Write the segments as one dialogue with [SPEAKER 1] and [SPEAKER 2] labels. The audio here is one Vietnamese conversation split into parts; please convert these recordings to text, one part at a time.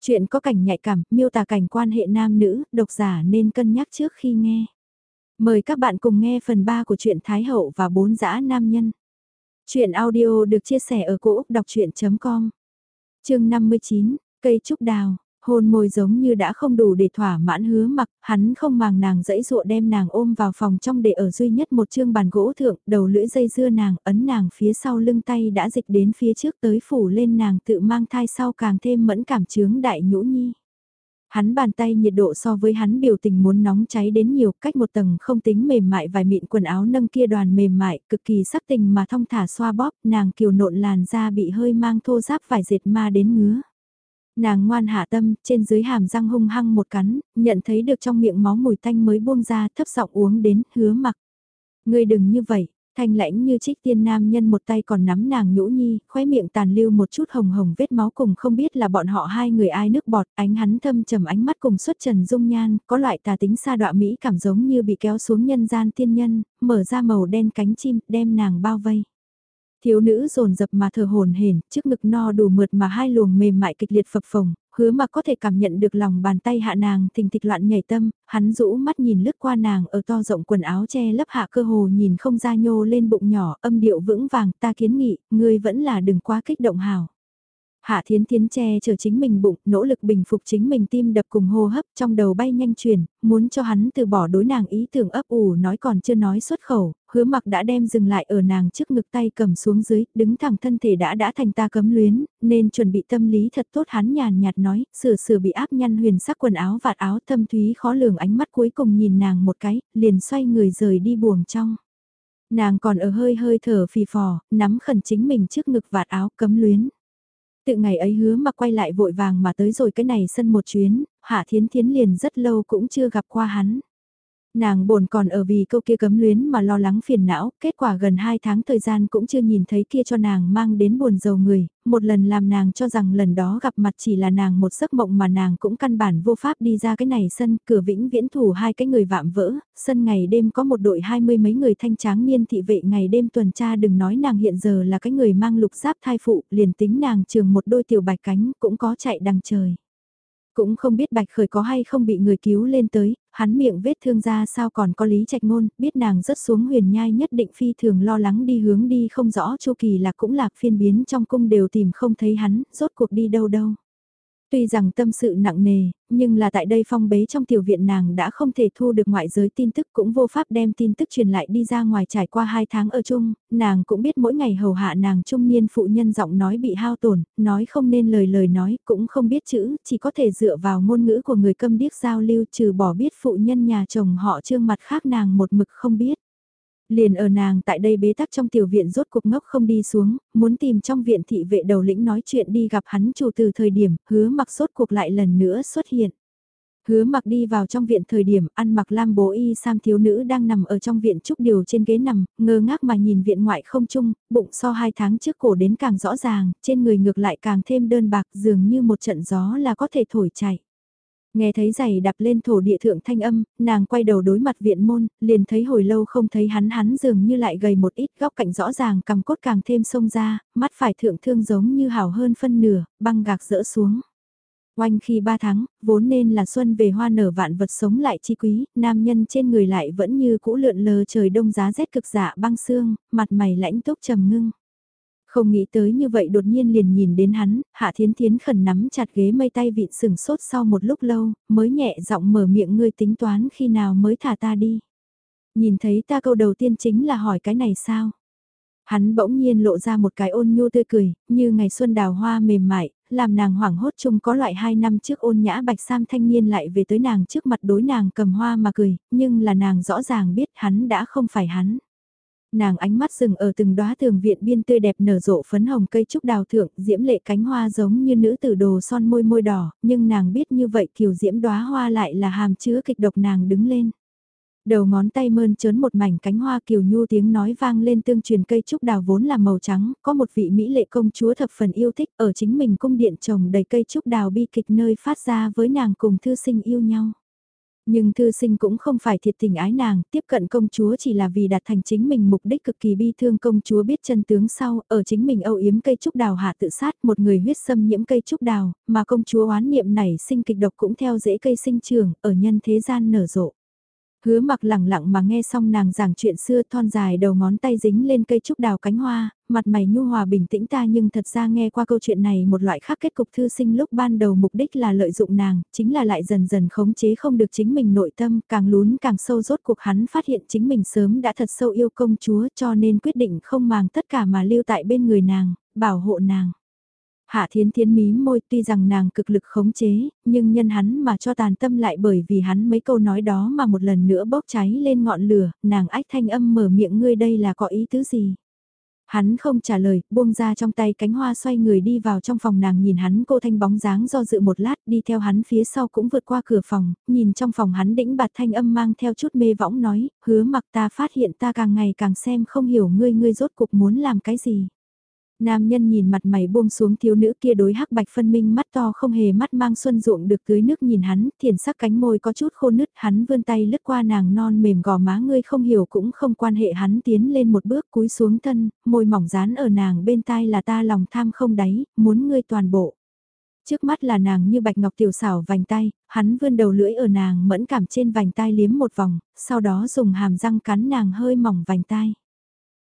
[SPEAKER 1] Chuyện có cảnh nhạy cảm, miêu tả cảnh quan hệ nam nữ, độc giả nên cân nhắc trước khi nghe. Mời các bạn cùng nghe phần 3 của truyện Thái Hậu và Bốn Dã Nam Nhân. Chuyện audio được chia sẻ ở cỗ đọc chuyện.com Trường 59, Cây Trúc Đào Hôn môi giống như đã không đủ để thỏa mãn hứa mặc, hắn không màng nàng dẫy dụa đem nàng ôm vào phòng trong để ở duy nhất một chương bàn gỗ thượng, đầu lưỡi dây dưa nàng, ấn nàng phía sau lưng tay đã dịch đến phía trước tới phủ lên nàng tự mang thai sau càng thêm mẫn cảm chướng đại nhũ nhi. Hắn bàn tay nhiệt độ so với hắn biểu tình muốn nóng cháy đến nhiều cách một tầng không tính mềm mại vài mịn quần áo nâng kia đoàn mềm mại cực kỳ sắc tình mà thong thả xoa bóp nàng kiều nộn làn da bị hơi mang thô giáp vài dệt ma đến ngứa. Nàng ngoan hạ tâm, trên dưới hàm răng hung hăng một cắn, nhận thấy được trong miệng máu mùi tanh mới buông ra thấp giọng uống đến, hứa mặc. Ngươi đừng như vậy, thanh lãnh như trích tiên nam nhân một tay còn nắm nàng nhũ nhi, khóe miệng tàn lưu một chút hồng hồng vết máu cùng không biết là bọn họ hai người ai nước bọt, ánh hắn thâm trầm ánh mắt cùng xuất trần dung nhan, có loại tà tính xa đọa mỹ cảm giống như bị kéo xuống nhân gian tiên nhân, mở ra màu đen cánh chim, đem nàng bao vây. Thiếu nữ rồn dập mà thở hồn hển, trước ngực no đủ mượt mà hai luồng mềm mại kịch liệt phập phồng, hứa mà có thể cảm nhận được lòng bàn tay hạ nàng thình thịch loạn nhảy tâm, hắn rũ mắt nhìn lướt qua nàng ở to rộng quần áo che lấp hạ cơ hồ nhìn không ra nhô lên bụng nhỏ, âm điệu vững vàng, ta kiến nghị, ngươi vẫn là đừng quá kích động hào. Hạ Thiến Thiến che chở chính mình bụng, nỗ lực bình phục chính mình tim đập cùng hô hấp trong đầu bay nhanh chuyển, muốn cho hắn từ bỏ đối nàng ý tưởng ấp ủ nói còn chưa nói xuất khẩu, hứa mặc đã đem dừng lại ở nàng trước ngực tay cầm xuống dưới, đứng thẳng thân thể đã đã thành ta cấm luyến, nên chuẩn bị tâm lý thật tốt hắn nhàn nhạt nói, sửa sửa bị áp nhăn huyền sắc quần áo vạt áo thâm thúy khó lường ánh mắt cuối cùng nhìn nàng một cái, liền xoay người rời đi buồng trong. Nàng còn ở hơi hơi thở phì phò, nắm khẩn chính mình trước ngực vạt áo cấm luyến. Tự ngày ấy hứa mà quay lại vội vàng mà tới rồi cái này sân một chuyến, Hạ Thiến Thiến liền rất lâu cũng chưa gặp qua hắn. Nàng bồn còn ở vì câu kia cấm luyến mà lo lắng phiền não, kết quả gần 2 tháng thời gian cũng chưa nhìn thấy kia cho nàng mang đến buồn giàu người, một lần làm nàng cho rằng lần đó gặp mặt chỉ là nàng một giấc mộng mà nàng cũng căn bản vô pháp đi ra cái này sân, cửa vĩnh viễn thủ hai cái người vạm vỡ, sân ngày đêm có một đội hai mươi mấy người thanh tráng niên thị vệ ngày đêm tuần tra đừng nói nàng hiện giờ là cái người mang lục giáp thai phụ, liền tính nàng trường một đôi tiểu bạch cánh cũng có chạy đằng trời. Cũng không biết Bạch Khởi có hay không bị người cứu lên tới, hắn miệng vết thương ra sao còn có lý trạch ngôn, biết nàng rớt xuống huyền nhai nhất định phi thường lo lắng đi hướng đi không rõ chu kỳ là cũng là phiên biến trong cung đều tìm không thấy hắn, rốt cuộc đi đâu đâu. Tuy rằng tâm sự nặng nề, nhưng là tại đây phong bế trong tiểu viện nàng đã không thể thu được ngoại giới tin tức cũng vô pháp đem tin tức truyền lại đi ra ngoài trải qua hai tháng ở chung, nàng cũng biết mỗi ngày hầu hạ nàng trung niên phụ nhân giọng nói bị hao tổn, nói không nên lời lời nói, cũng không biết chữ, chỉ có thể dựa vào ngôn ngữ của người câm điếc giao lưu trừ bỏ biết phụ nhân nhà chồng họ trương mặt khác nàng một mực không biết. Liền ở nàng tại đây bế tắc trong tiểu viện rốt cuộc ngốc không đi xuống, muốn tìm trong viện thị vệ đầu lĩnh nói chuyện đi gặp hắn chủ từ thời điểm, hứa mặc rốt cuộc lại lần nữa xuất hiện. Hứa mặc đi vào trong viện thời điểm ăn mặc lam bố y sam thiếu nữ đang nằm ở trong viện trúc điều trên ghế nằm, ngơ ngác mà nhìn viện ngoại không chung, bụng so hai tháng trước cổ đến càng rõ ràng, trên người ngược lại càng thêm đơn bạc dường như một trận gió là có thể thổi chạy. Nghe thấy giày đạp lên thổ địa thượng thanh âm, nàng quay đầu đối mặt viện môn, liền thấy hồi lâu không thấy hắn hắn dường như lại gầy một ít góc cạnh rõ ràng cầm cốt càng thêm sông ra, mắt phải thượng thương giống như hào hơn phân nửa, băng gạc rỡ xuống. Oanh khi ba tháng, vốn nên là xuân về hoa nở vạn vật sống lại chi quý, nam nhân trên người lại vẫn như cũ lượn lờ trời đông giá rét cực dạ băng xương, mặt mày lãnh túc trầm ngưng. Không nghĩ tới như vậy đột nhiên liền nhìn đến hắn, Hạ Thiến Thiến khẩn nắm chặt ghế mây tay vịn sừng sốt sau một lúc lâu, mới nhẹ giọng mở miệng ngươi tính toán khi nào mới thả ta đi. Nhìn thấy ta câu đầu tiên chính là hỏi cái này sao? Hắn bỗng nhiên lộ ra một cái ôn nhu tươi cười, như ngày xuân đào hoa mềm mại, làm nàng hoảng hốt chung có loại hai năm trước ôn nhã bạch sam thanh niên lại về tới nàng trước mặt đối nàng cầm hoa mà cười, nhưng là nàng rõ ràng biết hắn đã không phải hắn nàng ánh mắt dừng ở từng đóa tường viện biên tươi đẹp nở rộ phấn hồng cây trúc đào thượng, diễm lệ cánh hoa giống như nữ tử đồ son môi môi đỏ, nhưng nàng biết như vậy kiều diễm đóa hoa lại là hàm chứa kịch độc nàng đứng lên. Đầu ngón tay mơn trớn một mảnh cánh hoa kiều nhu tiếng nói vang lên tương truyền cây trúc đào vốn là màu trắng, có một vị mỹ lệ công chúa thập phần yêu thích ở chính mình cung điện trồng đầy cây trúc đào bi kịch nơi phát ra với nàng cùng thư sinh yêu nhau. Nhưng thư sinh cũng không phải thiệt tình ái nàng, tiếp cận công chúa chỉ là vì đạt thành chính mình mục đích cực kỳ bi thương công chúa biết chân tướng sau, ở chính mình âu yếm cây trúc đào hạ tự sát một người huyết xâm nhiễm cây trúc đào, mà công chúa oán niệm này sinh kịch độc cũng theo dễ cây sinh trường, ở nhân thế gian nở rộ. Hứa mặc lẳng lặng mà nghe xong nàng giảng chuyện xưa thon dài đầu ngón tay dính lên cây trúc đào cánh hoa, mặt mày nhu hòa bình tĩnh ta nhưng thật ra nghe qua câu chuyện này một loại khác kết cục thư sinh lúc ban đầu mục đích là lợi dụng nàng, chính là lại dần dần khống chế không được chính mình nội tâm, càng lún càng sâu rốt cuộc hắn phát hiện chính mình sớm đã thật sâu yêu công chúa cho nên quyết định không màng tất cả mà lưu tại bên người nàng, bảo hộ nàng. Hạ Thiến Thiến mí môi tuy rằng nàng cực lực khống chế, nhưng nhân hắn mà cho tàn tâm lại bởi vì hắn mấy câu nói đó mà một lần nữa bốc cháy lên ngọn lửa, nàng ách thanh âm mở miệng ngươi đây là có ý tứ gì. Hắn không trả lời, buông ra trong tay cánh hoa xoay người đi vào trong phòng nàng nhìn hắn cô thanh bóng dáng do dự một lát đi theo hắn phía sau cũng vượt qua cửa phòng, nhìn trong phòng hắn đĩnh bạt thanh âm mang theo chút mê võng nói, hứa mặc ta phát hiện ta càng ngày càng xem không hiểu ngươi ngươi rốt cuộc muốn làm cái gì. Nam nhân nhìn mặt mày buông xuống thiếu nữ kia đối hắc bạch phân minh mắt to không hề mắt mang xuân ruộng được tưới nước nhìn hắn, thiền sắc cánh môi có chút khô nứt, hắn vươn tay lướt qua nàng non mềm gò má ngươi không hiểu cũng không quan hệ hắn tiến lên một bước cúi xuống thân, môi mỏng dán ở nàng bên tai là ta lòng tham không đáy, muốn ngươi toàn bộ. Trước mắt là nàng như bạch ngọc tiểu xảo vành tay, hắn vươn đầu lưỡi ở nàng mẫn cảm trên vành tai liếm một vòng, sau đó dùng hàm răng cắn nàng hơi mỏng vành tai.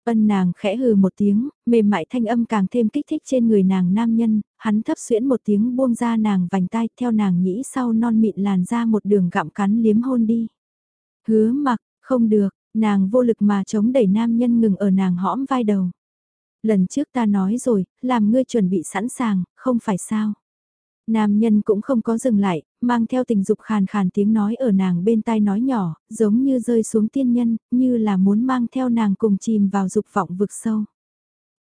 [SPEAKER 1] Ân nàng khẽ hừ một tiếng, mềm mại thanh âm càng thêm kích thích trên người nàng nam nhân, hắn thấp xuyễn một tiếng buông ra nàng vành tai theo nàng nhĩ sau non mịn làn ra một đường gặm cắn liếm hôn đi. Hứa mặc, không được, nàng vô lực mà chống đẩy nam nhân ngừng ở nàng hõm vai đầu. Lần trước ta nói rồi, làm ngươi chuẩn bị sẵn sàng, không phải sao. Nam nhân cũng không có dừng lại, mang theo tình dục khàn khàn tiếng nói ở nàng bên tai nói nhỏ, giống như rơi xuống tiên nhân, như là muốn mang theo nàng cùng chìm vào dục vọng vực sâu.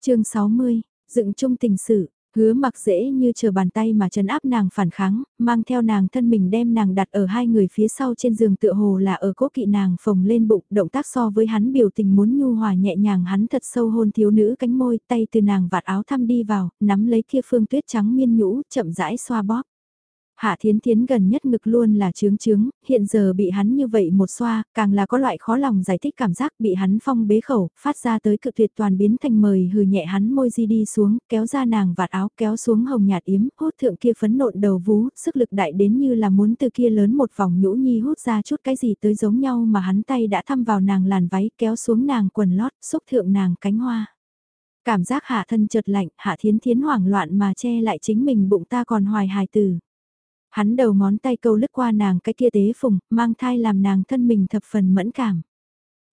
[SPEAKER 1] chương 60, dựng chung tình sự, Hứa mặc dễ như chờ bàn tay mà chấn áp nàng phản kháng, mang theo nàng thân mình đem nàng đặt ở hai người phía sau trên giường tựa hồ là ở cố kỵ nàng phồng lên bụng, động tác so với hắn biểu tình muốn nhu hòa nhẹ nhàng hắn thật sâu hôn thiếu nữ cánh môi, tay từ nàng vạt áo thăm đi vào, nắm lấy kia phương tuyết trắng miên nhũ, chậm rãi xoa bóp. Hạ Thiến Thiến gần nhất ngực luôn là trướng trướng, hiện giờ bị hắn như vậy một xoa, càng là có loại khó lòng giải thích cảm giác bị hắn phong bế khẩu, phát ra tới cực tuyệt toàn biến thành mời hừ nhẹ hắn môi di đi xuống, kéo ra nàng vạt áo kéo xuống hồng nhạt yếm, hốt thượng kia phấn nộn đầu vú, sức lực đại đến như là muốn từ kia lớn một vòng nhũ nhi hút ra chút cái gì tới giống nhau mà hắn tay đã thăm vào nàng làn váy kéo xuống nàng quần lót, xúc thượng nàng cánh hoa. Cảm giác hạ thân chợt lạnh, hạ thiến thiến hoảng loạn mà che lại chính mình bụng ta còn hoài hài tử. Hắn đầu ngón tay câu lướt qua nàng cái kia tế phùng, mang thai làm nàng thân mình thập phần mẫn cảm.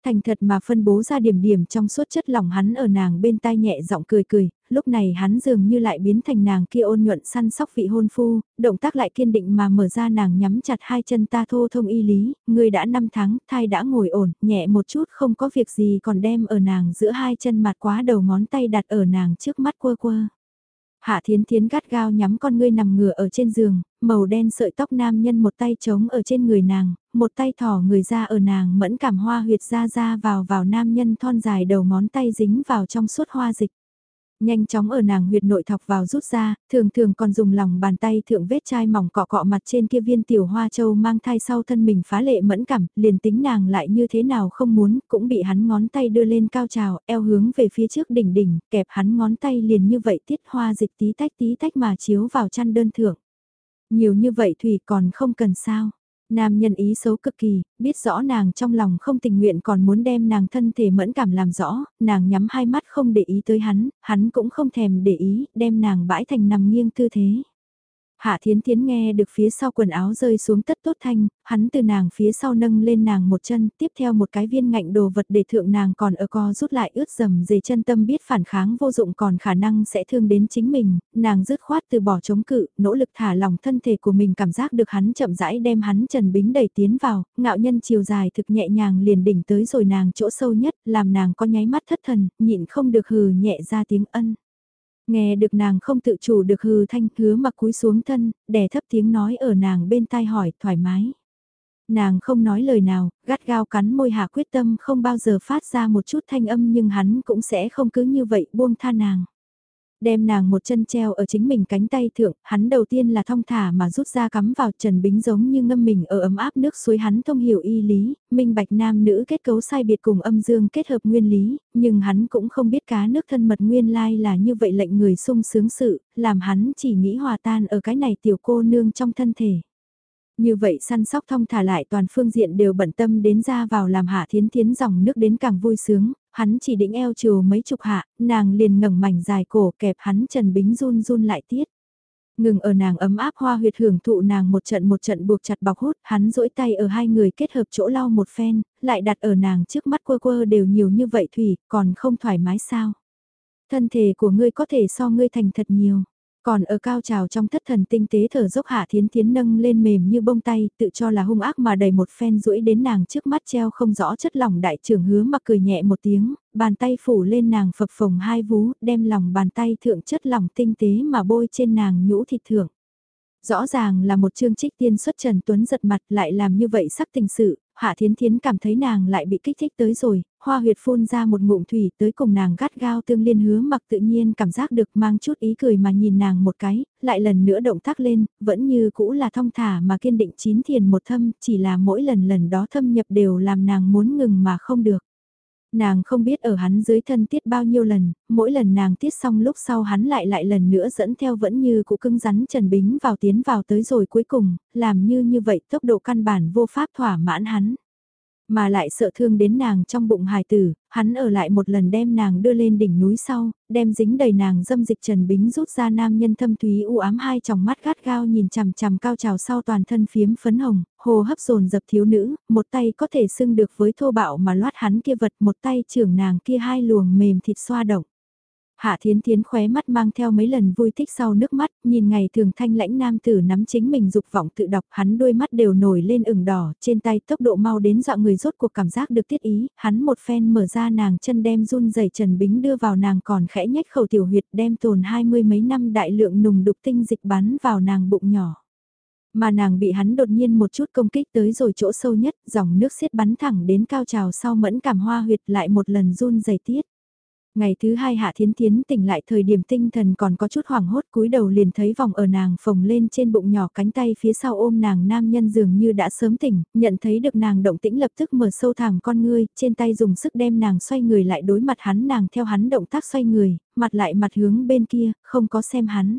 [SPEAKER 1] Thành thật mà phân bố ra điểm điểm trong suốt chất lỏng hắn ở nàng bên tai nhẹ giọng cười cười, lúc này hắn dường như lại biến thành nàng kia ôn nhuận săn sóc vị hôn phu, động tác lại kiên định mà mở ra nàng nhắm chặt hai chân ta thô thông y lý, người đã năm tháng, thai đã ngồi ổn, nhẹ một chút không có việc gì còn đem ở nàng giữa hai chân mặt quá đầu ngón tay đặt ở nàng trước mắt quơ quơ. Hạ Thiến Thiến gắt gao nhắm con ngươi nằm ngửa ở trên giường, màu đen sợi tóc nam nhân một tay trống ở trên người nàng, một tay thỏ người ra ở nàng mẫn cảm hoa huyệt ra ra vào vào nam nhân thon dài đầu ngón tay dính vào trong suốt hoa dịch. Nhanh chóng ở nàng huyệt nội thọc vào rút ra, thường thường còn dùng lòng bàn tay thượng vết chai mỏng cọ cọ mặt trên kia viên tiểu hoa châu mang thai sau thân mình phá lệ mẫn cảm, liền tính nàng lại như thế nào không muốn, cũng bị hắn ngón tay đưa lên cao trào, eo hướng về phía trước đỉnh đỉnh, kẹp hắn ngón tay liền như vậy tiết hoa dịch tí tách tí tách mà chiếu vào chăn đơn thượng. Nhiều như vậy Thủy còn không cần sao. Nam nhân ý xấu cực kỳ, biết rõ nàng trong lòng không tình nguyện còn muốn đem nàng thân thể mẫn cảm làm rõ, nàng nhắm hai mắt không để ý tới hắn, hắn cũng không thèm để ý, đem nàng bãi thành nằm nghiêng tư thế. Hạ Thiến Thiến nghe được phía sau quần áo rơi xuống tất tốt thanh, hắn từ nàng phía sau nâng lên nàng một chân, tiếp theo một cái viên ngạnh đồ vật để thượng nàng còn ở co rút lại ướt dầm dề chân tâm biết phản kháng vô dụng còn khả năng sẽ thương đến chính mình, nàng dứt khoát từ bỏ chống cự, nỗ lực thả lòng thân thể của mình cảm giác được hắn chậm rãi đem hắn trần bính đẩy tiến vào, ngạo nhân chiều dài thực nhẹ nhàng liền đỉnh tới rồi nàng chỗ sâu nhất, làm nàng có nháy mắt thất thần, nhịn không được hừ nhẹ ra tiếng ân. Nghe được nàng không tự chủ được hừ thanh hứa mặc cúi xuống thân, đè thấp tiếng nói ở nàng bên tai hỏi thoải mái. Nàng không nói lời nào, gắt gao cắn môi hạ quyết tâm không bao giờ phát ra một chút thanh âm nhưng hắn cũng sẽ không cứ như vậy buông tha nàng. Đem nàng một chân treo ở chính mình cánh tay thượng, hắn đầu tiên là thong thả mà rút ra cắm vào Trần Bính giống như ngâm mình ở ấm áp nước suối hắn thông hiểu y lý, minh bạch nam nữ kết cấu sai biệt cùng âm dương kết hợp nguyên lý, nhưng hắn cũng không biết cá nước thân mật nguyên lai là như vậy lệnh người sung sướng sự, làm hắn chỉ nghĩ hòa tan ở cái này tiểu cô nương trong thân thể. Như vậy săn sóc thong thả lại toàn phương diện đều bận tâm đến ra vào làm hạ thiến thiến dòng nước đến càng vui sướng, hắn chỉ định eo chiều mấy chục hạ, nàng liền ngẩng mảnh dài cổ kẹp hắn Trần Bính run run lại tiết. Ngừng ở nàng ấm áp hoa huyệt hưởng thụ nàng một trận một trận buộc chặt bọc hút, hắn duỗi tay ở hai người kết hợp chỗ lau một phen, lại đặt ở nàng trước mắt quơ quơ đều nhiều như vậy thủy, còn không thoải mái sao. Thân thể của ngươi có thể so ngươi thành thật nhiều. Còn ở cao trào trong thất thần tinh tế thở dốc hạ thiến thiến nâng lên mềm như bông tay, tự cho là hung ác mà đầy một phen rũi đến nàng trước mắt treo không rõ chất lỏng đại trưởng hứa mặc cười nhẹ một tiếng, bàn tay phủ lên nàng phập phồng hai vú, đem lòng bàn tay thượng chất lỏng tinh tế mà bôi trên nàng nhũ thịt thượng. Rõ ràng là một chương trích tiên xuất Trần Tuấn giật mặt lại làm như vậy sắc tình sự, Hạ Thiến Thiến cảm thấy nàng lại bị kích thích tới rồi, hoa huyệt phun ra một ngụm thủy tới cùng nàng gắt gao tương liên hứa mặc tự nhiên cảm giác được mang chút ý cười mà nhìn nàng một cái, lại lần nữa động tác lên, vẫn như cũ là thong thả mà kiên định chín thiền một thâm, chỉ là mỗi lần lần đó thâm nhập đều làm nàng muốn ngừng mà không được. Nàng không biết ở hắn dưới thân tiết bao nhiêu lần, mỗi lần nàng tiết xong lúc sau hắn lại lại lần nữa dẫn theo vẫn như cụ cưng rắn Trần Bính vào tiến vào tới rồi cuối cùng, làm như như vậy tốc độ căn bản vô pháp thỏa mãn hắn. Mà lại sợ thương đến nàng trong bụng hài tử, hắn ở lại một lần đem nàng đưa lên đỉnh núi sau, đem dính đầy nàng dâm dịch Trần Bính rút ra nam nhân thâm thúy u ám hai tròng mắt gắt gao nhìn chằm chằm cao trào sau toàn thân phiếm phấn hồng, hồ hấp dồn dập thiếu nữ, một tay có thể xưng được với thô bạo mà loát hắn kia vật một tay trưởng nàng kia hai luồng mềm thịt xoa động. Hạ Thiến Thiến khóe mắt mang theo mấy lần vui thích sau nước mắt, nhìn ngày thường thanh lãnh nam tử nắm chính mình dục vọng tự đọc, hắn đôi mắt đều nổi lên ửng đỏ, trên tay tốc độ mau đến dọa người rốt cuộc cảm giác được tiết ý, hắn một phen mở ra nàng chân đem run rẩy Trần Bính đưa vào nàng còn khẽ nhếch khẩu tiểu huyệt đem tồn hai mươi mấy năm đại lượng nùng đục tinh dịch bắn vào nàng bụng nhỏ. Mà nàng bị hắn đột nhiên một chút công kích tới rồi chỗ sâu nhất, dòng nước xiết bắn thẳng đến cao trào sau mẫn cảm hoa huyệt lại một lần run rẩy tiết. Ngày thứ hai Hạ Thiến Thiến tỉnh lại thời điểm tinh thần còn có chút hoảng hốt cúi đầu liền thấy vòng ở nàng phồng lên trên bụng nhỏ cánh tay phía sau ôm nàng nam nhân dường như đã sớm tỉnh, nhận thấy được nàng động tĩnh lập tức mở sâu thẳng con ngươi, trên tay dùng sức đem nàng xoay người lại đối mặt hắn nàng theo hắn động tác xoay người, mặt lại mặt hướng bên kia, không có xem hắn.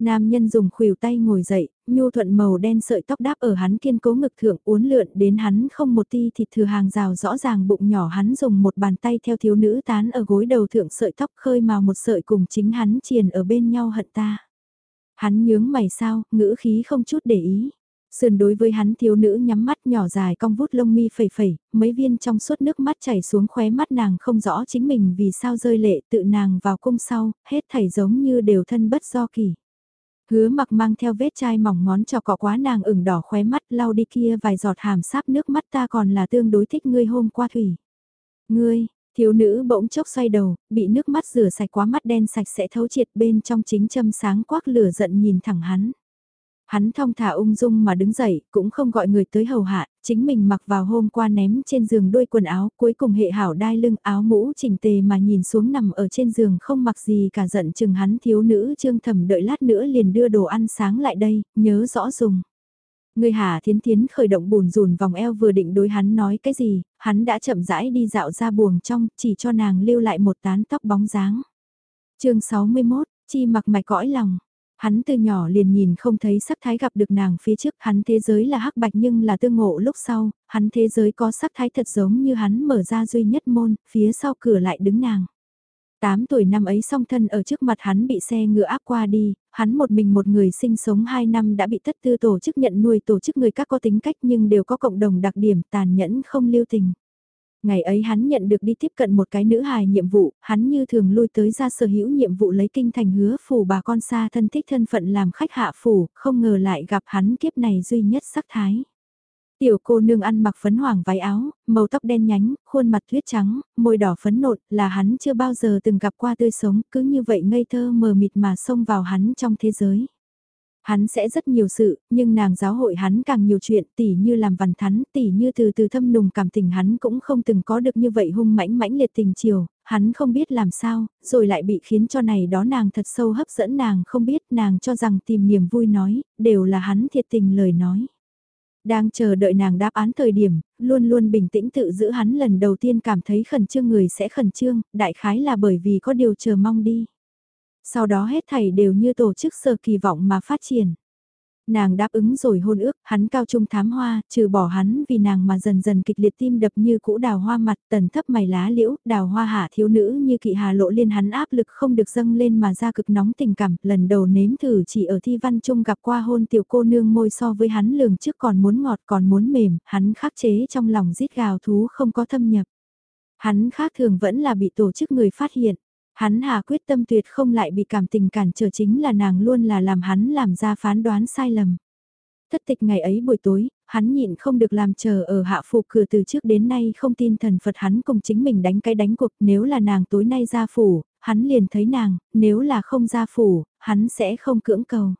[SPEAKER 1] Nam nhân dùng khuỷu tay ngồi dậy, nhu thuận màu đen sợi tóc đáp ở hắn kiên cố ngực thượng uốn lượn đến hắn không một ti thịt thừa hàng rào rõ ràng bụng nhỏ hắn dùng một bàn tay theo thiếu nữ tán ở gối đầu thượng sợi tóc khơi màu một sợi cùng chính hắn triền ở bên nhau hận ta. Hắn nhướng mày sao, ngữ khí không chút để ý. Sườn đối với hắn thiếu nữ nhắm mắt nhỏ dài cong vút lông mi phẩy phẩy, mấy viên trong suốt nước mắt chảy xuống khóe mắt nàng không rõ chính mình vì sao rơi lệ tự nàng vào cung sau, hết thảy giống như đều thân bất do kỳ. Hứa mặc mang theo vết chai mỏng ngón cho cọ quá nàng ửng đỏ khóe mắt lau đi kia vài giọt hàm sáp nước mắt ta còn là tương đối thích ngươi hôm qua thủy. Ngươi, thiếu nữ bỗng chốc xoay đầu, bị nước mắt rửa sạch quá mắt đen sạch sẽ thấu triệt bên trong chính châm sáng quắc lửa giận nhìn thẳng hắn. Hắn thong thả ung dung mà đứng dậy, cũng không gọi người tới hầu hạ, chính mình mặc vào hôm qua ném trên giường đôi quần áo, cuối cùng hệ hảo đai lưng áo mũ chỉnh tề mà nhìn xuống nằm ở trên giường không mặc gì cả giận chừng hắn thiếu nữ trương thầm đợi lát nữa liền đưa đồ ăn sáng lại đây, nhớ rõ dùng. Người Hà Thiến Thiến khởi động bùn rùn vòng eo vừa định đối hắn nói cái gì, hắn đã chậm rãi đi dạo ra buồng trong, chỉ cho nàng lưu lại một tán tóc bóng dáng. chương 61, chi mặc mạch cõi lòng. Hắn từ nhỏ liền nhìn không thấy sắc thái gặp được nàng phía trước, hắn thế giới là hắc bạch nhưng là tương ngộ lúc sau, hắn thế giới có sắc thái thật giống như hắn mở ra duy nhất môn, phía sau cửa lại đứng nàng. Tám tuổi năm ấy song thân ở trước mặt hắn bị xe ngựa áp qua đi, hắn một mình một người sinh sống hai năm đã bị tất tư tổ chức nhận nuôi tổ chức người các có tính cách nhưng đều có cộng đồng đặc điểm tàn nhẫn không lưu tình. Ngày ấy hắn nhận được đi tiếp cận một cái nữ hài nhiệm vụ, hắn như thường lui tới ra sở hữu nhiệm vụ lấy kinh thành hứa phủ bà con xa thân thích thân phận làm khách hạ phủ, không ngờ lại gặp hắn kiếp này duy nhất sắc thái. Tiểu cô nương ăn mặc phấn hoàng váy áo, màu tóc đen nhánh, khuôn mặt tuyết trắng, môi đỏ phấn nộn là hắn chưa bao giờ từng gặp qua tươi sống, cứ như vậy ngây thơ mờ mịt mà xông vào hắn trong thế giới. Hắn sẽ rất nhiều sự, nhưng nàng giáo hội hắn càng nhiều chuyện tỉ như làm văn thắn, tỉ như từ từ thâm nùng cảm tình hắn cũng không từng có được như vậy hung mãnh mãnh liệt tình chiều, hắn không biết làm sao, rồi lại bị khiến cho này đó nàng thật sâu hấp dẫn nàng không biết nàng cho rằng tìm niềm vui nói, đều là hắn thiệt tình lời nói. Đang chờ đợi nàng đáp án thời điểm, luôn luôn bình tĩnh tự giữ hắn lần đầu tiên cảm thấy khẩn trương người sẽ khẩn trương, đại khái là bởi vì có điều chờ mong đi. Sau đó hết thảy đều như tổ chức sơ kỳ vọng mà phát triển. Nàng đáp ứng rồi hôn ước, hắn cao trung thám hoa, trừ bỏ hắn vì nàng mà dần dần kịch liệt tim đập như cũ đào hoa mặt tần thấp mày lá liễu, đào hoa hạ thiếu nữ như kỵ hà lộ liên hắn áp lực không được dâng lên mà ra cực nóng tình cảm, lần đầu nếm thử chỉ ở thi văn trung gặp qua hôn tiểu cô nương môi so với hắn lường trước còn muốn ngọt còn muốn mềm, hắn khắc chế trong lòng rít gào thú không có thâm nhập. Hắn khác thường vẫn là bị tổ chức người phát hiện. Hắn hà quyết tâm tuyệt không lại bị cảm tình cản trở chính là nàng luôn là làm hắn làm ra phán đoán sai lầm. Thất tịch ngày ấy buổi tối, hắn nhịn không được làm chờ ở hạ phủ cửa từ trước đến nay không tin thần Phật hắn cùng chính mình đánh cái đánh cuộc nếu là nàng tối nay ra phủ, hắn liền thấy nàng, nếu là không ra phủ, hắn sẽ không cưỡng cầu.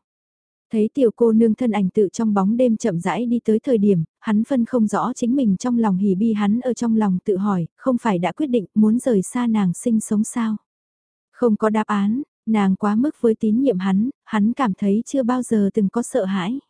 [SPEAKER 1] Thấy tiểu cô nương thân ảnh tự trong bóng đêm chậm rãi đi tới thời điểm, hắn phân không rõ chính mình trong lòng hỉ bi hắn ở trong lòng tự hỏi, không phải đã quyết định muốn rời xa nàng sinh sống sao. Không có đáp án, nàng quá mức với tín nhiệm hắn, hắn cảm thấy chưa bao giờ từng có sợ hãi.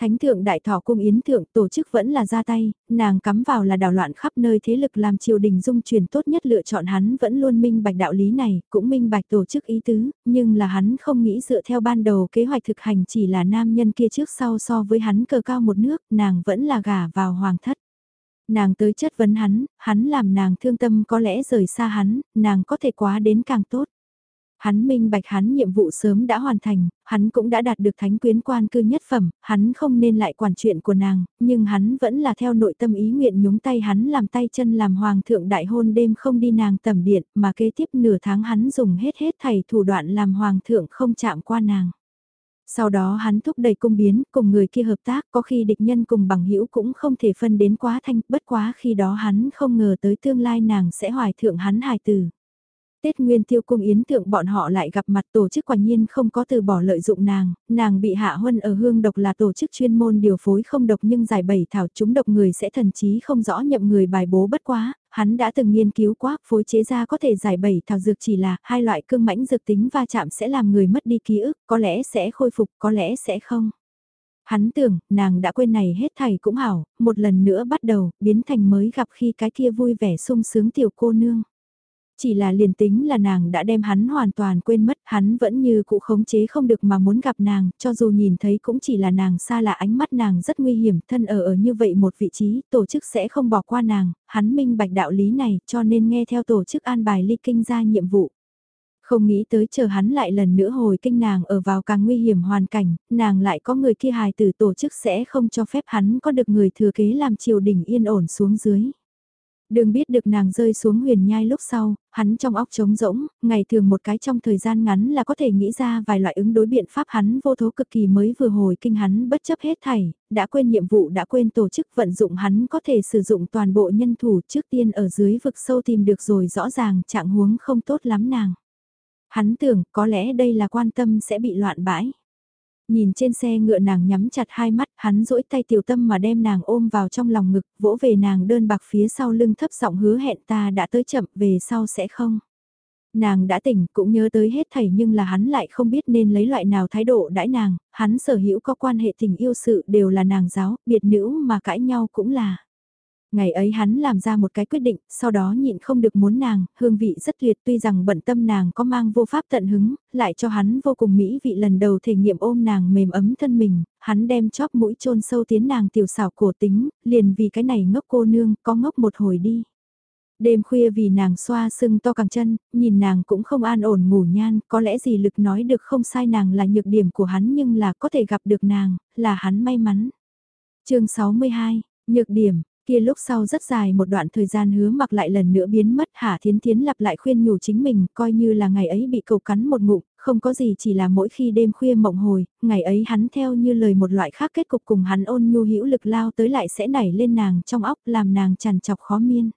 [SPEAKER 1] Thánh thượng đại thọ cung yến thượng tổ chức vẫn là ra tay, nàng cắm vào là đảo loạn khắp nơi thế lực làm triều đình dung truyền tốt nhất lựa chọn hắn vẫn luôn minh bạch đạo lý này, cũng minh bạch tổ chức ý tứ, nhưng là hắn không nghĩ dựa theo ban đầu kế hoạch thực hành chỉ là nam nhân kia trước sau so với hắn cờ cao một nước, nàng vẫn là gả vào hoàng thất. Nàng tới chất vấn hắn, hắn làm nàng thương tâm có lẽ rời xa hắn, nàng có thể quá đến càng tốt. Hắn minh bạch hắn nhiệm vụ sớm đã hoàn thành, hắn cũng đã đạt được thánh quyến quan cư nhất phẩm, hắn không nên lại quản chuyện của nàng, nhưng hắn vẫn là theo nội tâm ý nguyện nhúng tay hắn làm tay chân làm hoàng thượng đại hôn đêm không đi nàng tầm điện, mà kế tiếp nửa tháng hắn dùng hết hết thầy thủ đoạn làm hoàng thượng không chạm qua nàng. Sau đó hắn thúc đẩy cung biến, cùng người kia hợp tác, có khi địch nhân cùng bằng hữu cũng không thể phân đến quá thanh, bất quá khi đó hắn không ngờ tới tương lai nàng sẽ hoài thượng hắn hài tử. Tết Nguyên Tiêu Cung Yến Tượng bọn họ lại gặp mặt tổ chức quả nhiên không có từ bỏ lợi dụng nàng, nàng bị hạ huân ở hương độc là tổ chức chuyên môn điều phối không độc nhưng giải bảy thảo chúng độc người sẽ thần trí không rõ nhậm người bài bố bất quá, hắn đã từng nghiên cứu quá phối chế ra có thể giải bảy thảo dược chỉ là hai loại cương mãnh dược tính va chạm sẽ làm người mất đi ký ức, có lẽ sẽ khôi phục, có lẽ sẽ không. Hắn tưởng, nàng đã quên này hết thầy cũng hảo, một lần nữa bắt đầu, biến thành mới gặp khi cái kia vui vẻ sung sướng tiểu cô nương. Chỉ là liền tính là nàng đã đem hắn hoàn toàn quên mất, hắn vẫn như cụ khống chế không được mà muốn gặp nàng, cho dù nhìn thấy cũng chỉ là nàng xa lạ ánh mắt nàng rất nguy hiểm, thân ở ở như vậy một vị trí, tổ chức sẽ không bỏ qua nàng, hắn minh bạch đạo lý này cho nên nghe theo tổ chức an bài ly kinh ra nhiệm vụ. Không nghĩ tới chờ hắn lại lần nữa hồi kinh nàng ở vào càng nguy hiểm hoàn cảnh, nàng lại có người kia hài tử tổ chức sẽ không cho phép hắn có được người thừa kế làm triều đình yên ổn xuống dưới. Đường biết được nàng rơi xuống huyền nhai lúc sau, hắn trong óc trống rỗng, ngày thường một cái trong thời gian ngắn là có thể nghĩ ra vài loại ứng đối biện pháp hắn vô thố cực kỳ mới vừa hồi kinh hắn bất chấp hết thảy, đã quên nhiệm vụ đã quên tổ chức vận dụng hắn có thể sử dụng toàn bộ nhân thủ trước tiên ở dưới vực sâu tìm được rồi rõ ràng trạng huống không tốt lắm nàng. Hắn tưởng có lẽ đây là quan tâm sẽ bị loạn bãi. Nhìn trên xe ngựa nàng nhắm chặt hai mắt, hắn duỗi tay tiểu tâm mà đem nàng ôm vào trong lòng ngực, vỗ về nàng đơn bạc phía sau lưng thấp giọng hứa hẹn ta đã tới chậm, về sau sẽ không. Nàng đã tỉnh, cũng nhớ tới hết thảy nhưng là hắn lại không biết nên lấy loại nào thái độ đãi nàng, hắn sở hữu có quan hệ tình yêu sự đều là nàng giáo, biệt nữ mà cãi nhau cũng là. Ngày ấy hắn làm ra một cái quyết định, sau đó nhịn không được muốn nàng, hương vị rất tuyệt tuy rằng bận tâm nàng có mang vô pháp tận hứng, lại cho hắn vô cùng mỹ vị lần đầu thể nghiệm ôm nàng mềm ấm thân mình, hắn đem chóp mũi chôn sâu tiến nàng tiểu xảo cổ tính, liền vì cái này ngốc cô nương, có ngốc một hồi đi. Đêm khuya vì nàng xoa sưng to càng chân, nhìn nàng cũng không an ổn ngủ nhan, có lẽ gì lực nói được không sai nàng là nhược điểm của hắn nhưng là có thể gặp được nàng, là hắn may mắn. chương 62, nhược điểm, Kia lúc sau rất dài một đoạn thời gian hứa mặc lại lần nữa biến mất Hà Thiến Thiến lặp lại khuyên nhủ chính mình coi như là ngày ấy bị cầu cắn một ngụm, không có gì chỉ là mỗi khi đêm khuya mộng hồi, ngày ấy hắn theo như lời một loại khác kết cục cùng hắn ôn nhu hữu lực lao tới lại sẽ nảy lên nàng trong óc làm nàng chằn chọc khó miên.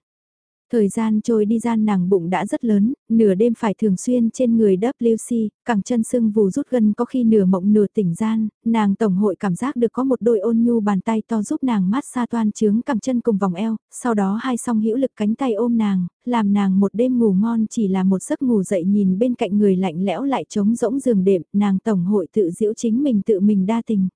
[SPEAKER 1] Thời gian trôi đi gian nàng bụng đã rất lớn, nửa đêm phải thường xuyên trên người WC, cẳng chân sưng vù rút gân có khi nửa mộng nửa tỉnh gian, nàng tổng hội cảm giác được có một đôi ôn nhu bàn tay to giúp nàng mát xa toan trướng cẳng chân cùng vòng eo, sau đó hai song hữu lực cánh tay ôm nàng, làm nàng một đêm ngủ ngon chỉ là một giấc ngủ dậy nhìn bên cạnh người lạnh lẽo lại trống rỗng giường đệm, nàng tổng hội tự diễu chính mình tự mình đa tình.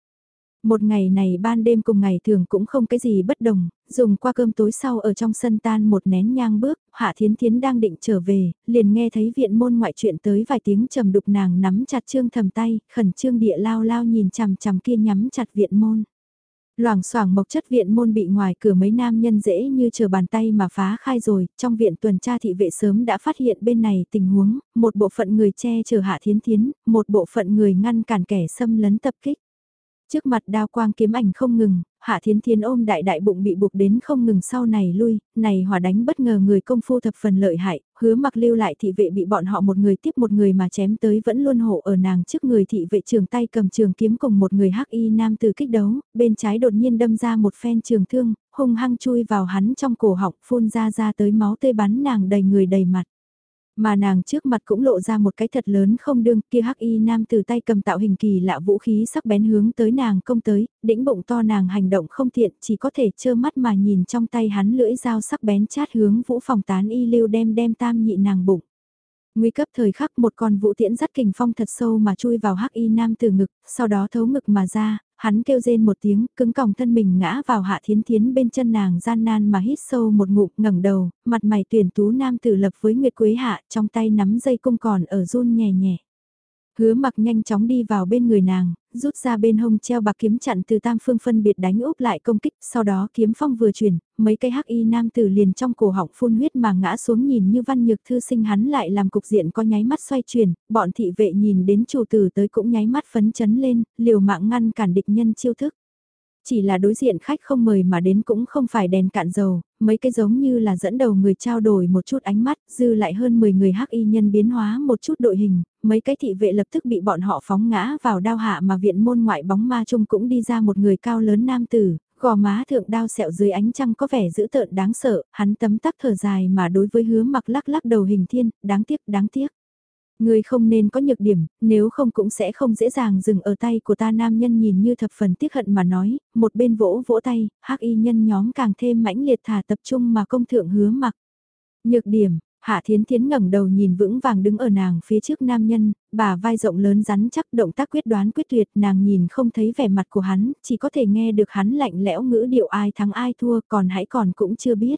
[SPEAKER 1] Một ngày này ban đêm cùng ngày thường cũng không cái gì bất đồng, dùng qua cơm tối sau ở trong sân tan một nén nhang bước, Hạ Thiến Thiến đang định trở về, liền nghe thấy viện môn ngoại chuyện tới vài tiếng trầm đục nàng nắm chặt trương thầm tay, khẩn trương địa lao lao nhìn chằm chằm kia nhắm chặt viện môn. Loảng xoảng mộc chất viện môn bị ngoài cửa mấy nam nhân dễ như chờ bàn tay mà phá khai rồi, trong viện tuần tra thị vệ sớm đã phát hiện bên này tình huống, một bộ phận người che chở Hạ Thiến Thiến, một bộ phận người ngăn cản kẻ xâm lấn tập kích. Trước mặt đao quang kiếm ảnh không ngừng, Hạ Thiến Thiến ôm đại đại bụng bị buộc đến không ngừng sau này lui, này hỏa đánh bất ngờ người công phu thập phần lợi hại, hứa mặc lưu lại thị vệ bị bọn họ một người tiếp một người mà chém tới vẫn luôn hộ ở nàng trước người thị vệ trường tay cầm trường kiếm cùng một người hắc y nam từ kích đấu, bên trái đột nhiên đâm ra một phen trường thương, hung hăng chui vào hắn trong cổ họng phun ra ra tới máu tươi bắn nàng đầy người đầy mặt. Mà nàng trước mặt cũng lộ ra một cái thật lớn không đương kia hắc y nam từ tay cầm tạo hình kỳ lạ vũ khí sắc bén hướng tới nàng công tới, đĩnh bụng to nàng hành động không thiện chỉ có thể trơ mắt mà nhìn trong tay hắn lưỡi dao sắc bén chát hướng vũ phòng tán y lưu đem đem tam nhị nàng bụng. Nguy cấp thời khắc một con vũ tiễn dắt kình phong thật sâu mà chui vào hắc y nam từ ngực, sau đó thấu ngực mà ra, hắn kêu rên một tiếng, cứng còng thân mình ngã vào hạ thiến thiến bên chân nàng gian nan mà hít sâu một ngụm ngẩng đầu, mặt mày tuyển tú nam tử lập với Nguyệt Quế hạ, trong tay nắm dây cung còn ở run nhẹ nhẹ. Hứa mặc nhanh chóng đi vào bên người nàng, rút ra bên hông treo bạc kiếm chặn từ tam phương phân biệt đánh úp lại công kích, sau đó kiếm phong vừa chuyển, mấy cây hắc y nam tử liền trong cổ họng phun huyết mà ngã xuống nhìn như văn nhược thư sinh hắn lại làm cục diện có nháy mắt xoay chuyển, bọn thị vệ nhìn đến chủ tử tới cũng nháy mắt phấn chấn lên, liều mạng ngăn cản địch nhân chiêu thức. Chỉ là đối diện khách không mời mà đến cũng không phải đèn cạn dầu, mấy cái giống như là dẫn đầu người trao đổi một chút ánh mắt, dư lại hơn 10 người hắc y nhân biến hóa một chút đội hình, mấy cái thị vệ lập tức bị bọn họ phóng ngã vào đao hạ mà viện môn ngoại bóng ma chung cũng đi ra một người cao lớn nam tử, gò má thượng đao sẹo dưới ánh trăng có vẻ dữ tợn đáng sợ, hắn tấm tắc thở dài mà đối với hứa mặc lắc lắc đầu hình thiên, đáng tiếc, đáng tiếc. Người không nên có nhược điểm, nếu không cũng sẽ không dễ dàng dừng ở tay của ta nam nhân nhìn như thập phần tiếc hận mà nói, một bên vỗ vỗ tay, hắc y nhân nhóm càng thêm mãnh liệt thả tập trung mà công thượng hứa mặc. Nhược điểm, Hạ Thiến Thiến ngẩng đầu nhìn vững vàng đứng ở nàng phía trước nam nhân, bà vai rộng lớn rắn chắc động tác quyết đoán quyết tuyệt nàng nhìn không thấy vẻ mặt của hắn, chỉ có thể nghe được hắn lạnh lẽo ngữ điệu ai thắng ai thua còn hãy còn cũng chưa biết.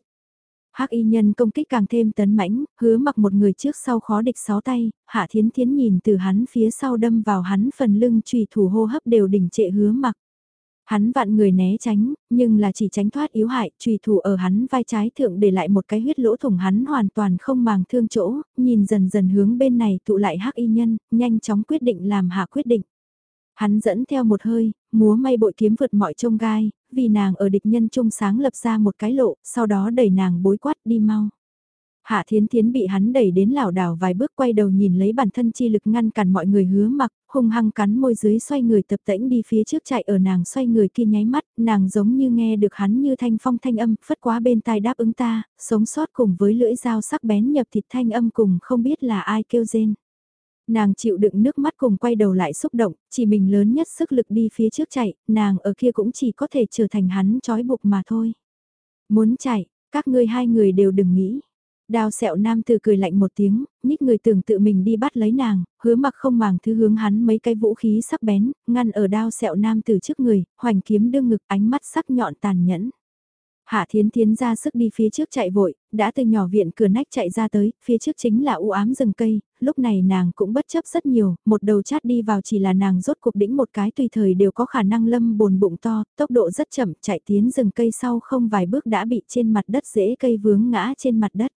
[SPEAKER 1] Hắc y nhân công kích càng thêm tấn mãnh, hứa mặc một người trước sau khó địch sáu tay, Hạ Thiến Thiến nhìn từ hắn phía sau đâm vào hắn phần lưng trùy thủ hô hấp đều đỉnh trệ hứa mặc. Hắn vạn người né tránh, nhưng là chỉ tránh thoát yếu hại, trùy thủ ở hắn vai trái thượng để lại một cái huyết lỗ thủng hắn hoàn toàn không màng thương chỗ, nhìn dần dần hướng bên này tụ lại hắc y nhân, nhanh chóng quyết định làm hạ quyết định. Hắn dẫn theo một hơi, múa may bội kiếm vượt mọi trông gai, vì nàng ở địch nhân trung sáng lập ra một cái lộ, sau đó đẩy nàng bối quát đi mau. Hạ Thiến Thiến bị hắn đẩy đến lảo đảo vài bước quay đầu nhìn lấy bản thân chi lực ngăn cản mọi người hứa mặc, hung hăng cắn môi dưới xoay người tập tễnh đi phía trước chạy ở nàng xoay người kia nháy mắt, nàng giống như nghe được hắn như thanh phong thanh âm, phất quá bên tai đáp ứng ta, sống sót cùng với lưỡi dao sắc bén nhập thịt thanh âm cùng không biết là ai kêu rên. Nàng chịu đựng nước mắt cùng quay đầu lại xúc động, chỉ mình lớn nhất sức lực đi phía trước chạy, nàng ở kia cũng chỉ có thể trở thành hắn trói buộc mà thôi. Muốn chạy, các ngươi hai người đều đừng nghĩ. Đào sẹo nam từ cười lạnh một tiếng, nhích người tưởng tự mình đi bắt lấy nàng, hứa mặc không màng thứ hướng hắn mấy cái vũ khí sắc bén, ngăn ở đao sẹo nam từ trước người, hoành kiếm đương ngực ánh mắt sắc nhọn tàn nhẫn. Hạ Thiến Thiến ra sức đi phía trước chạy vội, đã từ nhỏ viện cửa nách chạy ra tới, phía trước chính là u ám rừng cây, lúc này nàng cũng bất chấp rất nhiều, một đầu chát đi vào chỉ là nàng rốt cuộc đĩnh một cái tùy thời đều có khả năng lâm bồn bụng to, tốc độ rất chậm, chạy tiến rừng cây sau không vài bước đã bị trên mặt đất dễ cây vướng ngã trên mặt đất.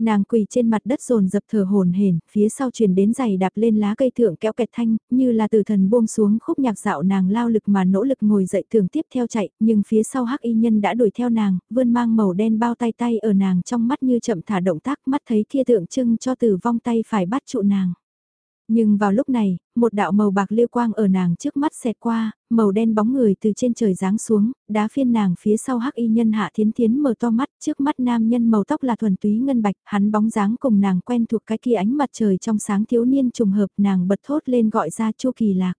[SPEAKER 1] Nàng quỳ trên mặt đất rồn dập thở hồn hển, phía sau truyền đến giày đạp lên lá cây thượng kéo kẹt thanh, như là từ thần buông xuống khúc nhạc dạo nàng lao lực mà nỗ lực ngồi dậy thường tiếp theo chạy, nhưng phía sau hắc y nhân đã đuổi theo nàng, vươn mang màu đen bao tay tay ở nàng trong mắt như chậm thả động tác mắt thấy kia tượng trưng cho tử vong tay phải bắt trụ nàng. Nhưng vào lúc này, một đạo màu bạc liêu quang ở nàng trước mắt xẹt qua, màu đen bóng người từ trên trời giáng xuống, đá phiên nàng phía sau hắc y nhân hạ thiến thiến mở to mắt, trước mắt nam nhân màu tóc là thuần túy ngân bạch, hắn bóng dáng cùng nàng quen thuộc cái kia ánh mặt trời trong sáng thiếu niên trùng hợp nàng bật thốt lên gọi ra chu kỳ lạc.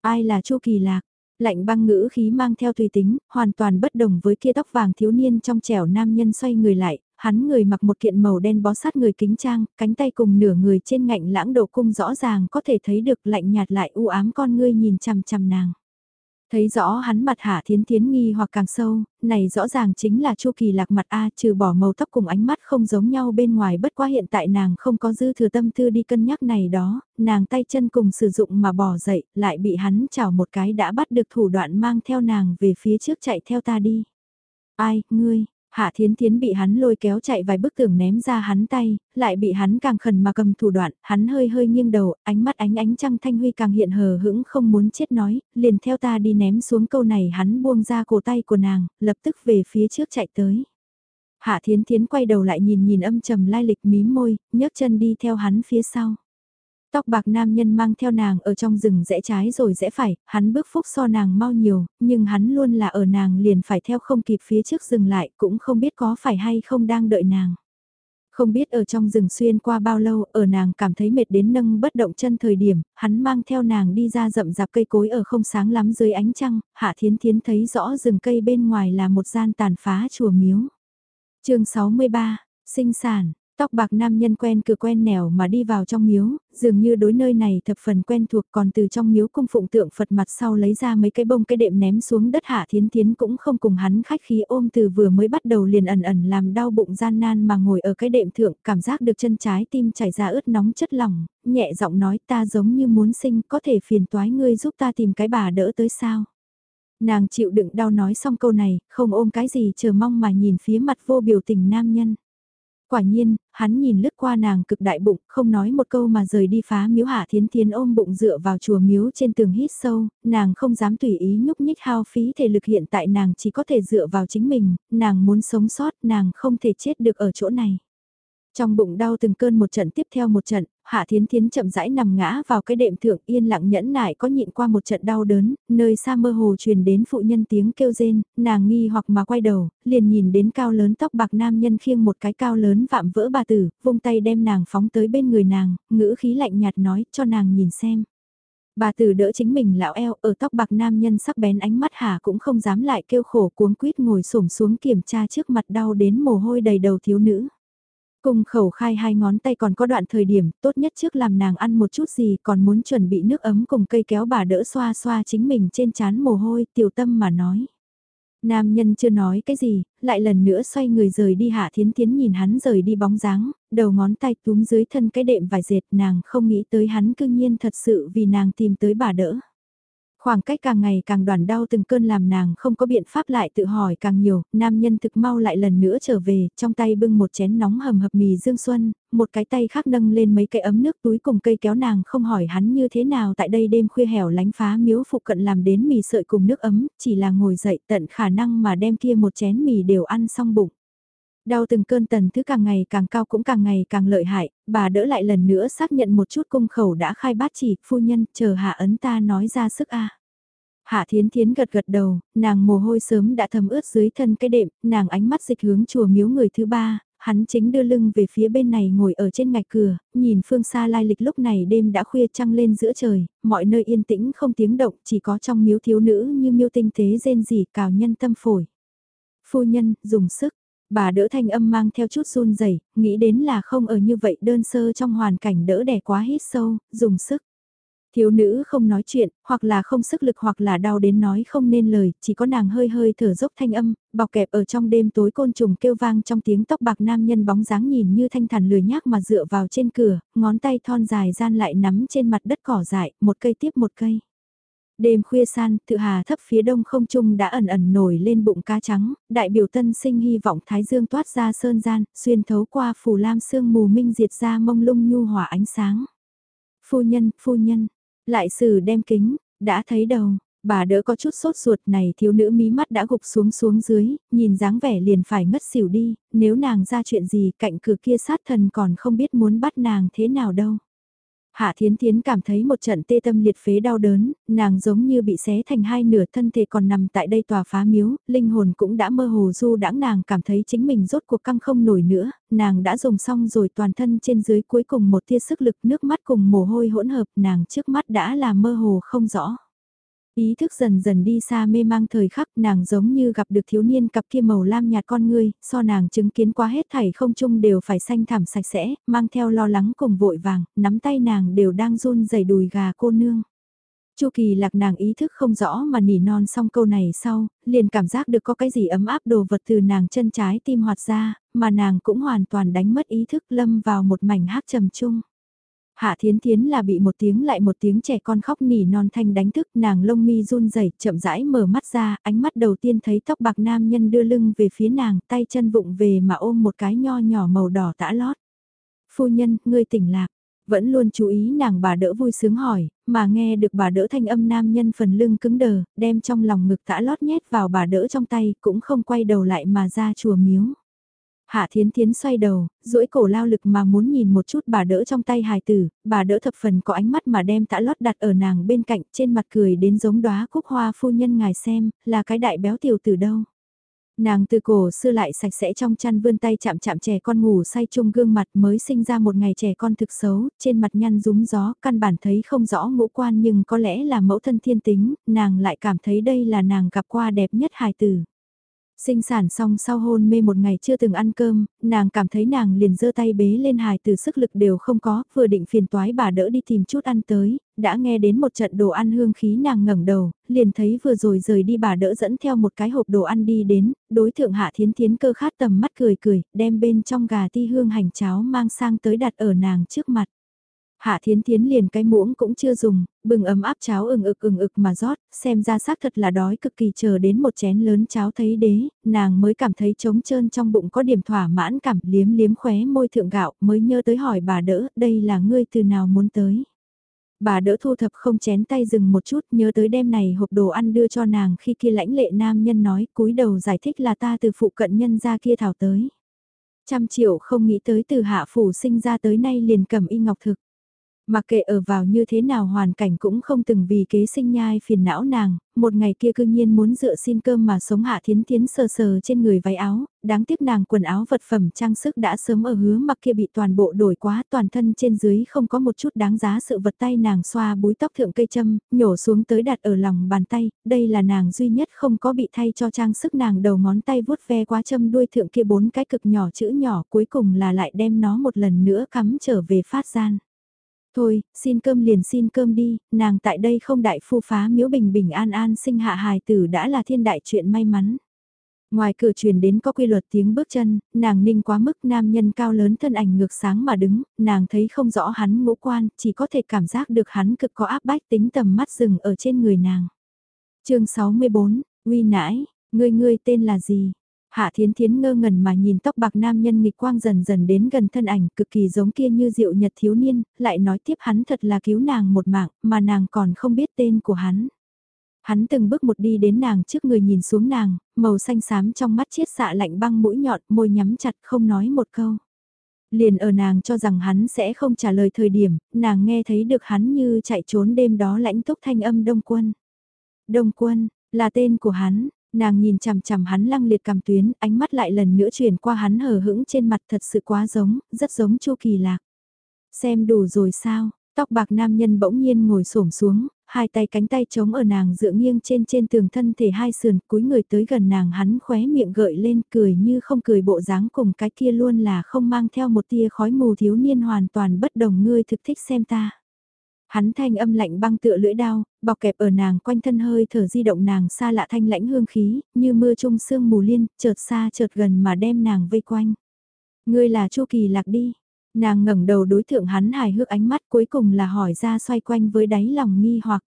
[SPEAKER 1] Ai là chu kỳ lạc? Lạnh băng ngữ khí mang theo tùy tính, hoàn toàn bất đồng với kia tóc vàng thiếu niên trong trẻo nam nhân xoay người lại, hắn người mặc một kiện màu đen bó sát người kính trang, cánh tay cùng nửa người trên ngạnh lãng độ cung rõ ràng có thể thấy được lạnh nhạt lại u ám con ngươi nhìn chằm chằm nàng. Thấy rõ hắn mặt hạ thiến thiến nghi hoặc càng sâu, này rõ ràng chính là chu kỳ lạc mặt A trừ bỏ màu tóc cùng ánh mắt không giống nhau bên ngoài bất quá hiện tại nàng không có dư thừa tâm tư đi cân nhắc này đó, nàng tay chân cùng sử dụng mà bỏ dậy, lại bị hắn chảo một cái đã bắt được thủ đoạn mang theo nàng về phía trước chạy theo ta đi. Ai, ngươi, Hạ Thiến Thiến bị hắn lôi kéo chạy vài bước tường ném ra hắn tay, lại bị hắn càng khẩn mà cầm thủ đoạn, hắn hơi hơi nghiêng đầu, ánh mắt ánh ánh trăng thanh huy càng hiện hờ hững không muốn chết nói, liền theo ta đi ném xuống câu này hắn buông ra cổ tay của nàng, lập tức về phía trước chạy tới. Hạ Thiến Thiến quay đầu lại nhìn nhìn âm trầm lai lịch mím môi, nhấc chân đi theo hắn phía sau. Tóc bạc nam nhân mang theo nàng ở trong rừng rẽ trái rồi rẽ phải, hắn bước phúc so nàng mau nhiều, nhưng hắn luôn là ở nàng liền phải theo không kịp phía trước dừng lại, cũng không biết có phải hay không đang đợi nàng. Không biết ở trong rừng xuyên qua bao lâu, ở nàng cảm thấy mệt đến nâng bất động chân thời điểm, hắn mang theo nàng đi ra rậm rạp cây cối ở không sáng lắm dưới ánh trăng, hạ thiến thiến thấy rõ rừng cây bên ngoài là một gian tàn phá chùa miếu. chương 63, sinh sản, Tóc bạc nam nhân quen cửa quen nẻo mà đi vào trong miếu, dường như đối nơi này thập phần quen thuộc còn từ trong miếu cung phụng tượng Phật mặt sau lấy ra mấy cái bông cái đệm ném xuống đất hạ thiến thiến cũng không cùng hắn khách khí ôm từ vừa mới bắt đầu liền ẩn ẩn làm đau bụng gian nan mà ngồi ở cái đệm thượng cảm giác được chân trái tim chảy ra ướt nóng chất lỏng, nhẹ giọng nói ta giống như muốn sinh có thể phiền toái ngươi giúp ta tìm cái bà đỡ tới sao. Nàng chịu đựng đau nói xong câu này, không ôm cái gì chờ mong mà nhìn phía mặt vô biểu tình nam nhân. Quả nhiên, hắn nhìn lướt qua nàng cực đại bụng, không nói một câu mà rời đi phá miếu hạ thiến thiến ôm bụng dựa vào chùa miếu trên tường hít sâu, nàng không dám tùy ý nhúc nhích hao phí thể lực hiện tại nàng chỉ có thể dựa vào chính mình, nàng muốn sống sót, nàng không thể chết được ở chỗ này. Trong bụng đau từng cơn một trận tiếp theo một trận, Hạ Thiến Thiến chậm rãi nằm ngã vào cái đệm thượng yên lặng nhẫn nại có nhịn qua một trận đau đớn, nơi xa mơ hồ truyền đến phụ nhân tiếng kêu rên, nàng nghi hoặc mà quay đầu, liền nhìn đến cao lớn tóc bạc nam nhân khiêng một cái cao lớn vạm vỡ bà tử, vung tay đem nàng phóng tới bên người nàng, ngữ khí lạnh nhạt nói cho nàng nhìn xem. Bà tử đỡ chính mình lão eo ở tóc bạc nam nhân sắc bén ánh mắt hà cũng không dám lại kêu khổ cuống quýt ngồi xổm xuống kiểm tra trước mặt đau đến mồ hôi đầy đầu thiếu nữ. Cung khẩu khai hai ngón tay còn có đoạn thời điểm, tốt nhất trước làm nàng ăn một chút gì còn muốn chuẩn bị nước ấm cùng cây kéo bà đỡ xoa xoa chính mình trên chán mồ hôi, tiểu tâm mà nói. Nam nhân chưa nói cái gì, lại lần nữa xoay người rời đi hạ thiến thiến nhìn hắn rời đi bóng dáng, đầu ngón tay túm dưới thân cái đệm vải dệt nàng không nghĩ tới hắn cương nhiên thật sự vì nàng tìm tới bà đỡ. Khoảng cách càng ngày càng đoàn đau từng cơn làm nàng không có biện pháp lại tự hỏi càng nhiều, nam nhân thực mau lại lần nữa trở về, trong tay bưng một chén nóng hầm hập mì dương xuân, một cái tay khác nâng lên mấy cái ấm nước túi cùng cây kéo nàng không hỏi hắn như thế nào tại đây đêm khuya hẻo lánh phá miếu phụ cận làm đến mì sợi cùng nước ấm, chỉ là ngồi dậy tận khả năng mà đem kia một chén mì đều ăn xong bụng. Đau từng cơn tần thứ càng ngày càng cao cũng càng ngày càng lợi hại, bà đỡ lại lần nữa xác nhận một chút cung khẩu đã khai bát chỉ, phu nhân, chờ hạ ấn ta nói ra sức a. Hạ thiến thiến gật gật đầu, nàng mồ hôi sớm đã thấm ướt dưới thân cái đệm, nàng ánh mắt dịch hướng chùa miếu người thứ ba, hắn chính đưa lưng về phía bên này ngồi ở trên ngạch cửa, nhìn phương xa lai lịch lúc này đêm đã khuya trăng lên giữa trời, mọi nơi yên tĩnh không tiếng động, chỉ có trong miếu thiếu nữ như miêu tinh tế rên rỉ cào nhân tâm phổi. Phu nhân, dùng sức, Bà đỡ thanh âm mang theo chút run rẩy nghĩ đến là không ở như vậy đơn sơ trong hoàn cảnh đỡ đẻ quá hít sâu, dùng sức. Thiếu nữ không nói chuyện, hoặc là không sức lực hoặc là đau đến nói không nên lời, chỉ có nàng hơi hơi thở dốc thanh âm, bọc kẹp ở trong đêm tối côn trùng kêu vang trong tiếng tóc bạc nam nhân bóng dáng nhìn như thanh thản lười nhác mà dựa vào trên cửa, ngón tay thon dài gian lại nắm trên mặt đất cỏ dại, một cây tiếp một cây. Đêm khuya san, tự hà thấp phía đông không trung đã ẩn ẩn nổi lên bụng cá trắng, đại biểu tân sinh hy vọng thái dương toát ra sơn gian, xuyên thấu qua phủ lam sương mù minh diệt ra mông lung nhu hỏa ánh sáng. Phu nhân, phu nhân, lại sử đem kính, đã thấy đầu, bà đỡ có chút sốt ruột này thiếu nữ mí mắt đã gục xuống xuống dưới, nhìn dáng vẻ liền phải ngất xỉu đi, nếu nàng ra chuyện gì cạnh cửa kia sát thần còn không biết muốn bắt nàng thế nào đâu. Hạ Thiến Thiến cảm thấy một trận tê tâm liệt phế đau đớn, nàng giống như bị xé thành hai nửa thân thể còn nằm tại đây tòa phá miếu, linh hồn cũng đã mơ hồ du đãng nàng cảm thấy chính mình rốt cuộc căng không nổi nữa, nàng đã dùng xong rồi toàn thân trên dưới cuối cùng một tia sức lực nước mắt cùng mồ hôi hỗn hợp nàng trước mắt đã là mơ hồ không rõ. Ý thức dần dần đi xa mê mang thời khắc nàng giống như gặp được thiếu niên cặp kia màu lam nhạt con ngươi, so nàng chứng kiến qua hết thảy không chung đều phải xanh thảm sạch sẽ, mang theo lo lắng cùng vội vàng, nắm tay nàng đều đang run rẩy đùi gà cô nương. Chu Kỳ lạc nàng ý thức không rõ mà nỉ non xong câu này sau, liền cảm giác được có cái gì ấm áp đồ vật từ nàng chân trái tim hoạt ra, mà nàng cũng hoàn toàn đánh mất ý thức lâm vào một mảnh hát trầm chung. Hạ Thiến Thiến là bị một tiếng lại một tiếng trẻ con khóc nỉ non thanh đánh thức nàng lông mi run rẩy chậm rãi mở mắt ra, ánh mắt đầu tiên thấy tóc bạc nam nhân đưa lưng về phía nàng, tay chân vụng về mà ôm một cái nho nhỏ màu đỏ tã lót. Phu nhân, ngươi tỉnh lạc, vẫn luôn chú ý nàng bà đỡ vui sướng hỏi, mà nghe được bà đỡ thanh âm nam nhân phần lưng cứng đờ, đem trong lòng ngực tã lót nhét vào bà đỡ trong tay, cũng không quay đầu lại mà ra chùa miếu. Hạ Thiến Thiến xoay đầu, duỗi cổ lao lực mà muốn nhìn một chút bà đỡ trong tay hài tử, bà đỡ thập phần có ánh mắt mà đem tã lót đặt ở nàng bên cạnh trên mặt cười đến giống đóa cúc hoa phu nhân ngài xem, là cái đại béo tiểu từ đâu. Nàng từ cổ xưa lại sạch sẽ trong chăn vươn tay chạm chạm trẻ con ngủ say chung gương mặt mới sinh ra một ngày trẻ con thực xấu, trên mặt nhăn rúm gió, căn bản thấy không rõ ngũ quan nhưng có lẽ là mẫu thân thiên tính, nàng lại cảm thấy đây là nàng gặp qua đẹp nhất hài tử. Sinh sản xong sau hôn mê một ngày chưa từng ăn cơm, nàng cảm thấy nàng liền giơ tay bế lên hài từ sức lực đều không có, vừa định phiền toái bà đỡ đi tìm chút ăn tới, đã nghe đến một trận đồ ăn hương khí nàng ngẩng đầu, liền thấy vừa rồi rời đi bà đỡ dẫn theo một cái hộp đồ ăn đi đến, đối thượng hạ thiến thiến cơ khát tầm mắt cười cười, đem bên trong gà ti hương hành cháo mang sang tới đặt ở nàng trước mặt. Hạ Thiến Thiến liền cái muỗng cũng chưa dùng, bừng ấm áp cháo ừng ực ừng ực mà rót, xem ra xác thật là đói cực kỳ chờ đến một chén lớn cháo thấy đế, nàng mới cảm thấy trống trơn trong bụng có điểm thỏa mãn cảm liếm liếm khóe môi thượng gạo mới nhớ tới hỏi bà đỡ, đây là ngươi từ nào muốn tới. Bà đỡ thu thập không chén tay dừng một chút nhớ tới đêm này hộp đồ ăn đưa cho nàng khi kia lãnh lệ nam nhân nói cúi đầu giải thích là ta từ phụ cận nhân ra kia thảo tới. Trăm triệu không nghĩ tới từ hạ phủ sinh ra tới nay liền cầm y ngọc thực. Mặc kệ ở vào như thế nào hoàn cảnh cũng không từng vì kế sinh nhai phiền não nàng, một ngày kia cư nhiên muốn dựa xin cơm mà sống hạ thiến thiến sờ sờ trên người váy áo, đáng tiếc nàng quần áo vật phẩm trang sức đã sớm ở hứa mặc kia bị toàn bộ đổi quá toàn thân trên dưới không có một chút đáng giá sự vật tay nàng xoa búi tóc thượng cây châm, nhổ xuống tới đặt ở lòng bàn tay, đây là nàng duy nhất không có bị thay cho trang sức nàng đầu ngón tay vuốt ve quá châm đuôi thượng kia bốn cái cực nhỏ chữ nhỏ cuối cùng là lại đem nó một lần nữa cắm trở về phát gian. Thôi, xin cơm liền xin cơm đi, nàng tại đây không đại phu phá miếu bình bình an an sinh hạ hài tử đã là thiên đại chuyện may mắn. Ngoài cửa truyền đến có quy luật tiếng bước chân, nàng ninh quá mức nam nhân cao lớn thân ảnh ngược sáng mà đứng, nàng thấy không rõ hắn ngũ quan, chỉ có thể cảm giác được hắn cực có áp bách tính tầm mắt rừng ở trên người nàng. chương 64, uy nãi, ngươi ngươi tên là gì? Hạ Thiến Thiến ngơ ngẩn mà nhìn tóc bạc nam nhân nghịch quang dần dần đến gần thân ảnh cực kỳ giống kia như diệu nhật thiếu niên, lại nói tiếp hắn thật là cứu nàng một mạng, mà nàng còn không biết tên của hắn. Hắn từng bước một đi đến nàng trước người nhìn xuống nàng, màu xanh xám trong mắt chiết xạ lạnh băng mũi nhọn, môi nhắm chặt không nói một câu. Liền ở nàng cho rằng hắn sẽ không trả lời thời điểm, nàng nghe thấy được hắn như chạy trốn đêm đó lãnh túc thanh âm Đông Quân. Đông Quân, là tên của hắn, Nàng nhìn chằm chằm hắn lăng liệt cầm tuyến, ánh mắt lại lần nữa chuyển qua hắn hờ hững trên mặt thật sự quá giống, rất giống Chu Kỳ Lạc. Xem đủ rồi sao, tóc bạc nam nhân bỗng nhiên ngồi xổm xuống, hai tay cánh tay chống ở nàng dựa nghiêng trên trên tường thân thể hai sườn, cúi người tới gần nàng hắn khóe miệng gợi lên cười như không cười bộ dáng cùng cái kia luôn là không mang theo một tia khói mù thiếu niên hoàn toàn bất đồng ngươi thực thích xem ta. Hắn thanh âm lạnh băng tựa lưỡi đao, bọc kẹp ở nàng quanh thân hơi thở di động nàng xa lạ thanh lãnh hương khí, như mưa trung sương mù liên, chợt xa chợt gần mà đem nàng vây quanh. Ngươi là Chu Kỳ Lạc đi. Nàng ngẩng đầu đối thượng hắn hài hước ánh mắt cuối cùng là hỏi ra xoay quanh với đáy lòng nghi hoặc.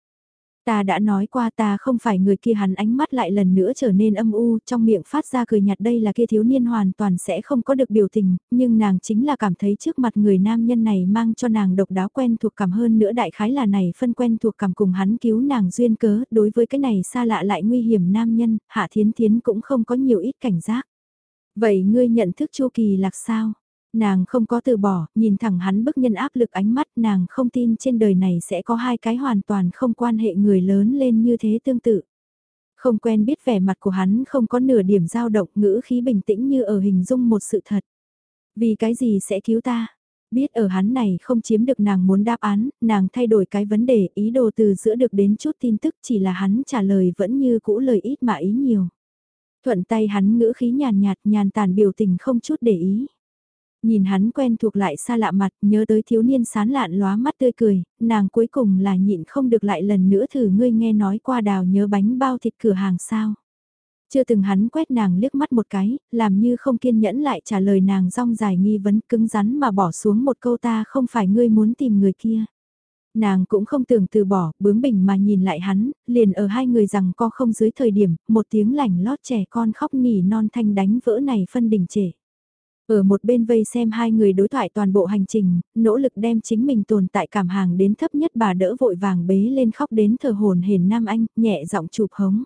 [SPEAKER 1] Ta đã nói qua ta không phải người kia hắn ánh mắt lại lần nữa trở nên âm u, trong miệng phát ra cười nhạt đây là kia thiếu niên hoàn toàn sẽ không có được biểu tình, nhưng nàng chính là cảm thấy trước mặt người nam nhân này mang cho nàng độc đáo quen thuộc cảm hơn nữa đại khái là này phân quen thuộc cảm cùng hắn cứu nàng duyên cớ, đối với cái này xa lạ lại nguy hiểm nam nhân, hạ thiến thiến cũng không có nhiều ít cảnh giác. Vậy ngươi nhận thức chu kỳ lạc sao? Nàng không có từ bỏ, nhìn thẳng hắn bức nhân áp lực ánh mắt nàng không tin trên đời này sẽ có hai cái hoàn toàn không quan hệ người lớn lên như thế tương tự. Không quen biết vẻ mặt của hắn không có nửa điểm dao động ngữ khí bình tĩnh như ở hình dung một sự thật. Vì cái gì sẽ cứu ta? Biết ở hắn này không chiếm được nàng muốn đáp án, nàng thay đổi cái vấn đề ý đồ từ giữa được đến chút tin tức chỉ là hắn trả lời vẫn như cũ lời ít mà ý nhiều. Thuận tay hắn ngữ khí nhàn nhạt nhàn tàn biểu tình không chút để ý. Nhìn hắn quen thuộc lại xa lạ mặt, nhớ tới thiếu niên sán lạn lóa mắt tươi cười, nàng cuối cùng là nhịn không được lại lần nữa thử ngươi nghe nói qua đào nhớ bánh bao thịt cửa hàng sao. Chưa từng hắn quét nàng liếc mắt một cái, làm như không kiên nhẫn lại trả lời nàng rong dài nghi vấn cứng rắn mà bỏ xuống một câu ta không phải ngươi muốn tìm người kia. Nàng cũng không tưởng từ bỏ, bướng bỉnh mà nhìn lại hắn, liền ở hai người rằng co không dưới thời điểm, một tiếng lảnh lót trẻ con khóc nỉ non thanh đánh vỡ này phân đỉnh trễ. Ở một bên vây xem hai người đối thoại toàn bộ hành trình, nỗ lực đem chính mình tồn tại cảm hàng đến thấp nhất bà đỡ vội vàng bế lên khóc đến thờ hồn hển Nam Anh, nhẹ giọng chụp hống.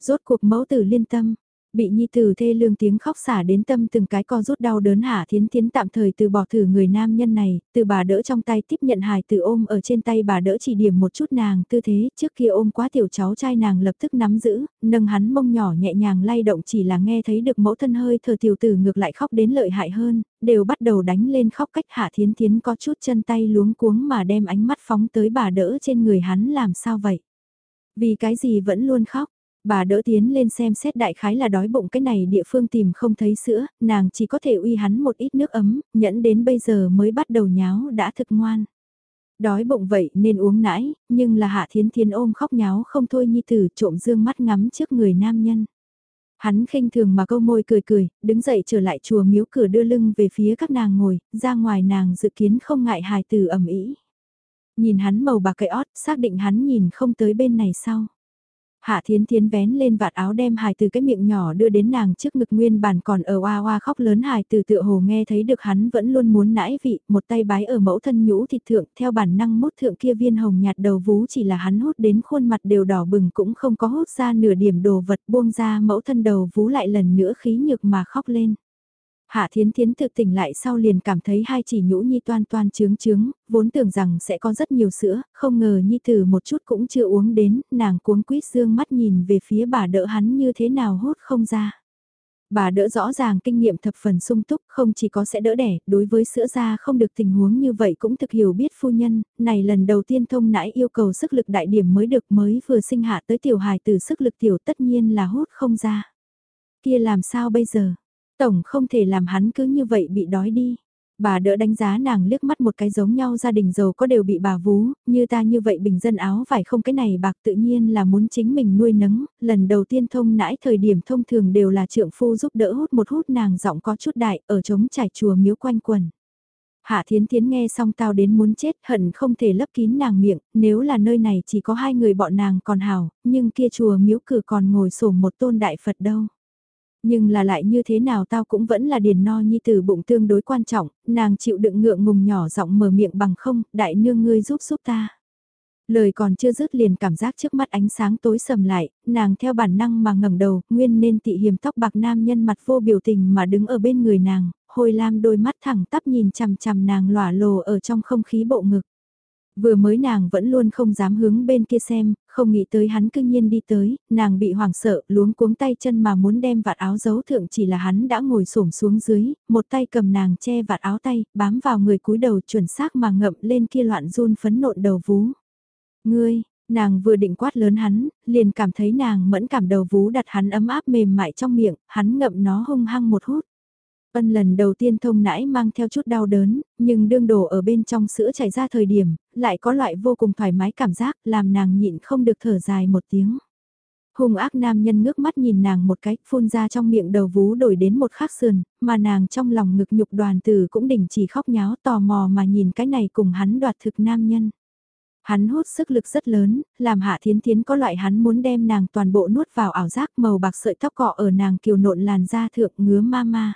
[SPEAKER 1] Rốt cuộc mẫu tử liên tâm, bị nhi tử thê lương tiếng khóc xả đến tâm từng cái co rút đau đớn hạ thiến thiến tạm thời từ bỏ thử người nam nhân này, từ bà đỡ trong tay tiếp nhận hài từ ôm ở trên tay bà đỡ chỉ điểm một chút nàng tư thế, trước kia ôm quá tiểu cháu trai nàng lập tức nắm giữ, nâng hắn mông nhỏ nhẹ nhàng lay động chỉ là nghe thấy được mẫu thân hơi thờ tiểu tử ngược lại khóc đến lợi hại hơn, đều bắt đầu đánh lên khóc cách hạ thiến thiến có chút chân tay luống cuống mà đem ánh mắt phóng tới bà đỡ trên người hắn làm sao vậy. Vì cái gì vẫn luôn khóc, Bà đỡ tiến lên xem xét đại khái là đói bụng cái này địa phương tìm không thấy sữa, nàng chỉ có thể uy hắn một ít nước ấm, nhẫn đến bây giờ mới bắt đầu nháo đã thực ngoan. Đói bụng vậy nên uống nãi, nhưng là hạ thiến thiến ôm khóc nháo không thôi nhi tử trộm dương mắt ngắm trước người nam nhân. Hắn khinh thường mà câu môi cười cười, đứng dậy trở lại chùa miếu cửa đưa lưng về phía các nàng ngồi, ra ngoài nàng dự kiến không ngại hài từ ẩm ý. Nhìn hắn màu bạc cây ót, xác định hắn nhìn không tới bên này sau. Hạ Thiến Thiến vén lên vạt áo đem hài từ cái miệng nhỏ đưa đến nàng trước ngực nguyên bản còn ở oa oa khóc lớn hài từ tựa hồ nghe thấy được hắn vẫn luôn muốn nãi vị, một tay bái ở mẫu thân nhũ thịt thượng theo bản năng mút thượng kia viên hồng nhạt đầu vú chỉ là hắn hút đến khuôn mặt đều đỏ bừng cũng không có hút ra nửa điểm đồ vật buông ra mẫu thân đầu vú lại lần nữa khí nhược mà khóc lên. Hạ Thiến Thiến thực tỉnh lại sau liền cảm thấy hai chỉ nhũ nhi toan toan trướng trướng, vốn tưởng rằng sẽ có rất nhiều sữa, không ngờ nhi tử một chút cũng chưa uống đến, nàng cuống quýt dương mắt nhìn về phía bà đỡ hắn như thế nào hốt không ra. Bà đỡ rõ ràng kinh nghiệm thập phần sung túc, không chỉ có sẽ đỡ đẻ, đối với sữa ra không được tình huống như vậy cũng thực hiểu biết phu nhân, này lần đầu tiên thông nãi yêu cầu sức lực đại điểm mới được mới vừa sinh hạ tới tiểu hài từ sức lực tiểu tất nhiên là hút không ra. Kia làm sao bây giờ? Tổng không thể làm hắn cứ như vậy bị đói đi. Bà đỡ đánh giá nàng liếc mắt một cái giống nhau gia đình giàu có đều bị bà vú, như ta như vậy bình dân áo phải không cái này bạc tự nhiên là muốn chính mình nuôi nấng, lần đầu tiên thông nãi thời điểm thông thường đều là trượng phu giúp đỡ hút một hút nàng giọng có chút đại ở trống trải chùa miếu quanh quần. Hạ Thiến Thiến nghe xong tao đến muốn chết hận không thể lấp kín nàng miệng, nếu là nơi này chỉ có hai người bọn nàng còn hào, nhưng kia chùa miếu cửa còn ngồi sổ một tôn đại Phật đâu. Nhưng là lại như thế nào tao cũng vẫn là điền no nhi từ bụng tương đối quan trọng, nàng chịu đựng ngượng ngùng nhỏ giọng mở miệng bằng không, đại nương ngươi giúp giúp ta. Lời còn chưa dứt liền cảm giác trước mắt ánh sáng tối sầm lại, nàng theo bản năng mà ngẩng đầu, nguyên nên tị hiểm tóc bạc nam nhân mặt vô biểu tình mà đứng ở bên người nàng, hồi lam đôi mắt thẳng tắp nhìn chằm chằm nàng lỏa lồ ở trong không khí bộ ngực. Vừa mới nàng vẫn luôn không dám hướng bên kia xem, không nghĩ tới hắn cương nhiên đi tới, nàng bị hoảng sợ, luống cuống tay chân mà muốn đem vạt áo giấu thượng chỉ là hắn đã ngồi xổm xuống dưới, một tay cầm nàng che vạt áo tay, bám vào người cúi đầu chuẩn xác mà ngậm lên kia loạn run phấn nộn đầu vú. Ngươi, nàng vừa định quát lớn hắn, liền cảm thấy nàng mẫn cảm đầu vú đặt hắn ấm áp mềm mại trong miệng, hắn ngậm nó hung hăng một hút. Ân lần đầu tiên thông nãi mang theo chút đau đớn, nhưng đương đổ ở bên trong sữa chảy ra thời điểm, lại có loại vô cùng thoải mái cảm giác làm nàng nhịn không được thở dài một tiếng. Hùng ác nam nhân ngước mắt nhìn nàng một cách phun ra trong miệng đầu vú đổi đến một khắc sườn, mà nàng trong lòng ngực nhục đoàn tử cũng đỉnh chỉ khóc nháo tò mò mà nhìn cái này cùng hắn đoạt thực nam nhân. Hắn hút sức lực rất lớn, làm hạ thiến thiến có loại hắn muốn đem nàng toàn bộ nuốt vào ảo giác màu bạc sợi tóc cọ ở nàng kiều nộn làn da thượng ngứa ma ma.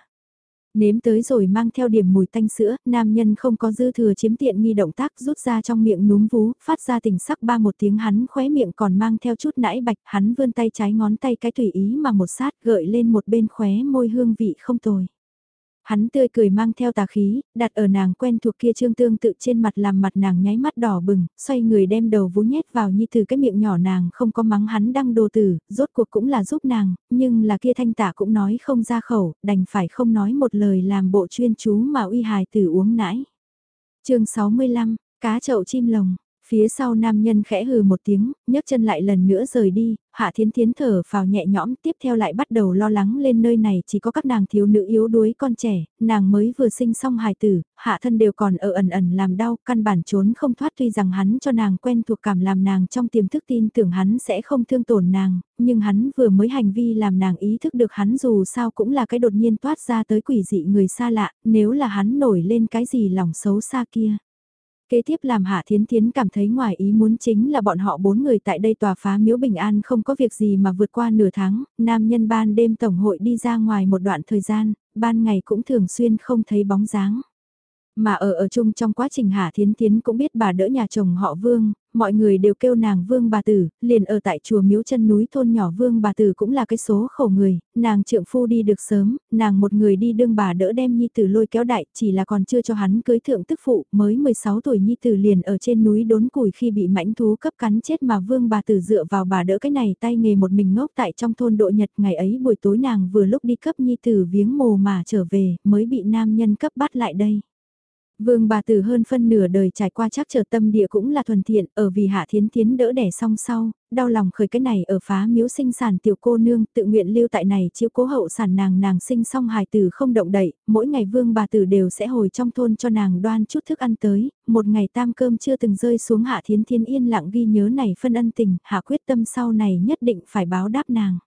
[SPEAKER 1] Nếm tới rồi mang theo điểm mùi tanh sữa, nam nhân không có dư thừa chiếm tiện nghi động tác rút ra trong miệng núm vú, phát ra tình sắc ba một tiếng hắn khóe miệng còn mang theo chút nãi bạch, hắn vươn tay trái ngón tay cái tùy ý mà một sát gợi lên một bên khóe môi hương vị không tồi. Hắn tươi cười mang theo tà khí, đặt ở nàng quen thuộc kia trương tương tự trên mặt làm mặt nàng nháy mắt đỏ bừng, xoay người đem đầu vú nhét vào như từ cái miệng nhỏ nàng không có mắng hắn đăng đồ tử, rốt cuộc cũng là giúp nàng, nhưng là kia thanh tả cũng nói không ra khẩu, đành phải không nói một lời làm bộ chuyên chú mà uy hài tử uống nãi. chương 65, cá chậu chim lồng, Phía sau nam nhân khẽ hừ một tiếng, nhấc chân lại lần nữa rời đi, Hạ Thiến Thiến thở vào nhẹ nhõm tiếp theo lại bắt đầu lo lắng lên nơi này chỉ có các nàng thiếu nữ yếu đuối con trẻ, nàng mới vừa sinh xong hài tử, hạ thân đều còn ở ẩn ẩn làm đau, căn bản trốn không thoát tuy rằng hắn cho nàng quen thuộc cảm làm nàng trong tiềm thức tin tưởng hắn sẽ không thương tổn nàng, nhưng hắn vừa mới hành vi làm nàng ý thức được hắn dù sao cũng là cái đột nhiên toát ra tới quỷ dị người xa lạ, nếu là hắn nổi lên cái gì lòng xấu xa kia. Kế tiếp làm Hạ Thiến Thiến cảm thấy ngoài ý muốn chính là bọn họ bốn người tại đây tòa phá miếu bình an không có việc gì mà vượt qua nửa tháng, nam nhân ban đêm tổng hội đi ra ngoài một đoạn thời gian, ban ngày cũng thường xuyên không thấy bóng dáng. Mà ở ở chung trong quá trình Hạ Thiến Thiến cũng biết bà đỡ nhà chồng họ Vương, mọi người đều kêu nàng Vương bà tử, liền ở tại chùa miếu chân núi thôn nhỏ Vương bà tử cũng là cái số khổ người, nàng trượng phu đi được sớm, nàng một người đi đương bà đỡ đem nhi tử lôi kéo đại, chỉ là còn chưa cho hắn cưới thượng tức phụ, mới 16 tuổi nhi tử liền ở trên núi đốn củi khi bị mãnh thú cấp cắn chết mà Vương bà tử dựa vào bà đỡ cái này tay nghề một mình ngốc tại trong thôn độ nhật ngày ấy buổi tối nàng vừa lúc đi cấp nhi tử viếng mồ mà trở về, mới bị nam nhân cấp bắt lại đây. Vương bà tử hơn phân nửa đời trải qua chắc trở tâm địa cũng là thuần thiện, ở vì hạ thiến thiến đỡ đẻ song sau, đau lòng khởi cái này ở phá miếu sinh sản tiểu cô nương, tự nguyện lưu tại này chiếu cố hậu sản nàng nàng sinh xong hài tử không động đậy, mỗi ngày vương bà tử đều sẽ hồi trong thôn cho nàng đoan chút thức ăn tới, một ngày tam cơm chưa từng rơi xuống hạ thiến thiến yên lặng ghi nhớ này phân ân tình, hạ quyết tâm sau này nhất định phải báo đáp nàng.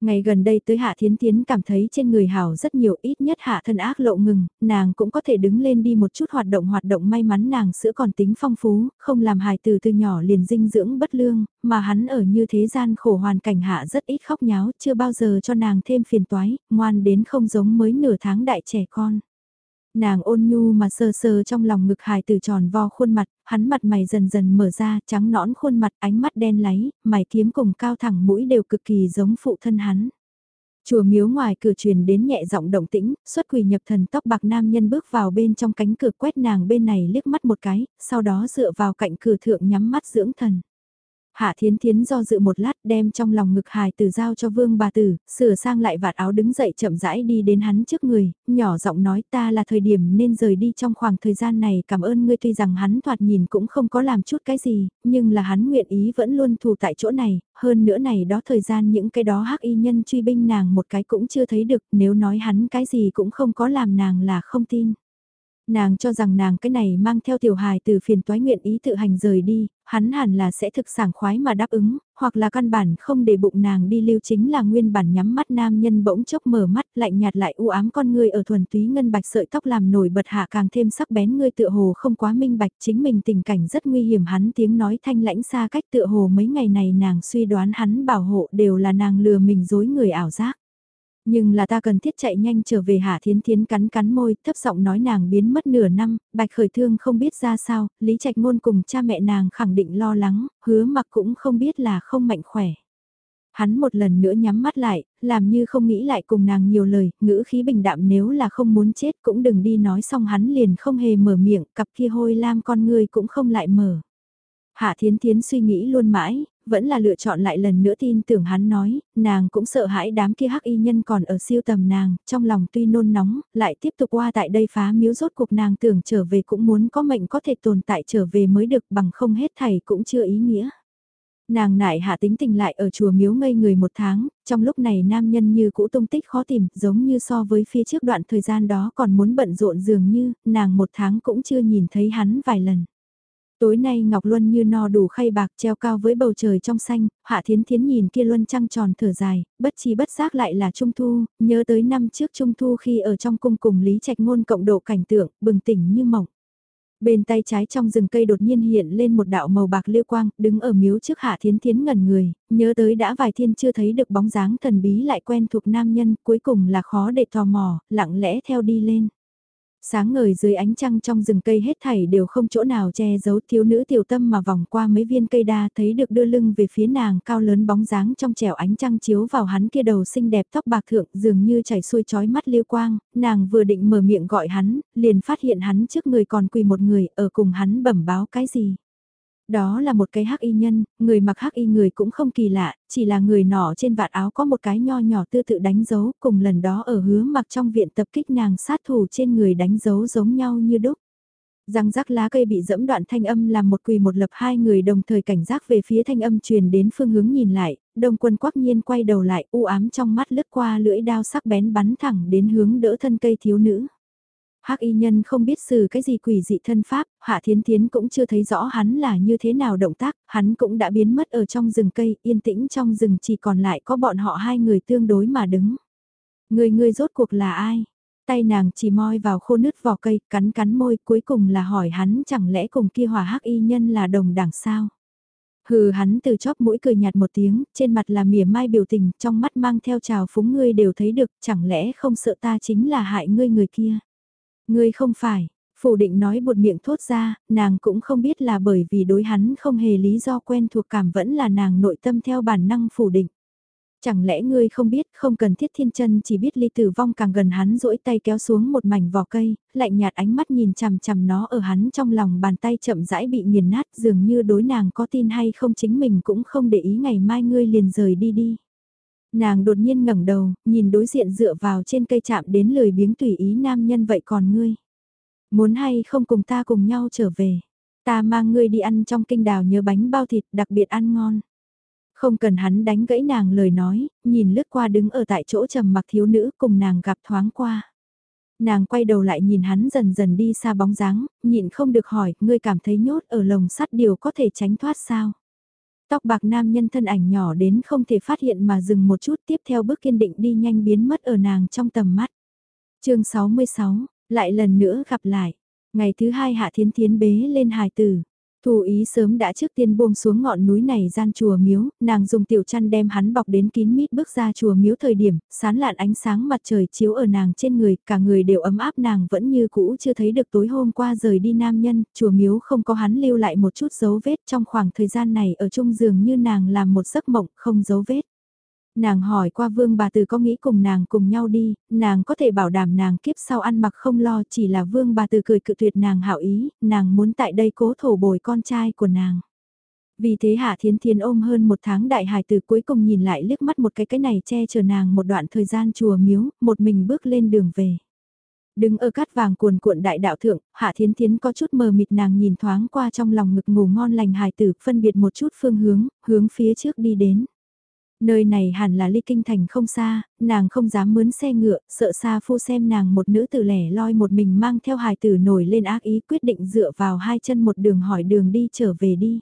[SPEAKER 1] Ngày gần đây tới Hạ Thiến Thiến cảm thấy trên người Hảo rất nhiều ít nhất Hạ thân ác lộ ngừng, nàng cũng có thể đứng lên đi một chút hoạt động hoạt động may mắn nàng sữa còn tính phong phú, không làm hài từ từ nhỏ liền dinh dưỡng bất lương, mà hắn ở như thế gian khổ hoàn cảnh Hạ rất ít khóc nháo, chưa bao giờ cho nàng thêm phiền toái, ngoan đến không giống mới nửa tháng đại trẻ con. Nàng ôn nhu mà sờ sờ trong lòng ngực hài từ tròn vo khuôn mặt, hắn mặt mày dần dần mở ra, trắng nõn khuôn mặt, ánh mắt đen láy, mày kiếm cùng cao thẳng mũi đều cực kỳ giống phụ thân hắn. Chùa miếu ngoài cửa truyền đến nhẹ giọng động tĩnh, xuất quỷ nhập thần tóc bạc nam nhân bước vào bên trong cánh cửa quét nàng bên này liếc mắt một cái, sau đó dựa vào cạnh cửa thượng nhắm mắt dưỡng thần. Hạ Thiến Thiến do dự một lát đem trong lòng ngực hài từ giao cho vương bà tử, sửa sang lại vạt áo đứng dậy chậm rãi đi đến hắn trước người, nhỏ giọng nói ta là thời điểm nên rời đi trong khoảng thời gian này cảm ơn ngươi tuy rằng hắn thoạt nhìn cũng không có làm chút cái gì, nhưng là hắn nguyện ý vẫn luôn thù tại chỗ này, hơn nữa này đó thời gian những cái đó hắc y nhân truy binh nàng một cái cũng chưa thấy được nếu nói hắn cái gì cũng không có làm nàng là không tin. Nàng cho rằng nàng cái này mang theo tiểu hài từ phiền toái nguyện ý tự hành rời đi, hắn hẳn là sẽ thực sảng khoái mà đáp ứng, hoặc là căn bản không để bụng nàng đi lưu chính là nguyên bản nhắm mắt nam nhân bỗng chốc mở mắt lạnh nhạt lại u ám con người ở thuần túy ngân bạch sợi tóc làm nổi bật hạ càng thêm sắc bén người tựa hồ không quá minh bạch chính mình tình cảnh rất nguy hiểm hắn tiếng nói thanh lãnh xa cách tựa hồ mấy ngày này nàng suy đoán hắn bảo hộ đều là nàng lừa mình dối người ảo giác. Nhưng là ta cần thiết chạy nhanh trở về Hạ Thiến Thiến cắn cắn môi, thấp giọng nói nàng biến mất nửa năm, bạch khởi thương không biết ra sao, Lý Trạch Ngôn cùng cha mẹ nàng khẳng định lo lắng, hứa mặc cũng không biết là không mạnh khỏe. Hắn một lần nữa nhắm mắt lại, làm như không nghĩ lại cùng nàng nhiều lời, ngữ khí bình đạm nếu là không muốn chết cũng đừng đi nói xong hắn liền không hề mở miệng, cặp kia hôi lam con người cũng không lại mở. Hạ Thiến Thiến suy nghĩ luôn mãi, vẫn là lựa chọn lại lần nữa tin tưởng hắn nói, nàng cũng sợ hãi đám kia hắc y nhân còn ở siêu tầm nàng, trong lòng tuy nôn nóng, lại tiếp tục qua tại đây phá miếu rốt cuộc nàng tưởng trở về cũng muốn có mệnh có thể tồn tại trở về mới được bằng không hết thầy cũng chưa ý nghĩa. Nàng nại hạ tính tình lại ở chùa miếu ngây người một tháng, trong lúc này nam nhân như cũ tung tích khó tìm, giống như so với phía trước đoạn thời gian đó còn muốn bận rộn dường như, nàng một tháng cũng chưa nhìn thấy hắn vài lần. Tối nay Ngọc Luân như no đủ khay bạc treo cao với bầu trời trong xanh, Hạ Thiến Thiến nhìn kia Luân trăng tròn thở dài, bất chi bất giác lại là Trung Thu, nhớ tới năm trước Trung Thu khi ở trong cung cùng Lý Trạch Ngôn cộng độ cảnh tượng, bừng tỉnh như mộng. Bên tay trái trong rừng cây đột nhiên hiện lên một đạo màu bạc liêu quang, đứng ở miếu trước Hạ Thiến Thiến ngẩn người, nhớ tới đã vài thiên chưa thấy được bóng dáng thần bí lại quen thuộc nam nhân, cuối cùng là khó để tò mò, lặng lẽ theo đi lên. Sáng ngời dưới ánh trăng trong rừng cây hết thảy đều không chỗ nào che giấu thiếu nữ tiểu tâm mà vòng qua mấy viên cây đa thấy được đưa lưng về phía nàng cao lớn bóng dáng trong trẻo ánh trăng chiếu vào hắn kia đầu xinh đẹp tóc bạc thượng dường như chảy xuôi chói mắt liêu quang, nàng vừa định mở miệng gọi hắn, liền phát hiện hắn trước người còn quỳ một người ở cùng hắn bẩm báo cái gì. Đó là một cái hắc y nhân, người mặc hắc y người cũng không kỳ lạ, chỉ là người nọ trên vạt áo có một cái nho nhỏ tư tự đánh dấu, cùng lần đó ở hứa mặc trong viện tập kích nàng sát thủ trên người đánh dấu giống nhau như đúc. Răng rắc lá cây bị dẫm đoạn thanh âm làm một quỳ một lập hai người đồng thời cảnh giác về phía thanh âm truyền đến phương hướng nhìn lại, đông quân quắc nhiên quay đầu lại u ám trong mắt lướt qua lưỡi đao sắc bén bắn thẳng đến hướng đỡ thân cây thiếu nữ hắc y nhân không biết xử cái gì quỷ dị thân pháp, Hạ Thiến Thiến cũng chưa thấy rõ hắn là như thế nào động tác, hắn cũng đã biến mất ở trong rừng cây, yên tĩnh trong rừng chỉ còn lại có bọn họ hai người tương đối mà đứng. Người người rốt cuộc là ai? Tay nàng chỉ moi vào khô nứt vỏ cây, cắn cắn môi, cuối cùng là hỏi hắn chẳng lẽ cùng kia hòa hắc y nhân là đồng đảng sao? Hừ hắn từ chóp mũi cười nhạt một tiếng, trên mặt là mỉa mai biểu tình, trong mắt mang theo trào phúng ngươi đều thấy được, chẳng lẽ không sợ ta chính là hại ngươi người kia. Ngươi không phải, phủ định nói một miệng thốt ra, nàng cũng không biết là bởi vì đối hắn không hề lý do quen thuộc cảm vẫn là nàng nội tâm theo bản năng phủ định. Chẳng lẽ ngươi không biết không cần thiết thiên chân chỉ biết ly tử vong càng gần hắn rỗi tay kéo xuống một mảnh vỏ cây, lạnh nhạt ánh mắt nhìn chằm chằm nó ở hắn trong lòng bàn tay chậm rãi bị nghiền nát dường như đối nàng có tin hay không chính mình cũng không để ý ngày mai ngươi liền rời đi đi. Nàng đột nhiên ngẩng đầu, nhìn đối diện dựa vào trên cây chạm đến lười biếng tùy ý nam nhân vậy còn ngươi. Muốn hay không cùng ta cùng nhau trở về. Ta mang ngươi đi ăn trong kinh đào nhớ bánh bao thịt đặc biệt ăn ngon. Không cần hắn đánh gãy nàng lời nói, nhìn lướt qua đứng ở tại chỗ trầm mặc thiếu nữ cùng nàng gặp thoáng qua. Nàng quay đầu lại nhìn hắn dần dần đi xa bóng dáng, nhịn không được hỏi, ngươi cảm thấy nhốt ở lồng sắt điều có thể tránh thoát sao? Tóc bạc nam nhân thân ảnh nhỏ đến không thể phát hiện mà dừng một chút tiếp theo bước kiên định đi nhanh biến mất ở nàng trong tầm mắt. chương 66, lại lần nữa gặp lại. Ngày thứ hai Hạ Thiến Thiến bế lên hài tử. Thù ý sớm đã trước tiên buông xuống ngọn núi này gian chùa miếu, nàng dùng tiểu chăn đem hắn bọc đến kín mít bước ra chùa miếu thời điểm, sán lạn ánh sáng mặt trời chiếu ở nàng trên người, cả người đều ấm áp nàng vẫn như cũ chưa thấy được tối hôm qua rời đi nam nhân, chùa miếu không có hắn lưu lại một chút dấu vết trong khoảng thời gian này ở chung giường như nàng làm một giấc mộng không dấu vết. Nàng hỏi qua vương bà tử có nghĩ cùng nàng cùng nhau đi, nàng có thể bảo đảm nàng kiếp sau ăn mặc không lo chỉ là vương bà tử cười cự tuyệt nàng hảo ý, nàng muốn tại đây cố thổ bồi con trai của nàng. Vì thế Hạ Thiến Thiên ôm hơn một tháng đại hài từ cuối cùng nhìn lại liếc mắt một cái cái này che chở nàng một đoạn thời gian chùa miếu, một mình bước lên đường về. Đứng ở cát vàng cuồn cuộn đại đạo thượng, Hạ Thiến Thiến có chút mờ mịt nàng nhìn thoáng qua trong lòng ngực ngủ ngon lành hài tử, phân biệt một chút phương hướng, hướng phía trước đi đến. Nơi này hẳn là ly kinh thành không xa, nàng không dám mướn xe ngựa, sợ xa phu xem nàng một nữ tử lẻ loi một mình mang theo hài tử nổi lên ác ý quyết định dựa vào hai chân một đường hỏi đường đi trở về đi.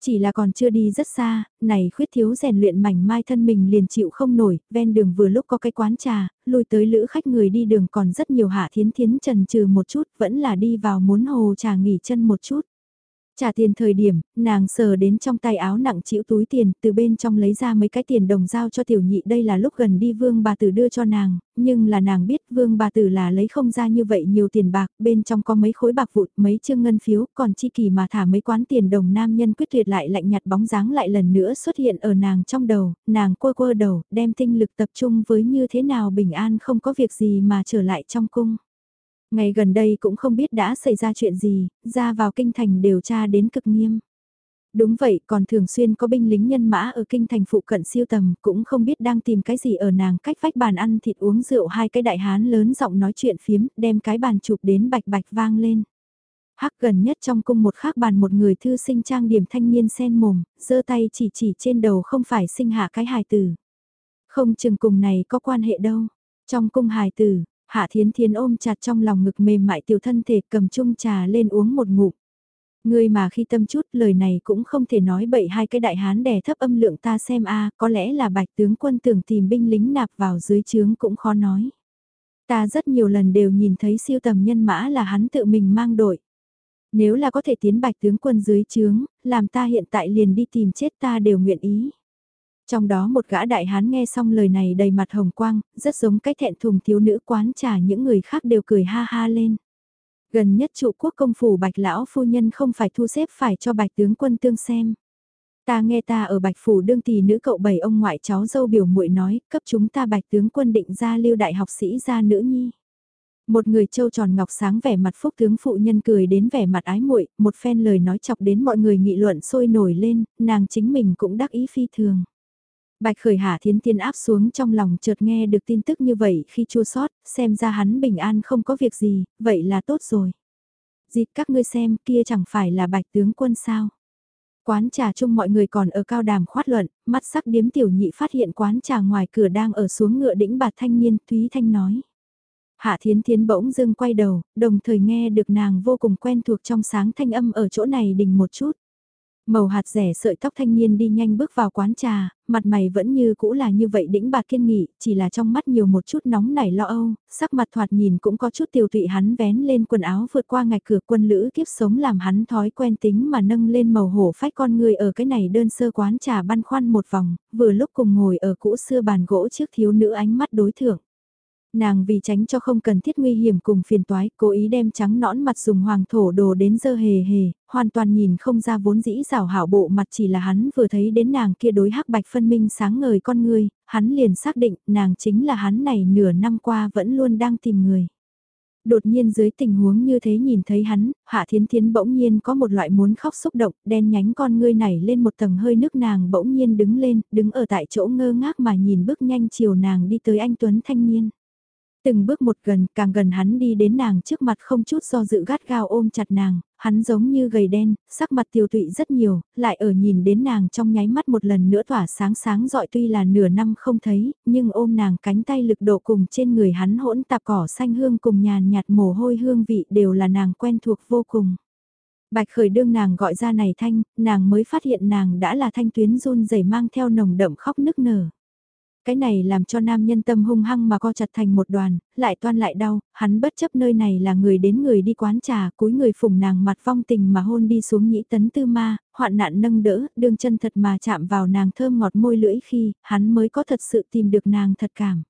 [SPEAKER 1] Chỉ là còn chưa đi rất xa, này khuyết thiếu rèn luyện mảnh mai thân mình liền chịu không nổi, ven đường vừa lúc có cái quán trà, lùi tới lữ khách người đi đường còn rất nhiều hạ thiến thiến trần trừ một chút, vẫn là đi vào muốn hồ trà nghỉ chân một chút. Trả tiền thời điểm, nàng sờ đến trong tay áo nặng chịu túi tiền, từ bên trong lấy ra mấy cái tiền đồng giao cho tiểu nhị đây là lúc gần đi vương bà tử đưa cho nàng, nhưng là nàng biết vương bà tử là lấy không ra như vậy nhiều tiền bạc, bên trong có mấy khối bạc vụt, mấy chương ngân phiếu, còn chi kỳ mà thả mấy quán tiền đồng nam nhân quyết tuyệt lại lạnh nhạt bóng dáng lại lần nữa xuất hiện ở nàng trong đầu, nàng quơ quơ đầu, đem tinh lực tập trung với như thế nào bình an không có việc gì mà trở lại trong cung. Ngày gần đây cũng không biết đã xảy ra chuyện gì, ra vào kinh thành điều tra đến cực nghiêm. Đúng vậy, còn thường xuyên có binh lính nhân mã ở kinh thành phụ cận siêu tầm, cũng không biết đang tìm cái gì ở nàng cách vách bàn ăn thịt uống rượu hai cái đại hán lớn giọng nói chuyện phiếm, đem cái bàn chụp đến bạch bạch vang lên. Hắc gần nhất trong cung một khác bàn một người thư sinh trang điểm thanh niên sen mồm, giơ tay chỉ chỉ trên đầu không phải sinh hạ cái hài tử. Không chừng cùng này có quan hệ đâu. Trong cung hài tử, Hạ Thiến Thiến ôm chặt trong lòng ngực mềm mại tiểu thân thể cầm chung trà lên uống một ngụm. Ngươi mà khi tâm chút lời này cũng không thể nói bậy hai cái đại hán đè thấp âm lượng ta xem a có lẽ là bạch tướng quân tưởng tìm binh lính nạp vào dưới trướng cũng khó nói. Ta rất nhiều lần đều nhìn thấy siêu tầm nhân mã là hắn tự mình mang đội. Nếu là có thể tiến bạch tướng quân dưới trướng, làm ta hiện tại liền đi tìm chết ta đều nguyện ý. Trong đó một gã đại hán nghe xong lời này đầy mặt hồng quang, rất giống cái thẹn thùng thiếu nữ quán trà những người khác đều cười ha ha lên. Gần nhất trụ quốc công phủ bạch lão phu nhân không phải thu xếp phải cho bạch tướng quân tương xem. Ta nghe ta ở bạch phủ đương tỷ nữ cậu bảy ông ngoại cháu dâu biểu muội nói, cấp chúng ta bạch tướng quân định ra lưu đại học sĩ ra nữ nhi. Một người trâu tròn ngọc sáng vẻ mặt phúc tướng phụ nhân cười đến vẻ mặt ái muội, một phen lời nói chọc đến mọi người nghị luận sôi nổi lên, nàng chính mình cũng đắc ý phi thường. Bạch khởi hạ thiến thiên áp xuống trong lòng chợt nghe được tin tức như vậy khi chua sót, xem ra hắn bình an không có việc gì, vậy là tốt rồi. Dịp các ngươi xem kia chẳng phải là bạch tướng quân sao. Quán trà chung mọi người còn ở cao đàm khoát luận, mắt sắc điếm tiểu nhị phát hiện quán trà ngoài cửa đang ở xuống ngựa đĩnh bạt thanh niên, Thúy Thanh nói. Hạ Thiến Thiến bỗng dưng quay đầu, đồng thời nghe được nàng vô cùng quen thuộc trong sáng thanh âm ở chỗ này đình một chút. Màu hạt rẻ sợi tóc thanh niên đi nhanh bước vào quán trà, mặt mày vẫn như cũ là như vậy đĩnh bạc kiên nghị, chỉ là trong mắt nhiều một chút nóng nảy lo âu, sắc mặt thoạt nhìn cũng có chút tiêu tụy hắn vén lên quần áo vượt qua ngạch cửa quân lữ kiếp sống làm hắn thói quen tính mà nâng lên màu hổ phách con người ở cái này đơn sơ quán trà băn khoăn một vòng, vừa lúc cùng ngồi ở cũ xưa bàn gỗ trước thiếu nữ ánh mắt đối thượng. Nàng vì tránh cho không cần thiết nguy hiểm cùng phiền toái, cố ý đem trắng nõn mặt dùng hoàng thổ đồ đến dơ hề hề, hoàn toàn nhìn không ra vốn dĩ rào hảo bộ mặt chỉ là hắn vừa thấy đến nàng kia đối hắc bạch phân minh sáng ngời con người, hắn liền xác định nàng chính là hắn này nửa năm qua vẫn luôn đang tìm người đột nhiên dưới tình huống như thế nhìn thấy hắn, Hạ Thiến Thiến bỗng nhiên có một loại muốn khóc xúc động, đen nhánh con ngươi này lên một tầng hơi nước nàng bỗng nhiên đứng lên, đứng ở tại chỗ ngơ ngác mà nhìn bước nhanh chiều nàng đi tới anh Tuấn thanh niên. Từng bước một gần, càng gần hắn đi đến nàng trước mặt không chút do dự gắt gao ôm chặt nàng, hắn giống như gầy đen, sắc mặt tiêu tụy rất nhiều, lại ở nhìn đến nàng trong nháy mắt một lần nữa tỏa sáng sáng dọi tuy là nửa năm không thấy, nhưng ôm nàng cánh tay lực độ cùng trên người hắn hỗn tạp cỏ xanh hương cùng nhàn nhạt mồ hôi hương vị đều là nàng quen thuộc vô cùng. Bạch khởi đương nàng gọi ra này thanh, nàng mới phát hiện nàng đã là thanh tuyến run rẩy mang theo nồng đậm khóc nức nở. Cái này làm cho nam nhân tâm hung hăng mà co chặt thành một đoàn, lại toan lại đau, hắn bất chấp nơi này là người đến người đi quán trà, cúi người phủng nàng mặt vong tình mà hôn đi xuống nhĩ tấn tư ma, hoạn nạn nâng đỡ, đương chân thật mà chạm vào nàng thơm ngọt môi lưỡi khi, hắn mới có thật sự tìm được nàng thật cảm.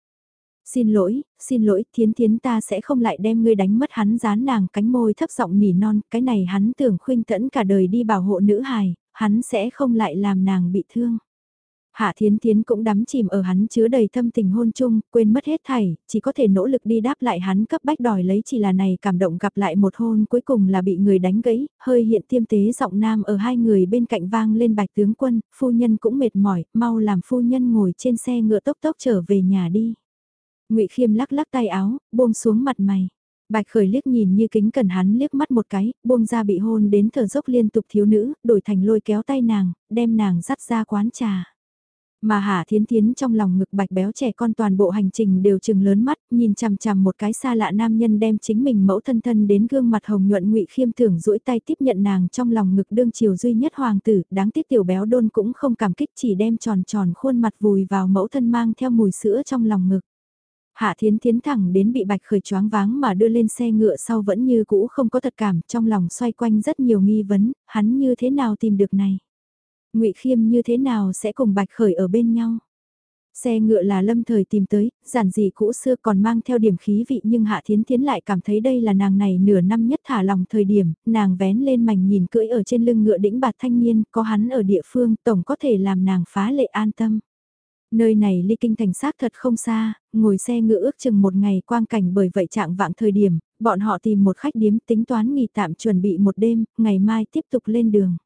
[SPEAKER 1] Xin lỗi, xin lỗi, thiến thiến ta sẽ không lại đem ngươi đánh mất hắn dán nàng cánh môi thấp giọng nỉ non, cái này hắn tưởng khuyên tẫn cả đời đi bảo hộ nữ hài, hắn sẽ không lại làm nàng bị thương. Hạ Thiến Thiến cũng đắm chìm ở hắn chứa đầy thâm tình hôn chung, quên mất hết thảy, chỉ có thể nỗ lực đi đáp lại hắn cấp bách đòi lấy chỉ là này cảm động gặp lại một hôn cuối cùng là bị người đánh gãy, hơi hiện tiêm tế giọng nam ở hai người bên cạnh vang lên bạch tướng quân, phu nhân cũng mệt mỏi, mau làm phu nhân ngồi trên xe ngựa tốc tốc trở về nhà đi. ngụy Khiêm lắc lắc tay áo, buông xuống mặt mày. Bạch khởi liếc nhìn như kính cần hắn liếc mắt một cái, buông ra bị hôn đến thở dốc liên tục thiếu nữ, đổi thành lôi kéo tay nàng, đem nàng dắt ra quán trà. Mà Hà Thiến Thiến trong lòng ngực bạch béo trẻ con toàn bộ hành trình đều trừng lớn mắt, nhìn chằm chằm một cái xa lạ nam nhân đem chính mình mẫu thân thân đến gương mặt hồng nhuận ngụy khiêm thưởng duỗi tay tiếp nhận nàng trong lòng ngực đương chiều duy nhất hoàng tử, đáng tiếc tiểu béo đôn cũng không cảm kích chỉ đem tròn tròn khuôn mặt vùi vào mẫu thân mang theo mùi sữa trong lòng ngực. Hạ Thiến Thiến thẳng đến bị Bạch Khởi choáng váng mà đưa lên xe ngựa sau vẫn như cũ không có thật cảm, trong lòng xoay quanh rất nhiều nghi vấn, hắn như thế nào tìm được này ngụy Khiêm như thế nào sẽ cùng Bạch Khởi ở bên nhau? Xe ngựa là lâm thời tìm tới, giản dị cũ xưa còn mang theo điểm khí vị nhưng Hạ Thiến Thiến lại cảm thấy đây là nàng này nửa năm nhất thả lòng thời điểm, nàng vén lên mảnh nhìn cưỡi ở trên lưng ngựa đĩnh bạt thanh niên, có hắn ở địa phương, tổng có thể làm nàng phá lệ an tâm. Nơi này ly kinh thành xác thật không xa, ngồi xe ngựa ước chừng một ngày quang cảnh bởi vậy trạng vạng thời điểm, bọn họ tìm một khách điếm tính toán nghỉ tạm chuẩn bị một đêm, ngày mai tiếp tục lên đường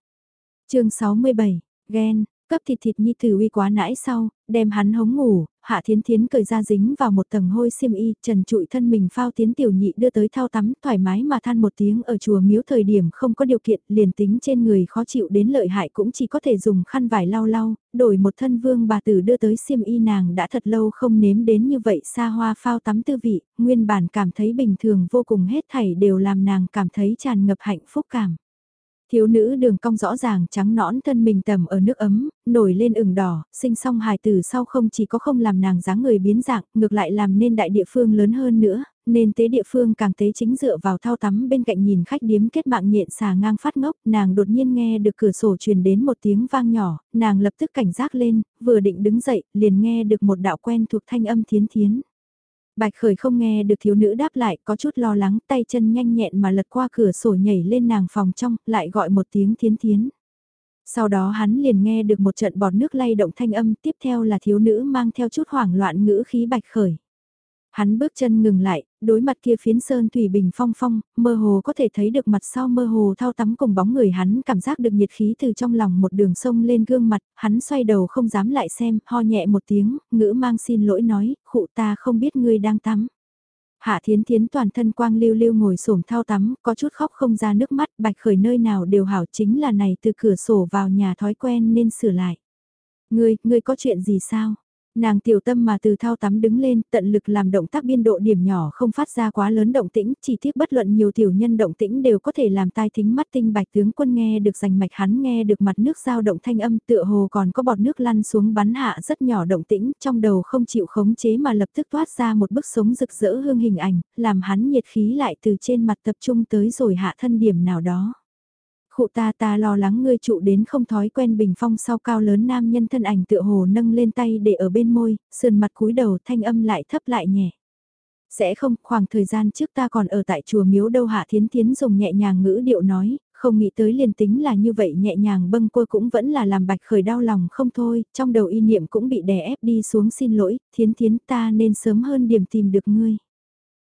[SPEAKER 1] chương 67, ghen, cấp thịt thịt nhi tử uy quá nãi sau, đem hắn hống ngủ, hạ thiến thiến cởi ra dính vào một tầng hôi xiêm y, trần trụi thân mình phao tiến tiểu nhị đưa tới thao tắm, thoải mái mà than một tiếng ở chùa miếu thời điểm không có điều kiện, liền tính trên người khó chịu đến lợi hại cũng chỉ có thể dùng khăn vải lau lau, đổi một thân vương bà tử đưa tới xiêm y nàng đã thật lâu không nếm đến như vậy xa hoa phao tắm tư vị, nguyên bản cảm thấy bình thường vô cùng hết thảy đều làm nàng cảm thấy tràn ngập hạnh phúc cảm. Thiếu nữ đường cong rõ ràng trắng nõn thân mình tầm ở nước ấm, nổi lên ửng đỏ, sinh xong hài tử sau không chỉ có không làm nàng dáng người biến dạng, ngược lại làm nên đại địa phương lớn hơn nữa, nên tế địa phương càng tế chính dựa vào thao tắm bên cạnh nhìn khách điếm kết mạng nhện xà ngang phát ngốc, nàng đột nhiên nghe được cửa sổ truyền đến một tiếng vang nhỏ, nàng lập tức cảnh giác lên, vừa định đứng dậy, liền nghe được một đạo quen thuộc thanh âm thiến thiến. Bạch khởi không nghe được thiếu nữ đáp lại, có chút lo lắng, tay chân nhanh nhẹn mà lật qua cửa sổ nhảy lên nàng phòng trong, lại gọi một tiếng thiến thiến. Sau đó hắn liền nghe được một trận bọt nước lay động thanh âm, tiếp theo là thiếu nữ mang theo chút hoảng loạn ngữ khí bạch khởi. Hắn bước chân ngừng lại, đối mặt kia phiến sơn thủy bình phong phong, mơ hồ có thể thấy được mặt sau mơ hồ thao tắm cùng bóng người hắn cảm giác được nhiệt khí từ trong lòng một đường sông lên gương mặt, hắn xoay đầu không dám lại xem, ho nhẹ một tiếng, ngữ mang xin lỗi nói, khụ ta không biết ngươi đang tắm. Hạ Thiến Thiến toàn thân quang lưu lưu ngồi xổm thao tắm, có chút khóc không ra nước mắt, bạch khởi nơi nào đều hảo chính là này từ cửa sổ vào nhà thói quen nên sửa lại. Ngươi, ngươi có chuyện gì sao? Nàng tiểu tâm mà từ thao tắm đứng lên, tận lực làm động tác biên độ điểm nhỏ không phát ra quá lớn động tĩnh, chỉ tiếc bất luận nhiều tiểu nhân động tĩnh đều có thể làm tai thính mắt tinh bạch tướng quân nghe được rành mạch hắn nghe được mặt nước dao động thanh âm tựa hồ còn có bọt nước lăn xuống bắn hạ rất nhỏ động tĩnh, trong đầu không chịu khống chế mà lập tức toát ra một bức sống rực rỡ hương hình ảnh, làm hắn nhiệt khí lại từ trên mặt tập trung tới rồi hạ thân điểm nào đó khụ ta ta lo lắng ngươi trụ đến không thói quen bình phong sau cao lớn nam nhân thân ảnh tựa hồ nâng lên tay để ở bên môi, sườn mặt cúi đầu thanh âm lại thấp lại nhẹ. Sẽ không, khoảng thời gian trước ta còn ở tại chùa miếu đâu hạ thiến thiến dùng nhẹ nhàng ngữ điệu nói, không nghĩ tới liền tính là như vậy nhẹ nhàng bâng quơ cũng vẫn là làm bạch khởi đau lòng không thôi, trong đầu y niệm cũng bị đè ép đi xuống xin lỗi, thiến thiến ta nên sớm hơn điểm tìm được ngươi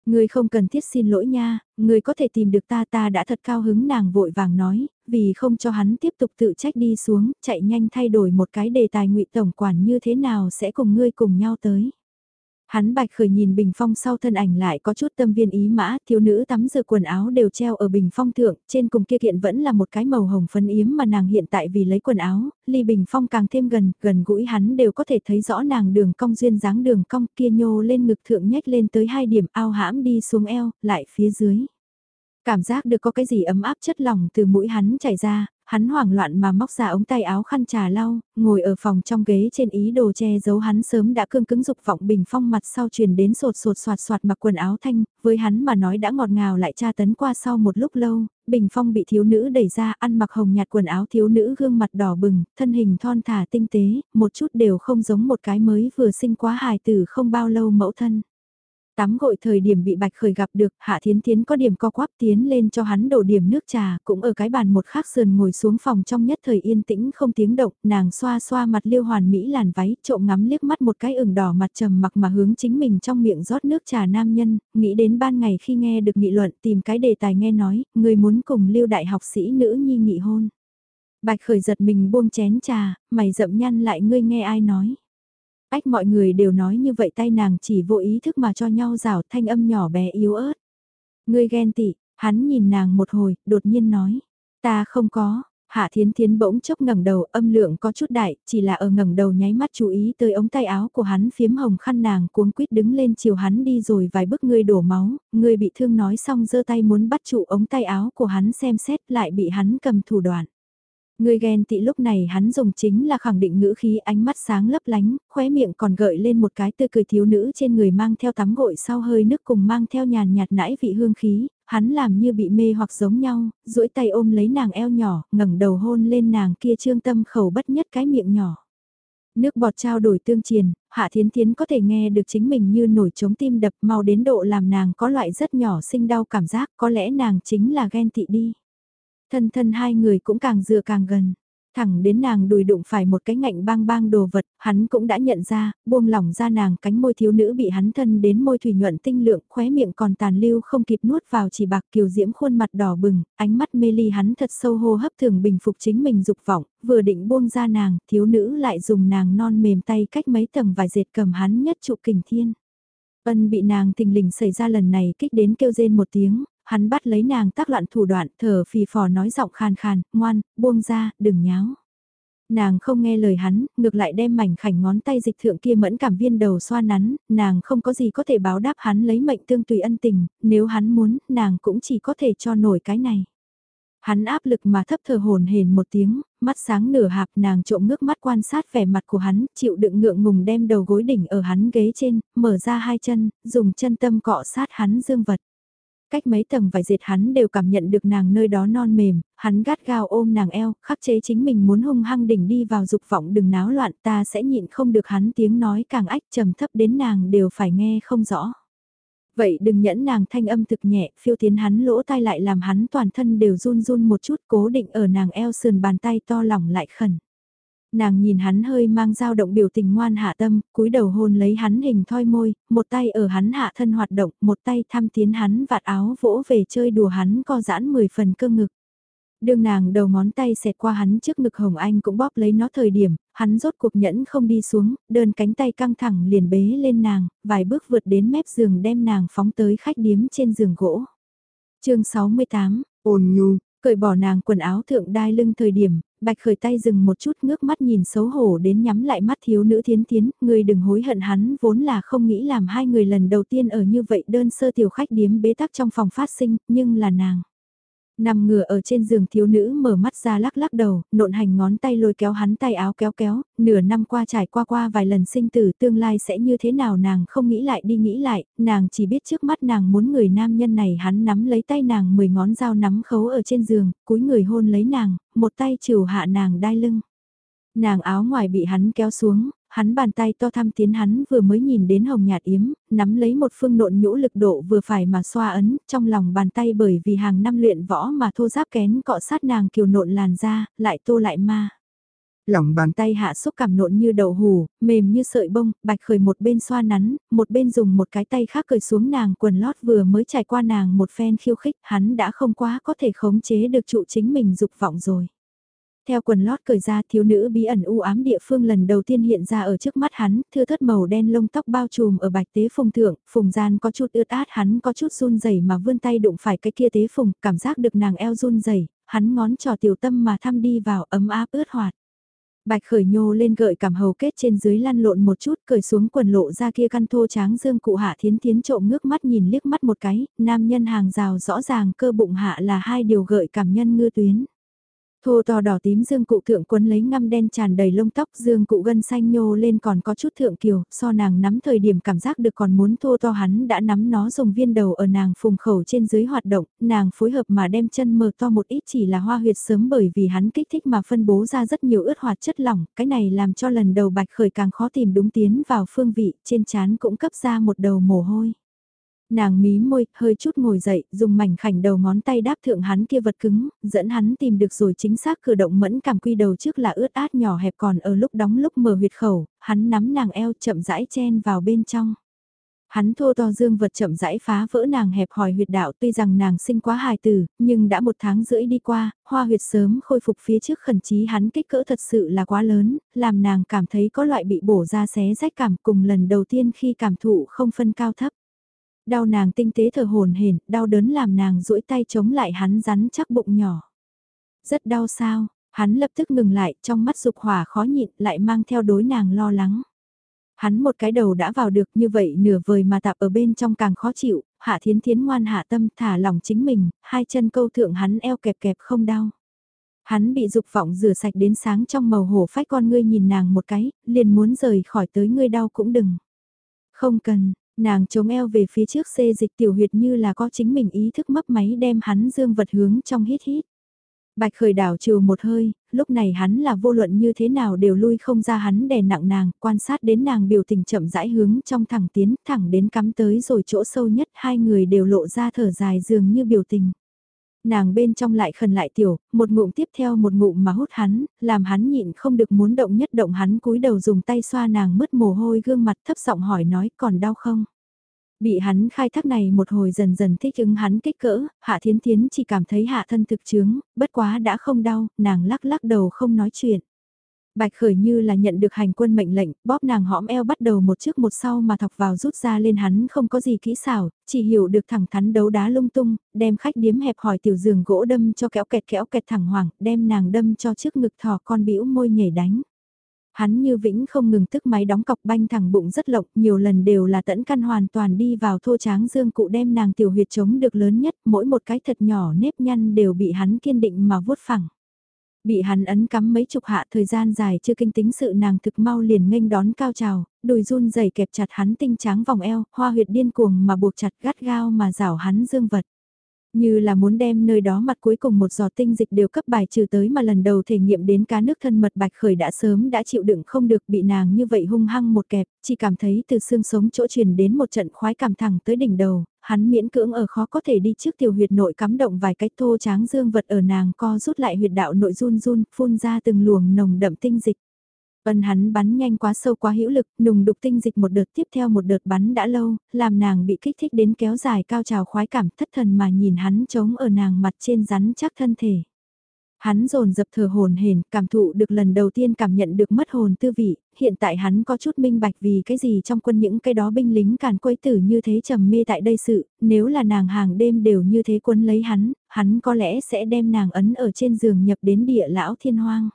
[SPEAKER 1] người không cần thiết xin lỗi nha, người có thể tìm được ta ta đã thật cao hứng nàng vội vàng nói, vì không cho hắn tiếp tục tự trách đi xuống, chạy nhanh thay đổi một cái đề tài ngụy tổng quản như thế nào sẽ cùng ngươi cùng nhau tới. Hắn bạch khởi nhìn bình phong sau thân ảnh lại có chút tâm viên ý mã, thiếu nữ tắm rửa quần áo đều treo ở bình phong thượng, trên cùng kia kiện vẫn là một cái màu hồng phấn yếm mà nàng hiện tại vì lấy quần áo, ly bình phong càng thêm gần, gần gũi hắn đều có thể thấy rõ nàng đường cong duyên dáng đường cong kia nhô lên ngực thượng nhếch lên tới hai điểm ao hãm đi xuống eo, lại phía dưới. Cảm giác được có cái gì ấm áp chất lỏng từ mũi hắn chảy ra, hắn hoảng loạn mà móc ra ống tay áo khăn trà lau, ngồi ở phòng trong ghế trên ý đồ che giấu hắn sớm đã cương cứng dục vọng bình phong mặt sau truyền đến sột sột soạt soạt mặc quần áo thanh, với hắn mà nói đã ngọt ngào lại tra tấn qua sau một lúc lâu, bình phong bị thiếu nữ đẩy ra ăn mặc hồng nhạt quần áo thiếu nữ gương mặt đỏ bừng, thân hình thon thả tinh tế, một chút đều không giống một cái mới vừa sinh quá hài tử không bao lâu mẫu thân. Tắm gội thời điểm bị Bạch Khởi gặp được, Hạ Thiến Thiến có điểm co quắp tiến lên cho hắn đổ điểm nước trà, cũng ở cái bàn một khắc sườn ngồi xuống phòng trong nhất thời yên tĩnh không tiếng động, nàng xoa xoa mặt liêu hoàn mỹ làn váy, trộm ngắm liếc mắt một cái ửng đỏ mặt trầm mặc mà hướng chính mình trong miệng rót nước trà nam nhân, nghĩ đến ban ngày khi nghe được nghị luận tìm cái đề tài nghe nói, người muốn cùng liêu đại học sĩ nữ nhi nghị hôn. Bạch Khởi giật mình buông chén trà, mày rậm nhăn lại ngươi nghe ai nói. Ách mọi người đều nói như vậy tay nàng chỉ vô ý thức mà cho nhau rào thanh âm nhỏ bé yếu ớt. Ngươi ghen tị, hắn nhìn nàng một hồi, đột nhiên nói. Ta không có, Hạ Thiến Thiến bỗng chốc ngẩng đầu, âm lượng có chút đại, chỉ là ở ngẩng đầu nháy mắt chú ý tới ống tay áo của hắn phiếm hồng khăn nàng cuống quýt đứng lên chiều hắn đi rồi vài bước ngươi đổ máu, ngươi bị thương nói xong giơ tay muốn bắt trụ ống tay áo của hắn xem xét lại bị hắn cầm thủ đoạn. Người ghen tị lúc này hắn dùng chính là khẳng định ngữ khí ánh mắt sáng lấp lánh, khóe miệng còn gợi lên một cái tươi cười thiếu nữ trên người mang theo tắm gội sau hơi nước cùng mang theo nhàn nhạt nãi vị hương khí, hắn làm như bị mê hoặc giống nhau, duỗi tay ôm lấy nàng eo nhỏ, ngẩng đầu hôn lên nàng kia trương tâm khẩu bất nhất cái miệng nhỏ. Nước bọt trao đổi tương triền, Hạ Thiến Thiến có thể nghe được chính mình như nổi trống tim đập mau đến độ làm nàng có loại rất nhỏ sinh đau cảm giác có lẽ nàng chính là ghen tị đi. Thân thân hai người cũng càng dựa càng gần. Thẳng đến nàng đùi đụng phải một cái ngạnh bang bang đồ vật, hắn cũng đã nhận ra, buông lỏng ra nàng cánh môi thiếu nữ bị hắn thân đến môi thủy nhuận tinh lượng, khóe miệng còn tàn lưu không kịp nuốt vào chỉ bạc kiều diễm khuôn mặt đỏ bừng, ánh mắt mê ly hắn thật sâu hô hấp thường bình phục chính mình dục vọng, vừa định buông ra nàng, thiếu nữ lại dùng nàng non mềm tay cách mấy tầng vài dệt cầm hắn nhất trụ kình thiên. Ân bị nàng tình lình xảy ra lần này kích đến kêu rên một tiếng, hắn bắt lấy nàng tác loạn thủ đoạn thở phì phò nói giọng khàn khàn, ngoan, buông ra, đừng nháo. Nàng không nghe lời hắn, ngược lại đem mảnh khảnh ngón tay dịch thượng kia mẫn cảm viên đầu xoa nắn, nàng không có gì có thể báo đáp hắn lấy mệnh tương tùy ân tình, nếu hắn muốn, nàng cũng chỉ có thể cho nổi cái này. Hắn áp lực mà thấp thờ hồn hền một tiếng, mắt sáng nửa hạp nàng trộm ngước mắt quan sát vẻ mặt của hắn, chịu đựng ngượng ngùng đem đầu gối đỉnh ở hắn ghế trên, mở ra hai chân, dùng chân tâm cọ sát hắn dương vật. Cách mấy tầng vải dệt hắn đều cảm nhận được nàng nơi đó non mềm, hắn gắt gao ôm nàng eo, khắc chế chính mình muốn hung hăng đỉnh đi vào dục vọng đừng náo loạn ta sẽ nhịn không được hắn tiếng nói càng ách trầm thấp đến nàng đều phải nghe không rõ. Vậy đừng nhẫn nàng thanh âm thực nhẹ, phiêu tiến hắn lỗ tai lại làm hắn toàn thân đều run run một chút cố định ở nàng eo sườn bàn tay to lỏng lại khẩn. Nàng nhìn hắn hơi mang dao động biểu tình ngoan hạ tâm, cúi đầu hôn lấy hắn hình thoi môi, một tay ở hắn hạ thân hoạt động, một tay thăm tiến hắn vạt áo vỗ về chơi đùa hắn co giãn 10 phần cơ ngực. Đường nàng đầu ngón tay xẹt qua hắn trước ngực Hồng Anh cũng bóp lấy nó thời điểm, hắn rốt cuộc nhẫn không đi xuống, đơn cánh tay căng thẳng liền bế lên nàng, vài bước vượt đến mép giường đem nàng phóng tới khách điếm trên giường gỗ. chương 68, ồn nhu, cởi bỏ nàng quần áo thượng đai lưng thời điểm, bạch khởi tay dừng một chút ngước mắt nhìn xấu hổ đến nhắm lại mắt thiếu nữ thiến tiến, người đừng hối hận hắn vốn là không nghĩ làm hai người lần đầu tiên ở như vậy đơn sơ tiểu khách điếm bế tắc trong phòng phát sinh, nhưng là nàng. Nằm ngửa ở trên giường thiếu nữ mở mắt ra lắc lắc đầu, nộn hành ngón tay lôi kéo hắn tay áo kéo kéo, nửa năm qua trải qua qua vài lần sinh tử tương lai sẽ như thế nào nàng không nghĩ lại đi nghĩ lại, nàng chỉ biết trước mắt nàng muốn người nam nhân này hắn nắm lấy tay nàng mười ngón dao nắm khấu ở trên giường, cúi người hôn lấy nàng, một tay chiều hạ nàng đai lưng. Nàng áo ngoài bị hắn kéo xuống, hắn bàn tay to thăm tiến hắn vừa mới nhìn đến hồng nhạt yếm, nắm lấy một phương nộn nhũ lực độ vừa phải mà xoa ấn, trong lòng bàn tay bởi vì hàng năm luyện võ mà thô giáp kén cọ sát nàng kiều nộn làn da, lại tô lại ma. Lòng bàn tay hạ xúc cảm nộn như đậu hù, mềm như sợi bông, bạch khởi một bên xoa nắn, một bên dùng một cái tay khác cởi xuống nàng quần lót vừa mới trải qua nàng một phen khiêu khích, hắn đã không quá có thể khống chế được trụ chính mình dục vọng rồi. Theo quần lót cởi ra thiếu nữ bí ẩn u ám địa phương lần đầu tiên hiện ra ở trước mắt hắn, thưa thất màu đen lông tóc bao trùm ở bạch tế phùng thượng, phùng gian có chút ướt át hắn có chút run rẩy mà vươn tay đụng phải cái kia tế phùng, cảm giác được nàng eo run rẩy hắn ngón trò tiểu tâm mà thăm đi vào ấm áp ướt hoạt. Bạch khởi nhô lên gợi cảm hầu kết trên dưới lăn lộn một chút cởi xuống quần lộ ra kia căn thô tráng dương cụ hạ thiến thiến trộm ngước mắt nhìn liếc mắt một cái, nam nhân hàng rào rõ ràng cơ bụng hạ là hai điều gợi cảm nhân ngư tuyến. Thô to đỏ tím dương cụ thượng quấn lấy ngăm đen tràn đầy lông tóc dương cụ gân xanh nhô lên còn có chút thượng kiều, so nàng nắm thời điểm cảm giác được còn muốn thô to hắn đã nắm nó dùng viên đầu ở nàng phùng khẩu trên dưới hoạt động, nàng phối hợp mà đem chân mờ to một ít chỉ là hoa huyệt sớm bởi vì hắn kích thích mà phân bố ra rất nhiều ướt hoạt chất lỏng, cái này làm cho lần đầu bạch khởi càng khó tìm đúng tiến vào phương vị, trên chán cũng cấp ra một đầu mồ hôi. Nàng mí môi, hơi chút ngồi dậy, dùng mảnh khảnh đầu ngón tay đáp thượng hắn kia vật cứng, dẫn hắn tìm được rồi chính xác cử động mẫn cảm quy đầu trước là ướt át nhỏ hẹp còn ở lúc đóng lúc mở huyệt khẩu, hắn nắm nàng eo chậm rãi chen vào bên trong. Hắn thô to dương vật chậm rãi phá vỡ nàng hẹp hòi huyệt đạo tuy rằng nàng sinh quá hài tử, nhưng đã một tháng rưỡi đi qua, hoa huyệt sớm khôi phục phía trước khẩn chí hắn kích cỡ thật sự là quá lớn, làm nàng cảm thấy có loại bị bổ ra xé rách cảm cùng lần đầu tiên khi cảm thụ không phân cao thấp. Đau nàng tinh tế thở hồn hển, đau đớn làm nàng duỗi tay chống lại hắn rắn chắc bụng nhỏ. Rất đau sao, hắn lập tức ngừng lại, trong mắt dục hỏa khó nhịn, lại mang theo đối nàng lo lắng. Hắn một cái đầu đã vào được như vậy nửa vời mà tạp ở bên trong càng khó chịu, hạ thiến thiến ngoan hạ tâm thả lòng chính mình, hai chân câu thượng hắn eo kẹp kẹp không đau. Hắn bị dục vọng rửa sạch đến sáng trong màu hổ phách con ngươi nhìn nàng một cái, liền muốn rời khỏi tới ngươi đau cũng đừng. Không cần, Nàng chống eo về phía trước xê dịch tiểu huyệt như là có chính mình ý thức mấp máy đem hắn dương vật hướng trong hít hít. Bạch khởi đảo trừ một hơi, lúc này hắn là vô luận như thế nào đều lui không ra hắn đè nặng nàng, quan sát đến nàng biểu tình chậm rãi hướng trong thẳng tiến, thẳng đến cắm tới rồi chỗ sâu nhất hai người đều lộ ra thở dài dường như biểu tình nàng bên trong lại khẩn lại tiểu, một ngụm tiếp theo một ngụm mà hút hắn, làm hắn nhịn không được muốn động nhất động hắn cúi đầu dùng tay xoa nàng mất mồ hôi gương mặt thấp giọng hỏi nói còn đau không. Bị hắn khai thác này một hồi dần dần thích ứng hắn kích cỡ, hạ thiến thiến chỉ cảm thấy hạ thân thực chứng, bất quá đã không đau, nàng lắc lắc đầu không nói chuyện. Bạch khởi như là nhận được hành quân mệnh lệnh, bóp nàng hõm eo bắt đầu một trước một sau mà thọc vào rút ra lên hắn không có gì kỹ xảo, chỉ hiểu được thẳng thắn đấu đá lung tung, đem khách điếm hẹp hỏi tiểu giường gỗ đâm cho kéo kẹt kéo kẹt thẳng hoàng, đem nàng đâm cho trước ngực thò con bĩu môi nhảy đánh. Hắn như vĩnh không ngừng tức máy đóng cọc banh thẳng bụng rất lộng, nhiều lần đều là tẫn căn hoàn toàn đi vào thô tráng dương cụ đem nàng tiểu huyệt chống được lớn nhất, mỗi một cái thật nhỏ nếp nhăn đều bị hắn kiên định mà vuốt phẳng. Bị hắn ấn cắm mấy chục hạ thời gian dài chưa kinh tính sự nàng thực mau liền nghênh đón cao trào, đùi run rẩy kẹp chặt hắn tinh trắng vòng eo, hoa huyệt điên cuồng mà buộc chặt gắt gao mà rảo hắn dương vật. Như là muốn đem nơi đó mặt cuối cùng một giọt tinh dịch đều cấp bài trừ tới mà lần đầu thể nghiệm đến cá nước thân mật bạch khởi đã sớm đã chịu đựng không được bị nàng như vậy hung hăng một kẹp, chỉ cảm thấy từ xương sống chỗ truyền đến một trận khoái cảm thẳng tới đỉnh đầu, hắn miễn cưỡng ở khó có thể đi trước tiểu huyệt nội cắm động vài cái thô tráng dương vật ở nàng co rút lại huyệt đạo nội run run, phun ra từng luồng nồng đậm tinh dịch. Ân hắn bắn nhanh quá sâu quá hữu lực, nùng đục tinh dịch một đợt tiếp theo một đợt bắn đã lâu, làm nàng bị kích thích đến kéo dài cao trào khoái cảm thất thần mà nhìn hắn trống ở nàng mặt trên rắn chắc thân thể. Hắn dồn dập thở hồn hển, cảm thụ được lần đầu tiên cảm nhận được mất hồn tư vị, hiện tại hắn có chút minh bạch vì cái gì trong quân những cái đó binh lính càn quấy tử như thế trầm mê tại đây sự, nếu là nàng hàng đêm đều như thế quân lấy hắn, hắn có lẽ sẽ đem nàng ấn ở trên giường nhập đến địa lão thiên hoang.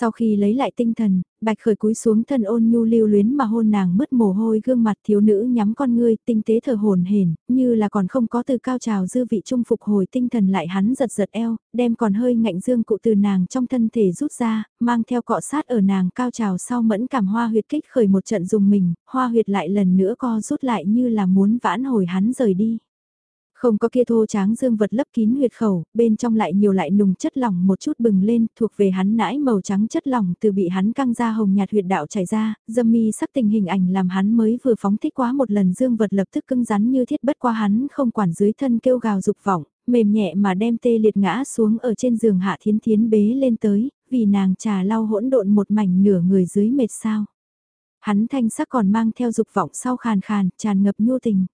[SPEAKER 1] Sau khi lấy lại tinh thần, bạch khởi cúi xuống thân ôn nhu lưu luyến mà hôn nàng mất mồ hôi gương mặt thiếu nữ nhắm con ngươi tinh tế thở hồn hển như là còn không có từ cao trào dư vị trung phục hồi tinh thần lại hắn giật giật eo, đem còn hơi ngạnh dương cụ từ nàng trong thân thể rút ra, mang theo cọ sát ở nàng cao trào sau mẫn cảm hoa huyệt kích khởi một trận dùng mình, hoa huyệt lại lần nữa co rút lại như là muốn vãn hồi hắn rời đi. Không có kia thô tráng dương vật lấp kín huyệt khẩu, bên trong lại nhiều lại nùng chất lỏng một chút bừng lên, thuộc về hắn nãi màu trắng chất lỏng từ bị hắn căng ra hồng nhạt huyệt đạo chảy ra, dâm mi sắc tình hình ảnh làm hắn mới vừa phóng thích quá một lần dương vật lập tức cưng rắn như thiết bất qua hắn không quản dưới thân kêu gào dục vọng, mềm nhẹ mà đem tê liệt ngã xuống ở trên giường hạ thiến thiến bế lên tới, vì nàng trà lau hỗn độn một mảnh nửa người dưới mệt sao. Hắn thanh sắc còn mang theo dục vọng sau khàn khàn, tràn ngập nhu tình.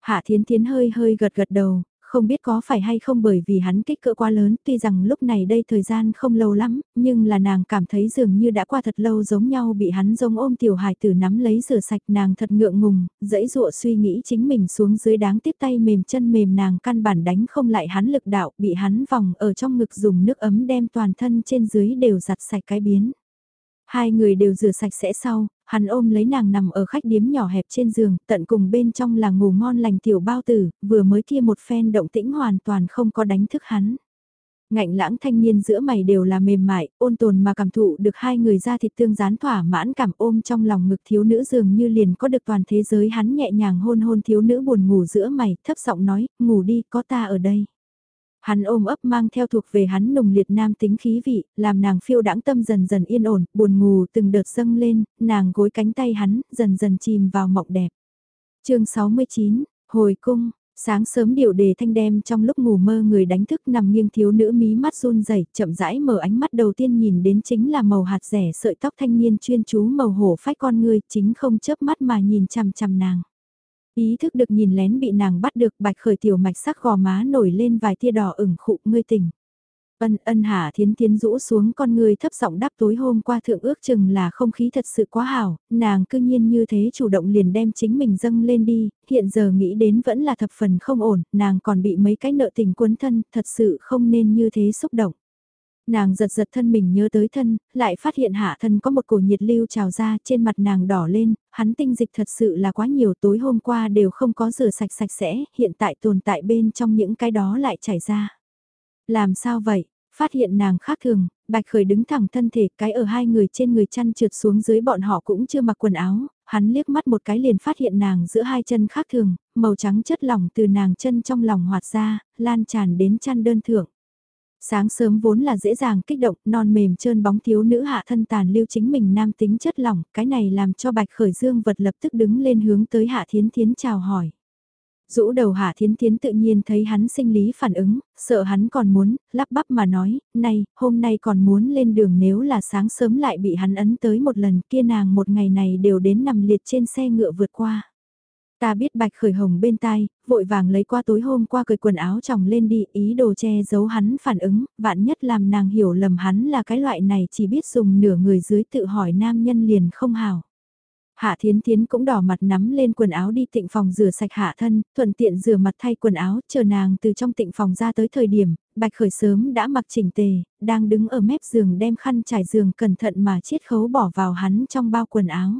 [SPEAKER 1] Hạ Thiến Thiến hơi hơi gật gật đầu, không biết có phải hay không bởi vì hắn kích cỡ quá lớn, tuy rằng lúc này đây thời gian không lâu lắm, nhưng là nàng cảm thấy dường như đã qua thật lâu giống nhau bị hắn giống ôm tiểu hài tử nắm lấy rửa sạch nàng thật ngượng ngùng, dãy dụa suy nghĩ chính mình xuống dưới đáng tiếp tay mềm chân mềm nàng căn bản đánh không lại hắn lực đạo, bị hắn vòng ở trong ngực dùng nước ấm đem toàn thân trên dưới đều giặt sạch cái biến. Hai người đều rửa sạch sẽ sau, hắn ôm lấy nàng nằm ở khách điếm nhỏ hẹp trên giường, tận cùng bên trong là ngủ ngon lành tiểu bao tử, vừa mới kia một phen động tĩnh hoàn toàn không có đánh thức hắn. Ngạnh lãng thanh niên giữa mày đều là mềm mại, ôn tồn mà cảm thụ được hai người ra thịt tương gián thỏa mãn cảm ôm trong lòng ngực thiếu nữ dường như liền có được toàn thế giới hắn nhẹ nhàng hôn hôn thiếu nữ buồn ngủ giữa mày, thấp giọng nói, ngủ đi, có ta ở đây. Hắn ôm ấp mang theo thuộc về hắn nồng liệt nam tính khí vị, làm nàng phiêu đãng tâm dần dần yên ổn, buồn ngủ từng đợt dâng lên, nàng gối cánh tay hắn, dần dần chìm vào mộng đẹp. chương 69, Hồi cung, sáng sớm điệu đề thanh đem trong lúc ngủ mơ người đánh thức nằm nghiêng thiếu nữ mí mắt run rẩy chậm rãi mở ánh mắt đầu tiên nhìn đến chính là màu hạt rẻ sợi tóc thanh niên chuyên chú màu hổ phách con người chính không chớp mắt mà nhìn chằm chằm nàng. Ý thức được nhìn lén bị nàng bắt được bạch khởi tiểu mạch sắc gò má nổi lên vài tia đỏ ửng khụ ngươi tỉnh. Ân ân hạ thiến thiến rũ xuống con người thấp giọng đáp tối hôm qua thượng ước chừng là không khí thật sự quá hảo, nàng cư nhiên như thế chủ động liền đem chính mình dâng lên đi, hiện giờ nghĩ đến vẫn là thập phần không ổn, nàng còn bị mấy cái nợ tình cuốn thân, thật sự không nên như thế xúc động. Nàng giật giật thân mình nhớ tới thân, lại phát hiện hạ thân có một cổ nhiệt lưu trào ra trên mặt nàng đỏ lên, hắn tinh dịch thật sự là quá nhiều tối hôm qua đều không có rửa sạch sạch sẽ, hiện tại tồn tại bên trong những cái đó lại chảy ra. Làm sao vậy? Phát hiện nàng khác thường, bạch khởi đứng thẳng thân thể cái ở hai người trên người chăn trượt xuống dưới bọn họ cũng chưa mặc quần áo, hắn liếc mắt một cái liền phát hiện nàng giữa hai chân khác thường, màu trắng chất lỏng từ nàng chân trong lòng hoạt ra, lan tràn đến chăn đơn thượng. Sáng sớm vốn là dễ dàng kích động, non mềm trơn bóng thiếu nữ hạ thân tàn lưu chính mình nam tính chất lỏng, cái này làm cho bạch khởi dương vật lập tức đứng lên hướng tới hạ thiến thiến chào hỏi. Rũ đầu hạ thiến thiến tự nhiên thấy hắn sinh lý phản ứng, sợ hắn còn muốn, lắp bắp mà nói, này, hôm nay còn muốn lên đường nếu là sáng sớm lại bị hắn ấn tới một lần kia nàng một ngày này đều đến nằm liệt trên xe ngựa vượt qua. Ta biết bạch khởi hồng bên tai, vội vàng lấy qua tối hôm qua cởi quần áo chồng lên đi, ý đồ che giấu hắn phản ứng, vạn nhất làm nàng hiểu lầm hắn là cái loại này chỉ biết dùng nửa người dưới tự hỏi nam nhân liền không hào. Hạ Thiến Thiến cũng đỏ mặt nắm lên quần áo đi tịnh phòng rửa sạch hạ thân, thuận tiện rửa mặt thay quần áo, chờ nàng từ trong tịnh phòng ra tới thời điểm, Bạch Khởi sớm đã mặc chỉnh tề, đang đứng ở mép giường đem khăn trải giường cẩn thận mà chiết khấu bỏ vào hắn trong bao quần áo.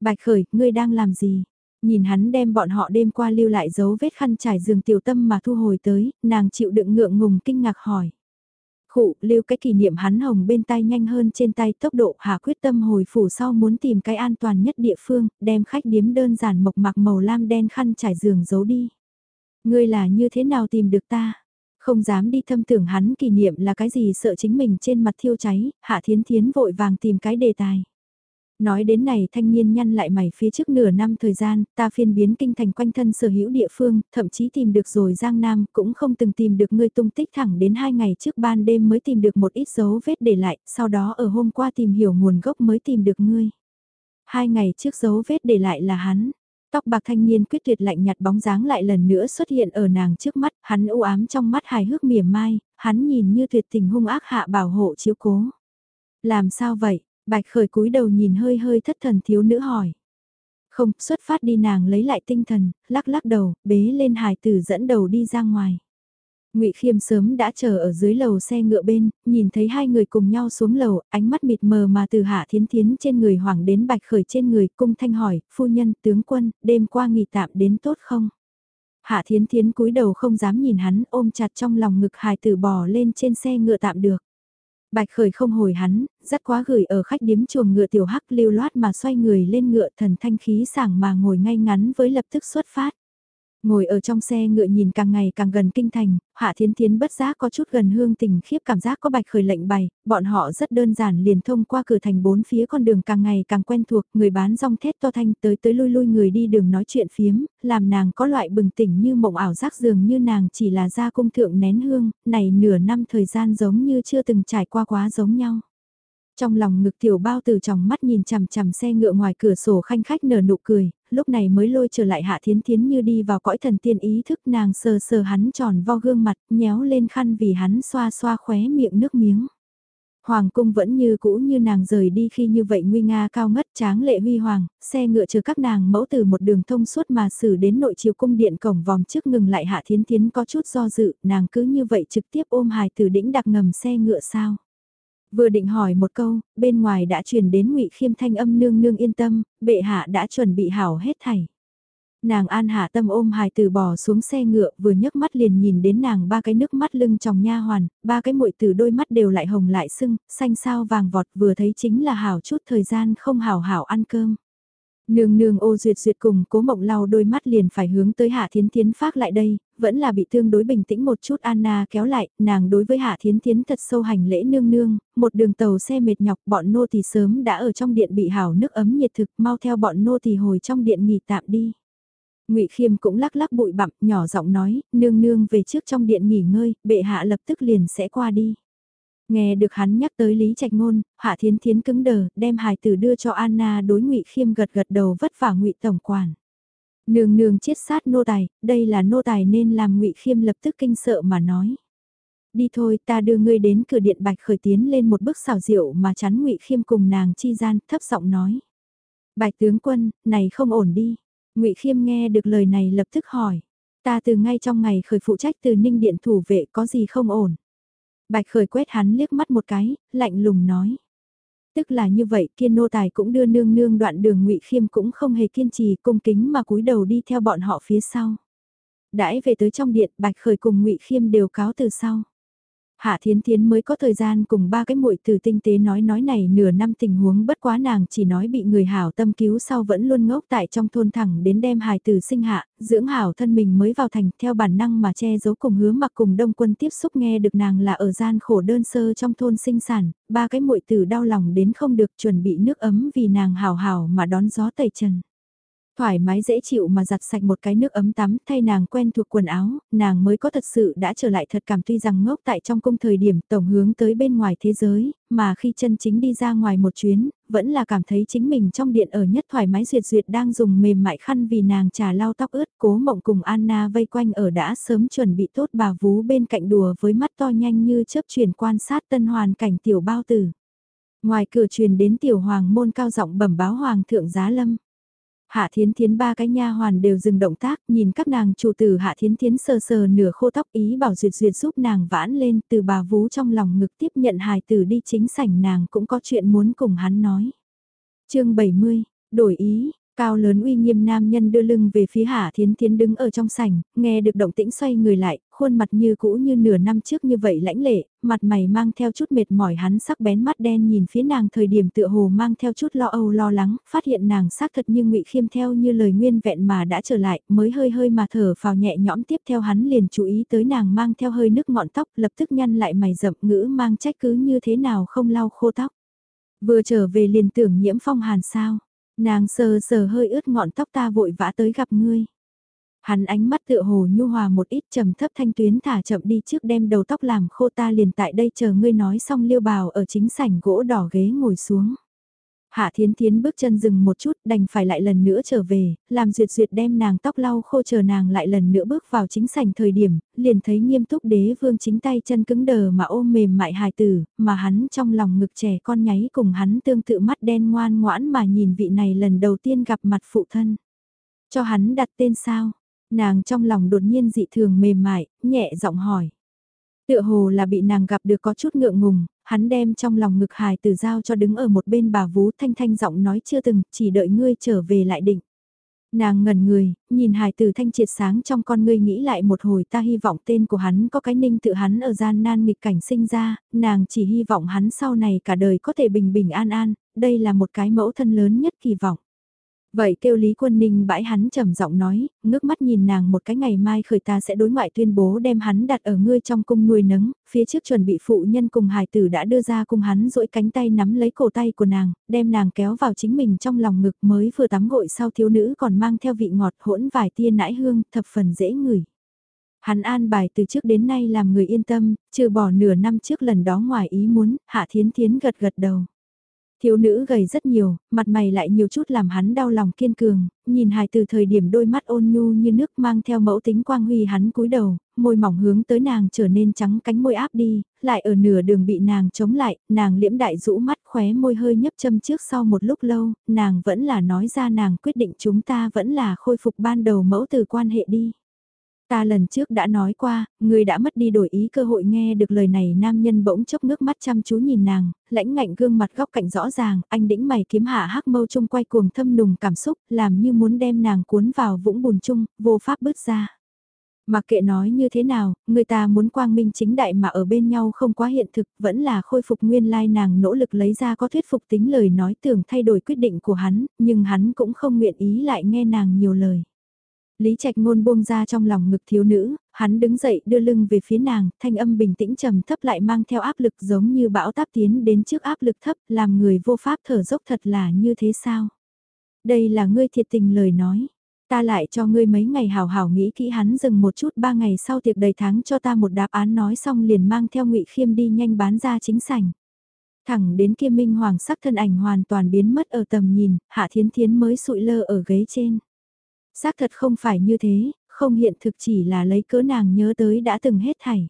[SPEAKER 1] Bạch Khởi, ngươi đang làm gì? Nhìn hắn đem bọn họ đêm qua lưu lại dấu vết khăn trải giường tiểu tâm mà thu hồi tới, nàng chịu đựng ngượng ngùng kinh ngạc hỏi. Khụ, lưu cái kỷ niệm hắn hồng bên tay nhanh hơn trên tay tốc độ hạ quyết tâm hồi phủ sau muốn tìm cái an toàn nhất địa phương, đem khách điếm đơn giản mộc mạc màu lam đen khăn trải giường giấu đi. Ngươi là như thế nào tìm được ta? Không dám đi thâm tưởng hắn kỷ niệm là cái gì sợ chính mình trên mặt thiêu cháy, hạ thiến thiến vội vàng tìm cái đề tài. Nói đến này thanh niên nhăn lại mày phía trước nửa năm thời gian, ta phiên biến kinh thành quanh thân sở hữu địa phương, thậm chí tìm được rồi Giang Nam, cũng không từng tìm được ngươi tung tích thẳng đến hai ngày trước ban đêm mới tìm được một ít dấu vết để lại, sau đó ở hôm qua tìm hiểu nguồn gốc mới tìm được ngươi. Hai ngày trước dấu vết để lại là hắn, tóc bạc thanh niên quyết tuyệt lạnh nhạt bóng dáng lại lần nữa xuất hiện ở nàng trước mắt, hắn u ám trong mắt hài hước mỉa mai, hắn nhìn như tuyệt tình hung ác hạ bảo hộ chiếu cố. Làm sao vậy? Bạch khởi cúi đầu nhìn hơi hơi thất thần thiếu nữ hỏi. Không, xuất phát đi nàng lấy lại tinh thần, lắc lắc đầu, bế lên hài tử dẫn đầu đi ra ngoài. Ngụy Khiêm sớm đã chờ ở dưới lầu xe ngựa bên, nhìn thấy hai người cùng nhau xuống lầu, ánh mắt mịt mờ mà từ Hạ Thiến Thiến trên người hoảng đến Bạch Khởi trên người, cung thanh hỏi, phu nhân, tướng quân, đêm qua nghỉ tạm đến tốt không? Hạ Thiến Thiến cúi đầu không dám nhìn hắn, ôm chặt trong lòng ngực hài tử bò lên trên xe ngựa tạm được. Bạch khởi không hồi hắn, rất quá gửi ở khách điếm chuồng ngựa tiểu hắc lưu loát mà xoay người lên ngựa thần thanh khí sảng mà ngồi ngay ngắn với lập tức xuất phát. Ngồi ở trong xe ngựa nhìn càng ngày càng gần kinh thành, Hạ Thiến Thiến bất giác có chút gần hương tình khiếp cảm giác có bạch khởi lệnh bày, bọn họ rất đơn giản liền thông qua cửa thành bốn phía con đường càng ngày càng quen thuộc, người bán rong thét to thanh tới tới lui lui người đi đường nói chuyện phiếm, làm nàng có loại bừng tỉnh như mộng ảo giác dường như nàng chỉ là ra cung thượng nén hương, này nửa năm thời gian giống như chưa từng trải qua quá giống nhau. Trong lòng ngực tiểu bao từ trong mắt nhìn chằm chằm xe ngựa ngoài cửa sổ khanh khách nở nụ cười, lúc này mới lôi trở lại hạ thiến thiến như đi vào cõi thần tiên ý thức nàng sờ sờ hắn tròn vo gương mặt, nhéo lên khăn vì hắn xoa xoa khóe miệng nước miếng. Hoàng cung vẫn như cũ như nàng rời đi khi như vậy nguy nga cao ngất tráng lệ huy hoàng, xe ngựa chờ các nàng mẫu từ một đường thông suốt mà xử đến nội chiều cung điện cổng vòng trước ngừng lại hạ thiến thiến có chút do dự, nàng cứ như vậy trực tiếp ôm hài từ đĩnh đặc ngầm xe ngựa sao. Vừa định hỏi một câu, bên ngoài đã truyền đến ngụy Khiêm thanh âm nương nương yên tâm, bệ hạ đã chuẩn bị hảo hết thảy. Nàng an hạ tâm ôm hài từ bò xuống xe ngựa vừa nhấc mắt liền nhìn đến nàng ba cái nước mắt lưng trong nha hoàn, ba cái muội từ đôi mắt đều lại hồng lại sưng, xanh sao vàng vọt vừa thấy chính là hảo chút thời gian không hảo hảo ăn cơm. Nương nương ô duyệt duyệt cùng cố mộng lau đôi mắt liền phải hướng tới Hạ Thiến Thiến phát lại đây, vẫn là bị tương đối bình tĩnh một chút Anna kéo lại, nàng đối với Hạ Thiến Thiến thật sâu hành lễ nương nương, một đường tàu xe mệt nhọc bọn nô thì sớm đã ở trong điện bị hảo nước ấm nhiệt thực mau theo bọn nô thì hồi trong điện nghỉ tạm đi. ngụy Khiêm cũng lắc lắc bụi bặm nhỏ giọng nói, nương nương về trước trong điện nghỉ ngơi, bệ hạ lập tức liền sẽ qua đi. Nghe được hắn nhắc tới Lý Trạch Ngôn, Hạ Thiến Thiến cứng đờ, đem hài tử đưa cho Anna đối ngụy Khiêm gật gật đầu vất vả ngụy tổng quản. Nương nương chiết sát nô tài, đây là nô tài nên làm ngụy Khiêm lập tức kinh sợ mà nói. Đi thôi, ta đưa ngươi đến cửa điện bạch khởi tiến lên một bước xào rượu mà chắn ngụy Khiêm cùng nàng chi gian, thấp giọng nói. Bạch tướng quân, này không ổn đi. ngụy Khiêm nghe được lời này lập tức hỏi. Ta từ ngay trong ngày khởi phụ trách từ ninh điện thủ vệ có gì không ổn. Bạch khởi quét hắn liếc mắt một cái, lạnh lùng nói. Tức là như vậy kiên nô tài cũng đưa nương nương đoạn đường ngụy khiêm cũng không hề kiên trì cung kính mà cúi đầu đi theo bọn họ phía sau. Đãi về tới trong điện bạch khởi cùng ngụy khiêm đều cáo từ sau. Hạ Thiến Thiến mới có thời gian cùng ba cái muội từ tinh tế nói nói này nửa năm tình huống bất quá nàng chỉ nói bị người hảo tâm cứu sau vẫn luôn ngốc tại trong thôn thẳng đến đem hài tử sinh hạ, dưỡng hảo thân mình mới vào thành theo bản năng mà che giấu cùng hứa mặc cùng đông quân tiếp xúc nghe được nàng là ở gian khổ đơn sơ trong thôn sinh sản, ba cái muội từ đau lòng đến không được chuẩn bị nước ấm vì nàng hảo hảo mà đón gió tẩy trần. Thoải mái dễ chịu mà giặt sạch một cái nước ấm tắm thay nàng quen thuộc quần áo, nàng mới có thật sự đã trở lại thật cảm tuy rằng ngốc tại trong cung thời điểm tổng hướng tới bên ngoài thế giới, mà khi chân chính đi ra ngoài một chuyến, vẫn là cảm thấy chính mình trong điện ở nhất thoải mái duyệt duyệt đang dùng mềm mại khăn vì nàng trà lau tóc ướt cố mộng cùng Anna vây quanh ở đã sớm chuẩn bị tốt bà vú bên cạnh đùa với mắt to nhanh như chớp chuyển quan sát tân hoàn cảnh tiểu bao tử. Ngoài cửa truyền đến tiểu hoàng môn cao giọng bẩm báo hoàng thượng giá lâm. Hạ Thiến Thiến ba cái nha hoàn đều dừng động tác, nhìn các nàng chủ tử Hạ Thiến Thiến sờ sờ nửa khô tóc ý bảo duyệt duyệt giúp nàng vãn lên từ bà vú trong lòng ngực tiếp nhận hài tử đi chính sảnh nàng cũng có chuyện muốn cùng hắn nói. chương 70, đổi ý, Cao lớn uy nghiêm nam nhân đưa lưng về phía Hạ Thiến Thiến đứng ở trong sảnh, nghe được động tĩnh xoay người lại, khuôn mặt như cũ như nửa năm trước như vậy lãnh lệ, mặt mày mang theo chút mệt mỏi hắn sắc bén mắt đen nhìn phía nàng thời điểm tựa hồ mang theo chút lo âu lo lắng, phát hiện nàng xác thật như ngụy khiêm theo như lời nguyên vẹn mà đã trở lại, mới hơi hơi mà thở vào nhẹ nhõm tiếp theo hắn liền chú ý tới nàng mang theo hơi nước ngọn tóc lập tức nhăn lại mày rậm ngữ mang trách cứ như thế nào không lau khô tóc. Vừa trở về liền tưởng nhiễm phong hàn sao Nàng sờ sờ hơi ướt ngọn tóc ta vội vã tới gặp ngươi. Hắn ánh mắt tựa hồ nhu hòa một ít trầm thấp thanh tuyến thả chậm đi trước đem đầu tóc làm khô ta liền tại đây chờ ngươi nói xong liêu bào ở chính sảnh gỗ đỏ ghế ngồi xuống. Hạ Thiến Thiến bước chân dừng một chút đành phải lại lần nữa trở về, làm duyệt duyệt đem nàng tóc lau khô chờ nàng lại lần nữa bước vào chính sảnh thời điểm, liền thấy nghiêm túc đế vương chính tay chân cứng đờ mà ôm mềm mại hài tử, mà hắn trong lòng ngực trẻ con nháy cùng hắn tương tự mắt đen ngoan ngoãn mà nhìn vị này lần đầu tiên gặp mặt phụ thân. Cho hắn đặt tên sao? Nàng trong lòng đột nhiên dị thường mềm mại, nhẹ giọng hỏi. Tựa hồ là bị nàng gặp được có chút ngượng ngùng, hắn đem trong lòng ngực hài tử giao cho đứng ở một bên bà vú thanh thanh giọng nói chưa từng, chỉ đợi ngươi trở về lại định. Nàng ngẩn người, nhìn hài tử thanh triệt sáng trong con ngươi nghĩ lại một hồi ta hy vọng tên của hắn có cái ninh tự hắn ở gian nan nghịch cảnh sinh ra, nàng chỉ hy vọng hắn sau này cả đời có thể bình bình an an, đây là một cái mẫu thân lớn nhất kỳ vọng. Vậy kêu Lý Quân Ninh bãi hắn trầm giọng nói, ngước mắt nhìn nàng một cái ngày mai khởi ta sẽ đối ngoại tuyên bố đem hắn đặt ở ngươi trong cung nuôi nấng, phía trước chuẩn bị phụ nhân cùng hài tử đã đưa ra cùng hắn duỗi cánh tay nắm lấy cổ tay của nàng, đem nàng kéo vào chính mình trong lòng ngực mới vừa tắm gội sau thiếu nữ còn mang theo vị ngọt hỗn vài tia nãi hương thập phần dễ ngửi. Hắn an bài từ trước đến nay làm người yên tâm, trừ bỏ nửa năm trước lần đó ngoài ý muốn, Hạ Thiến Thiến gật gật đầu. Thiếu nữ gầy rất nhiều, mặt mày lại nhiều chút làm hắn đau lòng kiên cường, nhìn hài từ thời điểm đôi mắt ôn nhu như nước mang theo mẫu tính quang huy hắn cúi đầu, môi mỏng hướng tới nàng trở nên trắng cánh môi áp đi, lại ở nửa đường bị nàng chống lại, nàng liễm đại rũ mắt khóe môi hơi nhấp châm trước sau một lúc lâu, nàng vẫn là nói ra nàng quyết định chúng ta vẫn là khôi phục ban đầu mẫu từ quan hệ đi. Ta lần trước đã nói qua, người đã mất đi đổi ý cơ hội nghe được lời này nam nhân bỗng chốc nước mắt chăm chú nhìn nàng, lãnh ngạnh gương mặt góc cạnh rõ ràng, anh đĩnh mày kiếm hạ hắc mâu chung quay cuồng thâm nùng cảm xúc, làm như muốn đem nàng cuốn vào vũng bùn chung, vô pháp bứt ra. Mặc kệ nói như thế nào, người ta muốn quang minh chính đại mà ở bên nhau không quá hiện thực, vẫn là khôi phục nguyên lai nàng nỗ lực lấy ra có thuyết phục tính lời nói tưởng thay đổi quyết định của hắn, nhưng hắn cũng không nguyện ý lại nghe nàng nhiều lời. Lý Trạch Ngôn buông ra trong lòng ngực thiếu nữ, hắn đứng dậy đưa lưng về phía nàng, thanh âm bình tĩnh trầm thấp lại mang theo áp lực giống như bão táp tiến đến trước áp lực thấp, làm người vô pháp thở dốc thật là như thế sao? Đây là ngươi thiệt tình lời nói. Ta lại cho ngươi mấy ngày hào hào nghĩ kỹ hắn dừng một chút ba ngày sau tiệc đầy tháng cho ta một đáp án nói xong liền mang theo ngụy khiêm đi nhanh bán ra chính sảnh. Thẳng đến kia minh hoàng sắc thân ảnh hoàn toàn biến mất ở tầm nhìn, hạ thiến thiến mới sụi lơ ở ghế trên. Xác thật không phải như thế, không hiện thực chỉ là lấy cớ nàng nhớ tới đã từng hết thảy.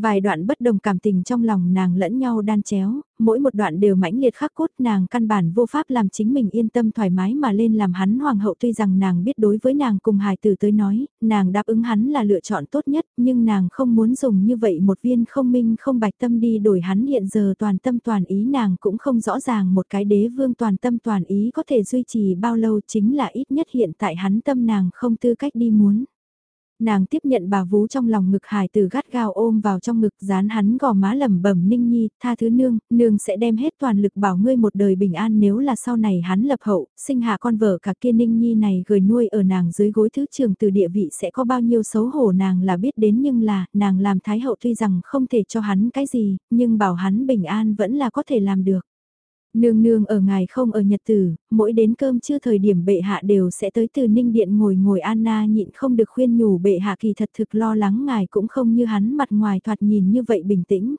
[SPEAKER 1] Vài đoạn bất đồng cảm tình trong lòng nàng lẫn nhau đan chéo, mỗi một đoạn đều mãnh liệt khắc cốt nàng căn bản vô pháp làm chính mình yên tâm thoải mái mà lên làm hắn hoàng hậu tuy rằng nàng biết đối với nàng cùng hài tử tới nói, nàng đáp ứng hắn là lựa chọn tốt nhất nhưng nàng không muốn dùng như vậy một viên không minh không bạch tâm đi đổi hắn hiện giờ toàn tâm toàn ý nàng cũng không rõ ràng một cái đế vương toàn tâm toàn ý có thể duy trì bao lâu chính là ít nhất hiện tại hắn tâm nàng không tư cách đi muốn. Nàng tiếp nhận bà vú trong lòng ngực hải từ gắt gao ôm vào trong ngực dán hắn gò má lẩm bẩm ninh nhi, tha thứ nương, nương sẽ đem hết toàn lực bảo ngươi một đời bình an nếu là sau này hắn lập hậu, sinh hạ con vợ cả kia ninh nhi này gửi nuôi ở nàng dưới gối thứ trường từ địa vị sẽ có bao nhiêu xấu hổ nàng là biết đến nhưng là, nàng làm thái hậu tuy rằng không thể cho hắn cái gì, nhưng bảo hắn bình an vẫn là có thể làm được. Nương nương ở ngài không ở nhật tử, mỗi đến cơm chưa thời điểm bệ hạ đều sẽ tới từ ninh điện ngồi ngồi Anna nhịn không được khuyên nhủ bệ hạ kỳ thật thực lo lắng ngài cũng không như hắn mặt ngoài thoạt nhìn như vậy bình tĩnh.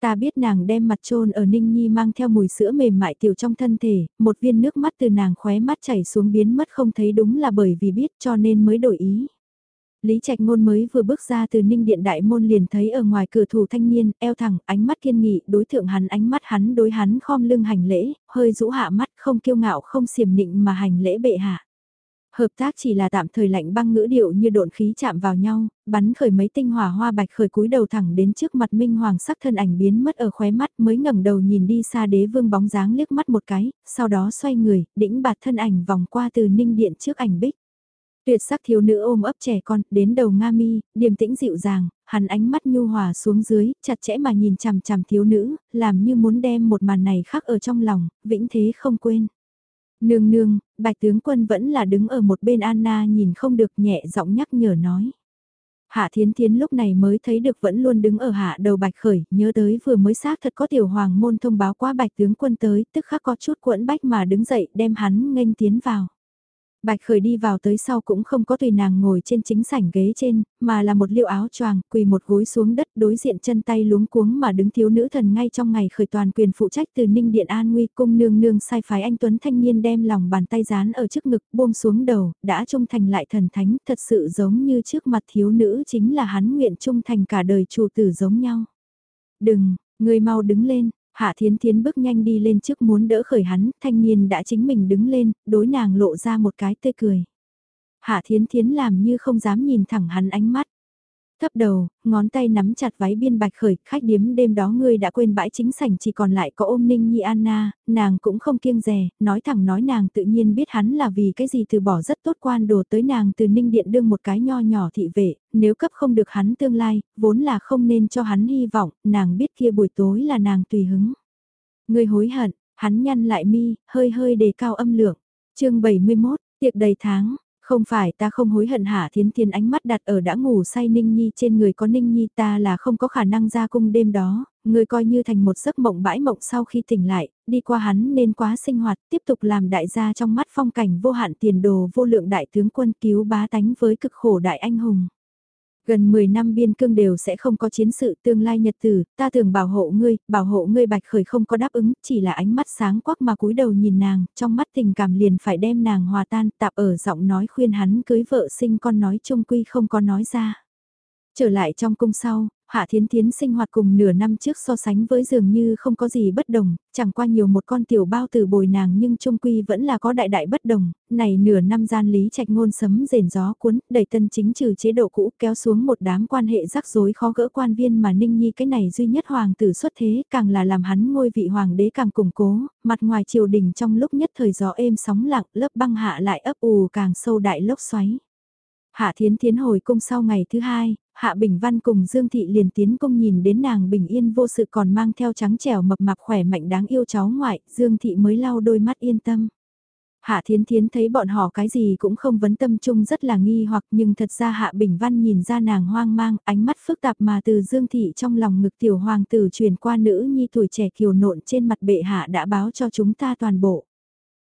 [SPEAKER 1] Ta biết nàng đem mặt trôn ở Ninh Nhi mang theo mùi sữa mềm mại tiểu trong thân thể, một viên nước mắt từ nàng khóe mắt chảy xuống biến mất không thấy đúng là bởi vì biết cho nên mới đổi ý. Lý Trạch Ngôn mới vừa bước ra từ ninh điện đại môn liền thấy ở ngoài cửa thủ thanh niên, eo thẳng, ánh mắt kiên nghị, đối thượng hắn ánh mắt hắn đối hắn khom lưng hành lễ, hơi rũ hạ mắt không kiêu ngạo không xiềm nịnh mà hành lễ bệ hạ. Hợp tác chỉ là tạm thời lạnh băng ngữ điệu như độn khí chạm vào nhau, bắn khởi mấy tinh hỏa hoa bạch khởi cúi đầu thẳng đến trước mặt minh hoàng sắc thân ảnh biến mất ở khóe mắt mới ngẩng đầu nhìn đi xa đế vương bóng dáng liếc mắt một cái, sau đó xoay người, đĩnh bạt thân ảnh vòng qua từ ninh điện trước ảnh bích. Tuyệt sắc thiếu nữ ôm ấp trẻ con, đến đầu Nga mi, điềm tĩnh dịu dàng, hắn ánh mắt nhu hòa xuống dưới, chặt chẽ mà nhìn chằm chằm thiếu nữ, làm như muốn đem một màn này khắc ở trong lòng, vĩnh thế không quên. Nương nương, bạch tướng quân vẫn là đứng ở một bên Anna nhìn không được nhẹ giọng nhắc nhở nói. Hạ Thiến Thiến lúc này mới thấy được vẫn luôn đứng ở hạ đầu bạch khởi, nhớ tới vừa mới xác thật có tiểu hoàng môn thông báo qua bạch tướng quân tới, tức khắc có chút cuộn bách mà đứng dậy đem hắn nghênh tiến vào. Bạch khởi đi vào tới sau cũng không có tùy nàng ngồi trên chính sảnh ghế trên, mà là một liêu áo choàng, quỳ một gối xuống đất đối diện chân tay luống cuống mà đứng thiếu nữ thần ngay trong ngày khởi toàn quyền phụ trách từ Ninh Điện An Nguy cung nương nương sai phái anh Tuấn thanh niên đem lòng bàn tay dán ở trước ngực buông xuống đầu, đã trung thành lại thần thánh thật sự giống như trước mặt thiếu nữ chính là hắn nguyện trung thành cả đời chủ tử giống nhau. Đừng, người mau đứng lên, Hạ Thiến Thiến bước nhanh đi lên trước muốn đỡ khởi hắn, thanh niên đã chính mình đứng lên, đối nàng lộ ra một cái tươi cười. Hạ Thiến Thiến làm như không dám nhìn thẳng hắn ánh mắt. Thấp đầu, ngón tay nắm chặt váy biên bạch khởi, khách điếm đêm đó ngươi đã quên bãi chính sảnh chỉ còn lại có ôm ninh nhi Anna, nàng cũng không kiêng rè, nói thẳng nói nàng tự nhiên biết hắn là vì cái gì từ bỏ rất tốt quan đồ tới nàng từ ninh điện đương một cái nho nhỏ thị vệ, nếu cấp không được hắn tương lai, vốn là không nên cho hắn hy vọng, nàng biết kia buổi tối là nàng tùy hứng. Ngươi hối hận, hắn nhăn lại mi, hơi hơi đề cao âm lượng. chương 71, tiệc đầy tháng, không phải ta không hối hận hả thiến thiến ánh mắt đặt ở đã ngủ say Ninh Nhi trên người có Ninh Nhi ta là không có khả năng ra cung đêm đó, người coi như thành một giấc mộng bãi mộng sau khi tỉnh lại, đi qua hắn nên quá sinh hoạt, tiếp tục làm đại gia trong mắt phong cảnh vô hạn tiền đồ vô lượng đại tướng quân cứu bá tánh với cực khổ đại anh hùng. Gần 10 năm biên cương đều sẽ không có chiến sự tương lai nhật tử, ta thường bảo hộ ngươi, bảo hộ ngươi bạch khởi không có đáp ứng, chỉ là ánh mắt sáng quắc mà cúi đầu nhìn nàng, trong mắt tình cảm liền phải đem nàng hòa tan, tạp ở giọng nói khuyên hắn cưới vợ sinh con nói chung quy không có nói ra. Trở lại trong cung sau, Hạ Thiến Thiến sinh hoạt cùng nửa năm trước so sánh với dường như không có gì bất đồng, chẳng qua nhiều một con tiểu bao từ bồi nàng nhưng trung quy vẫn là có đại đại bất đồng, này nửa năm gian lý trạch ngôn sấm rền gió cuốn, đẩy tân chính trừ chế độ cũ kéo xuống một đám quan hệ rắc rối khó gỡ quan viên mà ninh nhi cái này duy nhất hoàng tử xuất thế càng là làm hắn ngôi vị hoàng đế càng củng cố, mặt ngoài triều đình trong lúc nhất thời gió êm sóng lặng lớp băng hạ lại ấp ù càng sâu đại lốc xoáy. Hạ Thiến Thiến hồi cung sau ngày thứ hai, Hạ Bình Văn cùng Dương Thị liền tiến công nhìn đến nàng bình yên vô sự còn mang theo trắng trẻo mập mạp khỏe mạnh đáng yêu cháu ngoại, Dương Thị mới lau đôi mắt yên tâm. Hạ Thiến Thiến thấy bọn họ cái gì cũng không vấn tâm chung rất là nghi hoặc nhưng thật ra Hạ Bình Văn nhìn ra nàng hoang mang, ánh mắt phức tạp mà từ Dương Thị trong lòng ngực tiểu hoàng tử truyền qua nữ nhi tuổi trẻ kiều nộn trên mặt bệ hạ đã báo cho chúng ta toàn bộ.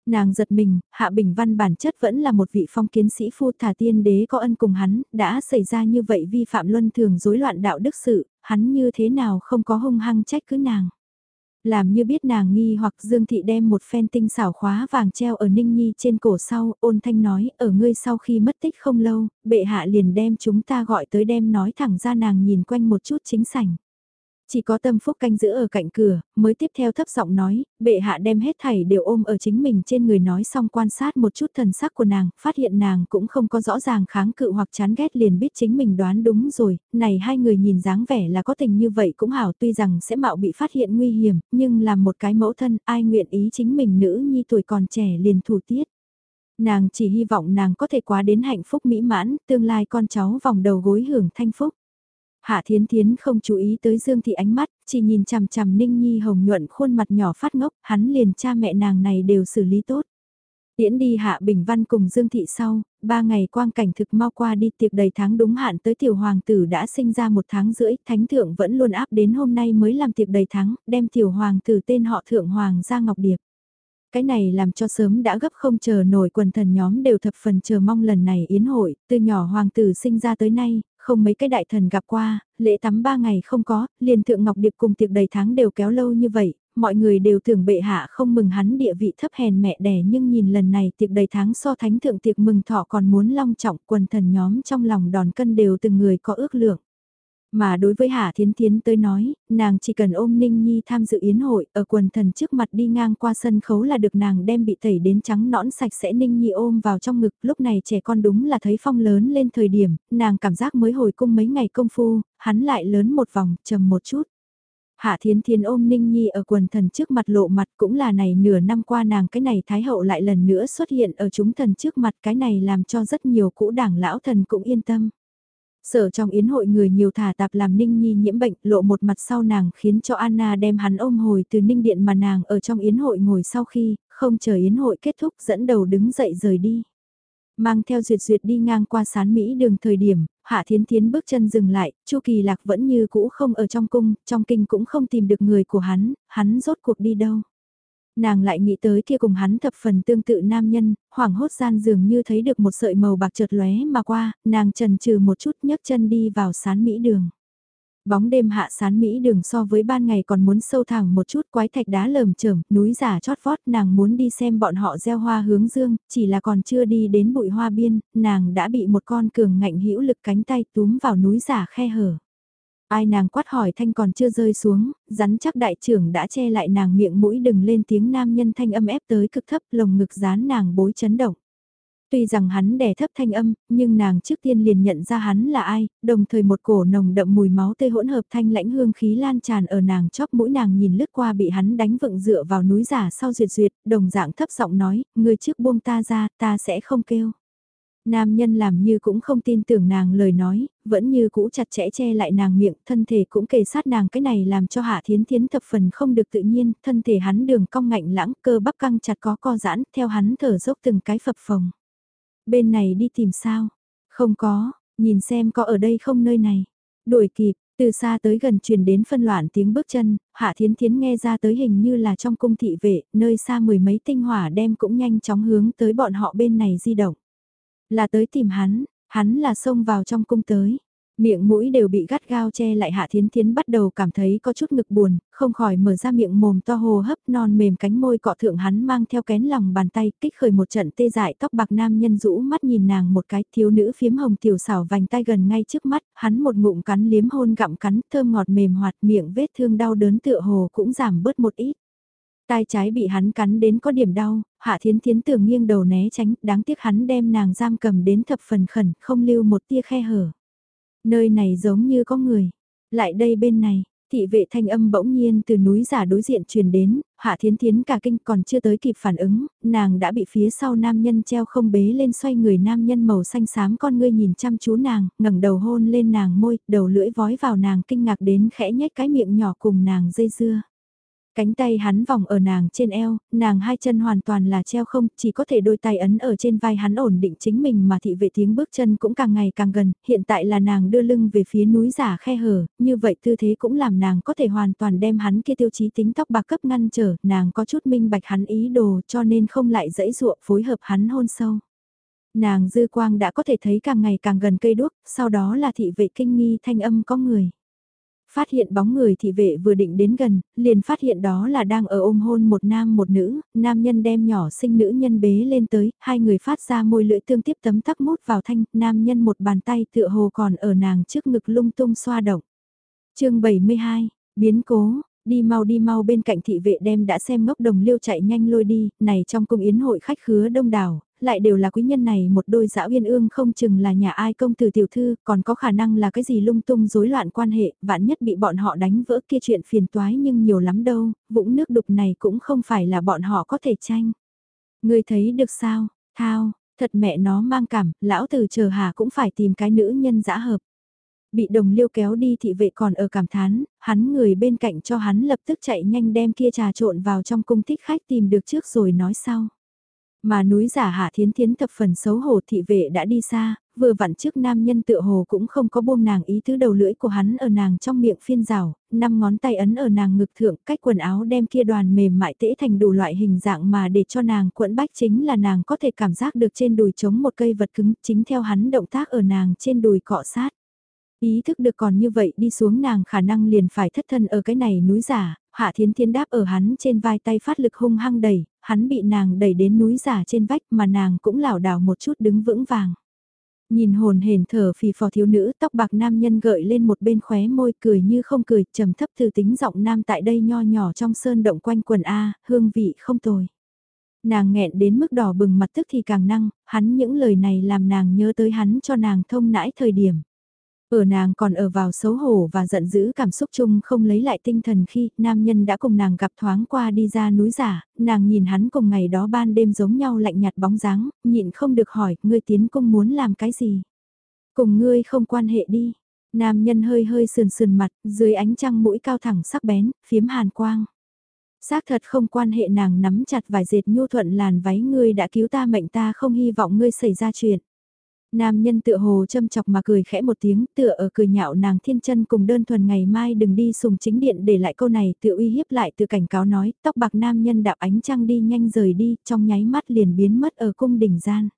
[SPEAKER 1] Nàng giật mình, Hạ Bình Văn bản chất vẫn là một vị phong kiến sĩ phu thả tiên đế có ân cùng hắn, đã xảy ra như vậy vi phạm luân thường rối loạn đạo đức sự, hắn như thế nào không có hung hăng trách cứ nàng. Làm như biết nàng nghi hoặc Dương Thị đem một phen tinh xảo khóa vàng treo ở Ninh Nhi trên cổ sau, ôn thanh nói, ở ngươi sau khi mất tích không lâu, bệ hạ liền đem chúng ta gọi tới đem nói thẳng ra nàng nhìn quanh một chút chính sảnh. Chỉ có tâm phúc canh giữ ở cạnh cửa, mới tiếp theo thấp giọng nói, bệ hạ đem hết thảy đều ôm ở chính mình trên người nói xong quan sát một chút thần sắc của nàng, phát hiện nàng cũng không có rõ ràng kháng cự hoặc chán ghét liền biết chính mình đoán đúng rồi, này hai người nhìn dáng vẻ là có tình như vậy cũng hảo tuy rằng sẽ mạo bị phát hiện nguy hiểm, nhưng làm một cái mẫu thân ai nguyện ý chính mình nữ nhi tuổi còn trẻ liền thủ tiết. Nàng chỉ hy vọng nàng có thể quá đến hạnh phúc mỹ mãn, tương lai con cháu vòng đầu gối hưởng thanh phúc. Hạ Thiến Thiến không chú ý tới Dương Thị ánh mắt, chỉ nhìn chằm chằm Ninh Nhi hồng nhuận khuôn mặt nhỏ phát ngốc, hắn liền cha mẹ nàng này đều xử lý tốt. Tiễn đi Hạ Bình Văn cùng Dương Thị sau, ba ngày quang cảnh thực mau qua đi tiệc đầy tháng đúng hạn tới tiểu hoàng tử đã sinh ra một tháng rưỡi, thánh thượng vẫn luôn áp đến hôm nay mới làm tiệc đầy tháng, đem tiểu hoàng tử tên họ thượng hoàng ra ngọc điệp. Cái này làm cho sớm đã gấp không chờ nổi quần thần nhóm đều thập phần chờ mong lần này yến hội, từ nhỏ hoàng tử sinh ra tới nay, không mấy cái đại thần gặp qua, lễ tắm ba ngày không có, liền thượng ngọc điệp cùng tiệc đầy tháng đều kéo lâu như vậy, mọi người đều tưởng bệ hạ không mừng hắn địa vị thấp hèn mẹ đẻ nhưng nhìn lần này tiệc đầy tháng so thánh thượng tiệc mừng thọ còn muốn long trọng quần thần nhóm trong lòng đòn cân đều từng người có ước lượng. Mà đối với Hạ Thiến Thiến tới nói, nàng chỉ cần ôm Ninh Nhi tham dự yến hội, ở quần thần trước mặt đi ngang qua sân khấu là được nàng đem bị tẩy đến trắng nõn sạch sẽ Ninh Nhi ôm vào trong ngực, lúc này trẻ con đúng là thấy phong lớn lên thời điểm, nàng cảm giác mới hồi cung mấy ngày công phu, hắn lại lớn một vòng, trầm một chút. Hạ Thiến Thiến ôm Ninh Nhi ở quần thần trước mặt lộ mặt cũng là này nửa năm qua nàng cái này Thái Hậu lại lần nữa xuất hiện ở chúng thần trước mặt cái này làm cho rất nhiều cũ đảng lão thần cũng yên tâm. Sở trong yến hội người nhiều thả tạp làm Ninh Nhi nhiễm bệnh lộ một mặt sau nàng khiến cho Anna đem hắn ôm hồi từ Ninh Điện mà nàng ở trong yến hội ngồi sau khi, không chờ yến hội kết thúc dẫn đầu đứng dậy rời đi. Mang theo duyệt duyệt đi ngang qua sán Mỹ đường thời điểm, Hạ Thiến Thiến bước chân dừng lại, Chu Kỳ Lạc vẫn như cũ không ở trong cung, trong kinh cũng không tìm được người của hắn, hắn rốt cuộc đi đâu. Nàng lại nghĩ tới kia cùng hắn thập phần tương tự nam nhân, hoảng hốt gian dường như thấy được một sợi màu bạc chợt lóe mà qua, nàng trần trừ một chút nhấc chân đi vào sán Mỹ đường. Bóng đêm hạ sán Mỹ đường so với ban ngày còn muốn sâu thẳng một chút quái thạch đá lởm chởm, núi giả chót vót nàng muốn đi xem bọn họ gieo hoa hướng dương, chỉ là còn chưa đi đến bụi hoa biên, nàng đã bị một con cường ngạnh hữu lực cánh tay túm vào núi giả khe hở. Ai nàng quát hỏi thanh còn chưa rơi xuống, rắn chắc đại trưởng đã che lại nàng miệng mũi đừng lên tiếng nam nhân thanh âm ép tới cực thấp lồng ngực dán nàng bối chấn động. Tuy rằng hắn đè thấp thanh âm, nhưng nàng trước tiên liền nhận ra hắn là ai, đồng thời một cổ nồng đậm mùi máu tê hỗn hợp thanh lãnh hương khí lan tràn ở nàng chóp mũi nàng nhìn lướt qua bị hắn đánh vựng dựa vào núi giả sau duyệt duyệt, đồng dạng thấp giọng nói, người trước buông ta ra, ta sẽ không kêu. Nam nhân làm như cũng không tin tưởng nàng lời nói, vẫn như cũ chặt chẽ che lại nàng miệng, thân thể cũng kề sát nàng cái này làm cho hạ thiến thiến thập phần không được tự nhiên, thân thể hắn đường cong ngạnh lãng, cơ bắp căng chặt có co giãn, theo hắn thở dốc từng cái phập phồng. Bên này đi tìm sao? Không có, nhìn xem có ở đây không nơi này. Đuổi kịp, từ xa tới gần truyền đến phân loạn tiếng bước chân, Hạ Thiến Thiến nghe ra tới hình như là trong cung thị vệ, nơi xa mười mấy tinh hỏa đem cũng nhanh chóng hướng tới bọn họ bên này di động. Là tới tìm hắn, hắn là xông vào trong cung tới. Miệng mũi đều bị gắt gao che lại Hạ Thiến Thiến bắt đầu cảm thấy có chút ngực buồn, không khỏi mở ra miệng mồm to hồ hấp non mềm cánh môi cọ thượng hắn mang theo kén lòng bàn tay kích khởi một trận tê dại tóc bạc nam nhân rũ mắt nhìn nàng một cái thiếu nữ phiếm hồng tiểu xảo vành tay gần ngay trước mắt, hắn một ngụm cắn liếm hôn gặm cắn thơm ngọt mềm hoạt miệng vết thương đau đớn tựa hồ cũng giảm bớt một ít. Tai trái bị hắn cắn đến có điểm đau, Hạ Thiến Thiến tưởng nghiêng đầu né tránh, đáng tiếc hắn đem nàng giam cầm đến thập phần khẩn, không lưu một tia khe hở. Nơi này giống như có người. Lại đây bên này, thị vệ thanh âm bỗng nhiên từ núi giả đối diện truyền đến, Hạ Thiến Thiến cả kinh còn chưa tới kịp phản ứng, nàng đã bị phía sau nam nhân treo không bế lên xoay người nam nhân màu xanh xám con ngươi nhìn chăm chú nàng, ngẩng đầu hôn lên nàng môi, đầu lưỡi vói vào nàng kinh ngạc đến khẽ nhếch cái miệng nhỏ cùng nàng dây dưa. Cánh tay hắn vòng ở nàng trên eo, nàng hai chân hoàn toàn là treo không, chỉ có thể đôi tay ấn ở trên vai hắn ổn định chính mình mà thị vệ tiếng bước chân cũng càng ngày càng gần, hiện tại là nàng đưa lưng về phía núi giả khe hở, như vậy tư thế cũng làm nàng có thể hoàn toàn đem hắn kia tiêu chí tính tóc bạc cấp ngăn trở, nàng có chút minh bạch hắn ý đồ cho nên không lại dẫy ruộng phối hợp hắn hôn sâu. Nàng dư quang đã có thể thấy càng ngày càng gần cây đuốc, sau đó là thị vệ kinh nghi thanh âm có người. Phát hiện bóng người thị vệ vừa định đến gần, liền phát hiện đó là đang ở ôm hôn một nam một nữ, nam nhân đem nhỏ sinh nữ nhân bế lên tới, hai người phát ra môi lưỡi tương tiếp tấm tắc mút vào thanh, nam nhân một bàn tay tựa hồ còn ở nàng trước ngực lung tung xoa động. chương 72, biến cố, đi mau đi mau bên cạnh thị vệ đem đã xem ngốc đồng liêu chạy nhanh lôi đi, này trong cung yến hội khách khứa đông đảo, lại đều là quý nhân này một đôi dã uyên ương không chừng là nhà ai công tử tiểu thư, còn có khả năng là cái gì lung tung rối loạn quan hệ, vạn nhất bị bọn họ đánh vỡ kia chuyện phiền toái nhưng nhiều lắm đâu, vũng nước đục này cũng không phải là bọn họ có thể tranh. Người thấy được sao, thao, thật mẹ nó mang cảm, lão tử chờ hà cũng phải tìm cái nữ nhân dã hợp. Bị đồng liêu kéo đi thị vệ còn ở cảm thán, hắn người bên cạnh cho hắn lập tức chạy nhanh đem kia trà trộn vào trong cung thích khách tìm được trước rồi nói sau. Mà núi giả hạ thiến thiến thập phần xấu hổ thị vệ đã đi xa, vừa vặn trước nam nhân tựa hồ cũng không có buông nàng ý thứ đầu lưỡi của hắn ở nàng trong miệng phiên rào, năm ngón tay ấn ở nàng ngực thượng cách quần áo đem kia đoàn mềm mại tễ thành đủ loại hình dạng mà để cho nàng quẫn bách chính là nàng có thể cảm giác được trên đùi chống một cây vật cứng chính theo hắn động tác ở nàng trên đùi cọ sát. Ý thức được còn như vậy đi xuống nàng khả năng liền phải thất thân ở cái này núi giả, hạ thiến thiến đáp ở hắn trên vai tay phát lực hung hăng đẩy, hắn bị nàng đẩy đến núi giả trên vách mà nàng cũng lảo đảo một chút đứng vững vàng. Nhìn hồn hển thở phì phò thiếu nữ tóc bạc nam nhân gợi lên một bên khóe môi cười như không cười trầm thấp từ tính giọng nam tại đây nho nhỏ trong sơn động quanh quần A, hương vị không tồi. Nàng nghẹn đến mức đỏ bừng mặt tức thì càng năng, hắn những lời này làm nàng nhớ tới hắn cho nàng thông nãi thời điểm. Ở nàng còn ở vào xấu hổ và giận dữ cảm xúc chung không lấy lại tinh thần khi nam nhân đã cùng nàng gặp thoáng qua đi ra núi giả, nàng nhìn hắn cùng ngày đó ban đêm giống nhau lạnh nhạt bóng dáng, nhịn không được hỏi, ngươi tiến cung muốn làm cái gì? Cùng ngươi không quan hệ đi. Nam nhân hơi hơi sườn sườn mặt, dưới ánh trăng mũi cao thẳng sắc bén, phiếm hàn quang. Xác thật không quan hệ nàng nắm chặt vài dệt nhu thuận làn váy ngươi đã cứu ta mệnh ta không hy vọng ngươi xảy ra chuyện. Nam nhân tựa hồ châm chọc mà cười khẽ một tiếng, tựa ở cười nhạo nàng thiên chân cùng đơn thuần ngày mai đừng đi sùng chính điện để lại câu này, tự uy hiếp lại tự cảnh cáo nói, tóc bạc nam nhân đạp ánh trăng đi nhanh rời đi, trong nháy mắt liền biến mất ở cung đỉnh gian.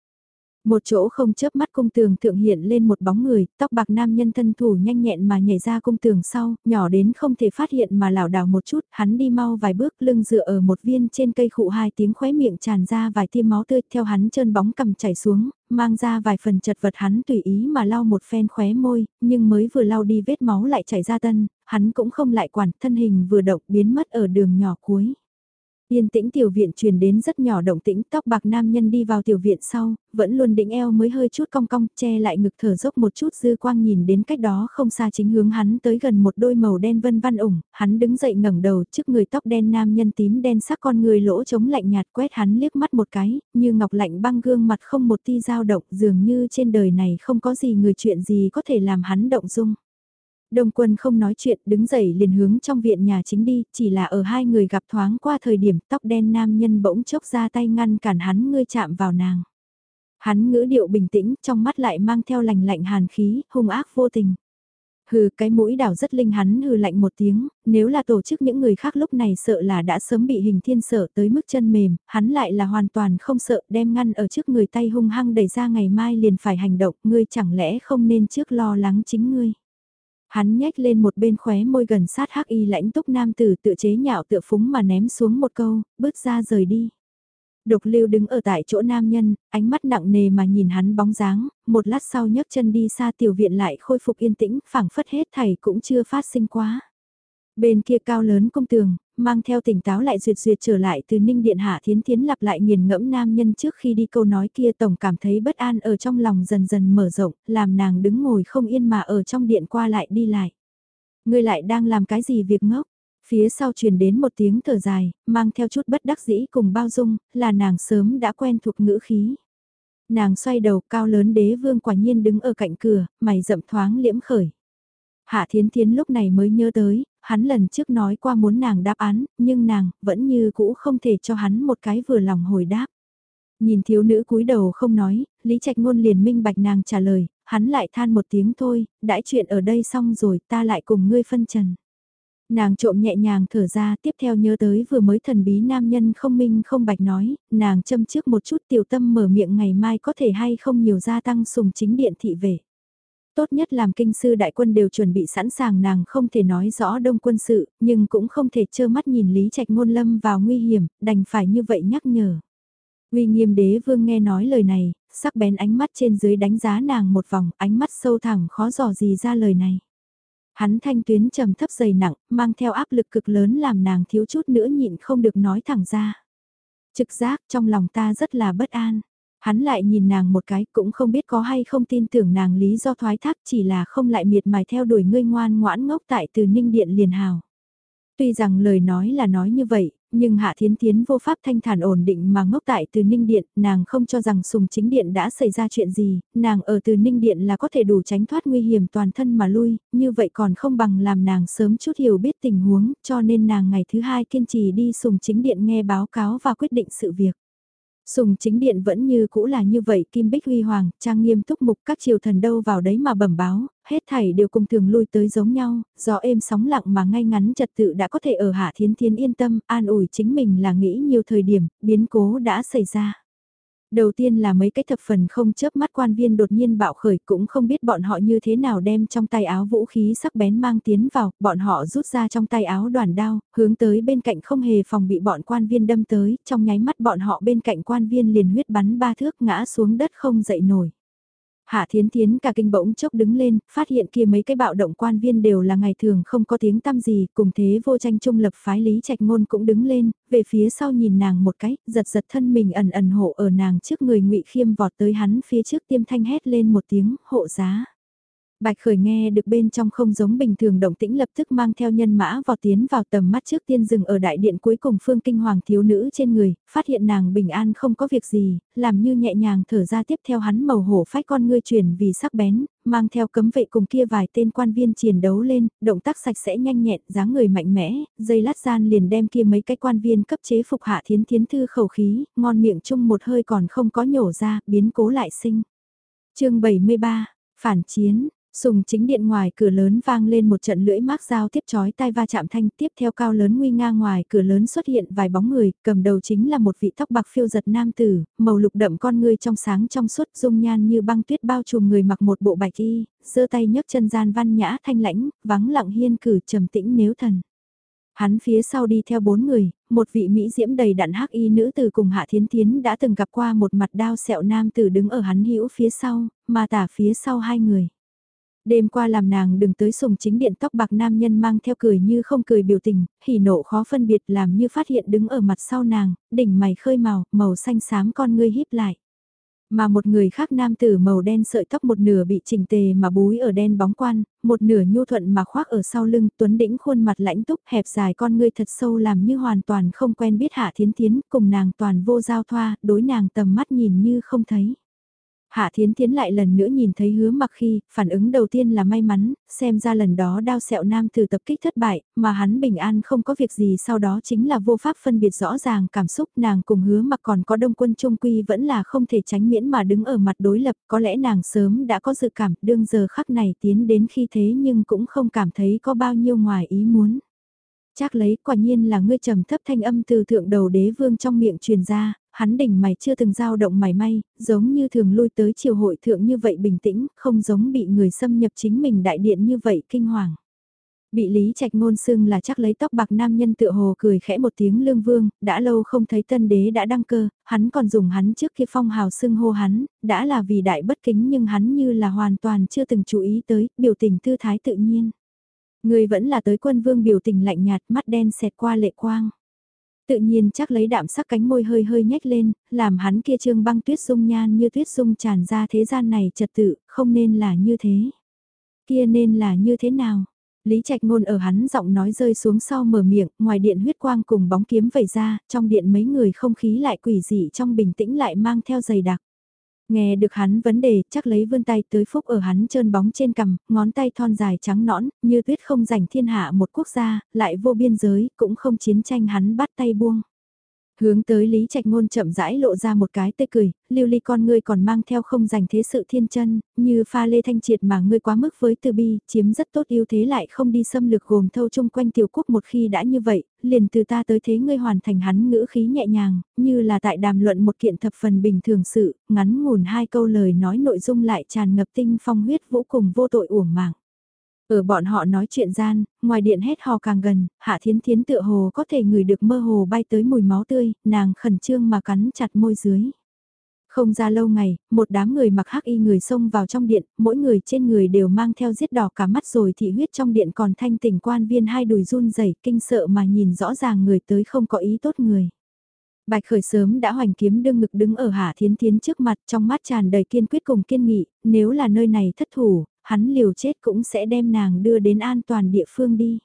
[SPEAKER 1] Một chỗ không chớp mắt cung tường thượng hiện lên một bóng người, tóc bạc nam nhân thân thủ nhanh nhẹn mà nhảy ra cung tường sau, nhỏ đến không thể phát hiện mà lảo đảo một chút, hắn đi mau vài bước lưng dựa ở một viên trên cây khụ hai tiếng khóe miệng tràn ra vài tiêm máu tươi theo hắn chân bóng cầm chảy xuống, mang ra vài phần chật vật hắn tùy ý mà lau một phen khóe môi, nhưng mới vừa lau đi vết máu lại chảy ra tân, hắn cũng không lại quản, thân hình vừa động biến mất ở đường nhỏ cuối. Yên tĩnh tiểu viện truyền đến rất nhỏ động tĩnh, tóc bạc nam nhân đi vào tiểu viện sau, vẫn luôn đỉnh eo mới hơi chút cong cong, che lại ngực thở dốc một chút dư quang nhìn đến cách đó không xa chính hướng hắn tới gần một đôi màu đen vân văn ủng, hắn đứng dậy ngẩng đầu trước người tóc đen nam nhân tím đen sắc con người lỗ chống lạnh nhạt quét hắn liếc mắt một cái, như ngọc lạnh băng gương mặt không một ti dao động dường như trên đời này không có gì người chuyện gì có thể làm hắn động dung. Đông quân không nói chuyện đứng dậy liền hướng trong viện nhà chính đi, chỉ là ở hai người gặp thoáng qua thời điểm tóc đen nam nhân bỗng chốc ra tay ngăn cản hắn ngươi chạm vào nàng. Hắn ngữ điệu bình tĩnh, trong mắt lại mang theo lành lạnh hàn khí, hung ác vô tình. Hừ, cái mũi đảo rất linh hắn hừ lạnh một tiếng, nếu là tổ chức những người khác lúc này sợ là đã sớm bị hình thiên sợ tới mức chân mềm, hắn lại là hoàn toàn không sợ đem ngăn ở trước người tay hung hăng đẩy ra ngày mai liền phải hành động, ngươi chẳng lẽ không nên trước lo lắng chính ngươi. Hắn nhếch lên một bên khóe môi gần sát hắc y lãnh túc nam tử tự chế nhạo tựa phúng mà ném xuống một câu, bước ra rời đi. Độc lưu đứng ở tại chỗ nam nhân, ánh mắt nặng nề mà nhìn hắn bóng dáng, một lát sau nhấc chân đi xa tiểu viện lại khôi phục yên tĩnh, phảng phất hết thầy cũng chưa phát sinh quá. Bên kia cao lớn công tường, mang theo tỉnh táo lại duyệt duyệt trở lại từ ninh điện hạ thiến thiến lặp lại nghiền ngẫm nam nhân trước khi đi câu nói kia tổng cảm thấy bất an ở trong lòng dần dần mở rộng, làm nàng đứng ngồi không yên mà ở trong điện qua lại đi lại. người lại đang làm cái gì việc ngốc? Phía sau truyền đến một tiếng thở dài, mang theo chút bất đắc dĩ cùng bao dung, là nàng sớm đã quen thuộc ngữ khí. Nàng xoay đầu cao lớn đế vương quả nhiên đứng ở cạnh cửa, mày rậm thoáng liễm khởi. Hạ Thiến Thiến lúc này mới nhớ tới, hắn lần trước nói qua muốn nàng đáp án, nhưng nàng vẫn như cũ không thể cho hắn một cái vừa lòng hồi đáp. Nhìn thiếu nữ cúi đầu không nói, Lý Trạch Ngôn liền minh bạch nàng trả lời, hắn lại than một tiếng thôi, đãi chuyện ở đây xong rồi ta lại cùng ngươi phân trần. Nàng trộm nhẹ nhàng thở ra tiếp theo nhớ tới vừa mới thần bí nam nhân không minh không bạch nói, nàng châm trước một chút tiểu tâm mở miệng ngày mai có thể hay không nhiều gia tăng sùng chính điện thị về. Tốt nhất làm kinh sư đại quân đều chuẩn bị sẵn sàng nàng không thể nói rõ đông quân sự, nhưng cũng không thể trơ mắt nhìn Lý Trạch Ngôn Lâm vào nguy hiểm, đành phải như vậy nhắc nhở. Uy nghiêm đế vương nghe nói lời này, sắc bén ánh mắt trên dưới đánh giá nàng một vòng, ánh mắt sâu thẳng khó dò gì ra lời này. Hắn thanh tuyến trầm thấp dày nặng, mang theo áp lực cực lớn làm nàng thiếu chút nữa nhịn không được nói thẳng ra. Trực giác trong lòng ta rất là bất an. Hắn lại nhìn nàng một cái cũng không biết có hay không tin tưởng nàng lý do thoái thác chỉ là không lại miệt mài theo đuổi ngươi ngoan ngoãn ngốc tại từ ninh điện liền hào. Tuy rằng lời nói là nói như vậy, nhưng Hạ Thiến Thiến vô pháp thanh thản ổn định mà ngốc tại từ Ninh Điện, nàng không cho rằng sùng chính điện đã xảy ra chuyện gì, nàng ở từ Ninh Điện là có thể đủ tránh thoát nguy hiểm toàn thân mà lui, như vậy còn không bằng làm nàng sớm chút hiểu biết tình huống, cho nên nàng ngày thứ hai kiên trì đi sùng chính điện nghe báo cáo và quyết định sự việc. Sùng chính điện vẫn như cũ là như vậy, Kim Bích Huy Hoàng, trang nghiêm túc mục các triều thần đâu vào đấy mà bẩm báo, hết thảy đều cùng thường lui tới giống nhau, gió êm sóng lặng mà ngay ngắn trật tự đã có thể ở hạ thiến thiến yên tâm, an ủi chính mình là nghĩ nhiều thời điểm, biến cố đã xảy ra. Đầu tiên là mấy cái thập phần không chớp mắt quan viên đột nhiên bạo khởi cũng không biết bọn họ như thế nào đem trong tay áo vũ khí sắc bén mang tiến vào, bọn họ rút ra trong tay áo đoàn đao, hướng tới bên cạnh không hề phòng bị bọn quan viên đâm tới, trong nháy mắt bọn họ bên cạnh quan viên liền huyết bắn ba thước ngã xuống đất không dậy nổi. Hạ Thiến Thiến cả kinh bỗng chốc đứng lên, phát hiện kia mấy cái bạo động quan viên đều là ngày thường không có tiếng tăm gì, cùng thế vô tranh trung lập phái lý trạch ngôn cũng đứng lên, về phía sau nhìn nàng một cái, giật giật thân mình ẩn ẩn hộ ở nàng trước người ngụy khiêm vọt tới hắn phía trước tiêm thanh hét lên một tiếng, hộ giá. Bạch Khởi nghe được bên trong không giống bình thường động tĩnh lập tức mang theo nhân mã vào tiến vào tầm mắt trước tiên dừng ở đại điện cuối cùng phương kinh hoàng thiếu nữ trên người, phát hiện nàng bình an không có việc gì, làm như nhẹ nhàng thở ra tiếp theo hắn màu hổ phách con ngươi chuyển vì sắc bén, mang theo cấm vệ cùng kia vài tên quan viên chiến đấu lên, động tác sạch sẽ nhanh nhẹn, dáng người mạnh mẽ, dây lát gian liền đem kia mấy cái quan viên cấp chế phục hạ thiến thiến thư khẩu khí, ngon miệng chung một hơi còn không có nhổ ra, biến cố lại sinh. chương 73, Phản chiến, Sùng chính điện ngoài cửa lớn vang lên một trận lưỡi mác dao tiếp chói tai va chạm thanh tiếp theo cao lớn nguy nga ngoài cửa lớn xuất hiện vài bóng người, cầm đầu chính là một vị tóc bạc phiêu giật nam tử, màu lục đậm con người trong sáng trong suốt dung nhan như băng tuyết bao trùm người mặc một bộ bạch y, giơ tay nhấc chân gian văn nhã thanh lãnh, vắng lặng hiên cử trầm tĩnh nếu thần. Hắn phía sau đi theo bốn người, một vị Mỹ diễm đầy đặn hắc y nữ tử cùng Hạ Thiến Thiến đã từng gặp qua một mặt đao sẹo nam tử đứng ở hắn hữu phía sau, mà tả phía sau hai người. Đêm qua làm nàng đừng tới sùng chính điện tóc bạc nam nhân mang theo cười như không cười biểu tình, hỉ nộ khó phân biệt làm như phát hiện đứng ở mặt sau nàng, đỉnh mày khơi màu, màu xanh xám con ngươi híp lại. Mà một người khác nam tử màu đen sợi tóc một nửa bị chỉnh tề mà búi ở đen bóng quan, một nửa nhu thuận mà khoác ở sau lưng tuấn đĩnh khuôn mặt lãnh túc hẹp dài con ngươi thật sâu làm như hoàn toàn không quen biết hạ thiến thiến cùng nàng toàn vô giao thoa, đối nàng tầm mắt nhìn như không thấy. Hạ Thiến Thiến lại lần nữa nhìn thấy hứa mặc khi, phản ứng đầu tiên là may mắn, xem ra lần đó đao sẹo nam từ tập kích thất bại, mà hắn bình an không có việc gì sau đó chính là vô pháp phân biệt rõ ràng cảm xúc nàng cùng hứa mặc còn có đông quân trung quy vẫn là không thể tránh miễn mà đứng ở mặt đối lập, có lẽ nàng sớm đã có dự cảm đương giờ khắc này tiến đến khi thế nhưng cũng không cảm thấy có bao nhiêu ngoài ý muốn. Chắc lấy quả nhiên là ngươi trầm thấp thanh âm từ thượng đầu đế vương trong miệng truyền ra, hắn đỉnh mày chưa từng dao động mày may, giống như thường lui tới triều hội thượng như vậy bình tĩnh, không giống bị người xâm nhập chính mình đại điện như vậy kinh hoàng. Bị Lý Trạch ngôn xưng là chắc lấy tóc bạc nam nhân tựa hồ cười khẽ một tiếng lương vương, đã lâu không thấy tân đế đã đăng cơ, hắn còn dùng hắn trước khi phong hào xưng hô hắn, đã là vì đại bất kính nhưng hắn như là hoàn toàn chưa từng chú ý tới, biểu tình tư thái tự nhiên. Người vẫn là tới quân vương biểu tình lạnh nhạt mắt đen xẹt qua lệ quang. Tự nhiên chắc lấy đạm sắc cánh môi hơi hơi nhếch lên, làm hắn kia trương băng tuyết dung nhan như tuyết dung tràn ra thế gian này trật tự, không nên là như thế. Kia nên là như thế nào? Lý Trạch Ngôn ở hắn giọng nói rơi xuống sau mở miệng, ngoài điện huyết quang cùng bóng kiếm vẩy ra, trong điện mấy người không khí lại quỷ dị trong bình tĩnh lại mang theo dày đặc. Nghe được hắn vấn đề, chắc lấy vươn tay tới phúc ở hắn trơn bóng trên cằm, ngón tay thon dài trắng nõn, như tuyết không giành thiên hạ một quốc gia, lại vô biên giới, cũng không chiến tranh hắn bắt tay buông. Hướng tới Lý Trạch Ngôn chậm rãi lộ ra một cái tê cười, lưu ly con ngươi còn mang theo không dành thế sự thiên chân, như pha lê thanh triệt mà ngươi quá mức với từ bi, chiếm rất tốt ưu thế lại không đi xâm lược gồm thâu chung quanh tiểu quốc một khi đã như vậy, liền từ ta tới thế ngươi hoàn thành hắn ngữ khí nhẹ nhàng, như là tại đàm luận một kiện thập phần bình thường sự, ngắn ngủn hai câu lời nói nội dung lại tràn ngập tinh phong huyết vũ cùng vô tội uổng mạng. Ở bọn họ nói chuyện gian, ngoài điện hét hò càng gần, Hạ Thiến Thiến tựa hồ có thể ngửi được mơ hồ bay tới mùi máu tươi, nàng khẩn trương mà cắn chặt môi dưới. Không ra lâu ngày, một đám người mặc hắc y người xông vào trong điện, mỗi người trên người đều mang theo giết đỏ cả mắt rồi thị huyết trong điện còn thanh tỉnh quan viên hai đùi run rẩy kinh sợ mà nhìn rõ ràng người tới không có ý tốt người. Bạch khởi sớm đã hoành kiếm đương ngực đứng ở Hạ Thiến Thiến trước mặt trong mắt tràn đầy kiên quyết cùng kiên nghị, nếu là nơi này thất thủ, hắn liều chết cũng sẽ đem nàng đưa đến an toàn địa phương đi.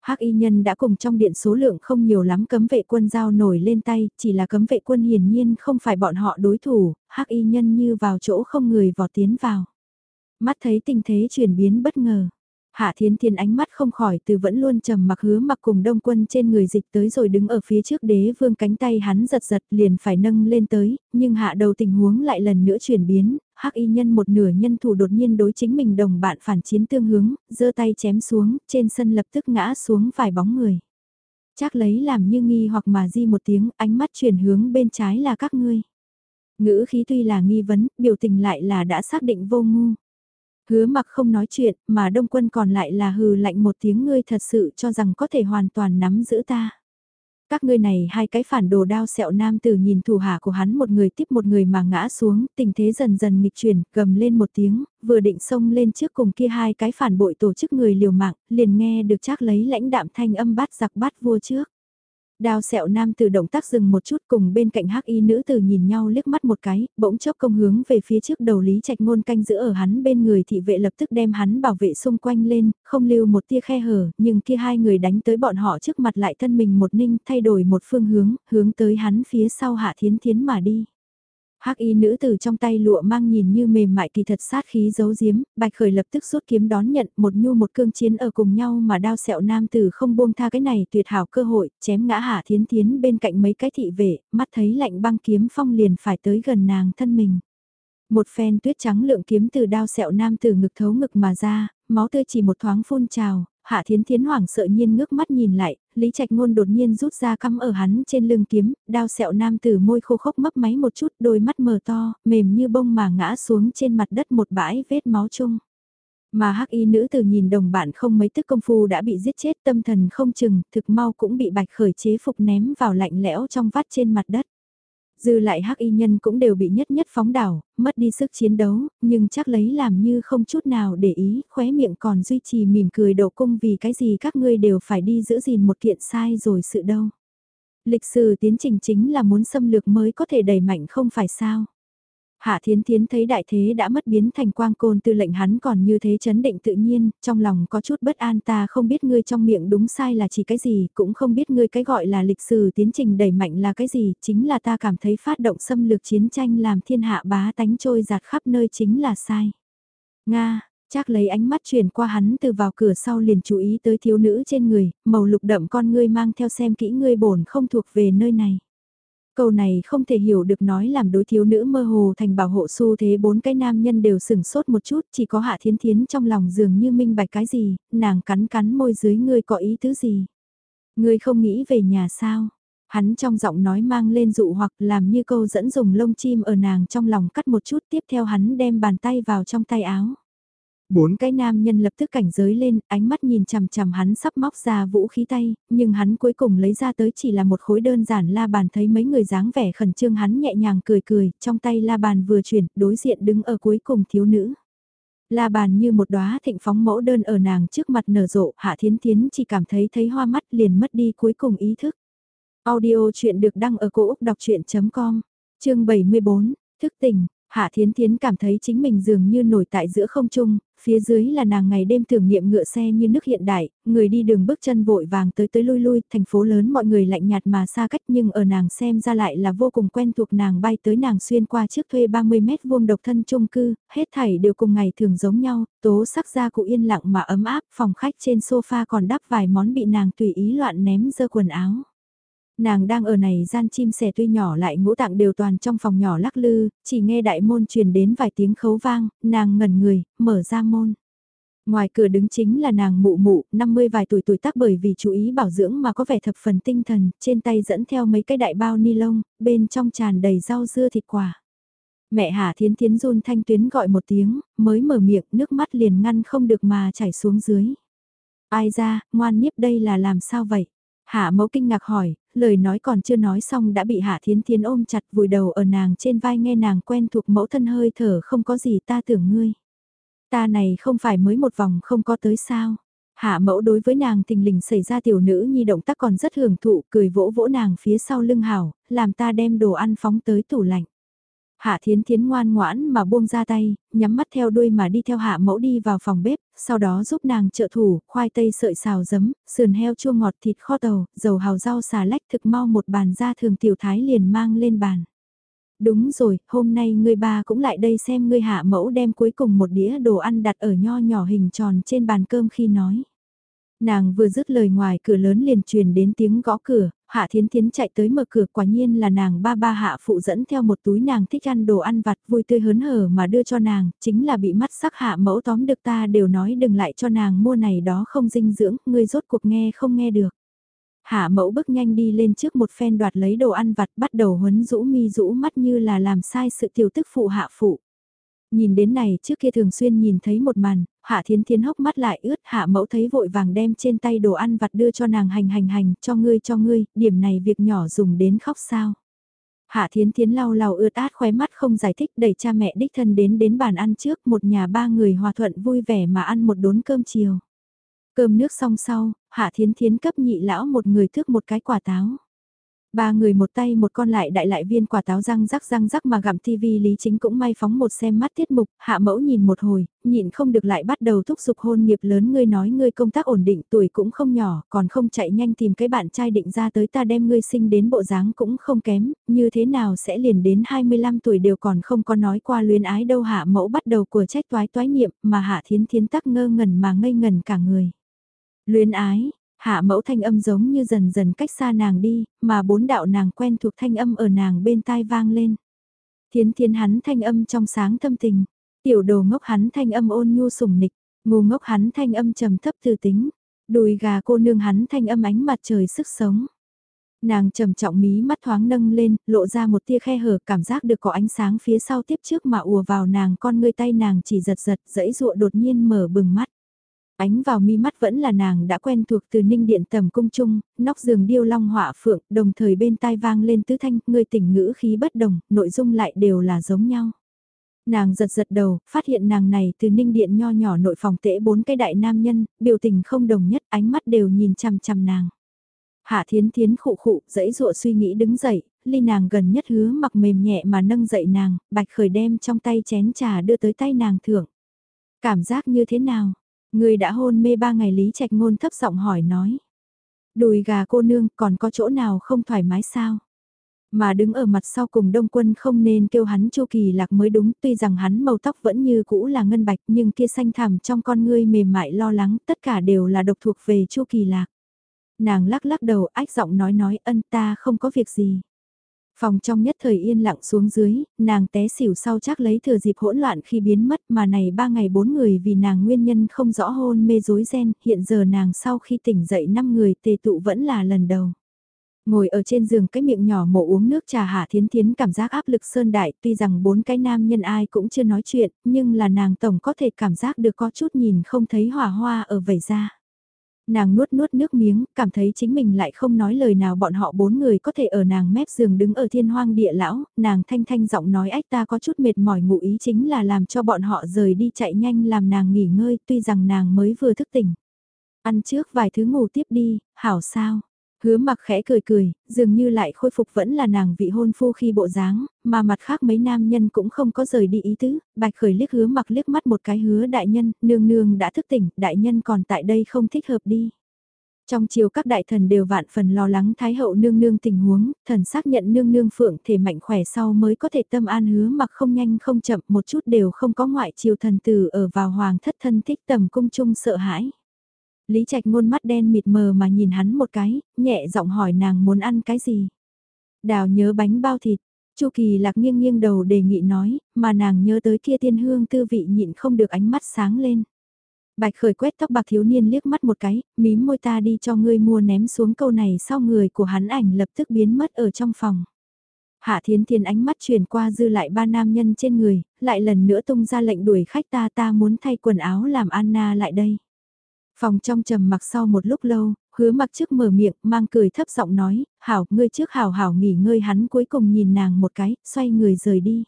[SPEAKER 1] Hắc y nhân đã cùng trong điện số lượng không nhiều lắm cấm vệ quân giao nổi lên tay, chỉ là cấm vệ quân hiển nhiên không phải bọn họ đối thủ, Hắc y nhân như vào chỗ không người vọt tiến vào. Mắt thấy tình thế chuyển biến bất ngờ, Hạ thiên Thiên ánh mắt không khỏi từ vẫn luôn trầm mặc hứa mặc cùng đông quân trên người dịch tới rồi đứng ở phía trước đế vương cánh tay hắn giật giật liền phải nâng lên tới, nhưng hạ đầu tình huống lại lần nữa chuyển biến, hắc y nhân một nửa nhân thủ đột nhiên đối chính mình đồng bạn phản chiến tương hướng, giơ tay chém xuống, trên sân lập tức ngã xuống vài bóng người. Chắc lấy làm như nghi hoặc mà di một tiếng, ánh mắt chuyển hướng bên trái là các ngươi. Ngữ khí tuy là nghi vấn, biểu tình lại là đã xác định vô ngu. Hứa mặc không nói chuyện, mà đông quân còn lại là hừ lạnh một tiếng ngươi thật sự cho rằng có thể hoàn toàn nắm giữ ta. Các ngươi này hai cái phản đồ đao sẹo nam tử nhìn thủ hạ của hắn một người tiếp một người mà ngã xuống, tình thế dần dần nghịch chuyển, gầm lên một tiếng, vừa định xông lên trước cùng kia hai cái phản bội tổ chức người liều mạng, liền nghe được chắc lấy lãnh đạm thanh âm bắt giặc bắt vua trước. Đao sẹo nam từ động tác dừng một chút cùng bên cạnh hắc y nữ từ nhìn nhau liếc mắt một cái, bỗng chốc công hướng về phía trước đầu Lý Trạch Ngôn canh giữ ở hắn bên người thị vệ lập tức đem hắn bảo vệ xung quanh lên, không lưu một tia khe hở, nhưng kia hai người đánh tới bọn họ trước mặt lại thân mình một ninh thay đổi một phương hướng, hướng tới hắn phía sau hạ thiến thiến mà đi hắc y nữ tử trong tay lụa mang nhìn như mềm mại kỳ thật sát khí giấu giếm, bạch khởi lập tức rút kiếm đón nhận một nhu một cương chiến ở cùng nhau mà đao sẹo nam tử không buông tha cái này tuyệt hảo cơ hội, chém ngã hạ thiến thiến bên cạnh mấy cái thị vệ, mắt thấy lạnh băng kiếm phong liền phải tới gần nàng thân mình. Một phen tuyết trắng lượng kiếm từ đao sẹo nam tử ngực thấu ngực mà ra, máu tươi chỉ một thoáng phun trào, Hạ Thiến Thiến hoảng sợ nhiên ngước mắt nhìn lại, Lý Trạch Ngôn đột nhiên rút ra cắm ở hắn trên lưng kiếm, đao sẹo nam tử môi khô khốc mấp máy một chút, đôi mắt mờ to, mềm như bông mà ngã xuống trên mặt đất một bãi vết máu chung. Mà hắc y nữ tử nhìn đồng bạn không mấy tức công phu đã bị giết chết tâm thần không chừng, thực mau cũng bị bạch khởi chế phục ném vào lạnh lẽo trong vắt trên mặt đất. Dư lại hắc y nhân cũng đều bị nhất nhất phóng đảo, mất đi sức chiến đấu, nhưng chắc lấy làm như không chút nào để ý, khóe miệng còn duy trì mỉm cười độ cung vì cái gì các ngươi đều phải đi giữ gìn một kiện sai rồi sự đâu. Lịch sử tiến trình chính là muốn xâm lược mới có thể đẩy mạnh không phải sao. Hạ Thiến Thiến thấy đại thế đã mất biến thành quang côn tư lệnh hắn còn như thế chấn định tự nhiên, trong lòng có chút bất an ta không biết ngươi trong miệng đúng sai là chỉ cái gì, cũng không biết ngươi cái gọi là lịch sử tiến trình đẩy mạnh là cái gì, chính là ta cảm thấy phát động xâm lược chiến tranh làm thiên hạ bá tánh trôi giạt khắp nơi chính là sai. Nga, chắc lấy ánh mắt chuyển qua hắn từ vào cửa sau liền chú ý tới thiếu nữ trên người, màu lục đậm con ngươi mang theo xem kỹ ngươi bổn không thuộc về nơi này. Câu này không thể hiểu được nói làm đối thiếu nữ mơ hồ thành bảo hộ xu thế bốn cái nam nhân đều sửng sốt một chút, chỉ có hạ thiến thiến trong lòng dường như minh bạch cái gì, nàng cắn cắn môi dưới ngươi có ý tứ gì. Ngươi không nghĩ về nhà sao? Hắn trong giọng nói mang lên dụ hoặc làm như câu dẫn dùng lông chim ở nàng trong lòng cắt một chút tiếp theo hắn đem bàn tay vào trong tay áo. Bốn cái nam nhân lập tức cảnh giới lên, ánh mắt nhìn chằm chằm hắn sắp móc ra vũ khí tay, nhưng hắn cuối cùng lấy ra tới chỉ là một khối đơn giản la bàn thấy mấy người dáng vẻ khẩn trương hắn nhẹ nhàng cười cười, trong tay la bàn vừa chuyển, đối diện đứng ở cuối cùng thiếu nữ. La bàn như một đóa thịnh phóng mẫu đơn ở nàng trước mặt nở rộ, hạ thiến thiến chỉ cảm thấy thấy hoa mắt liền mất đi cuối cùng ý thức. Audio chuyện được đăng ở cổ Úc đọc chuyện.com, chương 74, thức tỉnh, Hạ Thiến Thiến cảm thấy chính mình dường như nổi tại giữa không trung, phía dưới là nàng ngày đêm thử niệm ngựa xe như nước hiện đại, người đi đường bước chân vội vàng tới tới lui lui, thành phố lớn mọi người lạnh nhạt mà xa cách nhưng ở nàng xem ra lại là vô cùng quen thuộc nàng bay tới nàng xuyên qua chiếc thuê 30 mét vuông độc thân chung cư, hết thảy đều cùng ngày thường giống nhau, tố sắc ra cụ yên lặng mà ấm áp, phòng khách trên sofa còn đắp vài món bị nàng tùy ý loạn ném dơ quần áo nàng đang ở này gian chim sẻ tuy nhỏ lại ngũ tạng đều toàn trong phòng nhỏ lắc lư, chỉ nghe đại môn truyền đến vài tiếng khấu vang, nàng ngẩn người, mở ra môn. Ngoài cửa đứng chính là nàng mụ mụ, 50 vài tuổi tuổi tác bởi vì chú ý bảo dưỡng mà có vẻ thập phần tinh thần, trên tay dẫn theo mấy cái đại bao ni lông, bên trong tràn đầy rau dưa thịt quả. Mẹ Hà Thiến Thiến run thanh tuyến gọi một tiếng, mới mở miệng nước mắt liền ngăn không được mà chảy xuống dưới. Ai ra, ngoan nhiếp đây là làm sao vậy? Hạ mẫu kinh ngạc hỏi, lời nói còn chưa nói xong đã bị Hạ Thiến Thiến ôm chặt vùi đầu ở nàng trên vai nghe nàng quen thuộc mẫu thân hơi thở không có gì ta tưởng ngươi. Ta này không phải mới một vòng không có tới sao. Hạ mẫu đối với nàng tình lình xảy ra tiểu nữ nhi động tác còn rất hưởng thụ cười vỗ vỗ nàng phía sau lưng hảo, làm ta đem đồ ăn phóng tới tủ lạnh. Hạ Thiến Thiến ngoan ngoãn mà buông ra tay, nhắm mắt theo đuôi mà đi theo hạ mẫu đi vào phòng bếp, sau đó giúp nàng trợ thủ, khoai tây sợi xào giấm, sườn heo chua ngọt thịt kho tàu, dầu hào rau xà lách thực mau một bàn ra thường tiểu thái liền mang lên bàn. Đúng rồi, hôm nay người ba cũng lại đây xem ngươi hạ mẫu đem cuối cùng một đĩa đồ ăn đặt ở nho nhỏ hình tròn trên bàn cơm khi nói. Nàng vừa dứt lời ngoài cửa lớn liền truyền đến tiếng gõ cửa, Hạ Thiến Thiến chạy tới mở cửa quả nhiên là nàng ba ba hạ phụ dẫn theo một túi nàng thích ăn đồ ăn vặt vui tươi hớn hở mà đưa cho nàng, chính là bị mắt sắc hạ mẫu tóm được ta đều nói đừng lại cho nàng mua này đó không dinh dưỡng, ngươi rốt cuộc nghe không nghe được. Hạ mẫu bước nhanh đi lên trước một phen đoạt lấy đồ ăn vặt bắt đầu huấn rũ mi rũ mắt như là làm sai sự tiểu tức phụ hạ phụ. Nhìn đến này trước kia thường xuyên nhìn thấy một màn, Hạ Thiến Thiến hốc mắt lại ướt, Hạ Mẫu thấy vội vàng đem trên tay đồ ăn vặt đưa cho nàng hành hành hành, cho ngươi cho ngươi, điểm này việc nhỏ dùng đến khóc sao. Hạ Thiến Thiến lau lau ướt át khóe mắt không giải thích đẩy cha mẹ đích thân đến đến bàn ăn trước một nhà ba người hòa thuận vui vẻ mà ăn một đốn cơm chiều. Cơm nước xong sau, Hạ Thiến Thiến cấp nhị lão một người thước một cái quả táo. Ba người một tay một con lại đại lại viên quả táo răng rắc răng rắc mà gặm TV Lý Chính cũng may phóng một xem mắt tiết mục, hạ mẫu nhìn một hồi, nhịn không được lại bắt đầu thúc giục hôn nghiệp lớn ngươi nói ngươi công tác ổn định tuổi cũng không nhỏ, còn không chạy nhanh tìm cái bạn trai định ra tới ta đem ngươi sinh đến bộ dáng cũng không kém, như thế nào sẽ liền đến 25 tuổi đều còn không có nói qua luyến ái đâu hạ mẫu bắt đầu của trách toái toái niệm mà hạ thiến thiến tắc ngơ ngẩn mà ngây ngẩn cả người. Luyến ái, Hạ mẫu thanh âm giống như dần dần cách xa nàng đi, mà bốn đạo nàng quen thuộc thanh âm ở nàng bên tai vang lên. Thiến thiến hắn thanh âm trong sáng thâm tình, tiểu đồ ngốc hắn thanh âm ôn nhu sủng nịch, ngu ngốc hắn thanh âm trầm thấp từ tính, đùi gà cô nương hắn thanh âm ánh mặt trời sức sống. Nàng trầm trọng mí mắt thoáng nâng lên, lộ ra một tia khe hở cảm giác được có ánh sáng phía sau tiếp trước mà ùa vào nàng con ngươi tay nàng chỉ giật giật dẫy dụa đột nhiên mở bừng mắt. Ánh vào mi mắt vẫn là nàng đã quen thuộc từ ninh điện tầm cung trung nóc giường điêu long họa phượng, đồng thời bên tai vang lên tứ thanh, người tỉnh ngữ khí bất đồng, nội dung lại đều là giống nhau. Nàng giật giật đầu, phát hiện nàng này từ ninh điện nho nhỏ nội phòng tễ bốn cái đại nam nhân, biểu tình không đồng nhất, ánh mắt đều nhìn chằm chằm nàng. Hạ thiến thiến khụ khụ, dẫy dụa suy nghĩ đứng dậy, ly nàng gần nhất hứa mặc mềm nhẹ mà nâng dậy nàng, bạch khởi đem trong tay chén trà đưa tới tay nàng thưởng. Cảm giác như thế nào? Người đã hôn mê ba ngày Lý Trạch Ngôn thấp giọng hỏi nói. Đùi gà cô nương còn có chỗ nào không thoải mái sao? Mà đứng ở mặt sau cùng đông quân không nên kêu hắn chu kỳ lạc mới đúng, tuy rằng hắn màu tóc vẫn như cũ là ngân bạch, nhưng kia xanh thẳm trong con ngươi mềm mại lo lắng, tất cả đều là độc thuộc về chu kỳ lạc. Nàng lắc lắc đầu, ách giọng nói nói, ân, ta không có việc gì. Phòng trong nhất thời yên lặng xuống dưới, nàng té xỉu sau chắc lấy thừa dịp hỗn loạn khi biến mất mà này ba ngày bốn người vì nàng nguyên nhân không rõ hôn mê rối ren, hiện giờ nàng sau khi tỉnh dậy năm người tề tụ vẫn là lần đầu. Ngồi ở trên giường cái miệng nhỏ mổ uống nước trà hạ thiến thiến cảm giác áp lực sơn đại tuy rằng bốn cái nam nhân ai cũng chưa nói chuyện, nhưng là nàng tổng có thể cảm giác được có chút nhìn không thấy hỏa hoa ở vẩy ra. Nàng nuốt nuốt nước miếng, cảm thấy chính mình lại không nói lời nào bọn họ bốn người có thể ở nàng mép giường đứng ở thiên hoang địa lão, nàng thanh thanh giọng nói ách ta có chút mệt mỏi ngủ ý chính là làm cho bọn họ rời đi chạy nhanh làm nàng nghỉ ngơi tuy rằng nàng mới vừa thức tỉnh. Ăn trước vài thứ ngủ tiếp đi, hảo sao. Hứa mặc khẽ cười cười, dường như lại khôi phục vẫn là nàng vị hôn phu khi bộ dáng, mà mặt khác mấy nam nhân cũng không có rời đi ý tứ, bạch khởi liếc hứa mặc liếc mắt một cái hứa đại nhân, nương nương đã thức tỉnh, đại nhân còn tại đây không thích hợp đi. Trong chiều các đại thần đều vạn phần lo lắng Thái hậu nương nương tình huống, thần xác nhận nương nương phượng thể mạnh khỏe sau mới có thể tâm an hứa mặc không nhanh không chậm một chút đều không có ngoại chiều thần tử ở vào hoàng thất thân thích tầm cung chung sợ hãi. Lý Trạch ngôn mắt đen mịt mờ mà nhìn hắn một cái, nhẹ giọng hỏi nàng muốn ăn cái gì. Đào nhớ bánh bao thịt, Chu Kỳ lạc nghiêng nghiêng đầu đề nghị nói, mà nàng nhớ tới kia tiên hương tư vị nhịn không được ánh mắt sáng lên. Bạch khởi quét tóc bạc thiếu niên liếc mắt một cái, mím môi ta đi cho ngươi mua ném xuống câu này sau người của hắn ảnh lập tức biến mất ở trong phòng. Hạ thiến thiên ánh mắt truyền qua dư lại ba nam nhân trên người, lại lần nữa tung ra lệnh đuổi khách ta ta muốn thay quần áo làm Anna lại đây. Phòng trong trầm mặc sau một lúc lâu, hứa mặc trước mở miệng, mang cười thấp giọng nói, hảo, ngươi trước hảo hảo nghỉ ngơi hắn cuối cùng nhìn nàng một cái, xoay người rời đi.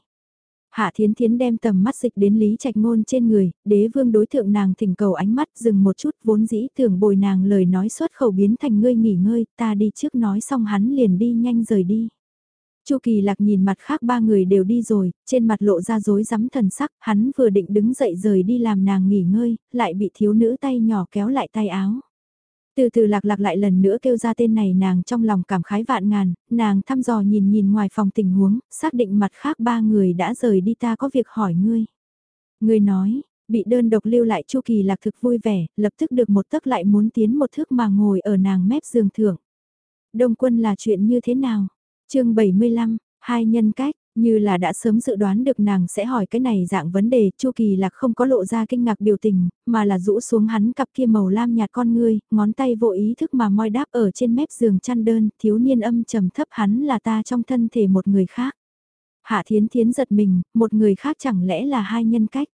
[SPEAKER 1] Hạ Thiến Thiến đem tầm mắt dịch đến Lý Trạch Ngôn trên người, đế vương đối thượng nàng thỉnh cầu ánh mắt dừng một chút vốn dĩ tưởng bồi nàng lời nói xuất khẩu biến thành ngươi nghỉ ngơi, ta đi trước nói xong hắn liền đi nhanh rời đi. Chu Kỳ Lạc nhìn mặt khác ba người đều đi rồi, trên mặt lộ ra rối rắm thần sắc, hắn vừa định đứng dậy rời đi làm nàng nghỉ ngơi, lại bị thiếu nữ tay nhỏ kéo lại tay áo. Từ từ lạc lạc lại lần nữa kêu ra tên này nàng trong lòng cảm khái vạn ngàn, nàng thăm dò nhìn nhìn ngoài phòng tình huống, xác định mặt khác ba người đã rời đi ta có việc hỏi ngươi. Ngươi nói, bị đơn độc lưu lại chu kỳ lạc thực vui vẻ, lập tức được một tấc lại muốn tiến một thước mà ngồi ở nàng mép giường thượng. Đông quân là chuyện như thế nào? Chương 75, hai nhân cách, như là đã sớm dự đoán được nàng sẽ hỏi cái này dạng vấn đề, Chu Kỳ Lạc không có lộ ra kinh ngạc biểu tình, mà là rũ xuống hắn cặp kia màu lam nhạt con ngươi, ngón tay vô ý thức mà moi đáp ở trên mép giường chăn đơn, thiếu niên âm trầm thấp hắn là ta trong thân thể một người khác. Hạ Thiến Thiến giật mình, một người khác chẳng lẽ là hai nhân cách.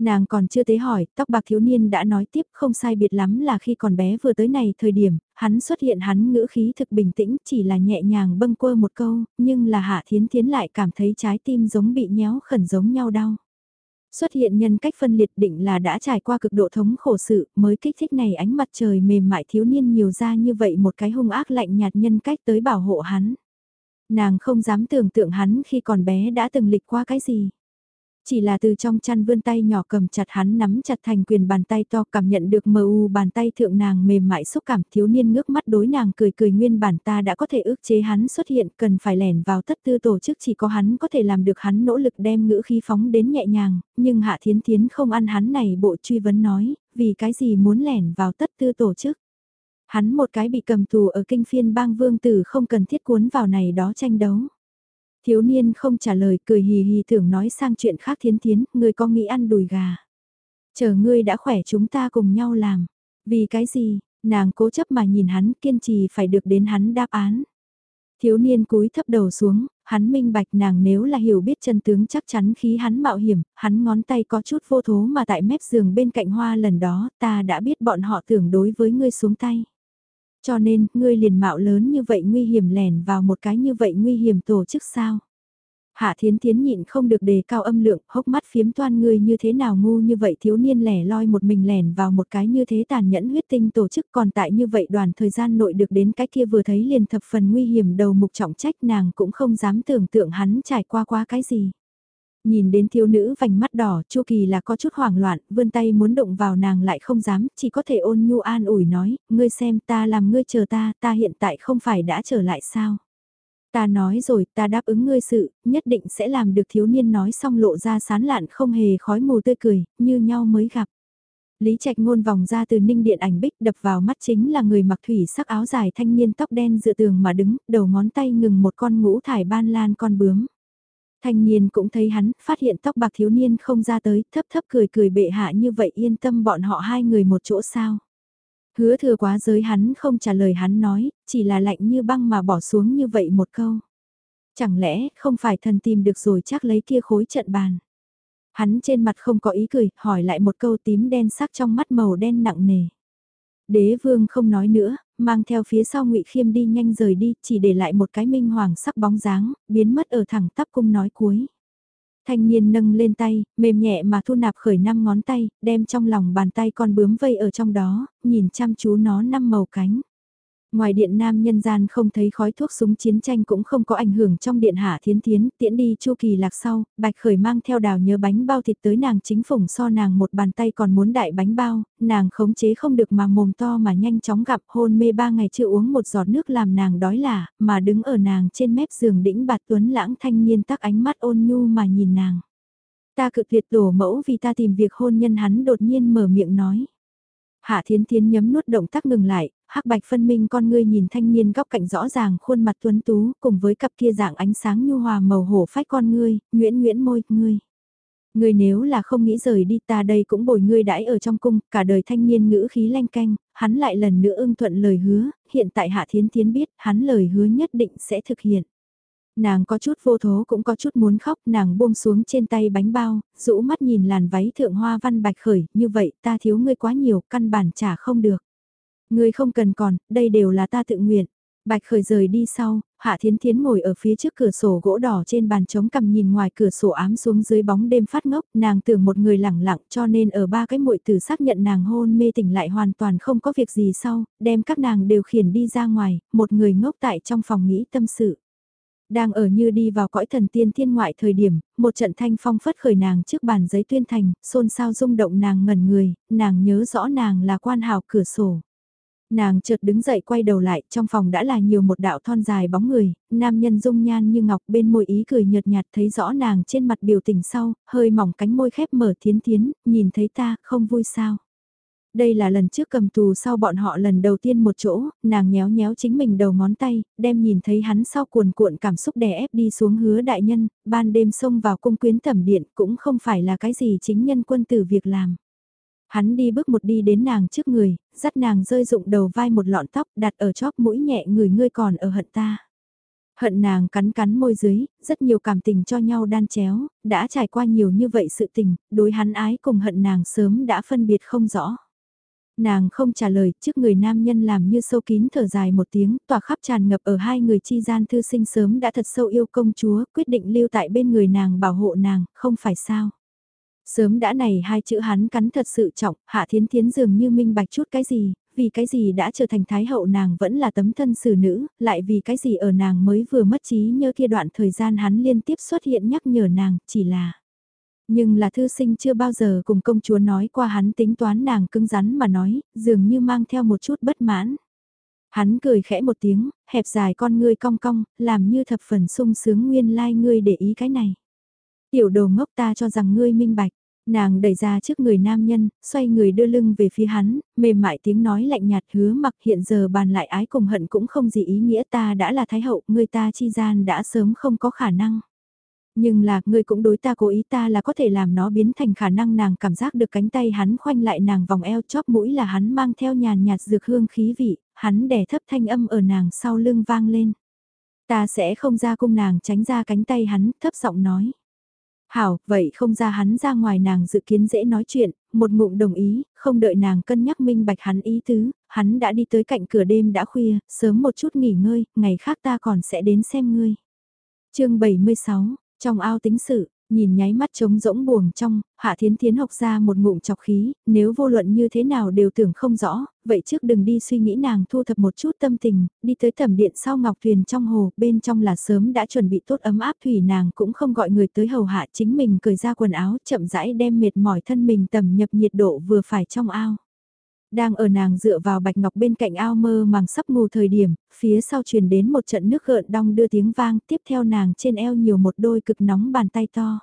[SPEAKER 1] Nàng còn chưa tế hỏi, tóc bạc thiếu niên đã nói tiếp không sai biệt lắm là khi còn bé vừa tới này thời điểm, hắn xuất hiện hắn ngữ khí thực bình tĩnh chỉ là nhẹ nhàng bâng quơ một câu, nhưng là hạ thiến thiến lại cảm thấy trái tim giống bị nhéo khẩn giống nhau đau. Xuất hiện nhân cách phân liệt định là đã trải qua cực độ thống khổ sự mới kích thích này ánh mặt trời mềm mại thiếu niên nhiều ra như vậy một cái hung ác lạnh nhạt nhân cách tới bảo hộ hắn. Nàng không dám tưởng tượng hắn khi còn bé đã từng lịch qua cái gì. Chỉ là từ trong chăn vươn tay nhỏ cầm chặt hắn nắm chặt thành quyền bàn tay to cảm nhận được mờ u bàn tay thượng nàng mềm mại xúc cảm thiếu niên ngước mắt đối nàng cười cười nguyên bản ta đã có thể ước chế hắn xuất hiện cần phải lẻn vào tất tư tổ chức chỉ có hắn có thể làm được hắn nỗ lực đem ngữ khí phóng đến nhẹ nhàng, nhưng hạ thiến thiến không ăn hắn này bộ truy vấn nói, vì cái gì muốn lẻn vào tất tư tổ chức. Hắn một cái bị cầm tù ở kinh phiên bang vương tử không cần thiết cuốn vào này đó tranh đấu. Thiếu niên không trả lời cười hì hì tưởng nói sang chuyện khác thiến thiến, người có nghĩ ăn đùi gà. Chờ ngươi đã khỏe chúng ta cùng nhau làm. Vì cái gì, nàng cố chấp mà nhìn hắn kiên trì phải được đến hắn đáp án. Thiếu niên cúi thấp đầu xuống, hắn minh bạch nàng nếu là hiểu biết chân tướng chắc chắn khí hắn mạo hiểm, hắn ngón tay có chút vô thố mà tại mép giường bên cạnh hoa lần đó ta đã biết bọn họ tưởng đối với ngươi xuống tay. Cho nên, ngươi liền mạo lớn như vậy nguy hiểm lẻn vào một cái như vậy nguy hiểm tổ chức sao? Hạ thiến thiến nhịn không được đề cao âm lượng, hốc mắt phiếm toan ngươi như thế nào ngu như vậy thiếu niên lẻ loi một mình lẻn vào một cái như thế tàn nhẫn huyết tinh tổ chức còn tại như vậy đoàn thời gian nội được đến cái kia vừa thấy liền thập phần nguy hiểm đầu mục trọng trách nàng cũng không dám tưởng tượng hắn trải qua qua cái gì. Nhìn đến thiếu nữ vành mắt đỏ, Chu Kỳ là có chút hoảng loạn, vươn tay muốn động vào nàng lại không dám, chỉ có thể ôn nhu an ủi nói, ngươi xem ta làm ngươi chờ ta, ta hiện tại không phải đã trở lại sao. Ta nói rồi, ta đáp ứng ngươi sự, nhất định sẽ làm được thiếu niên nói xong lộ ra sán lạn không hề khói mù tươi cười, như nhau mới gặp. Lý Trạch ngôn vòng ra từ ninh điện ảnh bích đập vào mắt chính là người mặc thủy sắc áo dài thanh niên tóc đen dựa tường mà đứng, đầu ngón tay ngừng một con ngũ thải ban lan con bướm. Thanh niên cũng thấy hắn, phát hiện tóc bạc thiếu niên không ra tới, thấp thấp cười cười bệ hạ như vậy yên tâm bọn họ hai người một chỗ sao. Hứa thừa quá giới hắn không trả lời hắn nói, chỉ là lạnh như băng mà bỏ xuống như vậy một câu. Chẳng lẽ không phải thần tìm được rồi chắc lấy kia khối trận bàn. Hắn trên mặt không có ý cười, hỏi lại một câu tím đen sắc trong mắt màu đen nặng nề. Đế vương không nói nữa, mang theo phía sau ngụy Khiêm đi nhanh rời đi, chỉ để lại một cái minh hoàng sắc bóng dáng, biến mất ở thẳng tắp cung nói cuối. Thanh niên nâng lên tay, mềm nhẹ mà thu nạp khởi năm ngón tay, đem trong lòng bàn tay con bướm vây ở trong đó, nhìn chăm chú nó năm màu cánh. Ngoài điện nam nhân gian không thấy khói thuốc súng chiến tranh cũng không có ảnh hưởng trong điện hạ thiến thiến, tiễn đi chu kỳ lạc sau, bạch khởi mang theo đào nhớ bánh bao thịt tới nàng chính phủng so nàng một bàn tay còn muốn đại bánh bao, nàng khống chế không được mà mồm to mà nhanh chóng gặp hôn mê ba ngày chưa uống một giọt nước làm nàng đói lả, mà đứng ở nàng trên mép giường đĩnh bạt tuấn lãng thanh niên tắc ánh mắt ôn nhu mà nhìn nàng. Ta cực tuyệt tổ mẫu vì ta tìm việc hôn nhân hắn đột nhiên mở miệng nói. Hạ Thiến Thiến nhấm nuốt động tác ngừng lại, hắc bạch phân minh con ngươi nhìn thanh niên góc cạnh rõ ràng khuôn mặt tuấn tú, cùng với cặp kia dạng ánh sáng nhu hòa màu hổ phách con ngươi, nguyễn nguyễn môi, ngươi. Ngươi nếu là không nghĩ rời đi ta đây cũng bồi ngươi đãi ở trong cung, cả đời thanh niên ngữ khí lanh canh, hắn lại lần nữa ưng thuận lời hứa, hiện tại Hạ Thiến Thiến biết hắn lời hứa nhất định sẽ thực hiện. Nàng có chút vô thố cũng có chút muốn khóc, nàng buông xuống trên tay bánh bao, rũ mắt nhìn làn váy thượng hoa văn bạch khởi, như vậy ta thiếu ngươi quá nhiều, căn bản trả không được. Ngươi không cần còn, đây đều là ta tự nguyện. Bạch khởi rời đi sau, Hạ Thiến Thiến ngồi ở phía trước cửa sổ gỗ đỏ trên bàn trống cầm nhìn ngoài cửa sổ ám xuống dưới bóng đêm phát ngốc, nàng tưởng một người lẳng lặng cho nên ở ba cái muội tử xác nhận nàng hôn mê tỉnh lại hoàn toàn không có việc gì sau, đem các nàng đều khiển đi ra ngoài, một người ngốc tại trong phòng nghĩ tâm sự. Đang ở như đi vào cõi thần tiên thiên ngoại thời điểm, một trận thanh phong phất khởi nàng trước bàn giấy tuyên thành, xôn xao rung động nàng ngẩn người, nàng nhớ rõ nàng là quan hào cửa sổ. Nàng chợt đứng dậy quay đầu lại, trong phòng đã là nhiều một đạo thon dài bóng người, nam nhân dung nhan như ngọc bên môi ý cười nhợt nhạt thấy rõ nàng trên mặt biểu tình sau, hơi mỏng cánh môi khép mở thiến thiến, nhìn thấy ta, không vui sao. Đây là lần trước cầm tù sau bọn họ lần đầu tiên một chỗ, nàng nhéo nhéo chính mình đầu ngón tay, đem nhìn thấy hắn sau cuồn cuộn cảm xúc đè ép đi xuống hứa đại nhân, ban đêm xông vào cung quyến thẩm điện cũng không phải là cái gì chính nhân quân tử việc làm. Hắn đi bước một đi đến nàng trước người, dắt nàng rơi rụng đầu vai một lọn tóc đặt ở chóp mũi nhẹ người ngươi còn ở hận ta. Hận nàng cắn cắn môi dưới, rất nhiều cảm tình cho nhau đan chéo, đã trải qua nhiều như vậy sự tình, đối hắn ái cùng hận nàng sớm đã phân biệt không rõ. Nàng không trả lời, trước người nam nhân làm như sâu kín thở dài một tiếng, tỏa khắp tràn ngập ở hai người chi gian thư sinh sớm đã thật sâu yêu công chúa, quyết định lưu tại bên người nàng bảo hộ nàng, không phải sao. Sớm đã này hai chữ hắn cắn thật sự trọng, hạ thiến thiến dường như minh bạch chút cái gì, vì cái gì đã trở thành thái hậu nàng vẫn là tấm thân xử nữ, lại vì cái gì ở nàng mới vừa mất trí nhớ kia đoạn thời gian hắn liên tiếp xuất hiện nhắc nhở nàng, chỉ là... Nhưng là thư sinh chưa bao giờ cùng công chúa nói qua hắn tính toán nàng cứng rắn mà nói, dường như mang theo một chút bất mãn. Hắn cười khẽ một tiếng, hẹp dài con ngươi cong cong, làm như thập phần sung sướng nguyên lai like ngươi để ý cái này. Tiểu đồ ngốc ta cho rằng ngươi minh bạch. Nàng đẩy ra trước người nam nhân, xoay người đưa lưng về phía hắn, mềm mại tiếng nói lạnh nhạt hứa mặc hiện giờ bàn lại ái cùng hận cũng không gì ý nghĩa ta đã là thái hậu, người ta chi gian đã sớm không có khả năng. Nhưng là, người cũng đối ta cố ý ta là có thể làm nó biến thành khả năng nàng cảm giác được cánh tay hắn khoanh lại nàng vòng eo chóp mũi là hắn mang theo nhàn nhạt dược hương khí vị, hắn đè thấp thanh âm ở nàng sau lưng vang lên. Ta sẽ không ra cung nàng tránh ra cánh tay hắn, thấp giọng nói. Hảo, vậy không ra hắn ra ngoài nàng dự kiến dễ nói chuyện, một ngụm đồng ý, không đợi nàng cân nhắc minh bạch hắn ý tứ, hắn đã đi tới cạnh cửa đêm đã khuya, sớm một chút nghỉ ngơi, ngày khác ta còn sẽ đến xem ngươi. chương 76, trong ao tính sự, nhìn nháy mắt trống rỗng buồng trong, Hạ Thiến Thiến học ra một ngụm chọc khí, nếu vô luận như thế nào đều tưởng không rõ, vậy trước đừng đi suy nghĩ nàng thu thập một chút tâm tình, đi tới tầm điện sau ngọc thuyền trong hồ, bên trong là sớm đã chuẩn bị tốt ấm áp thủy nàng cũng không gọi người tới hầu hạ chính mình cởi ra quần áo chậm rãi đem mệt mỏi thân mình tầm nhập nhiệt độ vừa phải trong ao. Đang ở nàng dựa vào bạch ngọc bên cạnh ao mơ màng sắp ngủ thời điểm, phía sau truyền đến một trận nước gợn đong đưa tiếng vang, tiếp theo nàng trên eo nhiều một đôi cực nóng bàn tay to.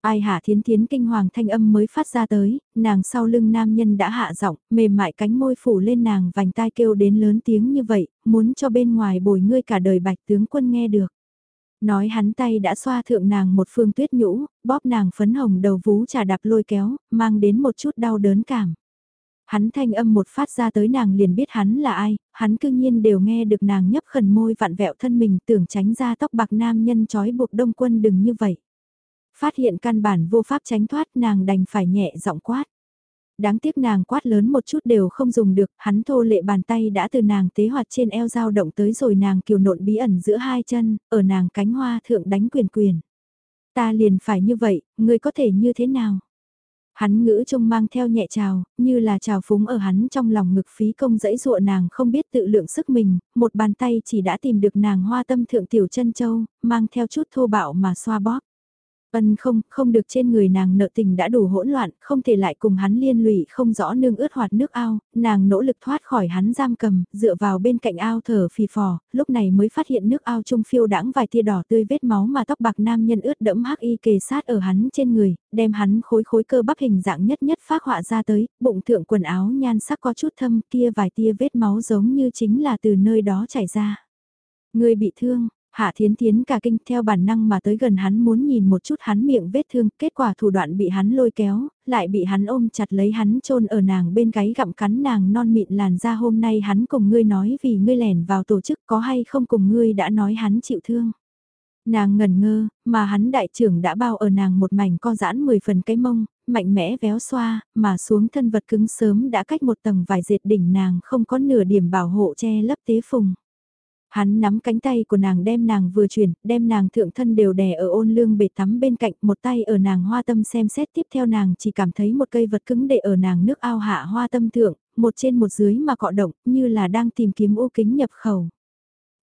[SPEAKER 1] Ai hạ thiến thiến kinh hoàng thanh âm mới phát ra tới, nàng sau lưng nam nhân đã hạ giọng, mềm mại cánh môi phủ lên nàng vành tai kêu đến lớn tiếng như vậy, muốn cho bên ngoài bồi ngươi cả đời bạch tướng quân nghe được. Nói hắn tay đã xoa thượng nàng một phương tuyết nhũ, bóp nàng phấn hồng đầu vú trà đạp lôi kéo, mang đến một chút đau đớn cảm. Hắn thanh âm một phát ra tới nàng liền biết hắn là ai, hắn cư nhiên đều nghe được nàng nhấp khẩn môi vặn vẹo thân mình tưởng tránh ra tóc bạc nam nhân trói buộc đông quân đừng như vậy. Phát hiện căn bản vô pháp tránh thoát nàng đành phải nhẹ giọng quát. Đáng tiếc nàng quát lớn một chút đều không dùng được, hắn thô lệ bàn tay đã từ nàng tế hoạt trên eo dao động tới rồi nàng kiều nộn bí ẩn giữa hai chân, ở nàng cánh hoa thượng đánh quyền quyền. Ta liền phải như vậy, ngươi có thể như thế nào? Hắn ngữ trông mang theo nhẹ trào, như là trào phúng ở hắn trong lòng ngực phí công dẫy dụa nàng không biết tự lượng sức mình, một bàn tay chỉ đã tìm được nàng hoa tâm thượng tiểu chân châu, mang theo chút thô bạo mà xoa bóp. Ân không, không được trên người nàng nợ tình đã đủ hỗn loạn, không thể lại cùng hắn liên lụy không rõ nương ướt hoạt nước ao, nàng nỗ lực thoát khỏi hắn giam cầm, dựa vào bên cạnh ao thở phì phò, lúc này mới phát hiện nước ao trung phiêu đãng vài tia đỏ tươi vết máu mà tóc bạc nam nhân ướt đẫm hắc y kề sát ở hắn trên người, đem hắn khối khối cơ bắp hình dạng nhất nhất phát họa ra tới, bụng thượng quần áo nhan sắc có chút thâm kia vài tia vết máu giống như chính là từ nơi đó chảy ra. Người bị thương, Hạ Thiến Thiến cả kinh theo bản năng mà tới gần hắn muốn nhìn một chút hắn miệng vết thương, kết quả thủ đoạn bị hắn lôi kéo, lại bị hắn ôm chặt lấy hắn chôn ở nàng bên gáy gặm cắn nàng non mịn làn da hôm nay hắn cùng ngươi nói vì ngươi lẻn vào tổ chức có hay không cùng ngươi đã nói hắn chịu thương. Nàng ngần ngơ, mà hắn đại trưởng đã bao ở nàng một mảnh co giãn mười phần cái mông, mạnh mẽ véo xoa, mà xuống thân vật cứng sớm đã cách một tầng vài dệt đỉnh nàng không có nửa điểm bảo hộ che lấp tế phùng. Hắn nắm cánh tay của nàng đem nàng vừa chuyển, đem nàng thượng thân đều đè ở ôn lương bể tắm bên cạnh, một tay ở nàng hoa tâm xem xét tiếp theo nàng chỉ cảm thấy một cây vật cứng để ở nàng nước ao hạ hoa tâm thượng, một trên một dưới mà cọ động, như là đang tìm kiếm ô kính nhập khẩu.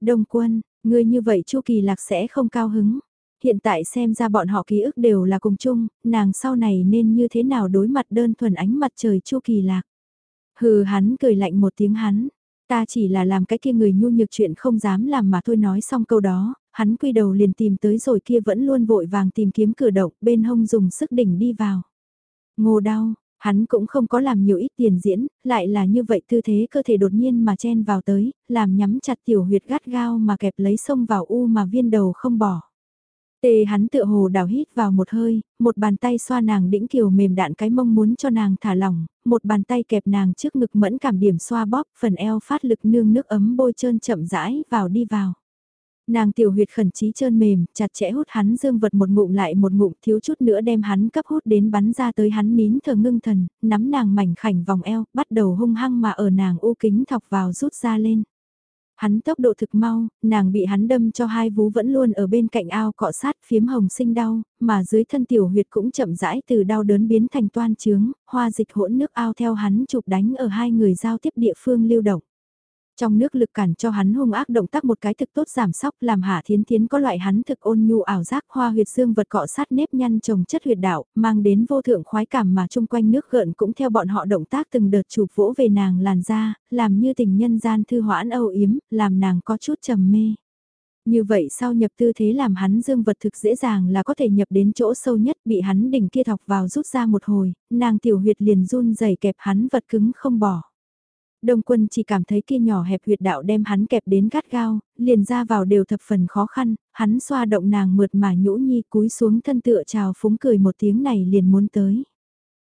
[SPEAKER 1] Đông quân, người như vậy Chu Kỳ Lạc sẽ không cao hứng. Hiện tại xem ra bọn họ ký ức đều là cùng chung, nàng sau này nên như thế nào đối mặt đơn thuần ánh mặt trời Chu Kỳ Lạc. Hừ hắn cười lạnh một tiếng hắn, Ta chỉ là làm cái kia người nhu nhược chuyện không dám làm mà thôi nói xong câu đó, hắn quy đầu liền tìm tới rồi kia vẫn luôn vội vàng tìm kiếm cửa động bên hông dùng sức đỉnh đi vào. Ngô đau, hắn cũng không có làm nhiều ít tiền diễn, lại là như vậy tư thế cơ thể đột nhiên mà chen vào tới, làm nhắm chặt tiểu huyệt gắt gao mà kẹp lấy sông vào u mà viên đầu không bỏ. Tê hắn tựa hồ đào hít vào một hơi, một bàn tay xoa nàng đĩnh kiều mềm đạn cái mông muốn cho nàng thả lỏng, một bàn tay kẹp nàng trước ngực mẫn cảm điểm xoa bóp, phần eo phát lực nương nước ấm bôi trơn chậm rãi vào đi vào. Nàng tiểu huyệt khẩn trí trơn mềm, chặt chẽ hút hắn dương vật một ngụm lại một ngụm thiếu chút nữa đem hắn cấp hút đến bắn ra tới hắn nín thờ ngưng thần, nắm nàng mảnh khảnh vòng eo, bắt đầu hung hăng mà ở nàng u kính thọc vào rút ra lên. Hắn tốc độ thực mau, nàng bị hắn đâm cho hai vú vẫn luôn ở bên cạnh ao cọ sát phiếm hồng sinh đau, mà dưới thân tiểu huyệt cũng chậm rãi từ đau đớn biến thành toan trướng, hoa dịch hỗn nước ao theo hắn chụp đánh ở hai người giao tiếp địa phương lưu động. Trong nước lực cản cho hắn hung ác động tác một cái thực tốt giảm sóc làm hạ thiến thiến có loại hắn thực ôn nhu ảo giác hoa huyệt dương vật cọ sát nếp nhăn trồng chất huyệt đạo, mang đến vô thượng khoái cảm mà chung quanh nước gợn cũng theo bọn họ động tác từng đợt chụp vỗ về nàng làn da, làm như tình nhân gian thư hoãn âu yếm, làm nàng có chút trầm mê. Như vậy sau nhập tư thế làm hắn dương vật thực dễ dàng là có thể nhập đến chỗ sâu nhất bị hắn đỉnh kia thọc vào rút ra một hồi, nàng tiểu huyệt liền run rẩy kẹp hắn vật cứng không bỏ. Đông quân chỉ cảm thấy kia nhỏ hẹp huyệt đạo đem hắn kẹp đến gắt gao, liền ra vào đều thập phần khó khăn, hắn xoa động nàng mượt mà nhũ nhi cúi xuống thân tựa chào phúng cười một tiếng này liền muốn tới.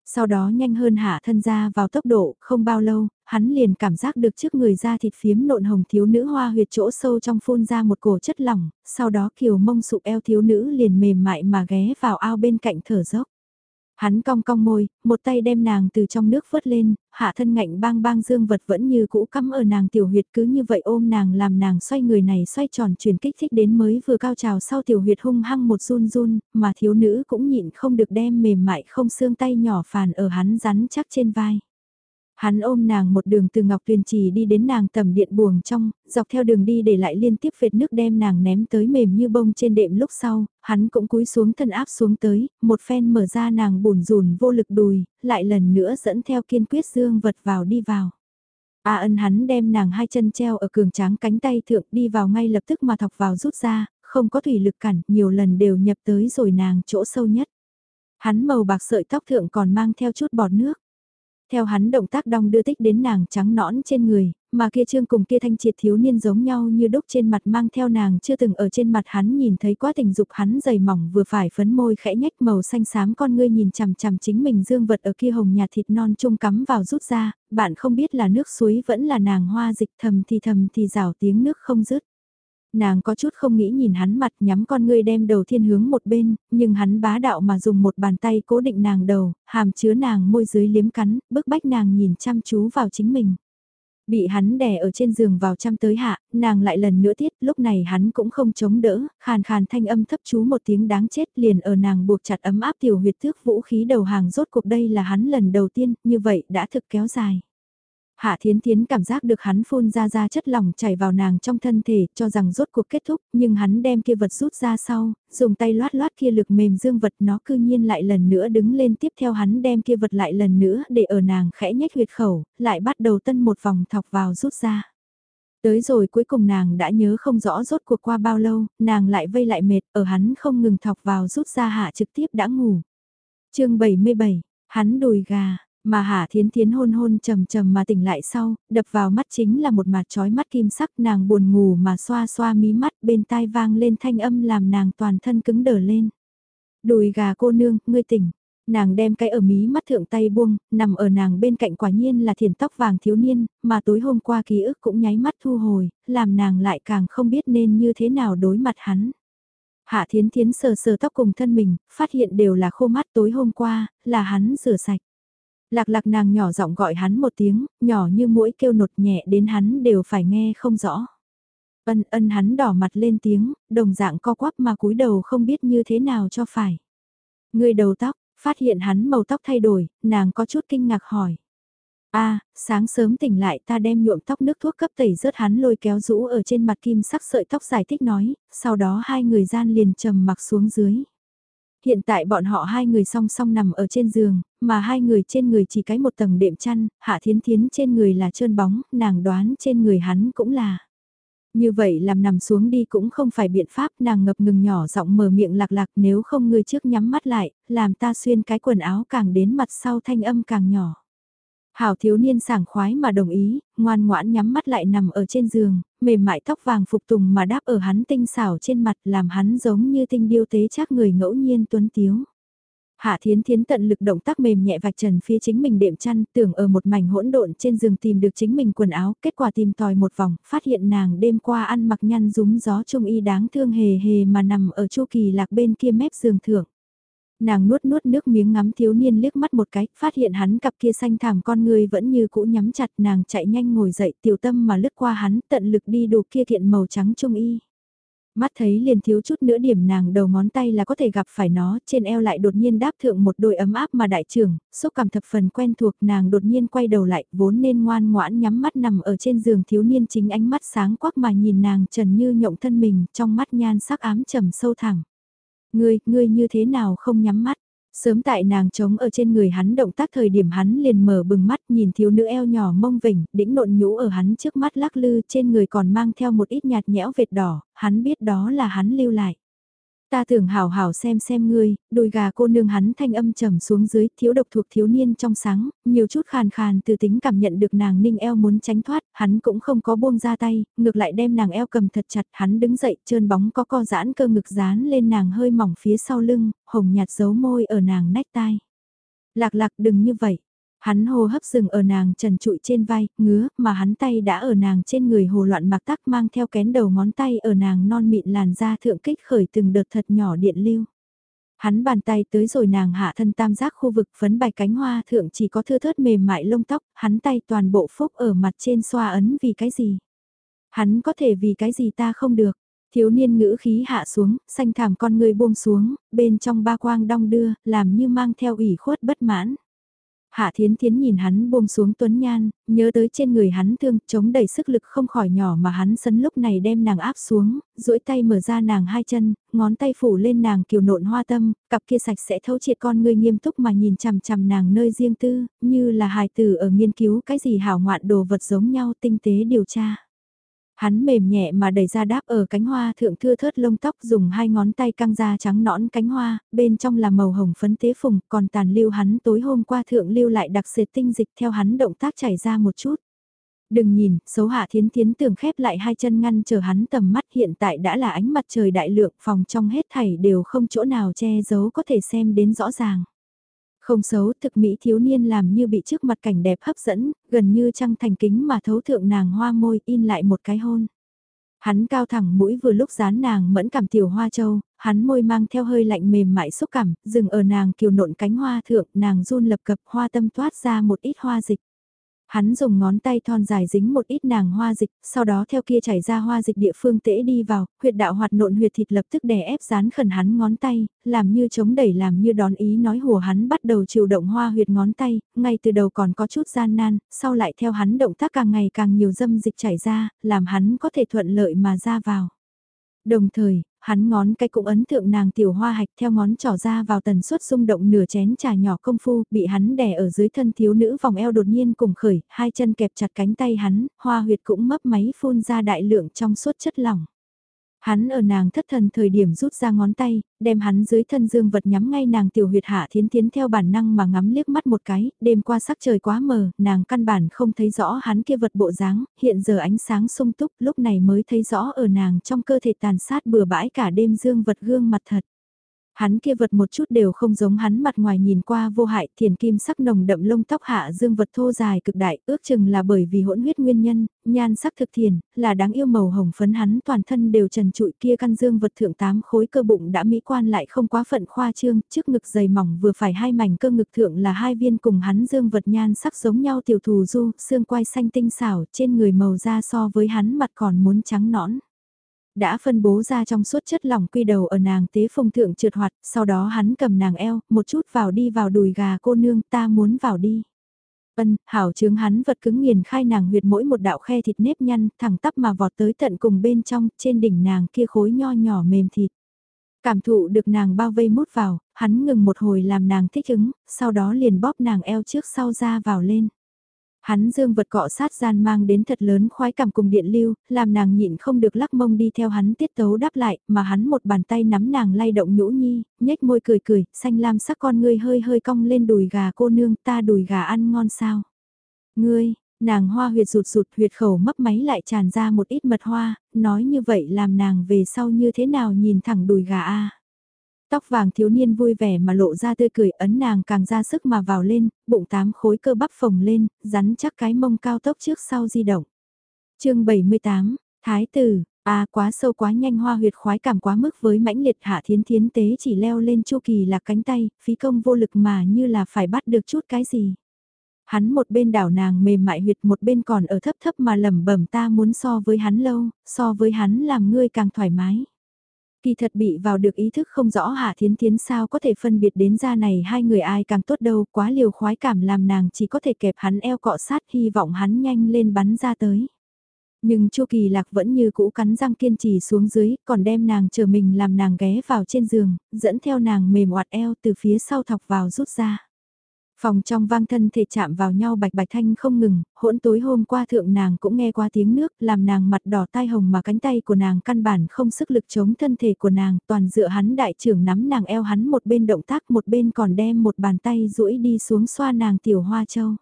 [SPEAKER 1] Sau đó nhanh hơn hạ thân ra vào tốc độ, không bao lâu, hắn liền cảm giác được trước người da thịt phiếm nộn hồng thiếu nữ hoa huyệt chỗ sâu trong phun ra một cổ chất lỏng, sau đó kiều mông sụp eo thiếu nữ liền mềm mại mà ghé vào ao bên cạnh thở dốc. Hắn cong cong môi, một tay đem nàng từ trong nước vớt lên, hạ thân ngạnh bang bang dương vật vẫn như cũ cắm ở nàng tiểu huyệt cứ như vậy ôm nàng làm nàng xoay người này xoay tròn chuyển kích thích đến mới vừa cao trào sau tiểu huyệt hung hăng một run run, mà thiếu nữ cũng nhịn không được đem mềm mại không xương tay nhỏ phàn ở hắn rắn chắc trên vai. Hắn ôm nàng một đường từ Ngọc Tuyền Trì đi đến nàng tầm điện buồng trong, dọc theo đường đi để lại liên tiếp vệt nước đem nàng ném tới mềm như bông trên đệm lúc sau, hắn cũng cúi xuống thân áp xuống tới, một phen mở ra nàng bùn rùn vô lực đùi, lại lần nữa dẫn theo kiên quyết dương vật vào đi vào. A ân hắn đem nàng hai chân treo ở cường tráng cánh tay thượng đi vào ngay lập tức mà thọc vào rút ra, không có thủy lực cản, nhiều lần đều nhập tới rồi nàng chỗ sâu nhất. Hắn màu bạc sợi tóc thượng còn mang theo chút bọt nước. Theo hắn động tác đong đưa tích đến nàng trắng nõn trên người, mà kia trương cùng kia thanh triệt thiếu niên giống nhau như đúc trên mặt mang theo nàng chưa từng ở trên mặt hắn nhìn thấy quá tình dục hắn dày mỏng vừa phải phấn môi khẽ nhách màu xanh xám con ngươi nhìn chằm chằm chính mình dương vật ở kia hồng nhạt thịt non trung cắm vào rút ra, bạn không biết là nước suối vẫn là nàng hoa dịch thầm thì thầm thì rào tiếng nước không dứt nàng có chút không nghĩ nhìn hắn mặt nhắm con ngươi đem đầu thiên hướng một bên, nhưng hắn bá đạo mà dùng một bàn tay cố định nàng đầu, hàm chứa nàng môi dưới liếm cắn, bức bách nàng nhìn chăm chú vào chính mình. Bị hắn đè ở trên giường vào chăm tới hạ, nàng lại lần nữa tiết, lúc này hắn cũng không chống đỡ, khàn khàn thanh âm thấp chú một tiếng đáng chết liền ở nàng buộc chặt ấm áp tiểu huyệt thước vũ khí đầu hàng rốt cuộc đây là hắn lần đầu tiên, như vậy đã thực kéo dài. Hạ Thiến Thiến cảm giác được hắn phun ra ra chất lỏng chảy vào nàng trong thân thể, cho rằng rốt cuộc kết thúc, nhưng hắn đem kia vật rút ra sau, dùng tay loát loát kia lực mềm dương vật nó cư nhiên lại lần nữa đứng lên tiếp theo hắn đem kia vật lại lần nữa để ở nàng khẽ nhếch huyệt khẩu, lại bắt đầu tân một vòng thọc vào rút ra. Tới rồi cuối cùng nàng đã nhớ không rõ rốt cuộc qua bao lâu, nàng lại vây lại mệt, ở hắn không ngừng thọc vào rút ra hạ trực tiếp đã ngủ. chương 77, hắn đùi gà, mà Hà Thiến Thiến hôn hôn trầm trầm mà tỉnh lại sau, đập vào mắt chính là một mặt trói mắt kim sắc nàng buồn ngủ mà xoa xoa mí mắt bên tai vang lên thanh âm làm nàng toàn thân cứng đờ lên. Đùi gà cô nương, ngươi tỉnh. Nàng đem cái ở mí mắt thượng tay buông, nằm ở nàng bên cạnh quả nhiên là thiền tóc vàng thiếu niên, mà tối hôm qua ký ức cũng nháy mắt thu hồi, làm nàng lại càng không biết nên như thế nào đối mặt hắn. Hạ thiến thiến sờ sờ tóc cùng thân mình, phát hiện đều là khô mắt tối hôm qua, là hắn rửa sạch. Lạc lạc nàng nhỏ giọng gọi hắn một tiếng, nhỏ như mũi kêu nột nhẹ đến hắn đều phải nghe không rõ. Ân ân hắn đỏ mặt lên tiếng, đồng dạng co quắp mà cúi đầu không biết như thế nào cho phải. Người đầu tóc, phát hiện hắn màu tóc thay đổi, nàng có chút kinh ngạc hỏi. a sáng sớm tỉnh lại ta đem nhuộm tóc nước thuốc cấp tẩy rớt hắn lôi kéo rũ ở trên mặt kim sắc sợi tóc giải thích nói, sau đó hai người gian liền trầm mặc xuống dưới. Hiện tại bọn họ hai người song song nằm ở trên giường, mà hai người trên người chỉ cái một tầng đệm chăn, hạ thiến thiến trên người là trơn bóng, nàng đoán trên người hắn cũng là. Như vậy làm nằm xuống đi cũng không phải biện pháp nàng ngập ngừng nhỏ giọng mở miệng lạc lạc nếu không người trước nhắm mắt lại, làm ta xuyên cái quần áo càng đến mặt sau thanh âm càng nhỏ. Hảo thiếu niên sảng khoái mà đồng ý, ngoan ngoãn nhắm mắt lại nằm ở trên giường, mềm mại tóc vàng phục tùng mà đáp ở hắn tinh xảo trên mặt làm hắn giống như tinh điêu tế chắc người ngẫu nhiên tuấn tiếu. Hạ Thiến Thiến tận lực động tác mềm nhẹ vạch trần phía chính mình đệm chăn, tưởng ở một mảnh hỗn độn trên giường tìm được chính mình quần áo, kết quả tìm tòi một vòng, phát hiện nàng đêm qua ăn mặc nhăn rúm gió trung y đáng thương hề hề mà nằm ở chu kỳ lạc bên kia mép giường thượng. Nàng nuốt nuốt nước miếng ngắm thiếu niên liếc mắt một cái, phát hiện hắn cặp kia xanh thảm con người vẫn như cũ nhắm chặt nàng chạy nhanh ngồi dậy tiểu tâm mà lướt qua hắn tận lực đi đủ kia kiện màu trắng trung y. Mắt thấy liền thiếu chút nữa điểm nàng đầu ngón tay là có thể gặp phải nó, trên eo lại đột nhiên đáp thượng một đôi ấm áp mà đại trưởng, xúc cảm thập phần quen thuộc nàng đột nhiên quay đầu lại, vốn nên ngoan ngoãn nhắm mắt nằm ở trên giường thiếu niên chính ánh mắt sáng quắc mà nhìn nàng trần như nhộng thân mình, trong mắt nhan sắc ám trầm sâu thẳng. Ngươi, ngươi như thế nào không nhắm mắt? Sớm tại nàng trống ở trên người hắn động tác thời điểm hắn liền mở bừng mắt nhìn thiếu nữ eo nhỏ mông vỉnh, đĩnh nộn nhũ ở hắn trước mắt lắc lư trên người còn mang theo một ít nhạt nhẽo vệt đỏ, hắn biết đó là hắn lưu lại. Ta tưởng hào hào xem xem ngươi, đôi gà cô nương hắn thanh âm trầm xuống dưới, thiếu độc thuộc thiếu niên trong sáng, nhiều chút khàn khàn từ tính cảm nhận được nàng ninh eo muốn tránh thoát, hắn cũng không có buông ra tay, ngược lại đem nàng eo cầm thật chặt, hắn đứng dậy, trơn bóng có co giãn cơ ngực dán lên nàng hơi mỏng phía sau lưng, hồng nhạt dấu môi ở nàng nách tai. Lạc lạc đừng như vậy, Hắn hô hấp rừng ở nàng trần trụi trên vai, ngứa, mà hắn tay đã ở nàng trên người hồ loạn mặc tắc mang theo kén đầu ngón tay ở nàng non mịn làn da thượng kích khởi từng đợt thật nhỏ điện lưu. Hắn bàn tay tới rồi nàng hạ thân tam giác khu vực phấn bài cánh hoa thượng chỉ có thưa thớt mềm mại lông tóc, hắn tay toàn bộ phúc ở mặt trên xoa ấn vì cái gì. Hắn có thể vì cái gì ta không được. Thiếu niên ngữ khí hạ xuống, xanh thảm con người buông xuống, bên trong ba quang đong đưa, làm như mang theo ủy khuất bất mãn. Hạ Thiến Thiến nhìn hắn buông xuống tuấn nhan, nhớ tới trên người hắn thương, chống đẩy sức lực không khỏi nhỏ mà hắn sấn lúc này đem nàng áp xuống, duỗi tay mở ra nàng hai chân, ngón tay phủ lên nàng kiều nộn hoa tâm, cặp kia sạch sẽ thấu triệt con người nghiêm túc mà nhìn chằm chằm nàng nơi riêng tư, như là hài tử ở nghiên cứu cái gì hảo ngoạn đồ vật giống nhau tinh tế điều tra. Hắn mềm nhẹ mà đẩy ra đáp ở cánh hoa thượng thưa thớt lông tóc dùng hai ngón tay căng ra trắng nõn cánh hoa, bên trong là màu hồng phấn tế phùng, còn tàn lưu hắn tối hôm qua thượng lưu lại đặc sệt tinh dịch theo hắn động tác chảy ra một chút. Đừng nhìn, xấu hạ thiến thiến tưởng khép lại hai chân ngăn chờ hắn tầm mắt hiện tại đã là ánh mặt trời đại lượng phòng trong hết thảy đều không chỗ nào che giấu có thể xem đến rõ ràng. Không xấu, thực mỹ thiếu niên làm như bị trước mặt cảnh đẹp hấp dẫn, gần như trăng thành kính mà thấu thượng nàng hoa môi in lại một cái hôn. Hắn cao thẳng mũi vừa lúc dán nàng mẫn cảm tiểu hoa châu, hắn môi mang theo hơi lạnh mềm mại xúc cảm, dừng ở nàng kiều nộn cánh hoa thượng, nàng run lập cập hoa tâm toát ra một ít hoa dịch. Hắn dùng ngón tay thon dài dính một ít nàng hoa dịch, sau đó theo kia chảy ra hoa dịch địa phương tễ đi vào, huyệt đạo hoạt nộn huyệt thịt lập tức đè ép dán khẩn hắn ngón tay, làm như chống đẩy làm như đón ý nói hùa hắn bắt đầu chiều động hoa huyệt ngón tay, ngay từ đầu còn có chút gian nan, sau lại theo hắn động tác càng ngày càng nhiều dâm dịch chảy ra, làm hắn có thể thuận lợi mà ra vào. Đồng thời, hắn ngón cái cũng ấn thượng nàng tiểu hoa hạch theo ngón trỏ ra vào tần suất rung động nửa chén trà nhỏ công phu, bị hắn đè ở dưới thân thiếu nữ vòng eo đột nhiên cùng khởi, hai chân kẹp chặt cánh tay hắn, hoa huyệt cũng mấp máy phun ra đại lượng trong suốt chất lỏng. Hắn ở nàng thất thần thời điểm rút ra ngón tay, đem hắn dưới thân dương vật nhắm ngay nàng tiểu huyệt hạ thiến thiến theo bản năng mà ngắm liếc mắt một cái, đêm qua sắc trời quá mờ, nàng căn bản không thấy rõ hắn kia vật bộ dáng, hiện giờ ánh sáng sung túc lúc này mới thấy rõ ở nàng trong cơ thể tàn sát bừa bãi cả đêm dương vật gương mặt thật. Hắn kia vật một chút đều không giống hắn mặt ngoài nhìn qua vô hại, thiền kim sắc nồng đậm lông tóc hạ dương vật thô dài cực đại, ước chừng là bởi vì hỗn huyết nguyên nhân, nhan sắc thực thiền, là đáng yêu màu hồng phấn hắn toàn thân đều trần trụi kia căn dương vật thượng tám khối cơ bụng đã mỹ quan lại không quá phận khoa trương, trước ngực dày mỏng vừa phải hai mảnh cơ ngực thượng là hai viên cùng hắn dương vật nhan sắc giống nhau tiểu thù du, xương quai xanh tinh xảo, trên người màu da so với hắn mặt còn muốn trắng nõn đã phân bố ra trong suốt chất lỏng quy đầu ở nàng tế phong thượng trượt hoạt, sau đó hắn cầm nàng eo, một chút vào đi vào đùi gà cô nương ta muốn vào đi. Ân, hảo chướng hắn vật cứng nghiền khai nàng huyệt mỗi một đạo khe thịt nếp nhăn, thẳng tắp mà vọt tới tận cùng bên trong, trên đỉnh nàng kia khối nho nhỏ mềm thịt. Cảm thụ được nàng bao vây mút vào, hắn ngừng một hồi làm nàng thích ứng, sau đó liền bóp nàng eo trước sau ra vào lên. Hắn dương vật cọ sát gian mang đến thật lớn khoái cảm cùng điện lưu, làm nàng nhịn không được lắc mông đi theo hắn tiết tấu đáp lại, mà hắn một bàn tay nắm nàng lay động nhũ nhi, nhếch môi cười cười, xanh lam sắc con ngươi hơi hơi cong lên đùi gà cô nương ta đùi gà ăn ngon sao. Ngươi, nàng hoa huyệt rụt rụt huyệt khẩu mấp máy lại tràn ra một ít mật hoa, nói như vậy làm nàng về sau như thế nào nhìn thẳng đùi gà a Tóc vàng thiếu niên vui vẻ mà lộ ra tươi cười ấn nàng càng ra sức mà vào lên, bụng tám khối cơ bắp phồng lên, rắn chắc cái mông cao tốc trước sau di động. chương 78, Thái tử, à quá sâu quá nhanh hoa huyệt khoái cảm quá mức với mãnh liệt hạ thiến thiến tế chỉ leo lên chu kỳ là cánh tay, phí công vô lực mà như là phải bắt được chút cái gì. Hắn một bên đảo nàng mềm mại huyệt một bên còn ở thấp thấp mà lẩm bẩm ta muốn so với hắn lâu, so với hắn làm ngươi càng thoải mái. Kỳ thật bị vào được ý thức không rõ Hạ Thiến Thiến sao có thể phân biệt đến ra này hai người ai càng tốt đâu, quá liều khoái cảm làm nàng chỉ có thể kẹp hắn eo cọ sát hy vọng hắn nhanh lên bắn ra tới. Nhưng Chu Kỳ Lạc vẫn như cũ cắn răng kiên trì xuống dưới, còn đem nàng chờ mình làm nàng ghé vào trên giường, dẫn theo nàng mềm oạt eo từ phía sau thọc vào rút ra. Phòng trong vang thân thể chạm vào nhau bạch bạch thanh không ngừng, hỗn tối hôm qua thượng nàng cũng nghe qua tiếng nước, làm nàng mặt đỏ tai hồng mà cánh tay của nàng căn bản không sức lực chống thân thể của nàng, toàn dựa hắn đại trưởng nắm nàng eo hắn một bên động tác một bên còn đem một bàn tay duỗi đi xuống xoa nàng tiểu hoa châu.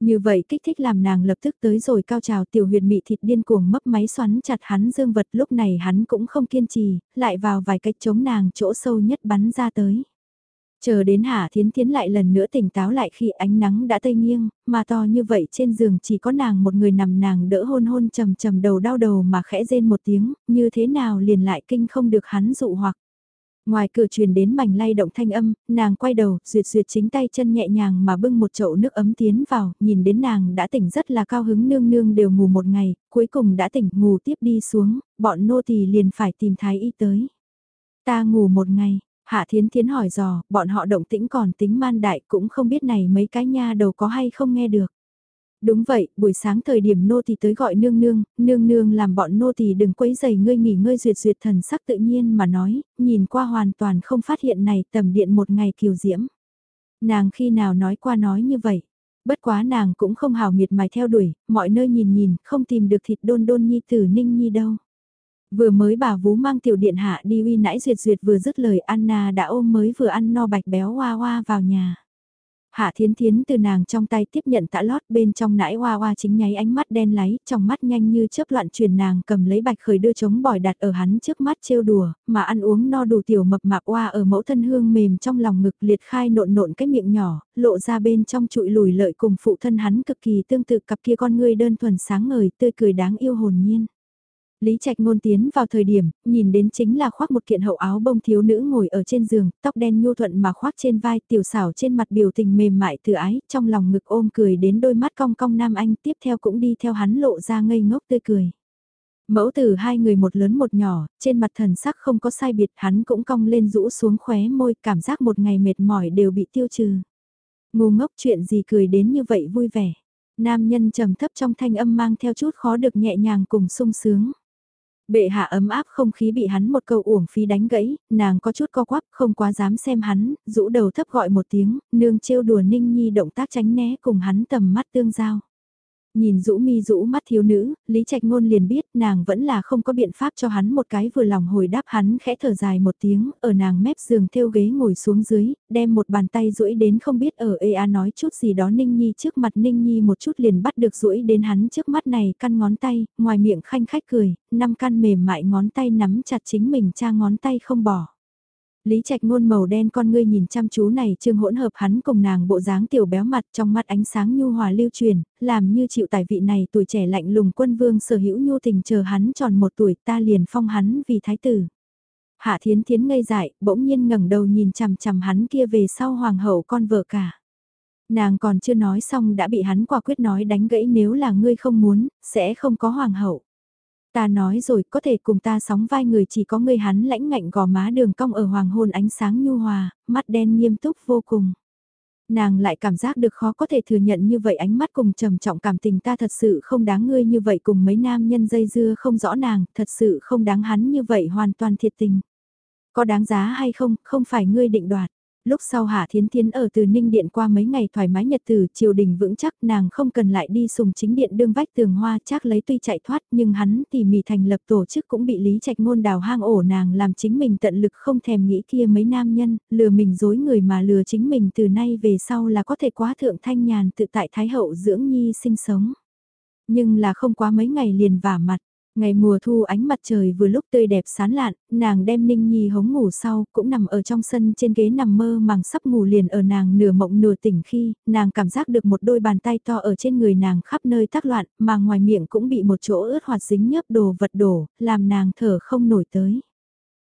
[SPEAKER 1] Như vậy kích thích làm nàng lập tức tới rồi cao trào tiểu huyệt mị thịt điên cuồng mấp máy xoắn chặt hắn dương vật lúc này hắn cũng không kiên trì, lại vào vài cách chống nàng chỗ sâu nhất bắn ra tới. Chờ đến Hạ Thiến Thiến lại lần nữa tỉnh táo lại khi ánh nắng đã tây nghiêng, mà to như vậy trên giường chỉ có nàng một người nằm nàng đỡ hôn hôn trầm trầm đầu đau đầu mà khẽ rên một tiếng, như thế nào liền lại kinh không được hắn dụ hoặc. Ngoài cửa truyền đến mảnh lay động thanh âm, nàng quay đầu, duyệt duyệt chính tay chân nhẹ nhàng mà bưng một chậu nước ấm tiến vào, nhìn đến nàng đã tỉnh rất là cao hứng nương nương đều ngủ một ngày, cuối cùng đã tỉnh ngủ tiếp đi xuống, bọn nô tỳ liền phải tìm thái y tới. Ta ngủ một ngày, Hạ Thiến Thiến hỏi dò, bọn họ động tĩnh còn tính man đại cũng không biết này mấy cái nha đầu có hay không nghe được. Đúng vậy, buổi sáng thời điểm nô tỳ tới gọi nương nương, nương nương làm bọn nô tỳ đừng quấy giày ngươi nghỉ ngơi duyệt duyệt thần sắc tự nhiên mà nói, nhìn qua hoàn toàn không phát hiện này tầm điện một ngày kiều diễm. Nàng khi nào nói qua nói như vậy, bất quá nàng cũng không hào miệt mài theo đuổi, mọi nơi nhìn nhìn, không tìm được thịt đôn đôn nhi tử ninh nhi đâu. Vừa mới bà vú mang tiểu điện hạ đi uy nãi duyệt duyệt vừa dứt lời Anna đã ôm mới vừa ăn no bạch béo hoa hoa vào nhà. Hạ thiến thiến từ nàng trong tay tiếp nhận tã lót bên trong nãi hoa hoa chính nháy ánh mắt đen láy, trong mắt nhanh như chớp loạn truyền nàng cầm lấy bạch khởi đưa chống bỏi đặt ở hắn trước mắt trêu đùa, mà ăn uống no đủ tiểu mập mạp hoa ở mẫu thân hương mềm trong lòng ngực liệt khai nộn nộn cái miệng nhỏ, lộ ra bên trong trụi lùi lợi cùng phụ thân hắn cực kỳ tương tự cặp kia con người đơn thuần sáng ngời tươi cười đáng yêu hồn nhiên. Lý Trạch ngôn tiến vào thời điểm, nhìn đến chính là khoác một kiện hậu áo bông thiếu nữ ngồi ở trên giường, tóc đen nhu thuận mà khoác trên vai, tiểu xảo trên mặt biểu tình mềm mại từ ái, trong lòng ngực ôm cười đến đôi mắt cong cong nam anh, tiếp theo cũng đi theo hắn lộ ra ngây ngốc tươi cười. Mẫu tử hai người một lớn một nhỏ, trên mặt thần sắc không có sai biệt, hắn cũng cong lên rũ xuống khóe môi, cảm giác một ngày mệt mỏi đều bị tiêu trừ. Ngu ngốc chuyện gì cười đến như vậy vui vẻ. Nam nhân trầm thấp trong thanh âm mang theo chút khó được nhẹ nhàng cùng sung sướng. Bệ hạ ấm áp không khí bị hắn một câu uổng phí đánh gãy, nàng có chút co quắp, không quá dám xem hắn, rũ đầu thấp gọi một tiếng, nương trêu đùa ninh nhi động tác tránh né cùng hắn tầm mắt tương giao. Nhìn rũ mi rũ mắt thiếu nữ, Lý Trạch Ngôn liền biết nàng vẫn là không có biện pháp cho hắn một cái vừa lòng hồi đáp hắn khẽ thở dài một tiếng, ở nàng mép giường theo ghế ngồi xuống dưới, đem một bàn tay duỗi đến không biết ở EA nói chút gì đó Ninh Nhi trước mặt Ninh Nhi một chút liền bắt được duỗi đến hắn trước mắt này căn ngón tay, ngoài miệng khanh khách cười, năm căn mềm mại ngón tay nắm chặt chính mình cha ngón tay không bỏ. Lý Trạch ngôn màu đen con ngươi nhìn chăm chú này trương hỗn hợp hắn cùng nàng bộ dáng tiểu béo mặt trong mắt ánh sáng nhu hòa lưu truyền, làm như chịu tài vị này tuổi trẻ lạnh lùng quân vương sở hữu nhu tình chờ hắn tròn một tuổi ta liền phong hắn vì thái tử. Hạ thiến thiến ngây dại, bỗng nhiên ngẩng đầu nhìn chằm chằm hắn kia về sau hoàng hậu con vợ cả. Nàng còn chưa nói xong đã bị hắn quả quyết nói đánh gãy nếu là ngươi không muốn, sẽ không có hoàng hậu. Ta nói rồi, có thể cùng ta sóng vai người chỉ có người hắn lãnh ngạnh gò má đường cong ở hoàng hôn ánh sáng nhu hòa, mắt đen nghiêm túc vô cùng. Nàng lại cảm giác được khó có thể thừa nhận như vậy ánh mắt cùng trầm trọng cảm tình ta thật sự không đáng ngươi như vậy cùng mấy nam nhân dây dưa không rõ nàng, thật sự không đáng hắn như vậy hoàn toàn thiệt tình. Có đáng giá hay không, không phải ngươi định đoạt lúc sau Hạ Thiến Thiến ở từ Ninh Điện qua mấy ngày thoải mái nhật từ triều đình vững chắc nàng không cần lại đi sùng chính điện đương vách tường hoa chắc lấy tuy chạy thoát nhưng hắn tỉ mỉ thành lập tổ chức cũng bị lý trạch ngôn đào hang ổ nàng làm chính mình tận lực không thèm nghĩ kia mấy nam nhân, lừa mình dối người mà lừa chính mình từ nay về sau là có thể quá thượng thanh nhàn tự tại Thái Hậu dưỡng nhi sinh sống. Nhưng là không quá mấy ngày liền vả mặt, Ngày mùa thu ánh mặt trời vừa lúc tươi đẹp sán lạn, nàng đem Ninh Nhi hống ngủ sau, cũng nằm ở trong sân trên ghế nằm mơ màng sắp ngủ liền ở nàng nửa mộng nửa tỉnh khi, nàng cảm giác được một đôi bàn tay to ở trên người nàng khắp nơi tác loạn, mà ngoài miệng cũng bị một chỗ ướt hoạt dính nhớp đồ vật đổ, làm nàng thở không nổi tới.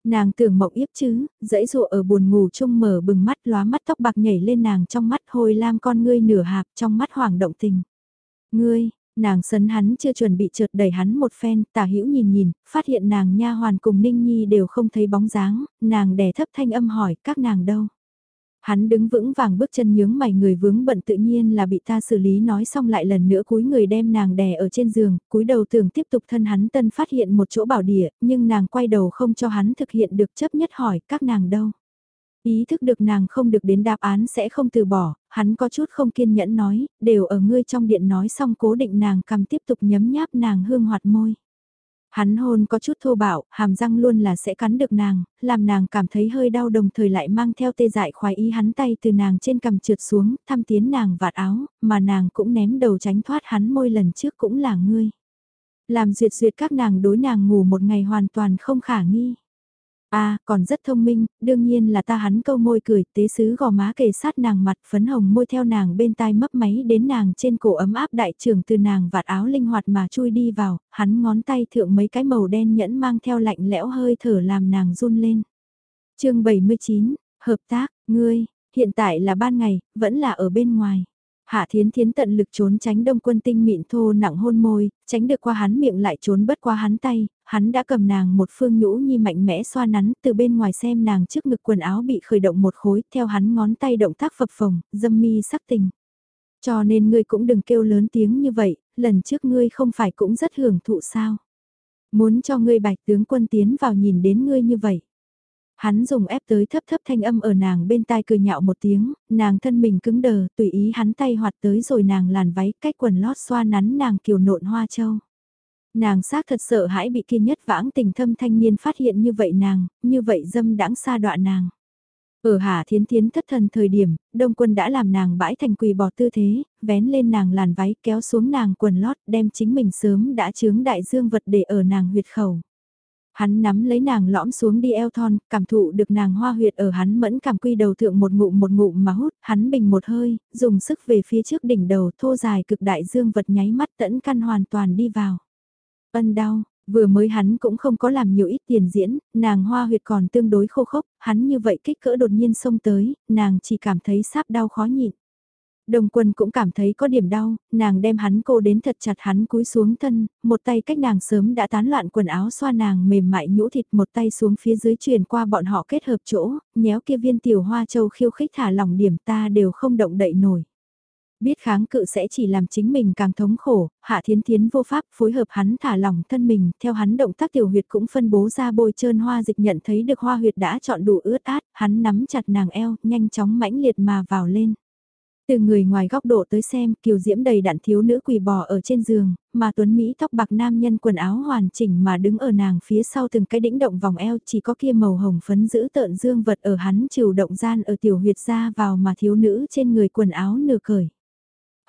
[SPEAKER 1] Nàng tưởng mộng yếp chứ, dãy dụa ở buồn ngủ chung mở bừng mắt lóa mắt tóc bạc nhảy lên nàng trong mắt hồi lam con ngươi nửa hạp trong mắt hoảng động tình. Ngươi, nàng sấn hắn chưa chuẩn bị trượt đẩy hắn một phen, tả hữu nhìn nhìn, phát hiện nàng nha hoàn cùng Ninh Nhi đều không thấy bóng dáng, nàng đè thấp thanh âm hỏi các nàng đâu. Hắn đứng vững vàng bước chân nhướng mày người vướng bận tự nhiên là bị ta xử lý nói xong lại lần nữa cúi người đem nàng đè ở trên giường, cúi đầu tưởng tiếp tục thân hắn tân phát hiện một chỗ bảo địa, nhưng nàng quay đầu không cho hắn thực hiện được chấp nhất hỏi các nàng đâu. Ý thức được nàng không được đến đáp án sẽ không từ bỏ, hắn có chút không kiên nhẫn nói, đều ở ngươi trong điện nói xong cố định nàng cầm tiếp tục nhấm nháp nàng hương hoạt môi. Hắn hôn có chút thô bạo, hàm răng luôn là sẽ cắn được nàng, làm nàng cảm thấy hơi đau đồng thời lại mang theo tê dại khoái ý hắn tay từ nàng trên cầm trượt xuống, thăm tiến nàng vạt áo, mà nàng cũng ném đầu tránh thoát hắn môi lần trước cũng là ngươi. Làm duyệt duyệt các nàng đối nàng ngủ một ngày hoàn toàn không khả nghi a còn rất thông minh, đương nhiên là ta hắn câu môi cười, tế sứ gò má kề sát nàng mặt, phấn hồng môi theo nàng bên tai mấp máy đến nàng trên cổ ấm áp đại trưởng từ nàng vạt áo linh hoạt mà chui đi vào, hắn ngón tay thượng mấy cái màu đen nhẫn mang theo lạnh lẽo hơi thở làm nàng run lên. chương 79, hợp tác, ngươi, hiện tại là ban ngày, vẫn là ở bên ngoài. Hạ Thiến Thiến tận lực trốn tránh đông quân tinh mịn thô nặng hôn môi, tránh được qua hắn miệng lại trốn bất qua hắn tay, hắn đã cầm nàng một phương nhũ nhi mạnh mẽ xoa nắn từ bên ngoài xem nàng trước ngực quần áo bị khởi động một khối, theo hắn ngón tay động tác phập phồng, dâm mi sắc tình. Cho nên ngươi cũng đừng kêu lớn tiếng như vậy, lần trước ngươi không phải cũng rất hưởng thụ sao. Muốn cho ngươi bạch tướng quân tiến vào nhìn đến ngươi như vậy. Hắn dùng ép tới thấp thấp thanh âm ở nàng bên tai cười nhạo một tiếng, nàng thân mình cứng đờ, tùy ý hắn tay hoạt tới rồi nàng làn váy cách quần lót xoa nắn nàng kiều nộn hoa châu. Nàng xác thật sợ hãi bị kiên nhất vãng tình thâm thanh niên phát hiện như vậy nàng, như vậy dâm đãng xa đoạn nàng. Ở Hà Thiến Thiến thất thần thời điểm, Đông Quân đã làm nàng bãi thành quỳ bỏ tư thế, vén lên nàng làn váy kéo xuống nàng quần lót đem chính mình sớm đã chướng đại dương vật để ở nàng huyệt khẩu. Hắn nắm lấy nàng lõm xuống đi eo thon, cảm thụ được nàng hoa huyệt ở hắn mẫn cảm quy đầu thượng một ngụm một ngụm mà hút, hắn bình một hơi, dùng sức về phía trước đỉnh đầu thô dài cực đại dương vật nháy mắt tẫn căn hoàn toàn đi vào. Ân đau, vừa mới hắn cũng không có làm nhiều ít tiền diễn, nàng hoa huyệt còn tương đối khô khốc, hắn như vậy kích cỡ đột nhiên xông tới, nàng chỉ cảm thấy sáp đau khó nhịn. Đồng quân cũng cảm thấy có điểm đau, nàng đem hắn cô đến thật chặt hắn cúi xuống thân, một tay cách nàng sớm đã tán loạn quần áo xoa nàng mềm mại nhũ thịt một tay xuống phía dưới truyền qua bọn họ kết hợp chỗ, nhéo kia viên tiểu hoa châu khiêu khích thả lỏng điểm ta đều không động đậy nổi. Biết kháng cự sẽ chỉ làm chính mình càng thống khổ, hạ thiến thiến vô pháp phối hợp hắn thả lỏng thân mình, theo hắn động tác tiểu huyệt cũng phân bố ra bôi trơn hoa dịch nhận thấy được hoa huyệt đã chọn đủ ướt át, hắn nắm chặt nàng eo, nhanh chóng mãnh liệt mà vào lên. Từ người ngoài góc độ tới xem, kiều diễm đầy đặn thiếu nữ quỳ bò ở trên giường, mà tuấn Mỹ tóc bạc nam nhân quần áo hoàn chỉnh mà đứng ở nàng phía sau từng cái đĩnh động vòng eo chỉ có kia màu hồng phấn giữ tợn dương vật ở hắn trừ động gian ở tiểu huyệt ra vào mà thiếu nữ trên người quần áo nửa cởi.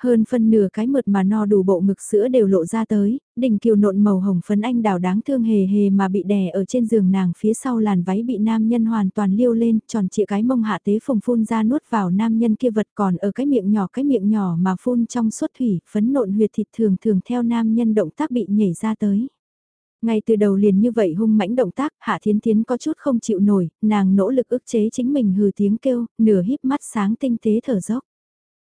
[SPEAKER 1] Hơn phân nửa cái mượt mà no đủ bộ ngực sữa đều lộ ra tới, đỉnh kiều nộn màu hồng phấn anh đào đáng thương hề hề mà bị đè ở trên giường nàng phía sau làn váy bị nam nhân hoàn toàn liêu lên, tròn trịa cái mông hạ tế phồng phun ra nuốt vào nam nhân kia vật còn ở cái miệng nhỏ cái miệng nhỏ mà phun trong suốt thủy, phấn nộn huyệt thịt thường thường theo nam nhân động tác bị nhảy ra tới. Ngay từ đầu liền như vậy hung mãnh động tác, Hạ Thiến Thiến có chút không chịu nổi, nàng nỗ lực ức chế chính mình hừ tiếng kêu, nửa híp mắt sáng tinh tế thở dốc.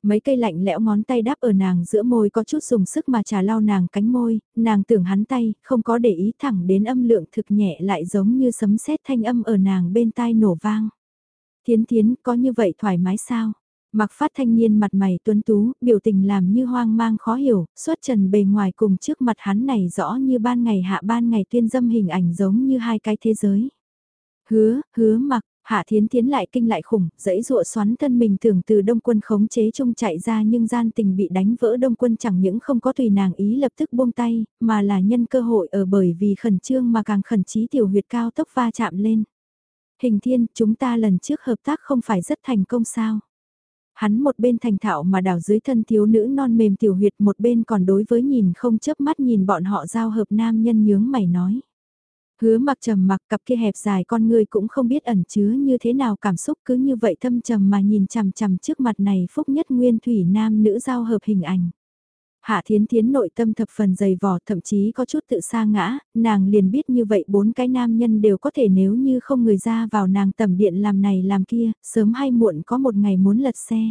[SPEAKER 1] Mấy cây lạnh lẽo ngón tay đáp ở nàng giữa môi có chút dùng sức mà trà lau nàng cánh môi, nàng tưởng hắn tay, không có để ý thẳng đến âm lượng thực nhẹ lại giống như sấm sét thanh âm ở nàng bên tai nổ vang. Thiến thiến, có như vậy thoải mái sao? Mặc phát thanh niên mặt mày tuấn tú, biểu tình làm như hoang mang khó hiểu, xuất trần bề ngoài cùng trước mặt hắn này rõ như ban ngày hạ ban ngày tuyên dâm hình ảnh giống như hai cái thế giới. Hứa, hứa mặc, Hạ Thiến Thiến lại kinh lại khủng, dãy dụa xoắn thân mình tưởng từ đông quân khống chế chung chạy ra nhưng gian tình bị đánh vỡ đông quân chẳng những không có tùy nàng ý lập tức buông tay, mà là nhân cơ hội ở bởi vì khẩn trương mà càng khẩn trí tiểu huyệt cao tốc va chạm lên. Hình thiên, chúng ta lần trước hợp tác không phải rất thành công sao? Hắn một bên thành thạo mà đảo dưới thân thiếu nữ non mềm tiểu huyệt một bên còn đối với nhìn không chớp mắt nhìn bọn họ giao hợp nam nhân nhướng mày nói. Hứa mặc trầm mặc cặp kia hẹp dài con người cũng không biết ẩn chứa như thế nào cảm xúc cứ như vậy thâm trầm mà nhìn chằm chằm trước mặt này phúc nhất nguyên thủy nam nữ giao hợp hình ảnh. Hạ Thiến Thiến nội tâm thập phần dày vò thậm chí có chút tự sa ngã, nàng liền biết như vậy bốn cái nam nhân đều có thể nếu như không người ra vào nàng tầm điện làm này làm kia, sớm hay muộn có một ngày muốn lật xe.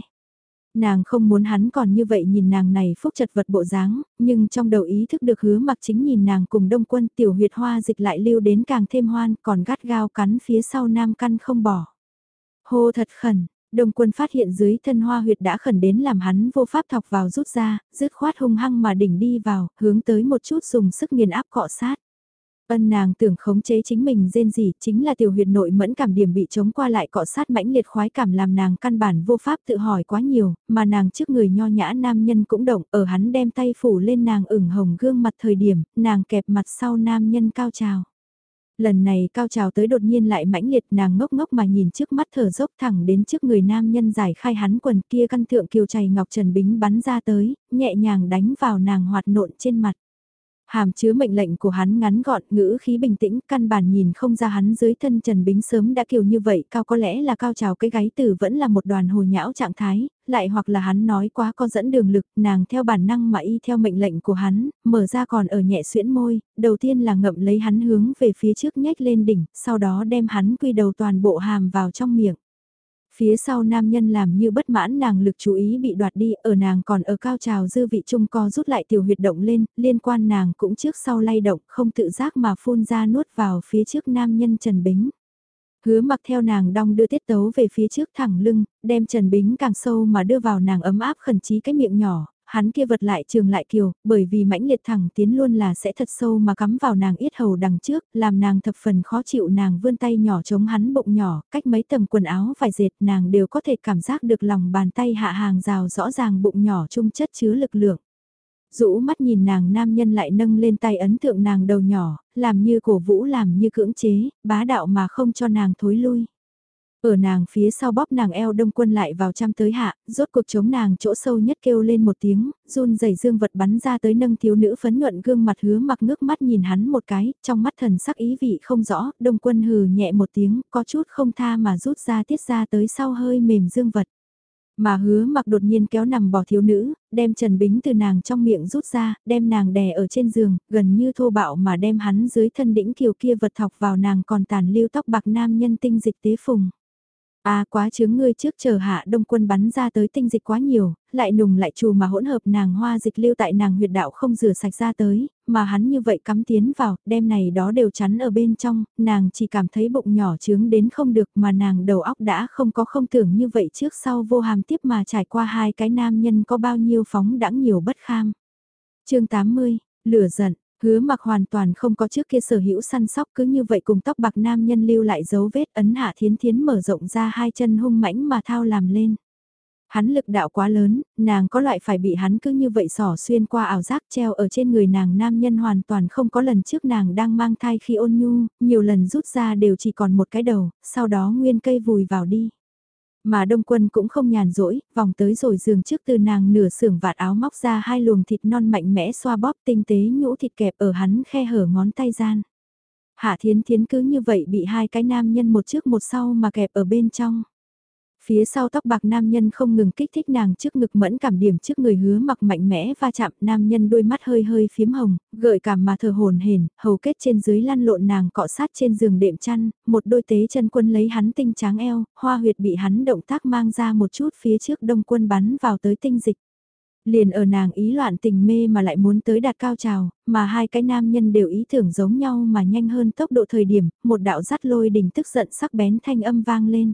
[SPEAKER 1] Nàng không muốn hắn còn như vậy nhìn nàng này phúc chật vật bộ dáng, nhưng trong đầu ý thức được hứa mặc chính nhìn nàng cùng đông quân tiểu huyệt hoa dịch lại lưu đến càng thêm hoan còn gắt gao cắn phía sau nam căn không bỏ. Hô thật khẩn, Đông quân phát hiện dưới thân hoa huyệt đã khẩn đến làm hắn vô pháp thọc vào rút ra, dứt khoát hung hăng mà đỉnh đi vào, hướng tới một chút dùng sức nghiền áp cọ sát. Ân nàng tưởng khống chế chính mình rên gì, chính là tiểu huyệt nội mẫn cảm điểm bị chống qua lại cọ sát mãnh liệt khoái cảm làm nàng căn bản vô pháp tự hỏi quá nhiều, mà nàng trước người nho nhã nam nhân cũng động, ở hắn đem tay phủ lên nàng ửng hồng gương mặt thời điểm, nàng kẹp mặt sau nam nhân cao trào. Lần này cao trào tới đột nhiên lại mãnh liệt nàng ngốc ngốc mà nhìn trước mắt thở dốc thẳng đến trước người nam nhân giải khai hắn quần kia căn thượng kiều chày ngọc trần bính bắn ra tới, nhẹ nhàng đánh vào nàng hoạt nộn trên mặt. Hàm chứa mệnh lệnh của hắn ngắn gọn ngữ khí bình tĩnh căn bản nhìn không ra hắn dưới thân Trần Bính sớm đã kiều như vậy cao có lẽ là cao trào cái gáy từ vẫn là một đoàn hồ nhão trạng thái, lại hoặc là hắn nói quá có dẫn đường lực nàng theo bản năng mà y theo mệnh lệnh của hắn, mở ra còn ở nhẹ xuyễn môi, đầu tiên là ngậm lấy hắn hướng về phía trước nhếch lên đỉnh, sau đó đem hắn quy đầu toàn bộ hàm vào trong miệng. Phía sau nam nhân làm như bất mãn nàng lực chú ý bị đoạt đi, ở nàng còn ở cao trào dư vị trung co rút lại tiểu huyệt động lên, liên quan nàng cũng trước sau lay động, không tự giác mà phun ra nuốt vào phía trước nam nhân Trần Bính. Hứa mặc theo nàng đong đưa tiết tấu về phía trước thẳng lưng, đem Trần Bính càng sâu mà đưa vào nàng ấm áp khẩn trí cái miệng nhỏ, hắn kia vật lại trường lại kiều, bởi vì mãnh liệt thẳng tiến luôn là sẽ thật sâu mà cắm vào nàng yết hầu đằng trước, làm nàng thập phần khó chịu nàng vươn tay nhỏ chống hắn bụng nhỏ, cách mấy tầng quần áo phải dệt nàng đều có thể cảm giác được lòng bàn tay hạ hàng rào rõ ràng bụng nhỏ trung chất chứa lực lượng. Rũ mắt nhìn nàng nam nhân lại nâng lên tay ấn thượng nàng đầu nhỏ, làm như cổ vũ làm như cưỡng chế, bá đạo mà không cho nàng thối lui. Ở nàng phía sau bóp nàng eo đông quân lại vào trăm tới hạ, rốt cuộc chống nàng chỗ sâu nhất kêu lên một tiếng, run rẩy dương vật bắn ra tới nâng thiếu nữ phấn nhuận gương mặt hứa mặc ngước mắt nhìn hắn một cái, trong mắt thần sắc ý vị không rõ, đông quân hừ nhẹ một tiếng, có chút không tha mà rút ra tiết ra tới sau hơi mềm dương vật. Mà hứa mặc đột nhiên kéo nằm bỏ thiếu nữ, đem Trần Bính từ nàng trong miệng rút ra, đem nàng đè ở trên giường, gần như thô bạo mà đem hắn dưới thân đĩnh kiều kia vật thọc vào nàng còn tàn lưu tóc bạc nam nhân tinh dịch tế phùng. À quá chứng ngươi trước chờ hạ đông quân bắn ra tới tinh dịch quá nhiều, lại nùng lại trù mà hỗn hợp nàng hoa dịch lưu tại nàng huyệt đạo không rửa sạch ra tới, mà hắn như vậy cắm tiến vào, đem này đó đều chắn ở bên trong, nàng chỉ cảm thấy bụng nhỏ trướng đến không được mà nàng đầu óc đã không có không tưởng như vậy trước sau vô hàm tiếp mà trải qua hai cái nam nhân có bao nhiêu phóng đãng nhiều bất kham. chương 80, lửa giận, Hứa mặc hoàn toàn không có trước kia sở hữu săn sóc cứ như vậy cùng tóc bạc nam nhân lưu lại dấu vết ấn hạ thiến thiến mở rộng ra hai chân hung mãnh mà thao làm lên. Hắn lực đạo quá lớn, nàng có loại phải bị hắn cứ như vậy sỏ xuyên qua ảo giác treo ở trên người nàng nam nhân hoàn toàn không có lần trước nàng đang mang thai khi ôn nhu, nhiều lần rút ra đều chỉ còn một cái đầu, sau đó nguyên cây vùi vào đi. Mà đông quân cũng không nhàn rỗi, vòng tới rồi giường trước từ nàng nửa sưởng vạt áo móc ra hai luồng thịt non mạnh mẽ xoa bóp tinh tế nhũ thịt kẹp ở hắn khe hở ngón tay gian. Hạ thiến thiến cứ như vậy bị hai cái nam nhân một trước một sau mà kẹp ở bên trong. Phía sau tóc bạc nam nhân không ngừng kích thích nàng trước ngực mẫn cảm điểm trước người hứa mặc mạnh mẽ va chạm nam nhân đôi mắt hơi hơi phím hồng, gợi cảm mà thờ hồn hển hầu kết trên dưới lăn lộn nàng cọ sát trên giường đệm chăn, một đôi tế chân quân lấy hắn tinh tráng eo, hoa huyệt bị hắn động tác mang ra một chút phía trước đông quân bắn vào tới tinh dịch. Liền ở nàng ý loạn tình mê mà lại muốn tới đạt cao trào, mà hai cái nam nhân đều ý tưởng giống nhau mà nhanh hơn tốc độ thời điểm, một đạo rắt lôi đỉnh tức giận sắc bén thanh âm vang lên.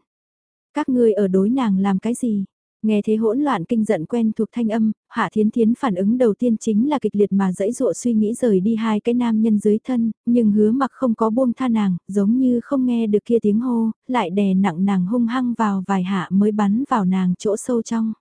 [SPEAKER 1] Các ngươi ở đối nàng làm cái gì? Nghe thế hỗn loạn kinh giận quen thuộc thanh âm, Hạ Thiến Thiến phản ứng đầu tiên chính là kịch liệt mà dẫy dụa suy nghĩ rời đi hai cái nam nhân dưới thân, nhưng hứa mặc không có buông tha nàng, giống như không nghe được kia tiếng hô, lại đè nặng nàng hung hăng vào vài hạ mới bắn vào nàng chỗ sâu trong.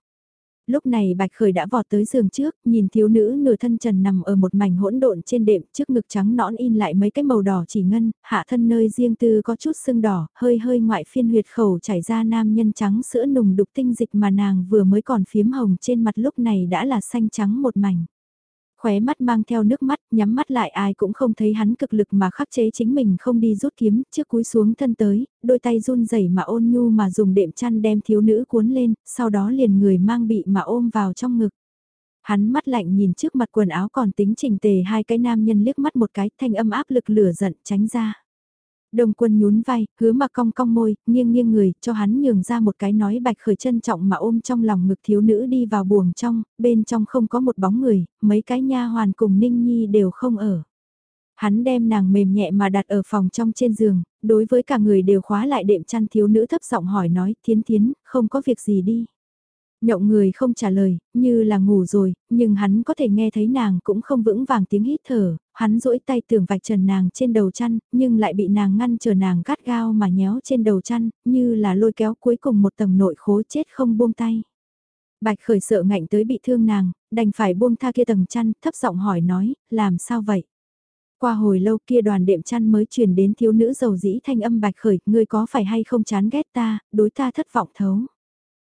[SPEAKER 1] Lúc này Bạch Khởi đã vọt tới giường trước, nhìn thiếu nữ nửa thân trần nằm ở một mảnh hỗn độn trên đệm trước ngực trắng nõn in lại mấy cái màu đỏ chỉ ngân, hạ thân nơi riêng tư có chút sưng đỏ, hơi hơi ngoại phiên huyệt khẩu chảy ra nam nhân trắng sữa nùng đục tinh dịch mà nàng vừa mới còn phiếm hồng trên mặt lúc này đã là xanh trắng một mảnh khóe mắt mang theo nước mắt, nhắm mắt lại ai cũng không thấy hắn cực lực mà khắc chế chính mình không đi rút kiếm, trước cúi xuống thân tới, đôi tay run rẩy mà ôn nhu mà dùng đệm chăn đem thiếu nữ cuốn lên, sau đó liền người mang bị mà ôm vào trong ngực. Hắn mắt lạnh nhìn trước mặt quần áo còn tính trình tề hai cái nam nhân liếc mắt một cái thanh âm áp lực lửa giận tránh ra. Đồng quân nhún vai, hứa mà cong cong môi, nghiêng nghiêng người, cho hắn nhường ra một cái nói bạch khởi trân trọng mà ôm trong lòng ngực thiếu nữ đi vào buồng trong, bên trong không có một bóng người, mấy cái nha hoàn cùng Ninh Nhi đều không ở. Hắn đem nàng mềm nhẹ mà đặt ở phòng trong trên giường, đối với cả người đều khóa lại đệm chăn thiếu nữ thấp giọng hỏi nói, thiến thiến, không có việc gì đi. Nhộng người không trả lời, như là ngủ rồi, nhưng hắn có thể nghe thấy nàng cũng không vững vàng tiếng hít thở, hắn duỗi tay tưởng vạch trần nàng trên đầu chăn, nhưng lại bị nàng ngăn chờ nàng gắt gao mà nhéo trên đầu chăn, như là lôi kéo cuối cùng một tầng nội khố chết không buông tay. Bạch khởi sợ ngạnh tới bị thương nàng, đành phải buông tha kia tầng chăn, thấp giọng hỏi nói, làm sao vậy? Qua hồi lâu kia đoàn đệm chăn mới truyền đến thiếu nữ giàu dĩ thanh âm bạch khởi, ngươi có phải hay không chán ghét ta, đối ta thất vọng thấu.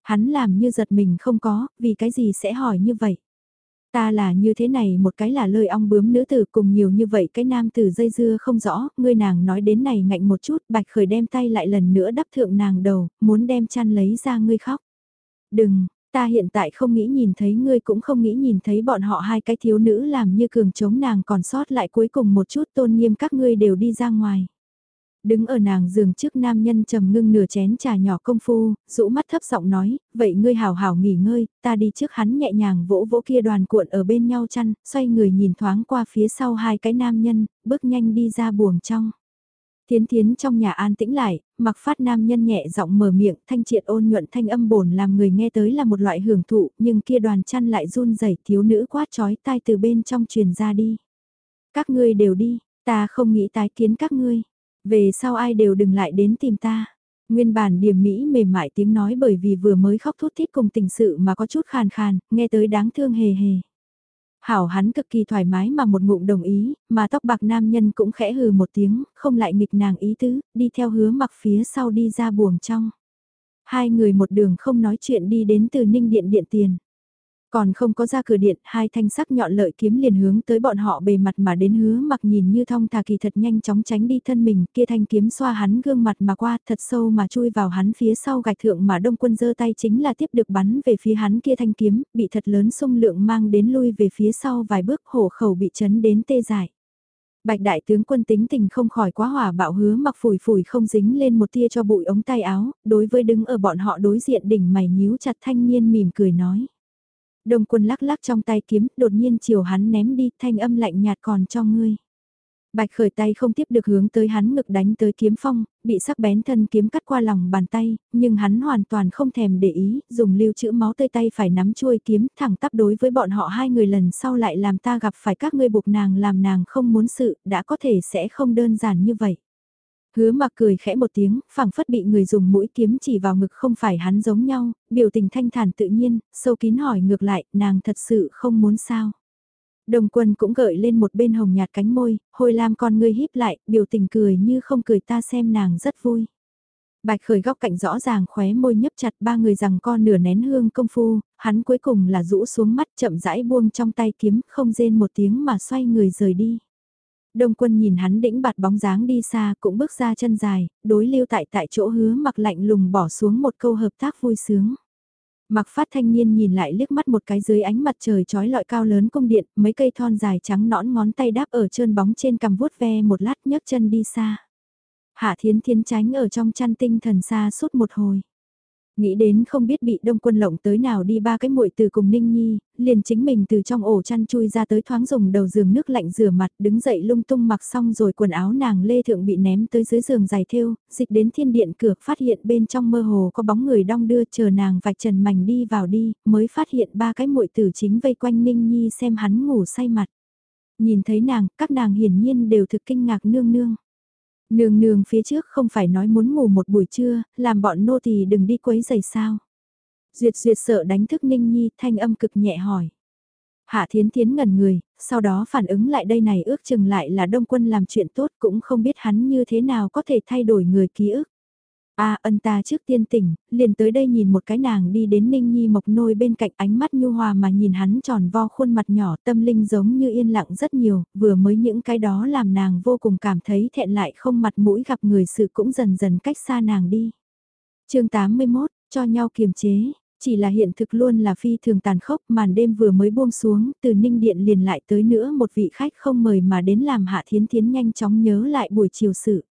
[SPEAKER 1] Hắn làm như giật mình không có, vì cái gì sẽ hỏi như vậy. Ta là như thế này một cái là lời ong bướm nữ tử cùng nhiều như vậy cái nam tử dây dưa không rõ, ngươi nàng nói đến này ngạnh một chút, bạch khởi đem tay lại lần nữa đắp thượng nàng đầu, muốn đem chăn lấy ra ngươi khóc. Đừng, ta hiện tại không nghĩ nhìn thấy ngươi cũng không nghĩ nhìn thấy bọn họ hai cái thiếu nữ làm như cường chống nàng còn sót lại cuối cùng một chút tôn nghiêm các ngươi đều đi ra ngoài. Đứng ở nàng giường trước nam nhân trầm ngưng nửa chén trà nhỏ công phu, rũ mắt thấp giọng nói, vậy ngươi hào hào nghỉ ngơi, ta đi trước hắn nhẹ nhàng vỗ vỗ kia đoàn cuộn ở bên nhau chăn, xoay người nhìn thoáng qua phía sau hai cái nam nhân, bước nhanh đi ra buồng trong. Thiến thiến trong nhà an tĩnh lại, mặc phát nam nhân nhẹ giọng mở miệng, thanh triệt ôn nhuận thanh âm bổn làm người nghe tới là một loại hưởng thụ, nhưng kia đoàn chăn lại run rẩy thiếu nữ quát chói tai từ bên trong truyền ra đi. Các ngươi đều đi, ta không nghĩ tái kiến các ngươi. Về sau ai đều đừng lại đến tìm ta. Nguyên bản điểm mỹ mềm mại tiếng nói bởi vì vừa mới khóc thút thít cùng tình sự mà có chút khàn khàn, nghe tới đáng thương hề hề. Hảo hắn cực kỳ thoải mái mà một ngụm đồng ý, mà tóc bạc nam nhân cũng khẽ hừ một tiếng, không lại nghịch nàng ý tứ, đi theo hứa mặc phía sau đi ra buồng trong. Hai người một đường không nói chuyện đi đến từ ninh điện điện tiền. Còn không có ra cửa điện, hai thanh sắc nhọn lợi kiếm liền hướng tới bọn họ bề mặt mà đến hứa mặc nhìn như thong thả kỳ thật nhanh chóng tránh đi thân mình, kia thanh kiếm xoa hắn gương mặt mà qua thật sâu mà chui vào hắn phía sau gạch thượng mà đông quân giơ tay chính là tiếp được bắn về phía hắn kia thanh kiếm, bị thật lớn xung lượng mang đến lui về phía sau vài bước hổ khẩu bị chấn đến tê dại. Bạch đại tướng quân tính tình không khỏi quá hỏa bạo hứa mặc phủi phủi không dính lên một tia cho bụi ống tay áo, đối với đứng ở bọn họ đối diện đỉnh mày nhíu chặt thanh niên mỉm cười nói đồng quân lắc lắc trong tay kiếm, đột nhiên chiều hắn ném đi, thanh âm lạnh nhạt còn cho ngươi. Bạch khởi tay không tiếp được hướng tới hắn ngực đánh tới kiếm phong, bị sắc bén thân kiếm cắt qua lòng bàn tay, nhưng hắn hoàn toàn không thèm để ý, dùng lưu chữ máu tơi tay phải nắm chuôi kiếm thẳng tắp đối với bọn họ hai người lần sau lại làm ta gặp phải các ngươi buộc nàng làm nàng không muốn sự, đã có thể sẽ không đơn giản như vậy. Hứa mặc cười khẽ một tiếng, phảng phất bị người dùng mũi kiếm chỉ vào ngực không phải hắn giống nhau, biểu tình thanh thản tự nhiên, sâu kín hỏi ngược lại, nàng thật sự không muốn sao. Đồng quân cũng gợi lên một bên hồng nhạt cánh môi, hồi lam con ngươi híp lại, biểu tình cười như không cười ta xem nàng rất vui. Bạch khởi góc cạnh rõ ràng khóe môi nhấp chặt ba người rằng con nửa nén hương công phu, hắn cuối cùng là rũ xuống mắt chậm rãi buông trong tay kiếm không rên một tiếng mà xoay người rời đi. Đông quân nhìn hắn đĩnh bạt bóng dáng đi xa cũng bước ra chân dài, đối lưu tại tại chỗ hứa mặc lạnh lùng bỏ xuống một câu hợp tác vui sướng. Mặc phát thanh niên nhìn lại liếc mắt một cái dưới ánh mặt trời trói lọi cao lớn cung điện, mấy cây thon dài trắng nõn ngón tay đáp ở trơn bóng trên cằm vuốt ve một lát nhấc chân đi xa. Hạ thiến thiên tránh ở trong chăn tinh thần xa suốt một hồi. Nghĩ đến không biết bị đông quân lộng tới nào đi ba cái muội từ cùng Ninh Nhi, liền chính mình từ trong ổ chăn chui ra tới thoáng dùng đầu giường nước lạnh rửa mặt đứng dậy lung tung mặc xong rồi quần áo nàng lê thượng bị ném tới dưới giường dài thêu, dịch đến thiên điện cửa phát hiện bên trong mơ hồ có bóng người đong đưa chờ nàng vạch trần mảnh đi vào đi, mới phát hiện ba cái muội tử chính vây quanh Ninh Nhi xem hắn ngủ say mặt. Nhìn thấy nàng, các nàng hiển nhiên đều thực kinh ngạc nương nương. Nương nương phía trước không phải nói muốn ngủ một buổi trưa, làm bọn nô tỳ đừng đi quấy giày sao. Duyệt duyệt sợ đánh thức Ninh Nhi thanh âm cực nhẹ hỏi. Hạ Thiến Thiến ngẩn người, sau đó phản ứng lại đây này ước chừng lại là Đông Quân làm chuyện tốt cũng không biết hắn như thế nào có thể thay đổi người ký ức. A ân ta trước tiên tỉnh, liền tới đây nhìn một cái nàng đi đến Ninh Nhi mộc nôi bên cạnh ánh mắt nhu hòa mà nhìn hắn tròn vo khuôn mặt nhỏ tâm linh giống như yên lặng rất nhiều, vừa mới những cái đó làm nàng vô cùng cảm thấy thẹn lại không mặt mũi gặp người sự cũng dần dần cách xa nàng đi. chương 81, cho nhau kiềm chế, chỉ là hiện thực luôn là phi thường tàn khốc màn đêm vừa mới buông xuống, từ ninh điện liền lại tới nữa một vị khách không mời mà đến làm hạ thiến thiến nhanh chóng nhớ lại buổi chiều sự.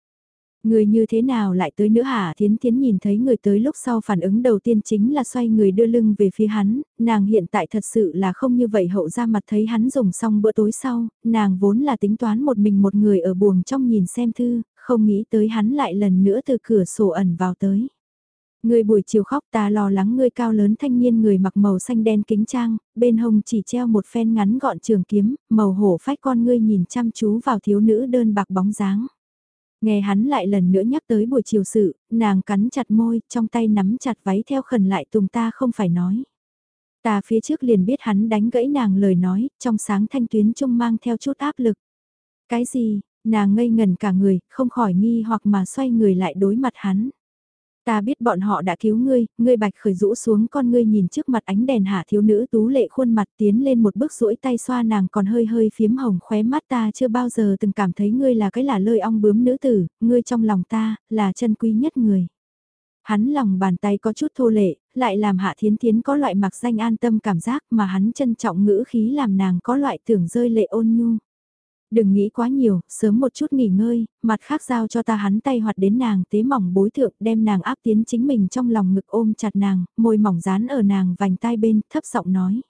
[SPEAKER 1] Người như thế nào lại tới nữa hả thiến thiến nhìn thấy người tới lúc sau phản ứng đầu tiên chính là xoay người đưa lưng về phía hắn, nàng hiện tại thật sự là không như vậy hậu ra mặt thấy hắn dùng xong bữa tối sau, nàng vốn là tính toán một mình một người ở buồng trong nhìn xem thư, không nghĩ tới hắn lại lần nữa từ cửa sổ ẩn vào tới. Người buổi chiều khóc ta lo lắng người cao lớn thanh niên người mặc màu xanh đen kính trang, bên hông chỉ treo một phen ngắn gọn trường kiếm, màu hổ phách con ngươi nhìn chăm chú vào thiếu nữ đơn bạc bóng dáng. Nghe hắn lại lần nữa nhắc tới buổi chiều sự, nàng cắn chặt môi, trong tay nắm chặt váy theo khẩn lại tùng ta không phải nói. Ta phía trước liền biết hắn đánh gãy nàng lời nói, trong sáng thanh tuyến trung mang theo chút áp lực. Cái gì, nàng ngây ngần cả người, không khỏi nghi hoặc mà xoay người lại đối mặt hắn. Ta biết bọn họ đã cứu ngươi, ngươi bạch khởi rũ xuống con ngươi nhìn trước mặt ánh đèn hạ thiếu nữ tú lệ khuôn mặt tiến lên một bước rũi tay xoa nàng còn hơi hơi phiếm hồng khóe mắt ta chưa bao giờ từng cảm thấy ngươi là cái là lơi ong bướm nữ tử, ngươi trong lòng ta, là chân quý nhất người. Hắn lòng bàn tay có chút thô lệ, lại làm hạ thiến thiến có loại mặc danh an tâm cảm giác mà hắn trân trọng ngữ khí làm nàng có loại tưởng rơi lệ ôn nhu. Đừng nghĩ quá nhiều, sớm một chút nghỉ ngơi, mặt khác giao cho ta hắn tay hoạt đến nàng tế mỏng bối thượng đem nàng áp tiến chính mình trong lòng ngực ôm chặt nàng, môi mỏng dán ở nàng vành tai bên, thấp giọng nói.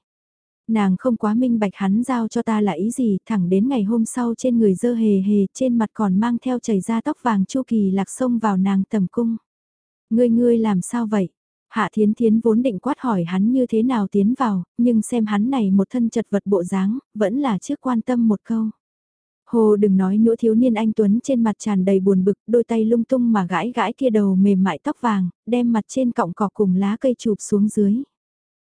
[SPEAKER 1] Nàng không quá minh bạch hắn giao cho ta là ý gì, thẳng đến ngày hôm sau trên người dơ hề hề, trên mặt còn mang theo chảy ra tóc vàng chu kỳ lạc sông vào nàng tầm cung. Ngươi ngươi làm sao vậy? Hạ Thiến Thiến vốn định quát hỏi hắn như thế nào tiến vào, nhưng xem hắn này một thân chật vật bộ dáng, vẫn là trước quan tâm một câu. Hồ đừng nói nữa thiếu niên anh Tuấn trên mặt tràn đầy buồn bực, đôi tay lung tung mà gãi gãi kia đầu mềm mại tóc vàng, đem mặt trên cọng cỏ cùng lá cây chụp xuống dưới.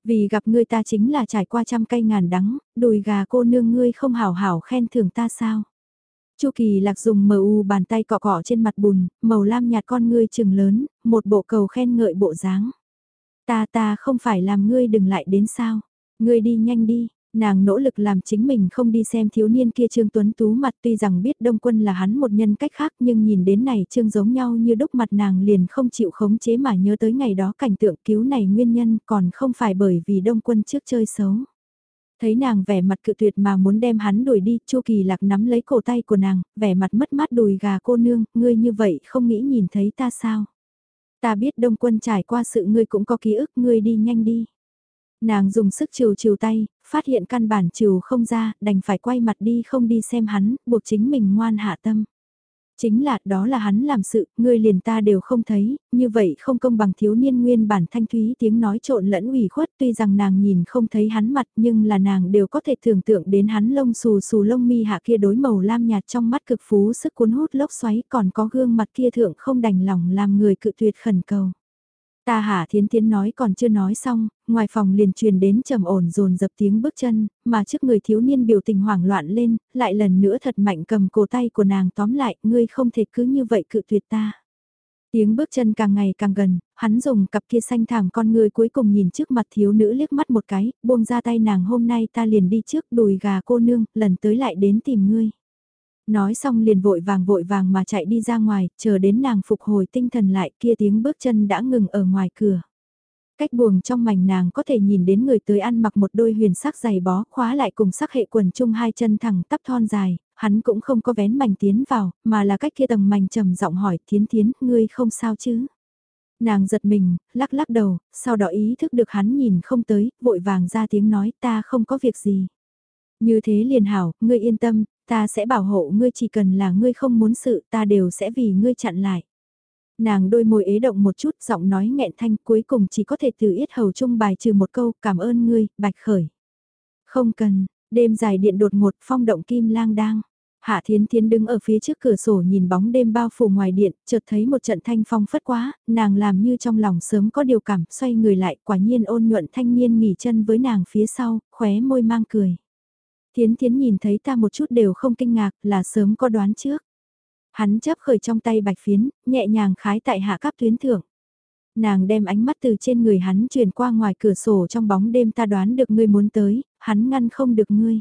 [SPEAKER 1] Vì gặp ngươi ta chính là trải qua trăm cây ngàn đắng, đùi gà cô nương ngươi không hảo hảo khen thưởng ta sao. Chu Kỳ Lạc dùng mờ u bàn tay cọ cọ trên mặt bùn, màu lam nhạt con ngươi trừng lớn, một bộ cầu khen ngợi bộ dáng. Ta ta không phải làm ngươi đừng lại đến sao, ngươi đi nhanh đi, Nàng nỗ lực làm chính mình không đi xem thiếu niên kia Trương Tuấn Tú mặt tuy rằng biết Đông Quân là hắn một nhân cách khác nhưng nhìn đến này Trương giống nhau như đúc mặt nàng liền không chịu khống chế mà nhớ tới ngày đó cảnh tượng cứu này nguyên nhân còn không phải bởi vì Đông Quân trước chơi xấu. Thấy nàng vẻ mặt cự tuyệt mà muốn đem hắn đuổi đi, Chu Kỳ Lạc nắm lấy cổ tay của nàng, vẻ mặt mất mát đùi gà cô nương, ngươi như vậy không nghĩ nhìn thấy ta sao? Ta biết Đông Quân trải qua sự ngươi cũng có ký ức, ngươi đi nhanh đi. Nàng dùng sức chiều chiều tay, phát hiện căn bản chiều không ra, đành phải quay mặt đi không đi xem hắn, buộc chính mình ngoan hạ tâm. Chính là, đó là hắn làm sự, ngươi liền ta đều không thấy, như vậy không công bằng thiếu niên nguyên bản thanh thúy tiếng nói trộn lẫn ủy khuất tuy rằng nàng nhìn không thấy hắn mặt nhưng là nàng đều có thể tưởng tượng đến hắn lông xù xù lông mi hạ kia đối màu lam nhạt trong mắt cực phú sức cuốn hút lốc xoáy còn có gương mặt kia thượng không đành lòng làm người cự tuyệt khẩn cầu. Ta hả thiến thiến nói còn chưa nói xong, ngoài phòng liền truyền đến trầm ổn dồn dập tiếng bước chân, mà trước người thiếu niên biểu tình hoảng loạn lên, lại lần nữa thật mạnh cầm cổ tay của nàng tóm lại, ngươi không thể cứ như vậy cự tuyệt ta. Tiếng bước chân càng ngày càng gần, hắn dùng cặp kia xanh thảm con người cuối cùng nhìn trước mặt thiếu nữ liếc mắt một cái, buông ra tay nàng hôm nay ta liền đi trước đùi gà cô nương, lần tới lại đến tìm ngươi. Nói xong liền vội vàng vội vàng mà chạy đi ra ngoài, chờ đến nàng phục hồi tinh thần lại kia tiếng bước chân đã ngừng ở ngoài cửa. Cách buồng trong mảnh nàng có thể nhìn đến người tới ăn mặc một đôi huyền sắc giày bó khóa lại cùng sắc hệ quần chung hai chân thẳng tắp thon dài, hắn cũng không có vén mảnh tiến vào, mà là cách kia tầng mảnh trầm giọng hỏi thiến thiến, ngươi không sao chứ? Nàng giật mình, lắc lắc đầu, sau đó ý thức được hắn nhìn không tới, vội vàng ra tiếng nói ta không có việc gì. Như thế liền hảo, ngươi yên tâm, Ta sẽ bảo hộ ngươi chỉ cần là ngươi không muốn sự ta đều sẽ vì ngươi chặn lại. Nàng đôi môi ế động một chút giọng nói nghẹn thanh cuối cùng chỉ có thể từ yết hầu chung bài trừ một câu cảm ơn ngươi, bạch khởi. Không cần, đêm dài điện đột ngột phong động kim lang đang. Hạ Thiến Thiến đứng ở phía trước cửa sổ nhìn bóng đêm bao phủ ngoài điện, chợt thấy một trận thanh phong phất quá, nàng làm như trong lòng sớm có điều cảm, xoay người lại, quả nhiên ôn nhuận thanh niên nghỉ chân với nàng phía sau, khóe môi mang cười. Thiến Thiến nhìn thấy ta một chút đều không kinh ngạc, là sớm có đoán trước. Hắn chấp khởi trong tay bạch phiến, nhẹ nhàng khái tại hạ cấp tuyến thưởng. Nàng đem ánh mắt từ trên người hắn truyền qua ngoài cửa sổ trong bóng đêm ta đoán được ngươi muốn tới, hắn ngăn không được ngươi.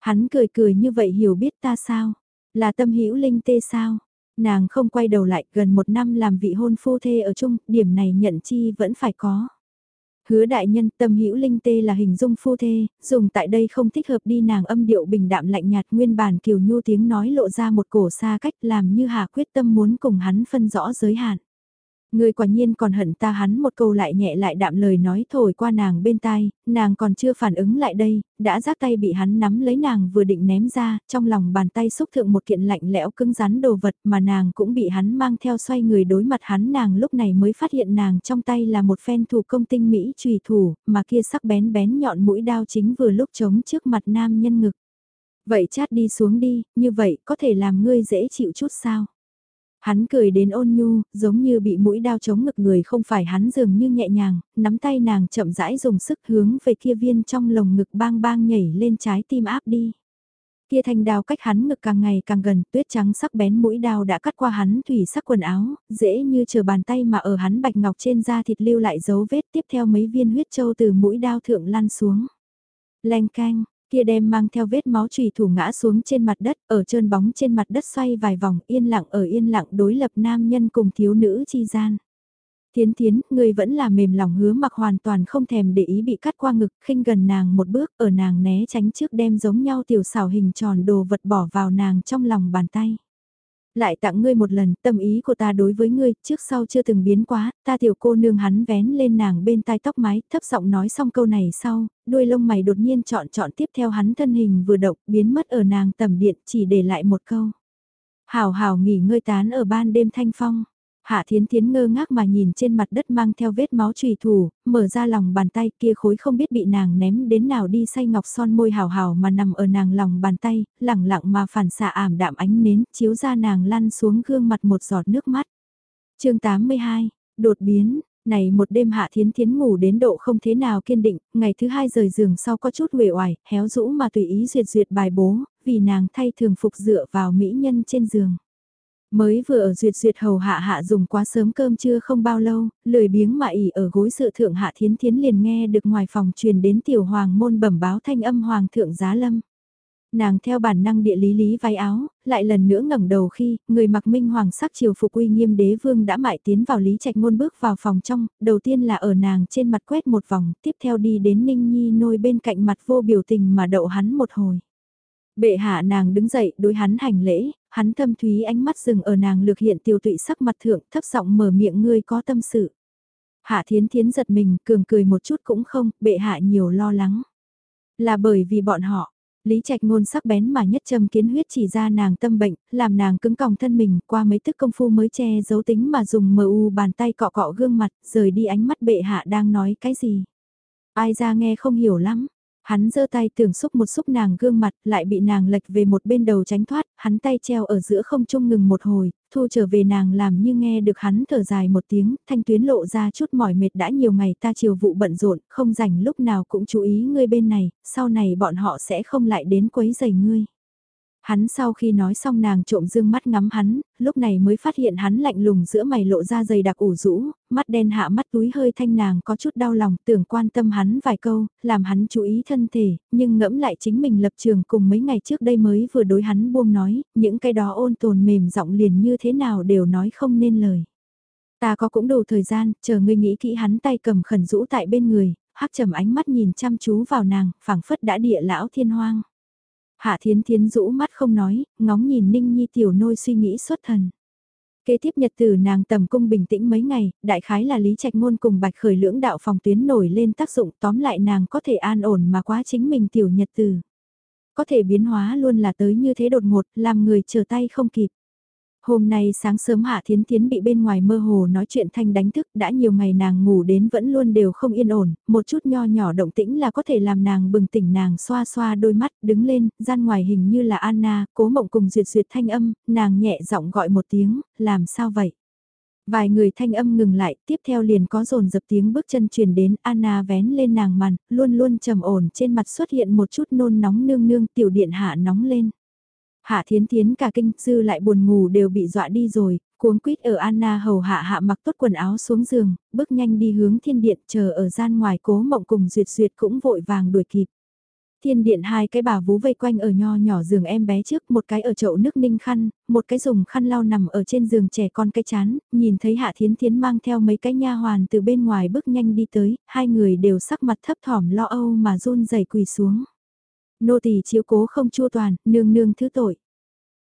[SPEAKER 1] Hắn cười cười như vậy hiểu biết ta sao? Là tâm hữu linh tê sao? Nàng không quay đầu lại gần một năm làm vị hôn phu thê ở chung, điểm này nhận chi vẫn phải có. Hứa đại nhân tâm hữu linh tê là hình dung phu thê, dùng tại đây không thích hợp đi nàng âm điệu bình đạm lạnh nhạt nguyên bản kiều nhu tiếng nói lộ ra một cổ xa cách làm như hà quyết tâm muốn cùng hắn phân rõ giới hạn. Người quả nhiên còn hận ta hắn một câu lại nhẹ lại đạm lời nói thổi qua nàng bên tai, nàng còn chưa phản ứng lại đây, đã giác tay bị hắn nắm lấy nàng vừa định ném ra, trong lòng bàn tay xúc thượng một kiện lạnh lẽo cứng rắn đồ vật mà nàng cũng bị hắn mang theo xoay người đối mặt hắn nàng lúc này mới phát hiện nàng trong tay là một phen thủ công tinh mỹ trùy thủ, mà kia sắc bén bén nhọn mũi đao chính vừa lúc chống trước mặt nam nhân ngực. Vậy chát đi xuống đi, như vậy có thể làm ngươi dễ chịu chút sao? Hắn cười đến ôn nhu, giống như bị mũi đao chống ngực người không phải hắn dường như nhẹ nhàng, nắm tay nàng chậm rãi dùng sức hướng về kia viên trong lồng ngực bang bang nhảy lên trái tim áp đi. Kia thanh đao cách hắn ngực càng ngày càng gần, tuyết trắng sắc bén mũi đao đã cắt qua hắn thủy sắc quần áo, dễ như chờ bàn tay mà ở hắn bạch ngọc trên da thịt lưu lại dấu vết tiếp theo mấy viên huyết châu từ mũi đao thượng lăn xuống. Leng canh, kia đem mang theo vết máu trùy thủ ngã xuống trên mặt đất, ở trơn bóng trên mặt đất xoay vài vòng yên lặng ở yên lặng đối lập nam nhân cùng thiếu nữ chi gian. Thiến thiến, người vẫn là mềm lòng hứa mặc hoàn toàn không thèm để ý bị cắt qua ngực, khinh gần nàng một bước, ở nàng né tránh trước đem giống nhau tiểu xảo hình tròn đồ vật bỏ vào nàng trong lòng bàn tay. Lại tặng ngươi một lần, tâm ý của ta đối với ngươi, trước sau chưa từng biến quá, ta tiểu cô nương hắn vén lên nàng bên tai tóc mái, thấp giọng nói xong câu này sau, đuôi lông mày đột nhiên chọn chọn tiếp theo hắn thân hình vừa động, biến mất ở nàng tầm điện, chỉ để lại một câu. Hảo hảo nghỉ ngơi tán ở ban đêm thanh phong. Hạ Thiến Thiến ngơ ngác mà nhìn trên mặt đất mang theo vết máu trùy thủ, mở ra lòng bàn tay kia khối không biết bị nàng ném đến nào đi say ngọc son môi hào hào mà nằm ở nàng lòng bàn tay, lẳng lặng mà phản xạ ảm đạm ánh nến, chiếu ra nàng lăn xuống gương mặt một giọt nước mắt. chương 82, đột biến, này một đêm Hạ Thiến Thiến ngủ đến độ không thế nào kiên định, ngày thứ hai rời giường sau có chút uể oải, héo rũ mà tùy ý duyệt duyệt bài bố, vì nàng thay thường phục dựa vào mỹ nhân trên giường. Mới vừa ở duyệt duyệt hầu hạ hạ dùng quá sớm cơm trưa không bao lâu, lười biếng mà ỉ ở gối sự thượng hạ thiến thiến liền nghe được ngoài phòng truyền đến tiểu hoàng môn bẩm báo thanh âm hoàng thượng giá lâm. Nàng theo bản năng địa lý lý váy áo, lại lần nữa ngẩng đầu khi, người mặc minh hoàng sắc triều phục uy nghiêm đế vương đã mại tiến vào lý trạch ngôn bước vào phòng trong, đầu tiên là ở nàng trên mặt quét một vòng, tiếp theo đi đến ninh nhi nôi bên cạnh mặt vô biểu tình mà đậu hắn một hồi. Bệ hạ nàng đứng dậy đối hắn hành lễ, hắn thâm thúy ánh mắt dừng ở nàng lược hiện tiêu tụy sắc mặt thượng thấp giọng mở miệng ngươi có tâm sự. Hạ thiến thiến giật mình, cường cười một chút cũng không, bệ hạ nhiều lo lắng. Là bởi vì bọn họ, Lý Trạch ngôn sắc bén mà nhất châm kiến huyết chỉ ra nàng tâm bệnh, làm nàng cứng còng thân mình qua mấy tức công phu mới che giấu tính mà dùng mờ u bàn tay cọ cọ gương mặt, rời đi ánh mắt bệ hạ đang nói cái gì. Ai ra nghe không hiểu lắm, Hắn giơ tay tưởng xúc một xúc nàng gương mặt, lại bị nàng lệch về một bên đầu tránh thoát, hắn tay treo ở giữa không trung ngừng một hồi, thu trở về nàng làm như nghe được hắn thở dài một tiếng, thanh tuyến lộ ra chút mỏi mệt đã nhiều ngày ta chiều vụ bận rộn, không rảnh lúc nào cũng chú ý ngươi bên này, sau này bọn họ sẽ không lại đến quấy giày ngươi. Hắn sau khi nói xong nàng trộm dương mắt ngắm hắn, lúc này mới phát hiện hắn lạnh lùng giữa mày lộ ra dày đặc ủ rũ, mắt đen hạ mắt túi hơi thanh nàng có chút đau lòng tưởng quan tâm hắn vài câu, làm hắn chú ý thân thể, nhưng ngẫm lại chính mình lập trường cùng mấy ngày trước đây mới vừa đối hắn buông nói, những cái đó ôn tồn mềm giọng liền như thế nào đều nói không nên lời. Ta có cũng đủ thời gian, chờ ngươi nghĩ kỹ hắn tay cầm khẩn rũ tại bên người, hắc trầm ánh mắt nhìn chăm chú vào nàng, phảng phất đã địa lão thiên hoang. Hạ Thiến Thiến rũ mắt không nói, ngóng nhìn Ninh Nhi tiểu nôi suy nghĩ xuất thần. Kế tiếp nhật tử nàng tầm cung bình tĩnh mấy ngày, đại khái là Lý Trạch Ngôn cùng Bạch Khởi lưỡng đạo phòng tuyến nổi lên tác dụng tóm lại nàng có thể an ổn mà quá chính mình tiểu nhật tử. Có thể biến hóa luôn là tới như thế đột ngột, làm người chờ tay không kịp. Hôm nay sáng sớm Hạ Thiến Thiến bị bên ngoài mơ hồ nói chuyện thanh đánh thức, đã nhiều ngày nàng ngủ đến vẫn luôn đều không yên ổn, một chút nho nhỏ động tĩnh là có thể làm nàng bừng tỉnh nàng xoa xoa đôi mắt, đứng lên, gian ngoài hình như là Anna, cố mộng cùng duyệt duyệt thanh âm, nàng nhẹ giọng gọi một tiếng, làm sao vậy? Vài người thanh âm ngừng lại, tiếp theo liền có dồn dập tiếng bước chân truyền đến, Anna vén lên nàng màn, luôn luôn trầm ổn trên mặt xuất hiện một chút nôn nóng nương nương tiểu điện hạ nóng lên. Hạ thiến thiến cả kinh dư lại buồn ngủ đều bị dọa đi rồi, cuống quýt ở Anna hầu hạ hạ mặc tốt quần áo xuống giường, bước nhanh đi hướng thiên điện chờ ở gian ngoài cố mộng cùng duyệt duyệt cũng vội vàng đuổi kịp. Thiên điện hai cái bà vú vây quanh ở nho nhỏ giường em bé trước, một cái ở chậu nước ninh khăn, một cái dùng khăn lau nằm ở trên giường trẻ con cái chán, nhìn thấy Hạ Thiến Thiến mang theo mấy cái nha hoàn từ bên ngoài bước nhanh đi tới, hai người đều sắc mặt thấp thỏm lo âu mà run rẩy quỳ xuống. Nô tỳ chiếu cố không chua toàn, nương nương thứ tội.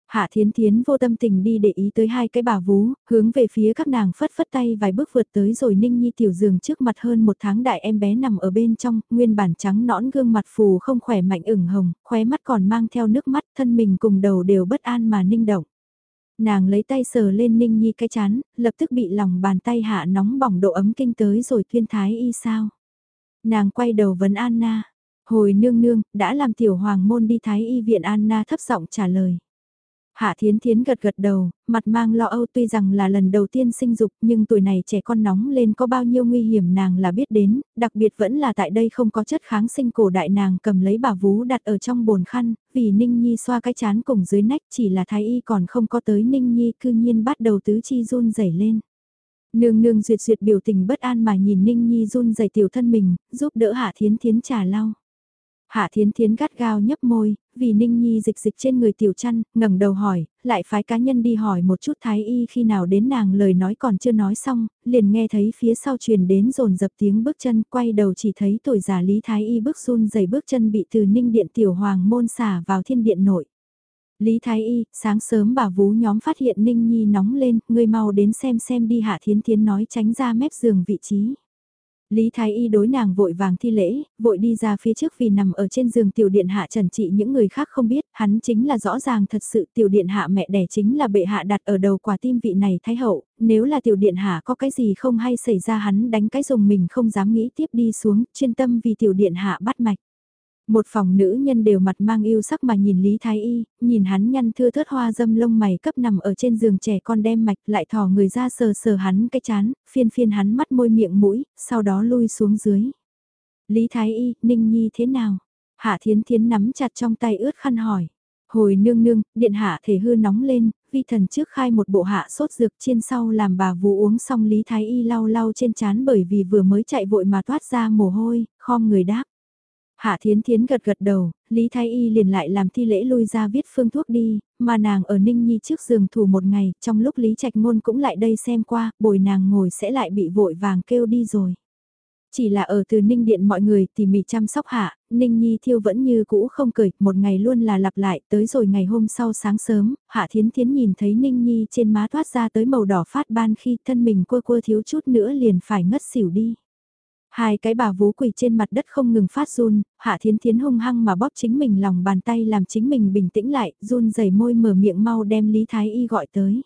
[SPEAKER 1] Hạ Thiến Thiến vô tâm tình đi để ý tới hai cái bà vú, hướng về phía các nàng phất phất tay vài bước vượt tới rồi Ninh Nhi tiểu giường trước mặt hơn một tháng đại em bé nằm ở bên trong, nguyên bản trắng nõn gương mặt phù không khỏe mạnh ửng hồng, khóe mắt còn mang theo nước mắt, thân mình cùng đầu đều bất an mà ninh động. Nàng lấy tay sờ lên Ninh Nhi cái chán, lập tức bị lòng bàn tay hạ nóng bỏng độ ấm kinh tới rồi tuyên thái y sao. Nàng quay đầu vấn Anna, hồi nương nương, đã làm tiểu hoàng môn đi thái y viện Anna thấp giọng trả lời. Hạ Thiến Thiến gật gật đầu, mặt mang lo âu tuy rằng là lần đầu tiên sinh dục nhưng tuổi này trẻ con nóng lên có bao nhiêu nguy hiểm nàng là biết đến, đặc biệt vẫn là tại đây không có chất kháng sinh cổ đại nàng cầm lấy bà vú đặt ở trong bồn khăn, vì Ninh Nhi xoa cái chán cùng dưới nách chỉ là thái y còn không có tới Ninh Nhi cư nhiên bắt đầu tứ chi run rẩy lên. Nương nương duyệt duyệt biểu tình bất an mà nhìn Ninh Nhi run rẩy tiểu thân mình, giúp đỡ Hạ Thiến Thiến trà lau. Hạ Thiến Thiến gắt gao nhấp môi, vì Ninh Nhi dịch dịch trên người tiểu chăn, ngẩng đầu hỏi, lại phái cá nhân đi hỏi một chút thái y khi nào đến nàng lời nói còn chưa nói xong, liền nghe thấy phía sau truyền đến rồn dập tiếng bước chân, quay đầu chỉ thấy tuổi già Lý Thái y bước run dày bước chân bị từ Ninh Điện tiểu hoàng môn xả vào thiên điện nội. Lý Thái Y, sáng sớm bà vú nhóm phát hiện Ninh Nhi nóng lên, người mau đến xem xem đi Hạ Thiến Thiến nói tránh ra mép giường vị trí. Lý Thái Y đối nàng vội vàng thi lễ, vội đi ra phía trước vì nằm ở trên giường tiểu điện hạ trần trị những người khác không biết, hắn chính là rõ ràng thật sự tiểu điện hạ mẹ đẻ chính là bệ hạ đặt ở đầu quả tim vị này thái hậu, nếu là tiểu điện hạ có cái gì không hay xảy ra hắn đánh cái dùng mình không dám nghĩ tiếp đi xuống, chuyên tâm vì tiểu điện hạ bắt mạch. Một phòng nữ nhân đều mặt mang yêu sắc mà nhìn Lý Thái Y, nhìn hắn nhăn thưa thớt hoa dâm lông mày cấp nằm ở trên giường trẻ con đem mạch lại thò người ra sờ sờ hắn cái chán, phiên phiên hắn mắt môi miệng mũi, sau đó lui xuống dưới. Lý Thái Y, Ninh Nhi thế nào? Hạ Thiến Thiến nắm chặt trong tay ướt khăn hỏi. Hồi nương nương, điện hạ thể hư nóng lên, vi thần trước khai một bộ hạ sốt dược trên sau làm bà vú uống xong Lý Thái Y lau lau trên chán bởi vì vừa mới chạy vội mà toát ra mồ hôi, khom người đáp. Hạ Thiến Thiến gật gật đầu, Lý Thái Y liền lại làm thi lễ lui ra viết phương thuốc đi, mà nàng ở Ninh Nhi trước giường thủ một ngày, trong lúc Lý Trạch Ngôn cũng lại đây xem qua, bồi nàng ngồi sẽ lại bị vội vàng kêu đi rồi. Chỉ là ở từ Ninh Điện mọi người tỉ mỉ chăm sóc hạ, Ninh Nhi thiêu vẫn như cũ không cười, một ngày luôn là lặp lại, tới rồi ngày hôm sau sáng sớm, Hạ Thiến Thiến nhìn thấy Ninh Nhi trên má thoát ra tới màu đỏ phát ban khi thân mình quơ quơ thiếu chút nữa liền phải ngất xỉu đi. Hai cái bà vú quỳ trên mặt đất không ngừng phát run, hạ thiến thiến hung hăng mà bóp chính mình lòng bàn tay làm chính mình bình tĩnh lại, run rẩy môi mở miệng mau đem Lý Thái Y gọi tới.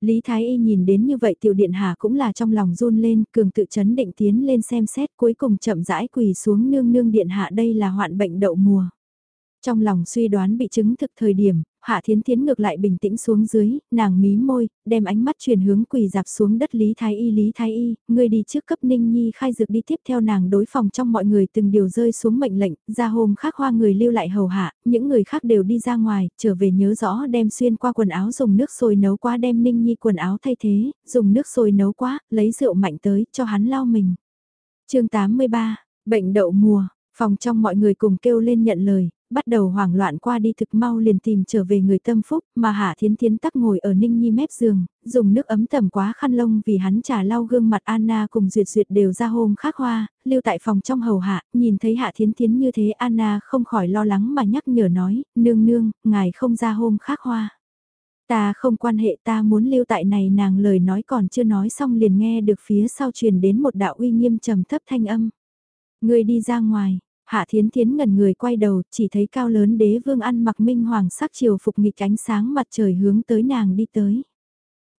[SPEAKER 1] Lý Thái Y nhìn đến như vậy tiểu điện hạ cũng là trong lòng run lên, cường tự chấn định tiến lên xem xét cuối cùng chậm rãi quỳ xuống nương nương điện hạ đây là hoạn bệnh đậu mùa. Trong lòng suy đoán bị chứng thực thời điểm, Hạ Thiến Thiến ngược lại bình tĩnh xuống dưới, nàng mí môi, đem ánh mắt chuyển hướng quỳ dạp xuống đất Lý Thái Y Lý Thái Y, người đi trước cấp Ninh Nhi khai dược đi tiếp theo nàng đối phòng trong mọi người từng điều rơi xuống mệnh lệnh, ra hôm khác hoa người lưu lại hầu hạ, những người khác đều đi ra ngoài, trở về nhớ rõ đem xuyên qua quần áo dùng nước sôi nấu quá đem Ninh Nhi quần áo thay thế, dùng nước sôi nấu quá, lấy rượu mạnh tới, cho hắn lau mình. chương 83, bệnh đậu mùa, phòng trong mọi người cùng kêu lên nhận lời, bắt đầu hoảng loạn qua đi thực mau liền tìm trở về người tâm phúc, mà Hạ Thiến Thiến tắc ngồi ở Ninh Nhi mép giường, dùng nước ấm tầm quá khăn lông vì hắn trà lau gương mặt Anna cùng Duyệt Duyệt đều ra hôm khác hoa, lưu tại phòng trong hầu hạ, nhìn thấy Hạ Thiến Thiến như thế Anna không khỏi lo lắng mà nhắc nhở nói, nương nương, ngài không ra hôm khác hoa. Ta không quan hệ ta muốn lưu tại này nàng lời nói còn chưa nói xong liền nghe được phía sau truyền đến một đạo uy nghiêm trầm thấp thanh âm. Người đi ra ngoài, Hạ Thiến Thiến ngần người quay đầu, chỉ thấy cao lớn đế vương ăn mặc minh hoàng sắc chiều phục nghịch ánh sáng mặt trời hướng tới nàng đi tới.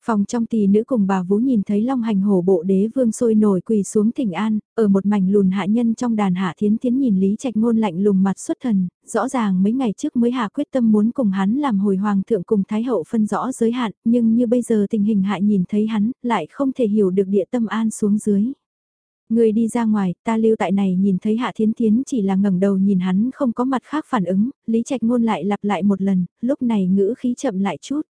[SPEAKER 1] Phòng trong tỷ nữ cùng bà Vú nhìn thấy Long Hành hổ bộ đế vương sôi nổi quỳ xuống thỉnh an, ở một mảnh lùn hạ nhân trong đàn hạ thiến thiến nhìn Lý Trạch Ngôn lạnh lùng mặt xuất thần, rõ ràng mấy ngày trước mới hạ quyết tâm muốn cùng hắn làm hồi hoàng thượng cùng Thái hậu phân rõ giới hạn, nhưng như bây giờ tình hình hại nhìn thấy hắn, lại không thể hiểu được địa tâm an xuống dưới. Người đi ra ngoài, ta lưu tại này nhìn thấy Hạ Thiến Thiến chỉ là ngẩng đầu nhìn hắn không có mặt khác phản ứng, Lý Trạch Ngôn lại lặp lại một lần, lúc này ngữ khí chậm lại chút.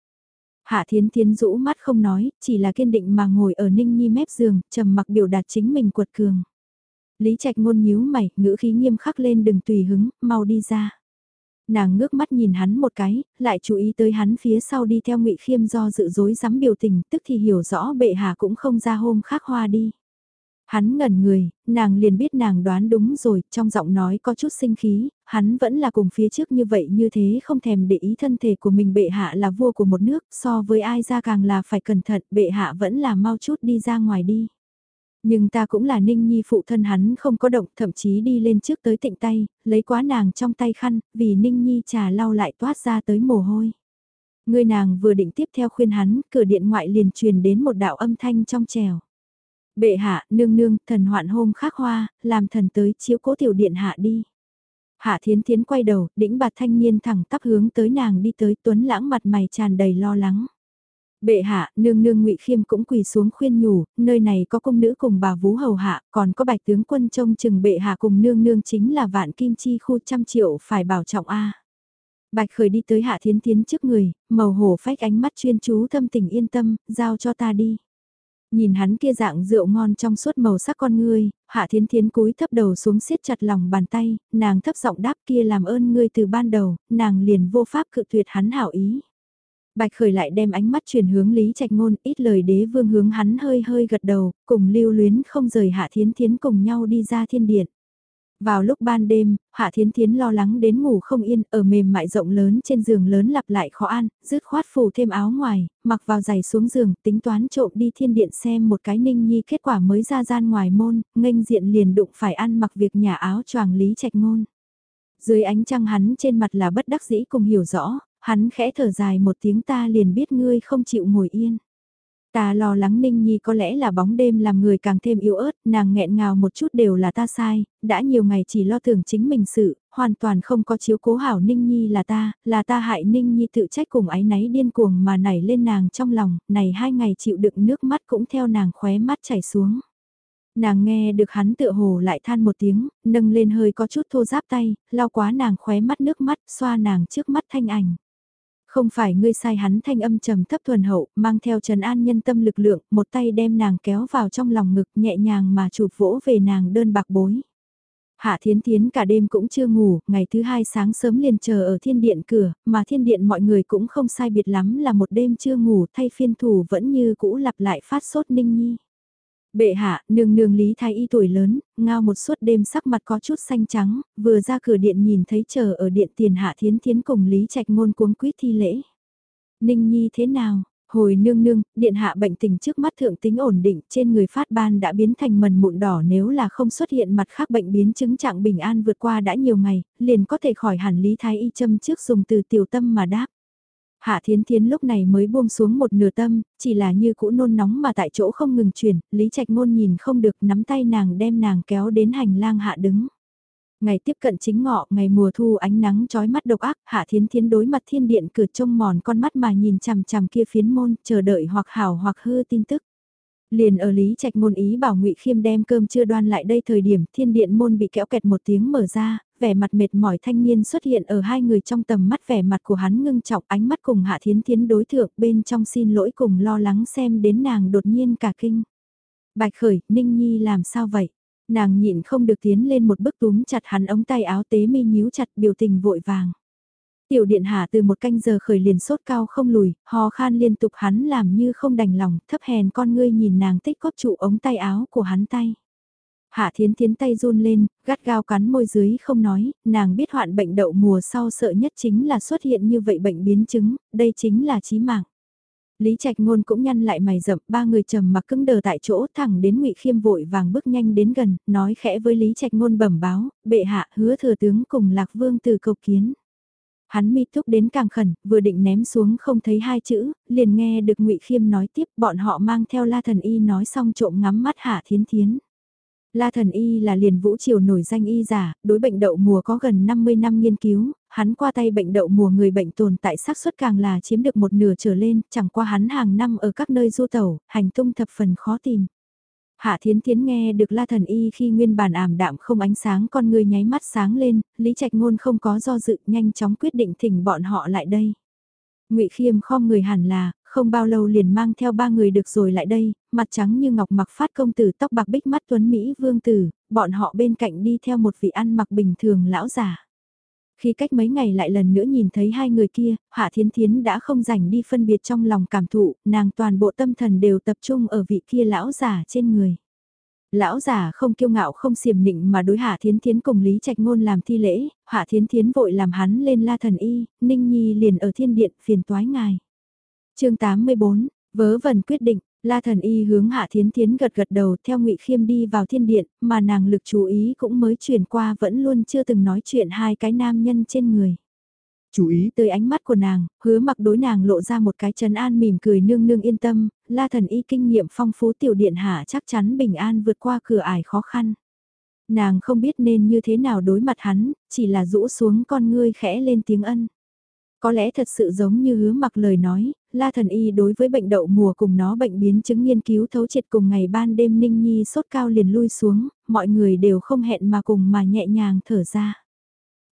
[SPEAKER 1] Hạ Thiến Thiến rũ mắt không nói, chỉ là kiên định mà ngồi ở Ninh Nhi mép giường, trầm mặc biểu đạt chính mình cuột cường. Lý Trạch ngôn nhíu mày, ngữ khí nghiêm khắc lên đừng tùy hứng, mau đi ra. Nàng ngước mắt nhìn hắn một cái, lại chú ý tới hắn phía sau đi theo ngụy Khiêm do dự dối dám biểu tình, tức thì hiểu rõ bệ hạ cũng không ra hôm khác hoa đi. Hắn ngẩn người, nàng liền biết nàng đoán đúng rồi, trong giọng nói có chút sinh khí, hắn vẫn là cùng phía trước như vậy như thế không thèm để ý thân thể của mình bệ hạ là vua của một nước, so với ai ra càng là phải cẩn thận, bệ hạ vẫn là mau chút đi ra ngoài đi. Nhưng ta cũng là ninh nhi phụ thân hắn không có động, thậm chí đi lên trước tới tịnh tay, lấy quá nàng trong tay khăn, vì ninh nhi trà lau lại toát ra tới mồ hôi. Người nàng vừa định tiếp theo khuyên hắn, cửa điện ngoại liền truyền đến một đạo âm thanh trong trèo. Bệ hạ, nương nương, thần hoạn hôm khắc hoa, làm thần tới chiếu cố tiểu điện hạ đi. Hạ thiến thiến quay đầu, đĩnh bạt thanh niên thẳng tắp hướng tới nàng đi tới tuấn lãng mặt mày tràn đầy lo lắng. Bệ hạ, nương nương ngụy Khiêm cũng quỳ xuống khuyên nhủ, nơi này có công nữ cùng bà vú hầu hạ, còn có bạch tướng quân trông chừng bệ hạ cùng nương nương chính là vạn kim chi khu trăm triệu phải bảo trọng a. Bạch khởi đi tới hạ thiến thiến trước người, màu hổ phách ánh mắt chuyên chú thâm tình yên tâm, giao cho ta đi. Nhìn hắn kia dạng rượu ngon trong suốt màu sắc con ngươi, hạ thiến thiến cúi thấp đầu xuống siết chặt lòng bàn tay, nàng thấp giọng đáp kia làm ơn ngươi từ ban đầu, nàng liền vô pháp cự tuyệt hắn hảo ý. Bạch khởi lại đem ánh mắt chuyển hướng Lý Trạch Ngôn, ít lời đế vương hướng hắn hơi hơi gật đầu, cùng lưu luyến không rời hạ thiến thiến cùng nhau đi ra thiên điện. Vào lúc ban đêm, Hạ Thiến Thiến lo lắng đến ngủ không yên, ở mềm mại rộng lớn trên giường lớn lặp lại khó ăn, dứt khoát phủ thêm áo ngoài, mặc vào giày xuống giường, tính toán trộm đi thiên điện xem một cái ninh nhi kết quả mới ra gian ngoài môn, nghênh diện liền đụng phải ăn mặc việc nhà áo choàng lý trạch ngôn. Dưới ánh trăng hắn trên mặt là bất đắc dĩ cùng hiểu rõ, hắn khẽ thở dài một tiếng ta liền biết ngươi không chịu ngồi yên. Ta lo lắng Ninh Nhi có lẽ là bóng đêm làm người càng thêm yếu ớt, nàng nghẹn ngào một chút đều là ta sai, đã nhiều ngày chỉ lo tưởng chính mình sự, hoàn toàn không có chiếu cố hảo Ninh Nhi là ta, là ta hại Ninh Nhi tự trách cùng ái náy điên cuồng mà nảy lên nàng trong lòng, này hai ngày chịu đựng nước mắt cũng theo nàng khóe mắt chảy xuống. Nàng nghe được hắn tựa hồ lại than một tiếng, nâng lên hơi có chút thô giáp tay, lau quá nàng khóe mắt nước mắt, xoa nàng trước mắt thanh ảnh. Không phải ngươi sai hắn thanh âm trầm thấp thuần hậu, mang theo trần an nhân tâm lực lượng, một tay đem nàng kéo vào trong lòng ngực nhẹ nhàng mà chụp vỗ về nàng đơn bạc bối. Hạ Thiến Thiến cả đêm cũng chưa ngủ, ngày thứ hai sáng sớm liền chờ ở thiên điện cửa, mà thiên điện mọi người cũng không sai biệt lắm là một đêm chưa ngủ thay phiên thủ vẫn như cũ lặp lại phát sốt ninh nhi. Bệ hạ, nương nương Lý Thái Y tuổi lớn, ngao một suốt đêm sắc mặt có chút xanh trắng, vừa ra cửa điện nhìn thấy chờ ở điện tiền hạ thiến thiến cùng Lý Trạch ngôn cuống quýt thi lễ. Ninh Nhi thế nào? Hồi nương nương, điện hạ bệnh tình trước mắt thượng tính ổn định trên người phát ban đã biến thành mần mụn đỏ nếu là không xuất hiện mặt khác bệnh biến chứng trạng bình an vượt qua đã nhiều ngày, liền có thể khỏi hẳn Lý Thái Y châm trước dùng từ tiểu tâm mà đáp. Hạ Thiến Thiến lúc này mới buông xuống một nửa tâm, chỉ là như cũ nôn nóng mà tại chỗ không ngừng chuyển, Lý Trạch Ngôn nhìn không được nắm tay nàng đem nàng kéo đến hành lang hạ đứng. Ngày tiếp cận chính ngọ, ngày mùa thu ánh nắng trói mắt độc ác, Hạ Thiến Thiến đối mặt thiên điện cửa trông mòn con mắt mà nhìn chằm chằm kia phiến môn, chờ đợi hoặc hảo hoặc hư tin tức. Liền ở Lý Trạch Ngôn ý bảo Ngụy Khiêm đem cơm chưa đoan lại đây thời điểm thiên điện môn bị kéo kẹt một tiếng mở ra, vẻ mặt mệt mỏi thanh niên xuất hiện ở hai người trong tầm mắt vẻ mặt của hắn ngưng trọng ánh mắt cùng Hạ Thiến Thiến đối thượng bên trong xin lỗi cùng lo lắng xem đến nàng đột nhiên cả kinh. Bạch khởi, Ninh Nhi làm sao vậy? Nàng nhịn không được tiến lên một bước túm chặt hắn ống tay áo tế mi nhíu chặt biểu tình vội vàng. Tiểu điện hạ từ một canh giờ khởi liền sốt cao không lùi, hò khan liên tục hắn làm như không đành lòng, thấp hèn con ngươi nhìn nàng tích cóp trụ ống tay áo của hắn tay. Hạ thiến thiến tay run lên, gắt gao cắn môi dưới không nói, nàng biết hoạn bệnh đậu mùa sau sợ nhất chính là xuất hiện như vậy bệnh biến chứng, đây chính là chí mạng. Lý Trạch Ngôn cũng nhăn lại mày rậm, ba người trầm mặc cứng đờ tại chỗ thẳng đến Ngụy Khiêm vội vàng bước nhanh đến gần, nói khẽ với Lý Trạch Ngôn bẩm báo, bệ hạ hứa thừa tướng cùng Lạc Vương từ cầu kiến. Hắn mi thúc đến càng khẩn, vừa định ném xuống không thấy hai chữ, liền nghe được ngụy Khiêm nói tiếp bọn họ mang theo La Thần Y nói xong trộm ngắm mắt Hạ Thiến Thiến. La Thần Y là liền vũ triều nổi danh y giả, đối bệnh đậu mùa có gần 50 năm nghiên cứu, hắn qua tay bệnh đậu mùa người bệnh tồn tại xác suất càng là chiếm được một nửa trở lên, chẳng qua hắn hàng năm ở các nơi du tẩu, hành tung thập phần khó tìm. Hạ Thiến Thiến nghe được La Thần Y khi nguyên bản ảm đạm không ánh sáng con người nháy mắt sáng lên, Lý Trạch Ngôn không có do dự nhanh chóng quyết định thỉnh bọn họ lại đây. Ngụy Khiêm khom người hẳn là, không bao lâu liền mang theo ba người được rồi lại đây, mặt trắng như ngọc mặc phát công tử tóc bạc bích mắt tuấn Mỹ vương tử, bọn họ bên cạnh đi theo một vị ăn mặc bình thường lão già. Khi cách mấy ngày lại lần nữa nhìn thấy hai người kia, Hạ Thiến Thiến đã không rảnh đi phân biệt trong lòng cảm thụ, nàng toàn bộ tâm thần đều tập trung ở vị kia lão già trên người. Lão già không kiêu ngạo không xiềm nịnh mà đối Hạ Thiến Thiến cùng Lý Trạch Ngôn làm thi lễ, Hạ Thiến Thiến vội làm hắn lên la thần y, Ninh Nhi liền ở thiên điện phiền toái ngài. chương 84, vớ vẩn quyết định, La thần y hướng Hạ Thiến Thiến gật gật đầu theo ngụy Khiêm đi vào thiên điện, mà nàng lực chú ý cũng mới chuyển qua vẫn luôn chưa từng nói chuyện hai cái nam nhân trên người. Chú ý tới ánh mắt của nàng, hứa mặc đối nàng lộ ra một cái trấn an mỉm cười nương nương yên tâm, la thần y kinh nghiệm phong phú tiểu điện hạ chắc chắn bình an vượt qua cửa ải khó khăn. Nàng không biết nên như thế nào đối mặt hắn, chỉ là rũ xuống con ngươi khẽ lên tiếng ân. Có lẽ thật sự giống như hứa mặc lời nói, La Thần Y đối với bệnh đậu mùa cùng nó bệnh biến chứng nghiên cứu thấu triệt cùng ngày ban đêm Ninh Nhi sốt cao liền lui xuống, mọi người đều không hẹn mà cùng mà nhẹ nhàng thở ra.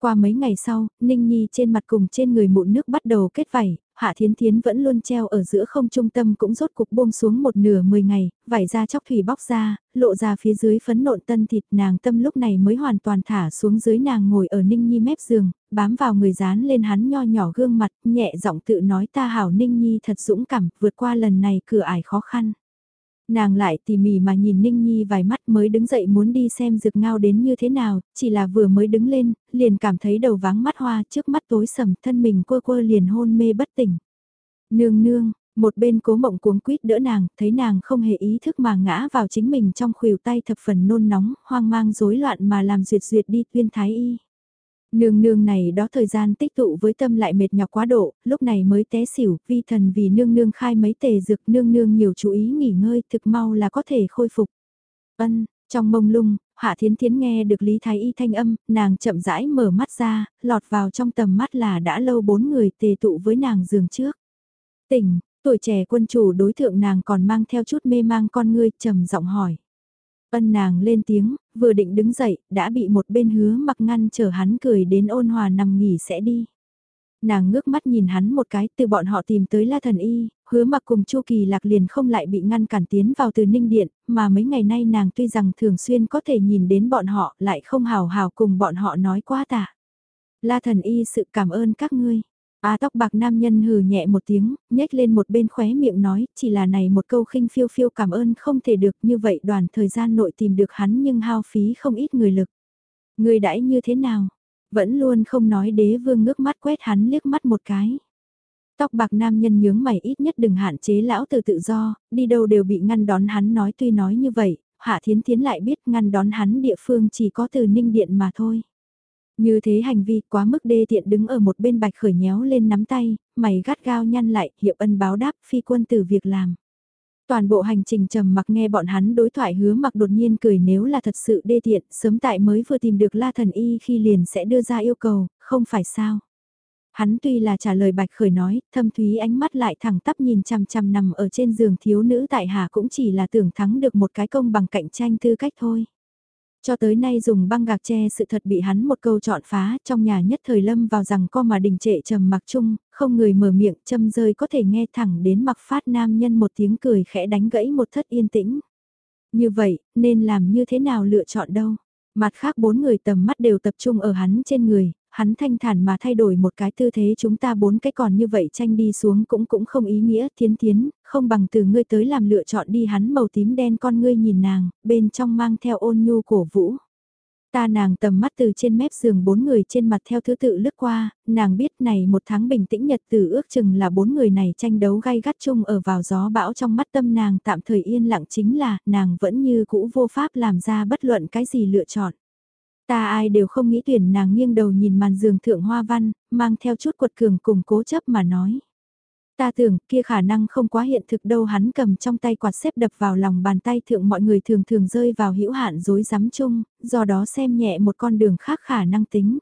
[SPEAKER 1] Qua mấy ngày sau, Ninh Nhi trên mặt cùng trên người mụn nước bắt đầu kết vảy, Hạ Thiến Thiến vẫn luôn treo ở giữa không trung tâm cũng rốt cục buông xuống một nửa 10 ngày, vải da chóc thủy bóc ra, lộ ra phía dưới phấn nộn tân thịt nàng tâm lúc này mới hoàn toàn thả xuống dưới nàng ngồi ở Ninh Nhi mép giường, bám vào người dán lên hắn nho nhỏ gương mặt, nhẹ giọng tự nói ta hảo Ninh Nhi thật dũng cảm, vượt qua lần này cửa ải khó khăn. Nàng lại tỉ mỉ mà nhìn Ninh Nhi vài mắt mới đứng dậy muốn đi xem rực ngao đến như thế nào, chỉ là vừa mới đứng lên, liền cảm thấy đầu váng mắt hoa trước mắt tối sầm thân mình quơ quơ liền hôn mê bất tỉnh. Nương nương, một bên cố mộng cuống quýt đỡ nàng, thấy nàng không hề ý thức mà ngã vào chính mình trong khuỷu tay thập phần nôn nóng, hoang mang rối loạn mà làm duyệt duyệt đi tuyên thái y. Nương nương này đó thời gian tích tụ với tâm lại mệt nhọc quá độ, lúc này mới té xỉu, vi thần vì nương nương khai mấy tề dược nương nương nhiều chú ý nghỉ ngơi thực mau là có thể khôi phục. Ân, trong mông lung, Hạ Thiến Thiến nghe được Lý Thái Y thanh âm, nàng chậm rãi mở mắt ra, lọt vào trong tầm mắt là đã lâu bốn người tề tụ với nàng giường trước. Tỉnh, tuổi trẻ quân chủ đối thượng nàng còn mang theo chút mê mang con ngươi, trầm giọng hỏi. Ân nàng lên tiếng, vừa định đứng dậy, đã bị một bên hứa mặc ngăn chờ hắn cười đến ôn hòa nằm nghỉ sẽ đi. Nàng ngước mắt nhìn hắn một cái từ bọn họ tìm tới La Thần Y, hứa mặc cùng Chu Kỳ Lạc liền không lại bị ngăn cản tiến vào từ Ninh Điện, mà mấy ngày nay nàng tuy rằng thường xuyên có thể nhìn đến bọn họ lại không hào hào cùng bọn họ nói quá tả. La Thần Y sự cảm ơn các ngươi. A tóc bạc nam nhân hừ nhẹ một tiếng, nhếch lên một bên khóe miệng nói, chỉ là này một câu khinh phiêu phiêu cảm ơn không thể được như vậy đoàn thời gian nội tìm được hắn nhưng hao phí không ít người lực. Người đãi như thế nào? Vẫn luôn không nói đế vương ngước mắt quét hắn liếc mắt một cái. Tóc bạc nam nhân nhướng mày ít nhất đừng hạn chế lão từ tự do, đi đâu đều bị ngăn đón hắn nói tuy nói như vậy, hạ thiến thiến lại biết ngăn đón hắn địa phương chỉ có từ ninh điện mà thôi. Như thế hành vi quá mức đê tiện đứng ở một bên bạch khởi nhéo lên nắm tay, mày gắt gao nhăn lại, hiệu ân báo đáp phi quân từ việc làm. Toàn bộ hành trình trầm mặc nghe bọn hắn đối thoại hứa mặc đột nhiên cười nếu là thật sự đê tiện, sớm tại mới vừa tìm được la thần y khi liền sẽ đưa ra yêu cầu, không phải sao. Hắn tuy là trả lời bạch khởi nói, thâm thúy ánh mắt lại thẳng tắp nhìn chằm chằm nằm ở trên giường thiếu nữ tại hà cũng chỉ là tưởng thắng được một cái công bằng cạnh tranh tư cách thôi. Cho tới nay dùng băng gạc che sự thật bị hắn một câu chọn phá trong nhà nhất thời lâm vào rằng co mà đình trệ trầm mặc chung, không người mở miệng châm rơi có thể nghe thẳng đến mặc phát nam nhân một tiếng cười khẽ đánh gãy một thất yên tĩnh. Như vậy, nên làm như thế nào lựa chọn đâu? Mặt khác bốn người tầm mắt đều tập trung ở hắn trên người, hắn thanh thản mà thay đổi một cái tư thế chúng ta bốn cái còn như vậy tranh đi xuống cũng cũng không ý nghĩa thiến thiến, không bằng từ ngươi tới làm lựa chọn đi hắn màu tím đen con ngươi nhìn nàng, bên trong mang theo ôn nhu cổ vũ. Ta nàng tầm mắt từ trên mép giường bốn người trên mặt theo thứ tự lướt qua, nàng biết này một tháng bình tĩnh nhật từ ước chừng là bốn người này tranh đấu gay gắt chung ở vào gió bão trong mắt tâm nàng tạm thời yên lặng chính là nàng vẫn như cũ vô pháp làm ra bất luận cái gì lựa chọn. Ta ai đều không nghĩ tuyển nàng nghiêng đầu nhìn màn giường thượng hoa văn, mang theo chút quật cường cùng cố chấp mà nói. Ta tưởng kia khả năng không quá hiện thực đâu hắn cầm trong tay quạt xếp đập vào lòng bàn tay thượng mọi người thường thường rơi vào hữu hạn dối rắm chung, do đó xem nhẹ một con đường khác khả năng tính.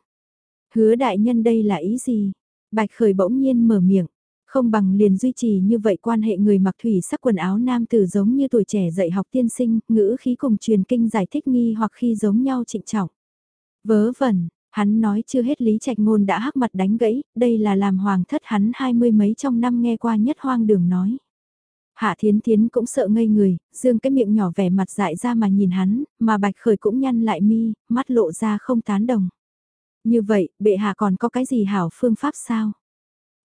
[SPEAKER 1] Hứa đại nhân đây là ý gì? Bạch khởi bỗng nhiên mở miệng. Không bằng liền duy trì như vậy quan hệ người mặc thủy sắc quần áo nam tử giống như tuổi trẻ dạy học tiên sinh, ngữ khí cùng truyền kinh giải thích nghi hoặc khi giống nhau trịnh trọng. Vớ vẩn, hắn nói chưa hết lý trạch ngôn đã hắc mặt đánh gãy, đây là làm hoàng thất hắn hai mươi mấy trong năm nghe qua nhất hoang đường nói. Hạ Thiến Thiến cũng sợ ngây người, dương cái miệng nhỏ vẻ mặt dại ra mà nhìn hắn, mà bạch khởi cũng nhăn lại mi, mắt lộ ra không tán đồng. Như vậy, bệ hạ còn có cái gì hảo phương pháp sao?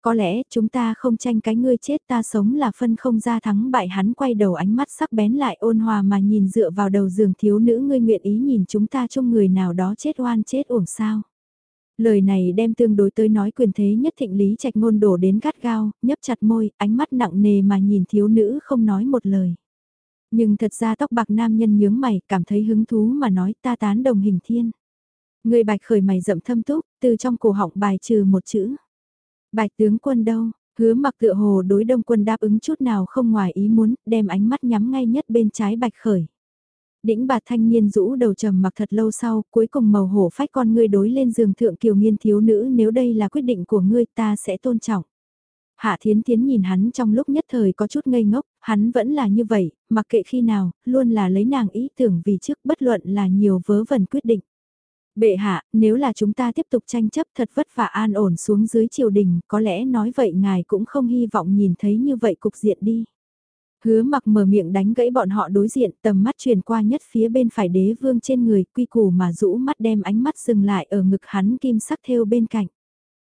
[SPEAKER 1] Có lẽ chúng ta không tranh cái ngươi chết ta sống là phân không ra thắng bại hắn quay đầu ánh mắt sắc bén lại ôn hòa mà nhìn dựa vào đầu giường thiếu nữ ngươi nguyện ý nhìn chúng ta trong người nào đó chết oan chết uổng sao. Lời này đem tương đối tới nói quyền thế nhất thịnh lý trạch ngôn đổ đến gắt gao, nhấp chặt môi, ánh mắt nặng nề mà nhìn thiếu nữ không nói một lời. Nhưng thật ra tóc bạc nam nhân nhướng mày, cảm thấy hứng thú mà nói ta tán đồng hình thiên. Người bạch khởi mày rậm thâm túc, từ trong cổ họng bài trừ một chữ. Bạch tướng quân đâu, hứa mặc tựa hồ đối đông quân đáp ứng chút nào không ngoài ý muốn, đem ánh mắt nhắm ngay nhất bên trái bạch khởi. Đĩnh bà thanh niên rũ đầu trầm mặc thật lâu sau, cuối cùng màu hổ phách con ngươi đối lên giường thượng kiều nghiên thiếu nữ nếu đây là quyết định của ngươi ta sẽ tôn trọng. Hạ Thiến Thiến nhìn hắn trong lúc nhất thời có chút ngây ngốc, hắn vẫn là như vậy, mặc kệ khi nào, luôn là lấy nàng ý tưởng vì trước bất luận là nhiều vớ vẩn quyết định. Bệ hạ, nếu là chúng ta tiếp tục tranh chấp thật vất vả an ổn xuống dưới triều đình, có lẽ nói vậy ngài cũng không hy vọng nhìn thấy như vậy cục diện đi. Hứa mặc mở miệng đánh gãy bọn họ đối diện tầm mắt truyền qua nhất phía bên phải đế vương trên người quy củ mà rũ mắt đem ánh mắt dừng lại ở ngực hắn kim sắc theo bên cạnh.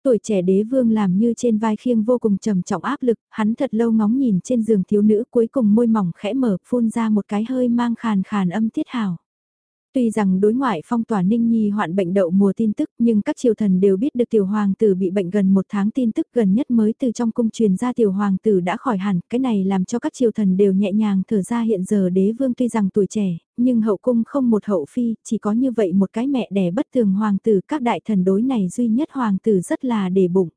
[SPEAKER 1] Tuổi trẻ đế vương làm như trên vai khiêng vô cùng trầm trọng áp lực, hắn thật lâu ngóng nhìn trên giường thiếu nữ cuối cùng môi mỏng khẽ mở phun ra một cái hơi mang khàn khàn âm tiết hào. Tuy rằng đối ngoại phong tỏa Ninh Nhi hoạn bệnh đậu mùa tin tức nhưng các triều thần đều biết được tiểu hoàng tử bị bệnh gần một tháng tin tức gần nhất mới từ trong cung truyền ra tiểu hoàng tử đã khỏi hẳn. Cái này làm cho các triều thần đều nhẹ nhàng thở ra hiện giờ đế vương tuy rằng tuổi trẻ, nhưng hậu cung không một hậu phi, chỉ có như vậy một cái mẹ đẻ bất thường hoàng tử các đại thần đối này duy nhất hoàng tử rất là để bụng.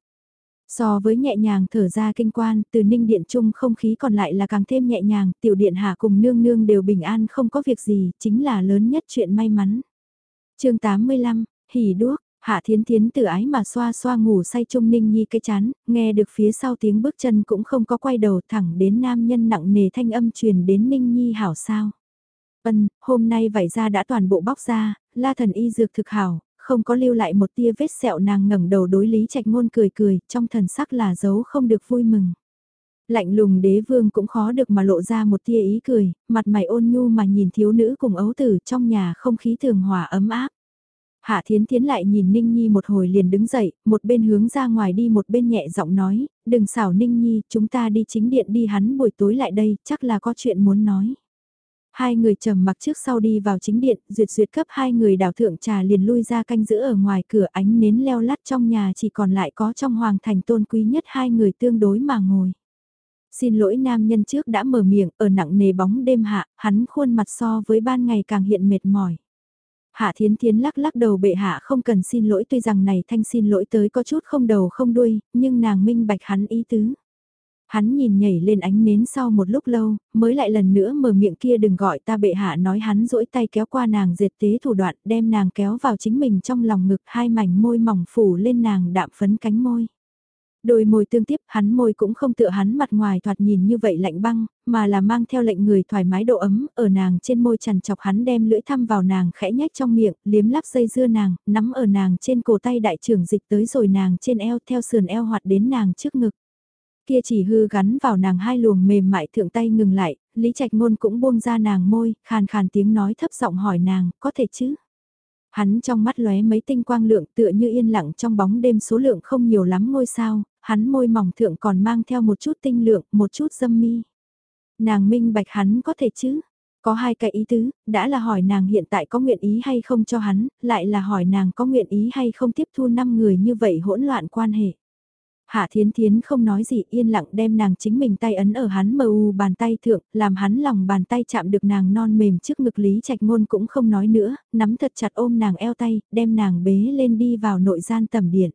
[SPEAKER 1] So với nhẹ nhàng thở ra kinh quan, từ ninh điện chung không khí còn lại là càng thêm nhẹ nhàng, tiểu điện hạ cùng nương nương đều bình an không có việc gì, chính là lớn nhất chuyện may mắn. chương 85, hỉ đuốc, hạ thiến thiến từ ái mà xoa xoa ngủ say trung ninh nhi cái chán, nghe được phía sau tiếng bước chân cũng không có quay đầu thẳng đến nam nhân nặng nề thanh âm truyền đến ninh nhi hảo sao. Vân, hôm nay vải ra đã toàn bộ bóc ra, la thần y dược thực hảo, không có lưu lại một tia vết sẹo nàng ngẩng đầu đối Lý Trạch Ngôn cười cười, trong thần sắc là dấu không được vui mừng. Lạnh lùng đế vương cũng khó được mà lộ ra một tia ý cười, mặt mày ôn nhu mà nhìn thiếu nữ cùng ấu tử trong nhà không khí thường hòa ấm áp. Hạ Thiến Thiến lại nhìn Ninh Nhi một hồi liền đứng dậy, một bên hướng ra ngoài đi một bên nhẹ giọng nói, đừng xảo Ninh Nhi, chúng ta đi chính điện đi hắn buổi tối lại đây, chắc là có chuyện muốn nói. Hai người trầm mặc trước sau đi vào chính điện, duyệt duyệt cấp hai người đảo thượng trà liền lui ra canh giữ ở ngoài cửa ánh nến leo lắt trong nhà chỉ còn lại có trong hoàng thành tôn quý nhất hai người tương đối mà ngồi. Xin lỗi nam nhân trước đã mở miệng ở nặng nề bóng đêm hạ, hắn khuôn mặt so với ban ngày càng hiện mệt mỏi. Hạ Thiến Thiến lắc lắc đầu bệ hạ không cần xin lỗi tuy rằng này thanh xin lỗi tới có chút không đầu không đuôi, nhưng nàng minh bạch hắn ý tứ. Hắn nhìn nhảy lên ánh nến sau một lúc lâu, mới lại lần nữa mở miệng kia đừng gọi ta bệ hạ nói hắn duỗi tay kéo qua nàng diệt tế thủ đoạn đem nàng kéo vào chính mình trong lòng ngực hai mảnh môi mỏng phủ lên nàng đạm phấn cánh môi. Đôi môi tương tiếp hắn môi cũng không tựa hắn mặt ngoài thoạt nhìn như vậy lạnh băng, mà là mang theo lệnh người thoải mái độ ấm, ở nàng trên môi chằn chọc hắn đem lưỡi thăm vào nàng khẽ nhách trong miệng, liếm lắp dây dưa nàng, nắm ở nàng trên cổ tay đại trưởng dịch tới rồi nàng trên eo theo sườn eo hoạt đến nàng trước ngực. Kia chỉ hư gắn vào nàng hai luồng mềm mại thượng tay ngừng lại, Lý Trạch Ngôn cũng buông ra nàng môi, khàn khàn tiếng nói thấp giọng hỏi nàng, có thể chứ? Hắn trong mắt lóe mấy tinh quang lượng tựa như yên lặng trong bóng đêm số lượng không nhiều lắm ngôi sao, hắn môi mỏng thượng còn mang theo một chút tinh lượng, một chút dâm mi. Nàng minh bạch hắn có thể chứ? Có hai cái ý tứ, đã là hỏi nàng hiện tại có nguyện ý hay không cho hắn, lại là hỏi nàng có nguyện ý hay không tiếp thu năm người như vậy hỗn loạn quan hệ. Hạ Thiến Thiến không nói gì yên lặng đem nàng chính mình tay ấn ở hắn mờ u bàn tay thượng, làm hắn lòng bàn tay chạm được nàng non mềm trước ngực Lý Trạch Ngôn cũng không nói nữa, nắm thật chặt ôm nàng eo tay, đem nàng bế lên đi vào nội gian tầm điện.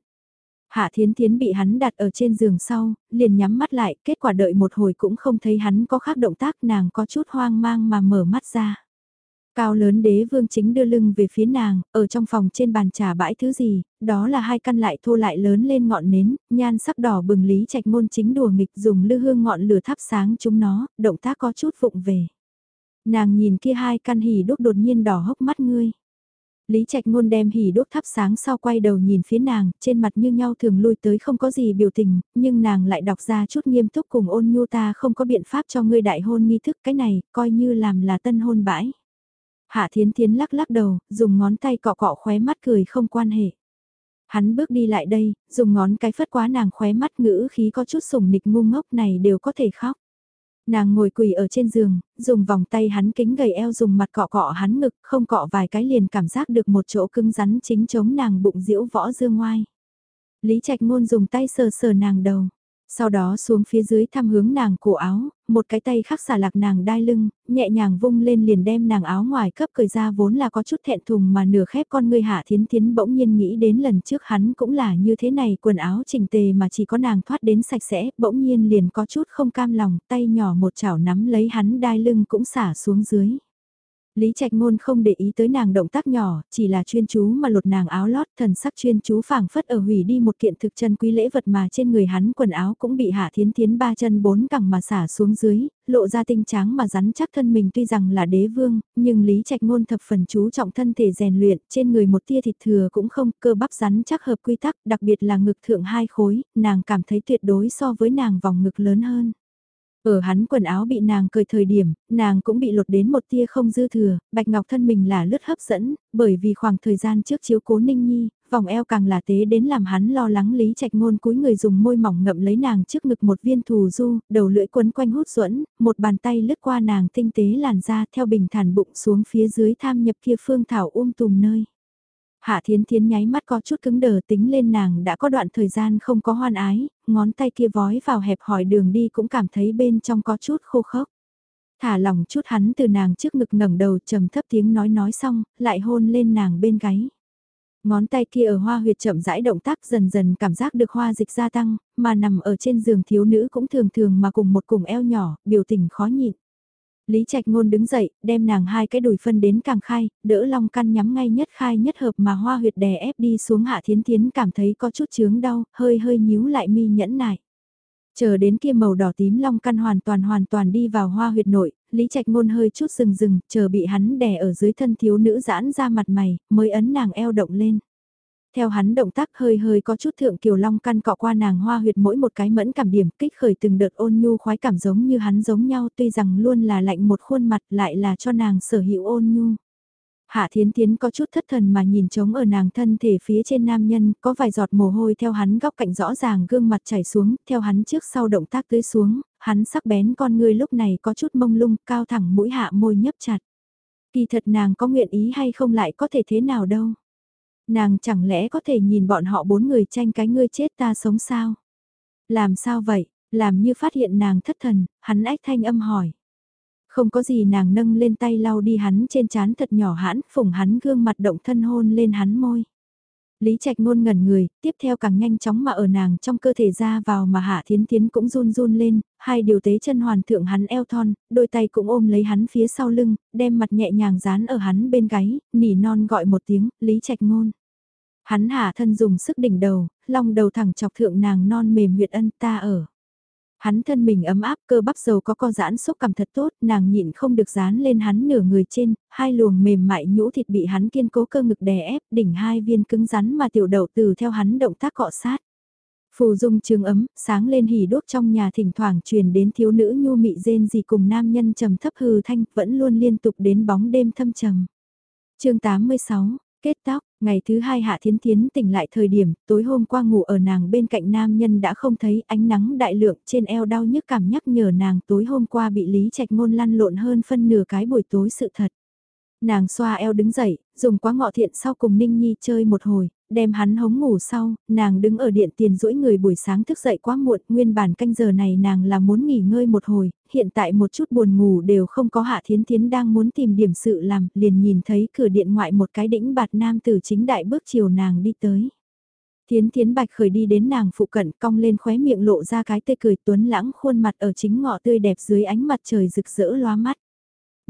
[SPEAKER 1] Hạ Thiến Thiến bị hắn đặt ở trên giường sau, liền nhắm mắt lại, kết quả đợi một hồi cũng không thấy hắn có khác động tác nàng có chút hoang mang mà mở mắt ra. Cao lớn đế vương chính đưa lưng về phía nàng, ở trong phòng trên bàn trà bãi thứ gì, đó là hai căn lại thô lại lớn lên ngọn nến, nhan sắc đỏ bừng lý trạch ngôn chính đùa nghịch dùng lư hương ngọn lửa thắp sáng chúng nó, động tác có chút vụng về. Nàng nhìn kia hai căn hỉ đúc đột nhiên đỏ hốc mắt ngươi. Lý Trạch Ngôn đem hỉ đốt thắp sáng sau quay đầu nhìn phía nàng, trên mặt như nhau thường lui tới không có gì biểu tình, nhưng nàng lại đọc ra chút nghiêm túc cùng ôn nhu ta không có biện pháp cho ngươi đại hôn nghi thức cái này, coi như làm là tân hôn bãi. Hạ Thiến Thiến lắc lắc đầu, dùng ngón tay cọ cọ khóe mắt cười không quan hệ. Hắn bước đi lại đây, dùng ngón cái phất quá nàng khóe mắt ngữ khí có chút sủng nịch ngu ngốc này đều có thể khóc. Nàng ngồi quỳ ở trên giường, dùng vòng tay hắn kính gầy eo dùng mặt cọ cọ hắn ngực, không cọ vài cái liền cảm giác được một chỗ cứng rắn chính chống nàng bụng diễu võ dương ngoai. Lý Trạch Ngôn dùng tay sờ sờ nàng đầu. Sau đó xuống phía dưới thăm hướng nàng cổ áo, một cái tay khắc xả lạc nàng đai lưng, nhẹ nhàng vung lên liền đem nàng áo ngoài cấp cởi ra vốn là có chút thẹn thùng mà nửa khép con ngươi hạ thiến thiến bỗng nhiên nghĩ đến lần trước hắn cũng là như thế này quần áo chỉnh tề mà chỉ có nàng thoát đến sạch sẽ, bỗng nhiên liền có chút không cam lòng, tay nhỏ một chảo nắm lấy hắn đai lưng cũng xả xuống dưới. Lý Trạch Ngôn không để ý tới nàng động tác nhỏ, chỉ là chuyên chú mà lột nàng áo lót, thần sắc chuyên chú phảng phất ở hủy đi một kiện thực chân quý lễ vật mà trên người hắn quần áo cũng bị hạ thiến thiến ba chân bốn cẳng mà xả xuống dưới, lộ ra tinh trắng mà rắn chắc thân mình tuy rằng là đế vương, nhưng Lý Trạch Ngôn thập phần chú trọng thân thể rèn luyện, trên người một tia thịt thừa cũng không, cơ bắp rắn chắc hợp quy tắc, đặc biệt là ngực thượng hai khối, nàng cảm thấy tuyệt đối so với nàng vòng ngực lớn hơn. Ở hắn quần áo bị nàng cởi thời điểm, nàng cũng bị lột đến một tia không dư thừa, Bạch Ngọc thân mình là lướt hấp dẫn, bởi vì khoảng thời gian trước chiếu cố Ninh Nhi, vòng eo càng là tế đến làm hắn lo lắng lý trạch ngôn cúi người dùng môi mỏng ngậm lấy nàng trước ngực một viên thù du, đầu lưỡi quấn quanh hút duẫn một bàn tay lướt qua nàng tinh tế làn da theo bình thản bụng xuống phía dưới tham nhập kia phương thảo um tùm nơi. Hạ Thiến Thiến nháy mắt có chút cứng đờ tính lên nàng đã có đoạn thời gian không có hoan ái, ngón tay kia vói vào hẹp hỏi đường đi cũng cảm thấy bên trong có chút khô khốc. Thả lòng chút hắn từ nàng trước ngực ngẩng đầu trầm thấp tiếng nói nói xong, lại hôn lên nàng bên gáy. Ngón tay kia ở hoa huyệt chậm rãi động tác dần dần cảm giác được hoa dịch gia tăng, mà nằm ở trên giường thiếu nữ cũng thường thường mà cùng một cùng eo nhỏ, biểu tình khó nhịn. Lý Trạch Ngôn đứng dậy, đem nàng hai cái đùi phân đến càng khai, đỡ long căn nhắm ngay nhất khai nhất hợp mà hoa huyệt đè ép đi xuống hạ thiến thiến cảm thấy có chút chướng đau, hơi hơi nhíu lại mi nhẫn nại. Chờ đến kia màu đỏ tím long căn hoàn toàn hoàn toàn đi vào hoa huyệt nội, Lý Trạch Ngôn hơi chút rừng rừng, chờ bị hắn đè ở dưới thân thiếu nữ giãn ra mặt mày, mới ấn nàng eo động lên. Theo hắn động tác hơi hơi có chút thượng kiều long căn cọ qua nàng hoa huyệt mỗi một cái mẫn cảm điểm kích khởi từng đợt ôn nhu khoái cảm giống như hắn giống nhau tuy rằng luôn là lạnh một khuôn mặt lại là cho nàng sở hữu ôn nhu. Hạ Thiến Thiến có chút thất thần mà nhìn trống ở nàng thân thể phía trên nam nhân, có vài giọt mồ hôi theo hắn góc cạnh rõ ràng gương mặt chảy xuống, theo hắn trước sau động tác tưới xuống, hắn sắc bén con người lúc này có chút mông lung, cao thẳng mũi hạ môi nhấp chặt. Kỳ thật nàng có nguyện ý hay không lại có thể thế nào đâu. Nàng chẳng lẽ có thể nhìn bọn họ bốn người tranh cái ngươi chết ta sống sao? Làm sao vậy? Làm như phát hiện nàng thất thần, hắn ách thanh âm hỏi. Không có gì nàng nâng lên tay lau đi hắn trên chán thật nhỏ hãn, phủng hắn gương mặt động thân hôn lên hắn môi. Lý Trạch ngôn ngẩn người, tiếp theo càng nhanh chóng mà ở nàng trong cơ thể ra vào mà Hạ Thiến Thiến cũng run run lên, hai điều tế chân hoàn thượng hắn eo thon, đôi tay cũng ôm lấy hắn phía sau lưng, đem mặt nhẹ nhàng dán ở hắn bên gáy, nỉ non gọi một tiếng, Lý Trạch ngôn. Hắn hạ thân dùng sức đỉnh đầu, long đầu thẳng chọc thượng nàng non mềm huyệt ân ta ở. Hắn thân mình ấm áp cơ bắp dầu có co giãn xúc cảm thật tốt, nàng nhịn không được dán lên hắn nửa người trên, hai luồng mềm mại nhũ thịt bị hắn kiên cố cơ ngực đè ép, đỉnh hai viên cứng rắn mà tiểu đầu từ theo hắn động tác cọ sát. Phù dung trường ấm, sáng lên hỉ đốt trong nhà thỉnh thoảng truyền đến thiếu nữ nhu mị rên gì cùng nam nhân trầm thấp hư thanh vẫn luôn liên tục đến bóng đêm thâm trầm. chương 86, Kết tóc, ngày thứ hai Hạ Thiến Thiến tỉnh lại thời điểm, tối hôm qua ngủ ở nàng bên cạnh nam nhân đã không thấy ánh nắng đại lượng trên eo đau nhức cảm nhắc nhở nàng tối hôm qua bị Lý Trạch Ngôn lăn lộn hơn phân nửa cái buổi tối sự thật. Nàng xoa eo đứng dậy, dùng quá ngọ thiện sau cùng Ninh Nhi chơi một hồi, đem hắn hống ngủ sau, nàng đứng ở điện tiền duỗi người buổi sáng thức dậy quá muộn, nguyên bản canh giờ này nàng là muốn nghỉ ngơi một hồi, hiện tại một chút buồn ngủ đều không có hạ thiến thiến đang muốn tìm điểm sự làm, liền nhìn thấy cửa điện ngoại một cái đĩnh bạt nam từ chính đại bước chiều nàng đi tới. Thiến thiến bạch khởi đi đến nàng phụ cận cong lên khóe miệng lộ ra cái tê cười tuấn lãng khuôn mặt ở chính ngọ tươi đẹp dưới ánh mặt trời rực rỡ loa mắt.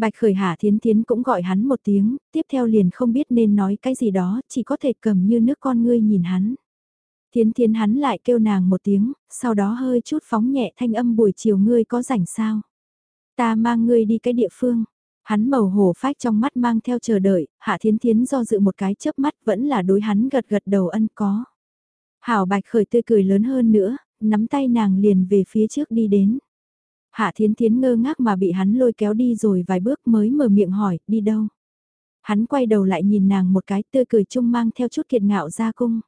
[SPEAKER 1] Bạch khởi hạ thiến thiến cũng gọi hắn một tiếng, tiếp theo liền không biết nên nói cái gì đó, chỉ có thể cầm như nước con ngươi nhìn hắn. Thiến thiến hắn lại kêu nàng một tiếng, sau đó hơi chút phóng nhẹ thanh âm buổi chiều ngươi có rảnh sao. Ta mang ngươi đi cái địa phương. Hắn màu hổ phách trong mắt mang theo chờ đợi, hạ thiến thiến do dự một cái chớp mắt vẫn là đối hắn gật gật đầu ân có. Hảo bạch khởi tươi cười lớn hơn nữa, nắm tay nàng liền về phía trước đi đến. Hạ thiến thiến ngơ ngác mà bị hắn lôi kéo đi rồi vài bước mới mở miệng hỏi, đi đâu? Hắn quay đầu lại nhìn nàng một cái tươi cười chung mang theo chút kiệt ngạo ra cung.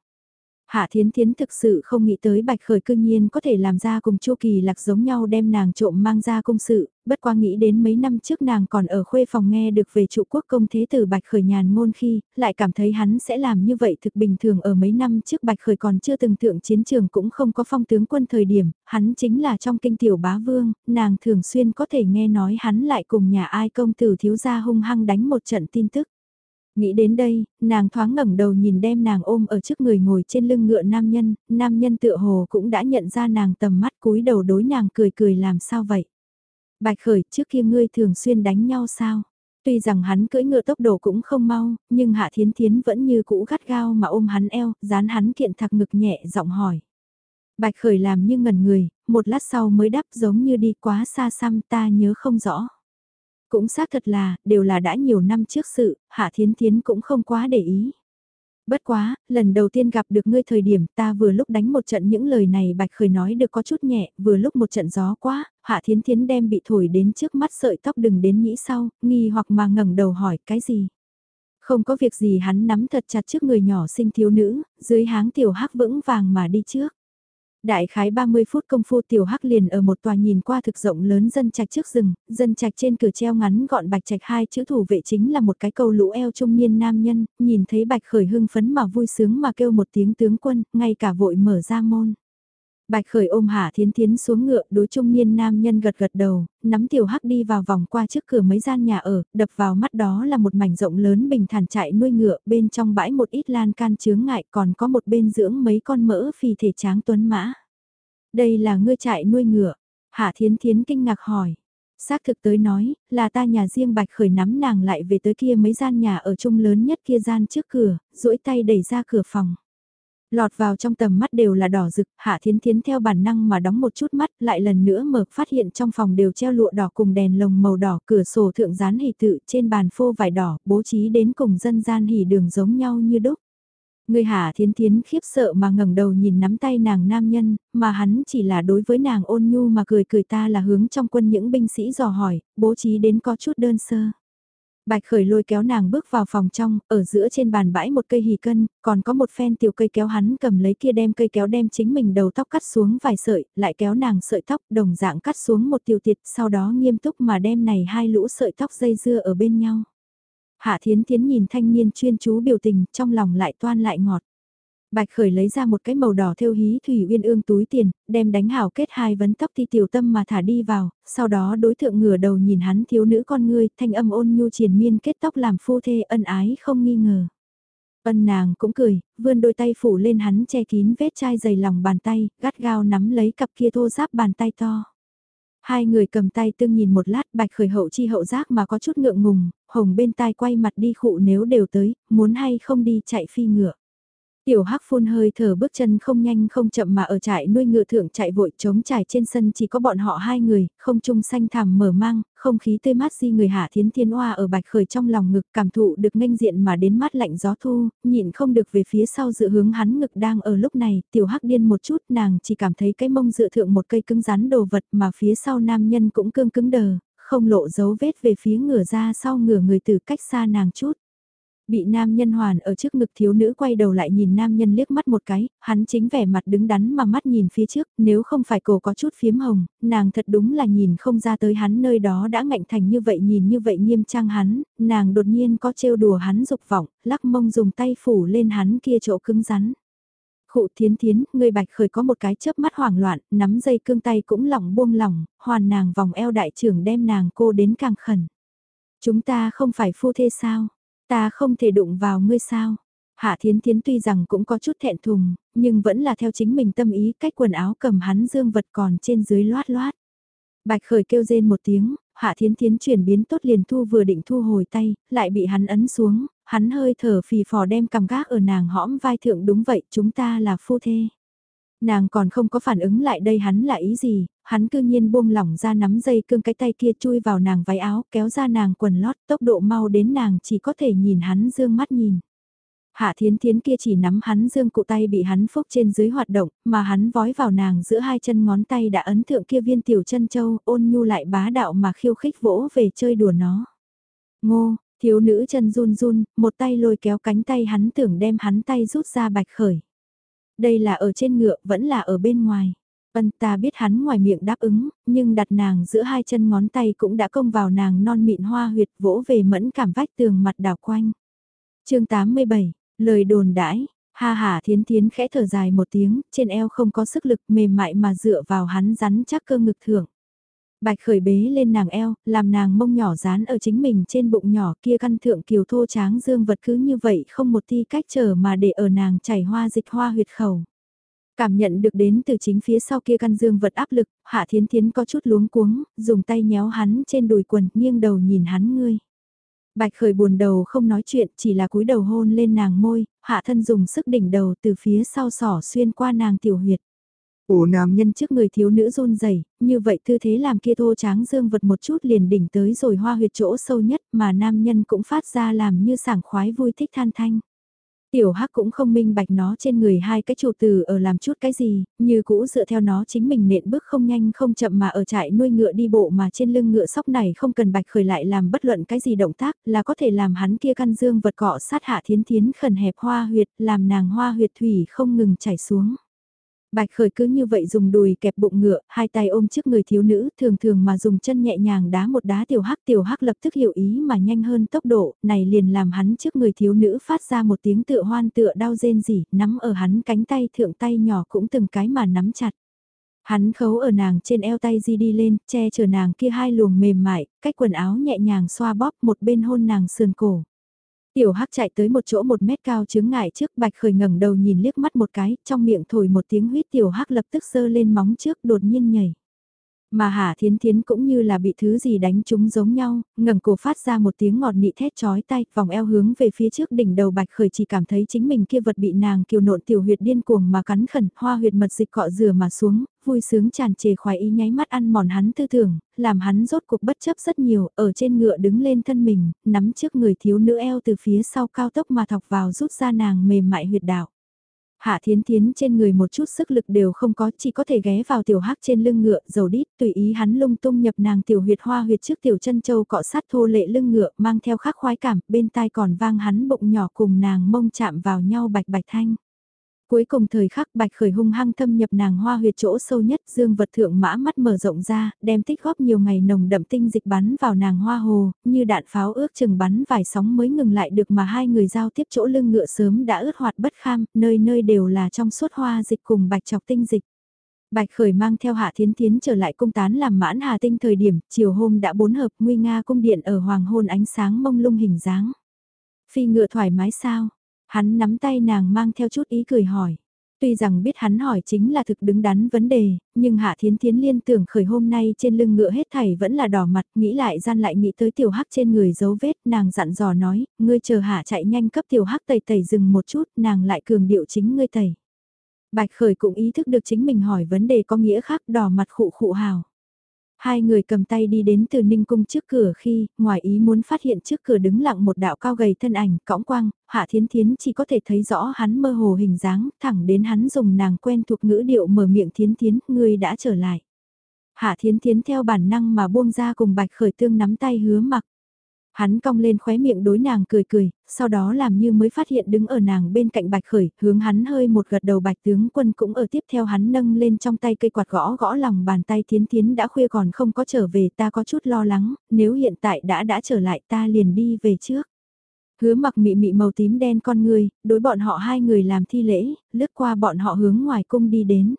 [SPEAKER 1] Hạ Thiến Thiến thực sự không nghĩ tới Bạch Khởi cương nhiên có thể làm ra cùng Chu Kỳ Lạc giống nhau đem nàng trộm mang ra công sự, bất qua nghĩ đến mấy năm trước nàng còn ở khuê phòng nghe được về trụ quốc công thế tử Bạch Khởi nhàn ngôn khi, lại cảm thấy hắn sẽ làm như vậy thực bình thường ở mấy năm trước Bạch Khởi còn chưa từng thượng chiến trường cũng không có phong tướng quân thời điểm, hắn chính là trong kinh tiểu bá vương, nàng thường xuyên có thể nghe nói hắn lại cùng nhà ai công tử thiếu gia hung hăng đánh một trận tin tức. Nghĩ đến đây, nàng thoáng ngẩng đầu nhìn đem nàng ôm ở trước người ngồi trên lưng ngựa nam nhân, nam nhân tựa hồ cũng đã nhận ra nàng tầm mắt cúi đầu đối nàng cười cười làm sao vậy. Bạch khởi trước kia ngươi thường xuyên đánh nhau sao? Tuy rằng hắn cưỡi ngựa tốc độ cũng không mau, nhưng Hạ Thiến Thiến vẫn như cũ gắt gao mà ôm hắn eo, dán hắn kiện thạc ngực nhẹ giọng hỏi. Bạch khởi làm như ngẩn người, một lát sau mới đáp giống như đi quá xa xăm ta nhớ không rõ. Cũng xác thật là, đều là đã nhiều năm trước sự, Hạ Thiến Thiến cũng không quá để ý. Bất quá, lần đầu tiên gặp được ngươi thời điểm ta vừa lúc đánh một trận những lời này Bạch Khởi nói được có chút nhẹ, vừa lúc một trận gió quá, Hạ Thiến Thiến đem bị thổi đến trước mắt sợi tóc đừng đến nghĩ sau, nghi hoặc mà ngẩng đầu hỏi cái gì. Không có việc gì hắn nắm thật chặt trước người nhỏ sinh thiếu nữ, dưới háng tiểu hắc vững vàng mà đi trước. Đại khái 30 phút công phu tiểu hắc liền ở một tòa nhìn qua thực rộng lớn dân trạch trước rừng, dân trạch trên cửa treo ngắn gọn bạch trạch hai chữ thủ vệ chính là một cái câu lũ eo trung niên nam nhân, nhìn thấy bạch khởi hưng phấn mà vui sướng mà kêu một tiếng tướng quân, ngay cả vội mở ra môn. Bạch khởi ôm hạ thiến thiến xuống ngựa đối trung niên nam nhân gật gật đầu, nắm tiểu hắc đi vào vòng qua trước cửa mấy gian nhà ở, đập vào mắt đó là một mảnh rộng lớn bình thản chạy nuôi ngựa, bên trong bãi một ít lan can chướng ngại còn có một bên dưỡng mấy con mỡ phì thể tráng tuấn mã. Đây là ngươi trại nuôi ngựa, hạ thiến thiến kinh ngạc hỏi. Xác thực tới nói, là ta nhà riêng bạch khởi nắm nàng lại về tới kia mấy gian nhà ở chung lớn nhất kia gian trước cửa, duỗi tay đẩy ra cửa phòng. Lọt vào trong tầm mắt đều là đỏ rực, Hạ Thiến Thiến theo bản năng mà đóng một chút mắt, lại lần nữa mở phát hiện trong phòng đều treo lụa đỏ cùng đèn lồng màu đỏ, cửa sổ thượng dán hỉ tự trên bàn phô vải đỏ, bố trí đến cùng dân gian hỉ đường giống nhau như đúc. Người Hạ Thiến Thiến khiếp sợ mà ngẩng đầu nhìn nắm tay nàng nam nhân, mà hắn chỉ là đối với nàng ôn nhu mà cười cười ta là hướng trong quân những binh sĩ dò hỏi, bố trí đến có chút đơn sơ. Bạch khởi lôi kéo nàng bước vào phòng trong, ở giữa trên bàn bãi một cây hì cân, còn có một phen tiểu cây kéo hắn cầm lấy kia đem cây kéo đem chính mình đầu tóc cắt xuống vài sợi, lại kéo nàng sợi tóc đồng dạng cắt xuống một tiểu tiệt, sau đó nghiêm túc mà đem này hai lũ sợi tóc dây dưa ở bên nhau. Hạ thiến thiến nhìn thanh niên chuyên chú biểu tình, trong lòng lại toan lại ngọt. Bạch Khởi lấy ra một cái màu đỏ thêu hí Thủy Uyên ương túi tiền, đem đánh hảo kết hai vấn tóc thi tiểu tâm mà thả đi vào, sau đó đối tượng ngửa đầu nhìn hắn thiếu nữ con ngươi, thanh âm ôn nhu triền miên kết tóc làm phu thê ân ái không nghi ngờ. Ân nàng cũng cười, vươn đôi tay phủ lên hắn che kín vết chai dày lòng bàn tay, gắt gao nắm lấy cặp kia thô giáp bàn tay to. Hai người cầm tay tương nhìn một lát bạch khởi hậu chi hậu giác mà có chút ngượng ngùng, hồng bên tai quay mặt đi khụ nếu đều tới, muốn hay không đi chạy phi ngựa. Tiểu Hắc phun hơi thở bước chân không nhanh không chậm mà ở trại nuôi ngựa thượng chạy vội trống trải trên sân chỉ có bọn họ hai người, không trung xanh thẳm mở mang, không khí tươi mát di người hạ thiến thiên oa ở bạch khởi trong lòng ngực cảm thụ được nghênh diện mà đến mát lạnh gió thu, nhịn không được về phía sau dự hướng hắn ngực đang ở lúc này, tiểu Hắc điên một chút nàng chỉ cảm thấy cái mông dựa thượng một cây cứng rắn đồ vật mà phía sau nam nhân cũng cương cứng đờ, không lộ dấu vết về phía ngửa ra sau ngửa người từ cách xa nàng chút. Bị nam nhân hoàn ở trước ngực thiếu nữ quay đầu lại nhìn nam nhân liếc mắt một cái, hắn chính vẻ mặt đứng đắn mà mắt nhìn phía trước, nếu không phải cổ có chút phiếm hồng, nàng thật đúng là nhìn không ra tới hắn nơi đó đã ngạnh thành như vậy nhìn như vậy nghiêm trang hắn, nàng đột nhiên có trêu đùa hắn dục vọng, lắc mông dùng tay phủ lên hắn kia chỗ cứng rắn. Khụ thiến thiến, người bạch khởi có một cái chớp mắt hoảng loạn, nắm dây cương tay cũng lỏng buông lỏng, hoàn nàng vòng eo đại trưởng đem nàng cô đến càng khẩn. Chúng ta không phải phu thê sao? Ta không thể đụng vào ngươi sao? Hạ Thiến Thiến tuy rằng cũng có chút thẹn thùng, nhưng vẫn là theo chính mình tâm ý cách quần áo cầm hắn dương vật còn trên dưới loát loát. Bạch khởi kêu rên một tiếng, Hạ Thiến Thiến chuyển biến tốt liền thu vừa định thu hồi tay, lại bị hắn ấn xuống, hắn hơi thở phì phò đem cầm gác ở nàng hõm vai thượng đúng vậy chúng ta là phu thê. Nàng còn không có phản ứng lại đây hắn là ý gì, hắn cư nhiên buông lỏng ra nắm dây cương cái tay kia chui vào nàng váy áo kéo ra nàng quần lót tốc độ mau đến nàng chỉ có thể nhìn hắn dương mắt nhìn. Hạ thiến thiến kia chỉ nắm hắn dương cụ tay bị hắn phúc trên dưới hoạt động, mà hắn vói vào nàng giữa hai chân ngón tay đã ấn thượng kia viên tiểu chân châu ôn nhu lại bá đạo mà khiêu khích vỗ về chơi đùa nó. Ngô, thiếu nữ chân run run, một tay lôi kéo cánh tay hắn tưởng đem hắn tay rút ra bạch khởi. Đây là ở trên ngựa vẫn là ở bên ngoài. Vân ta biết hắn ngoài miệng đáp ứng, nhưng đặt nàng giữa hai chân ngón tay cũng đã công vào nàng non mịn hoa huyệt vỗ về mẫn cảm vách tường mặt đảo quanh. chương 87, lời đồn đãi, ha ha thiến thiến khẽ thở dài một tiếng, trên eo không có sức lực mềm mại mà dựa vào hắn rắn chắc cơ ngực thưởng. Bạch khởi bế lên nàng eo, làm nàng mông nhỏ dán ở chính mình trên bụng nhỏ kia căn thượng kiều thô tráng dương vật cứ như vậy không một thi cách trở mà để ở nàng chảy hoa dịch hoa huyệt khẩu. Cảm nhận được đến từ chính phía sau kia căn dương vật áp lực, Hạ Thiến Thiến có chút luống cuống, dùng tay nhéo hắn trên đùi quần, nghiêng đầu nhìn hắn ngươi. Bạch khởi buồn đầu không nói chuyện, chỉ là cúi đầu hôn lên nàng môi, hạ thân dùng sức đỉnh đầu từ phía sau sỏ xuyên qua nàng tiểu huyệt. Ủ nam nhân trước người thiếu nữ run rẩy như vậy tư thế làm kia thô tráng dương vật một chút liền đỉnh tới rồi hoa huyệt chỗ sâu nhất mà nam nhân cũng phát ra làm như sảng khoái vui thích than thanh. Tiểu Hắc cũng không minh bạch nó trên người hai cái chủ từ ở làm chút cái gì, như cũ dựa theo nó chính mình nện bước không nhanh không chậm mà ở trại nuôi ngựa đi bộ mà trên lưng ngựa sóc này không cần bạch khởi lại làm bất luận cái gì động tác là có thể làm hắn kia căn dương vật cọ sát hạ thiến thiến khẩn hẹp hoa huyệt làm nàng hoa huyệt thủy không ngừng chảy xuống. Bạch khởi cứ như vậy dùng đùi kẹp bụng ngựa, hai tay ôm trước người thiếu nữ, thường thường mà dùng chân nhẹ nhàng đá một đá tiểu hắc. Tiểu hắc lập tức hiểu ý mà nhanh hơn tốc độ, này liền làm hắn trước người thiếu nữ phát ra một tiếng tựa hoan tựa đau rên rỉ, nắm ở hắn cánh tay thượng tay nhỏ cũng từng cái mà nắm chặt. Hắn khấu ở nàng trên eo tay di đi lên, che chở nàng kia hai luồng mềm mại, cách quần áo nhẹ nhàng xoa bóp một bên hôn nàng sườn cổ. Tiểu Hắc chạy tới một chỗ một mét cao chướng ngại trước Bạch Khởi ngẩng đầu nhìn liếc mắt một cái, trong miệng thổi một tiếng huyết Tiểu Hắc lập tức sơ lên móng trước đột nhiên nhảy. Mà Hà Thiến Thiến cũng như là bị thứ gì đánh trúng giống nhau, ngẩng cổ phát ra một tiếng ngọt nị thét chói tay, vòng eo hướng về phía trước đỉnh đầu Bạch Khởi chỉ cảm thấy chính mình kia vật bị nàng kiều nộn tiểu huyệt điên cuồng mà cắn khẩn, hoa huyệt mật dịch cọ rửa mà xuống, vui sướng tràn trề khoái ý nháy mắt ăn mòn hắn tư tưởng, làm hắn rốt cuộc bất chấp rất nhiều, ở trên ngựa đứng lên thân mình, nắm trước người thiếu nữ eo từ phía sau cao tốc mà thọc vào rút ra nàng mềm mại huyệt đạo. Hạ Thiến Thiến trên người một chút sức lực đều không có, chỉ có thể ghé vào tiểu hắc trên lưng ngựa, dầu đít, tùy ý hắn lung tung nhập nàng tiểu huyệt hoa huyệt trước tiểu chân châu cọ sát thô lệ lưng ngựa, mang theo khắc khoái cảm, bên tai còn vang hắn bụng nhỏ cùng nàng mông chạm vào nhau bạch bạch thanh. Cuối cùng thời khắc bạch khởi hung hăng thâm nhập nàng hoa huyệt chỗ sâu nhất dương vật thượng mã mắt mở rộng ra, đem tích góp nhiều ngày nồng đậm tinh dịch bắn vào nàng hoa hồ, như đạn pháo ước chừng bắn vài sóng mới ngừng lại được mà hai người giao tiếp chỗ lưng ngựa sớm đã ướt hoạt bất kham, nơi nơi đều là trong suốt hoa dịch cùng bạch chọc tinh dịch. Bạch Khởi mang theo Hạ Thiến Thiến trở lại cung tán làm mãn Hà Tinh thời điểm, chiều hôm đã bốn hợp nguy nga cung điện ở hoàng hôn ánh sáng mông lung hình dáng. Phi ngựa thoải mái sao, Hắn nắm tay nàng mang theo chút ý cười hỏi. Tuy rằng biết hắn hỏi chính là thực đứng đắn vấn đề, nhưng Hạ Thiến Thiến liên tưởng khởi hôm nay trên lưng ngựa hết thảy vẫn là đỏ mặt, nghĩ lại gian lại nghĩ tới tiểu hắc trên người dấu vết, nàng dặn dò nói, ngươi chờ Hạ chạy nhanh cấp tiểu hắc tẩy tẩy dừng một chút, nàng lại cường điệu chính ngươi tẩy. Bạch Khởi cũng ý thức được chính mình hỏi vấn đề có nghĩa khác đỏ mặt khụ khụ hào. Hai người cầm tay đi đến từ Ninh Cung trước cửa khi, ngoài ý muốn phát hiện trước cửa đứng lặng một đạo cao gầy thân ảnh, cõng quang, Hạ Thiến Thiến chỉ có thể thấy rõ hắn mơ hồ hình dáng, thẳng đến hắn dùng nàng quen thuộc ngữ điệu mở miệng Thiến Thiến, ngươi đã trở lại. Hạ Thiến Thiến theo bản năng mà buông ra cùng Bạch Khởi Tương nắm tay hứa mặc. Hắn cong lên khóe miệng đối nàng cười cười, sau đó làm như mới phát hiện đứng ở nàng bên cạnh bạch khởi, hướng hắn hơi một gật đầu bạch tướng quân cũng ở tiếp theo hắn nâng lên trong tay cây quạt gõ gõ lòng bàn tay thiến thiến đã khuya còn không có trở về ta có chút lo lắng, nếu hiện tại đã đã trở lại ta liền đi về trước. Hứa mặc mị mị màu tím đen con người, đối bọn họ hai người làm thi lễ, lướt qua bọn họ hướng ngoài cung đi đến.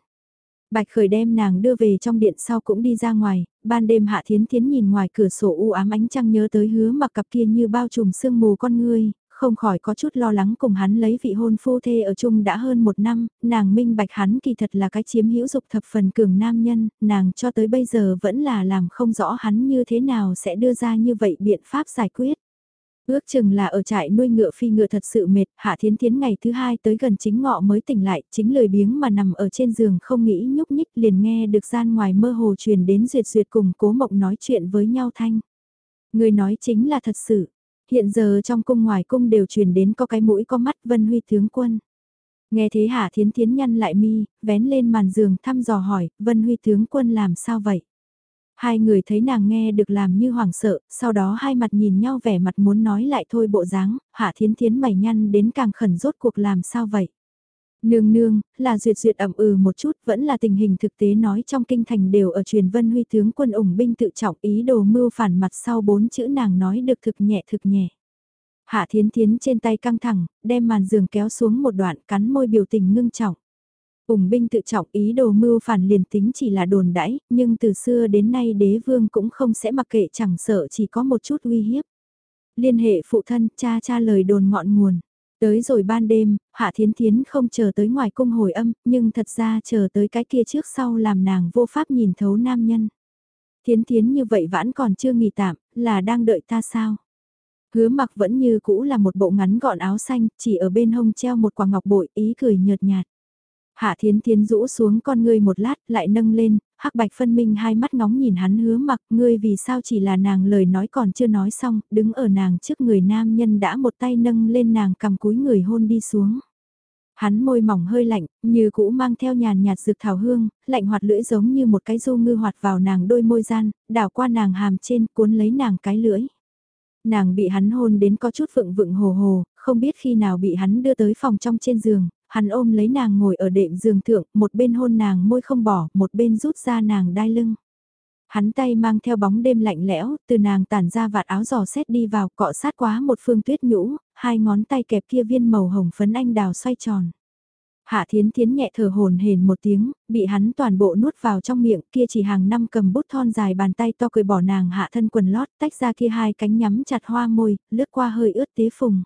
[SPEAKER 1] Bạch khởi đem nàng đưa về trong điện sau cũng đi ra ngoài, ban đêm hạ thiến thiến nhìn ngoài cửa sổ u ám ánh trăng nhớ tới hứa mặc cặp kia như bao trùm sương mù con ngươi, không khỏi có chút lo lắng cùng hắn lấy vị hôn phu thê ở chung đã hơn một năm, nàng minh bạch hắn kỳ thật là cái chiếm hữu dục thập phần cường nam nhân, nàng cho tới bây giờ vẫn là làm không rõ hắn như thế nào sẽ đưa ra như vậy biện pháp giải quyết. Ước chừng là ở trại nuôi ngựa phi ngựa thật sự mệt, Hạ Thiến Thiến ngày thứ hai tới gần chính ngọ mới tỉnh lại, chính lời biếng mà nằm ở trên giường không nghĩ nhúc nhích liền nghe được gian ngoài mơ hồ truyền đến duyệt duyệt cùng cố mộng nói chuyện với nhau thanh. Người nói chính là thật sự, hiện giờ trong cung ngoài cung đều truyền đến có cái mũi có mắt vân huy tướng quân. Nghe thế Hạ Thiến Thiến nhăn lại mi, vén lên màn giường thăm dò hỏi, vân huy tướng quân làm sao vậy? Hai người thấy nàng nghe được làm như hoảng sợ, sau đó hai mặt nhìn nhau vẻ mặt muốn nói lại thôi bộ dáng, hạ thiến thiến mày nhăn đến càng khẩn rốt cuộc làm sao vậy. Nương nương, là duyệt duyệt ẩm ừ một chút vẫn là tình hình thực tế nói trong kinh thành đều ở truyền vân huy tướng quân ủng binh tự trọng ý đồ mưu phản mặt sau bốn chữ nàng nói được thực nhẹ thực nhẹ. Hạ thiến thiến trên tay căng thẳng, đem màn giường kéo xuống một đoạn cắn môi biểu tình ngưng trọng. Ủng binh tự trọng ý đồ mưu phản liền tính chỉ là đồn đãi, nhưng từ xưa đến nay đế vương cũng không sẽ mặc kệ chẳng sợ chỉ có một chút uy hiếp. Liên hệ phụ thân, cha cha lời đồn ngọn nguồn. Tới rồi ban đêm, Hạ Thiến Thiến không chờ tới ngoài cung hồi âm, nhưng thật ra chờ tới cái kia trước sau làm nàng vô pháp nhìn thấu nam nhân. Thiến Thiến như vậy vẫn còn chưa nghỉ tạm, là đang đợi ta sao? Hứa mặc vẫn như cũ là một bộ ngắn gọn áo xanh, chỉ ở bên hông treo một quả ngọc bội, ý cười nhợt nhạt. Hạ Thiến Thiến rũ xuống con ngươi một lát, lại nâng lên, hắc bạch phân minh hai mắt ngóng nhìn hắn hứa mặc, ngươi vì sao chỉ là nàng lời nói còn chưa nói xong, đứng ở nàng trước người nam nhân đã một tay nâng lên nàng cầm cúi người hôn đi xuống. Hắn môi mỏng hơi lạnh, như cũ mang theo nhàn nhạt dược thảo hương, lạnh hoạt lưỡi giống như một cái du ngư hoạt vào nàng đôi môi gian, đảo qua nàng hàm trên cuốn lấy nàng cái lưỡi. Nàng bị hắn hôn đến có chút vựng vựng hồ hồ, không biết khi nào bị hắn đưa tới phòng trong trên giường, hắn ôm lấy nàng ngồi ở đệm giường thượng, một bên hôn nàng môi không bỏ, một bên rút ra nàng đai lưng. Hắn tay mang theo bóng đêm lạnh lẽo, từ nàng tản ra vạt áo giò xét đi vào, cọ sát quá một phương tuyết nhũ, hai ngón tay kẹp kia viên màu hồng phấn anh đào xoay tròn. Hạ thiến thiến nhẹ thở hồn hển một tiếng, bị hắn toàn bộ nuốt vào trong miệng kia chỉ hàng năm cầm bút thon dài bàn tay to cười bỏ nàng hạ thân quần lót tách ra kia hai cánh nhắm chặt hoa môi, lướt qua hơi ướt tế phùng.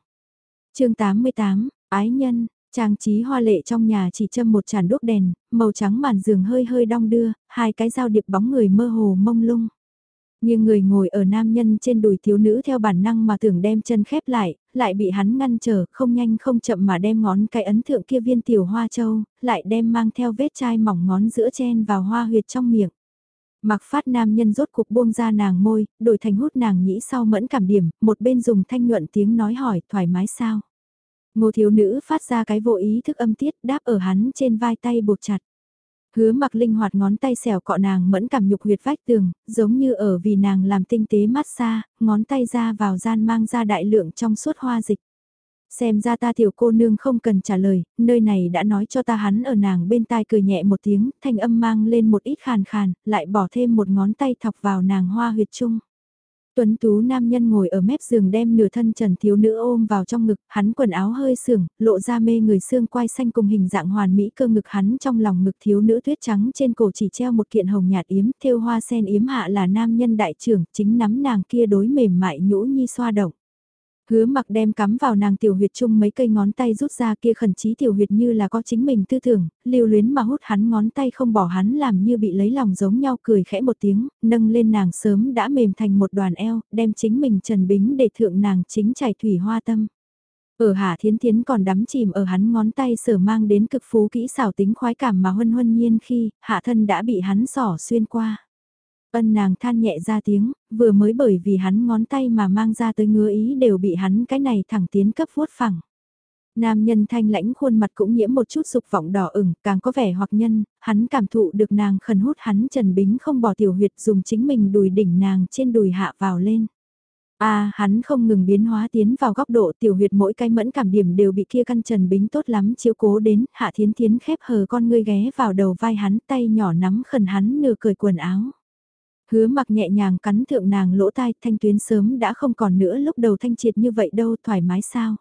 [SPEAKER 1] chương 88, Ái Nhân, Trang trí hoa lệ trong nhà chỉ châm một chản đốt đèn, màu trắng màn giường hơi hơi đong đưa, hai cái dao điệp bóng người mơ hồ mông lung. Nhưng người ngồi ở nam nhân trên đùi thiếu nữ theo bản năng mà tưởng đem chân khép lại, lại bị hắn ngăn trở, không nhanh không chậm mà đem ngón cái ấn thượng kia viên tiểu hoa châu, lại đem mang theo vết chai mỏng ngón giữa chen vào hoa huyệt trong miệng. Mặc phát nam nhân rốt cuộc buông ra nàng môi, đổi thành hút nàng nhĩ sau mẫn cảm điểm, một bên dùng thanh nhuận tiếng nói hỏi thoải mái sao. Ngô thiếu nữ phát ra cái vô ý thức âm tiết đáp ở hắn trên vai tay buộc chặt. Hứa mặc linh hoạt ngón tay xẻo cọ nàng mẫn cảm nhục huyệt vách tường, giống như ở vì nàng làm tinh tế mát xa, ngón tay ra vào gian mang ra đại lượng trong suốt hoa dịch. Xem ra ta tiểu cô nương không cần trả lời, nơi này đã nói cho ta hắn ở nàng bên tai cười nhẹ một tiếng, thanh âm mang lên một ít khàn khàn, lại bỏ thêm một ngón tay thọc vào nàng hoa huyệt chung. Tuấn tú nam nhân ngồi ở mép giường đem nửa thân trần thiếu nữ ôm vào trong ngực, hắn quần áo hơi sưởng, lộ ra mê người xương quai xanh cùng hình dạng hoàn mỹ cơ ngực hắn trong lòng ngực thiếu nữ tuyết trắng trên cổ chỉ treo một kiện hồng nhạt yếm, thêu hoa sen yếm hạ là nam nhân đại trưởng, chính nắm nàng kia đối mềm mại nhũ nhi xoa động. Hứa mặc đem cắm vào nàng tiểu huyệt chung mấy cây ngón tay rút ra kia khẩn chí tiểu huyệt như là có chính mình tư tưởng, lưu luyến mà hút hắn ngón tay không bỏ hắn làm như bị lấy lòng giống nhau cười khẽ một tiếng, nâng lên nàng sớm đã mềm thành một đoàn eo, đem chính mình trần bính để thượng nàng chính chảy thủy hoa tâm. Ở Hạ Thiến Thiến còn đắm chìm ở hắn ngón tay sở mang đến cực phú kỹ xảo tính khoái cảm mà huân huân nhiên khi hạ thân đã bị hắn sỏ xuyên qua. Ân nàng than nhẹ ra tiếng, vừa mới bởi vì hắn ngón tay mà mang ra tới ngứa ý đều bị hắn cái này thẳng tiến cấp vuốt phẳng. Nam nhân thanh lãnh khuôn mặt cũng nhiễm một chút sục vọng đỏ ửng, càng có vẻ hoặc nhân, hắn cảm thụ được nàng khẩn hút hắn Trần Bính không bỏ tiểu huyệt dùng chính mình đùi đỉnh nàng trên đùi hạ vào lên. À, hắn không ngừng biến hóa tiến vào góc độ tiểu huyệt mỗi cái mẫn cảm điểm đều bị kia căn trần bính tốt lắm chiếu cố đến, hạ thiến thiến khép hờ con ngươi ghé vào đầu vai hắn tay nhỏ nắm khẩn hắn nửa cởi quần áo. Hứa mặc nhẹ nhàng cắn thượng nàng lỗ tai thanh tuyến sớm đã không còn nữa lúc đầu thanh triệt như vậy đâu thoải mái sao.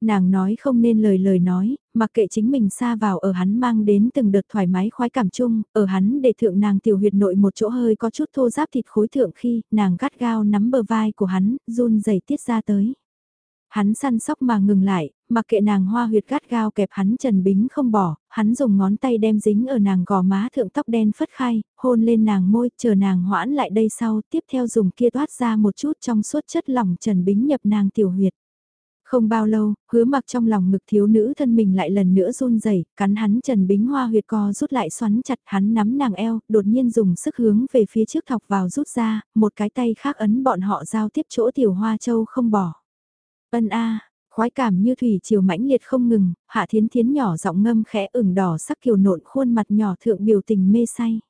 [SPEAKER 1] Nàng nói không nên lời lời nói, mặc kệ chính mình xa vào ở hắn mang đến từng đợt thoải mái khoái cảm chung, ở hắn để thượng nàng tiểu huyệt nội một chỗ hơi có chút thô giáp thịt khối thượng khi nàng gắt gao nắm bờ vai của hắn, run rẩy tiết ra tới. Hắn săn sóc mà ngừng lại, mặc kệ nàng hoa huyệt gắt gao kẹp hắn trần bính không bỏ, hắn dùng ngón tay đem dính ở nàng gò má thượng tóc đen phất khai, hôn lên nàng môi, chờ nàng hoãn lại đây sau, tiếp theo dùng kia toát ra một chút trong suốt chất lỏng trần bính nhập nàng tiểu huyệt. Không bao lâu, hứa mặc trong lòng ngực thiếu nữ thân mình lại lần nữa run rẩy cắn hắn Trần Bính Hoa huyệt co rút lại xoắn chặt hắn nắm nàng eo, đột nhiên dùng sức hướng về phía trước thọc vào rút ra, một cái tay khác ấn bọn họ giao tiếp chỗ tiểu hoa châu không bỏ. Ân a khoái cảm như thủy chiều mãnh liệt không ngừng, hạ thiến thiến nhỏ giọng ngâm khẽ ửng đỏ sắc kiều nộn khuôn mặt nhỏ thượng biểu tình mê say.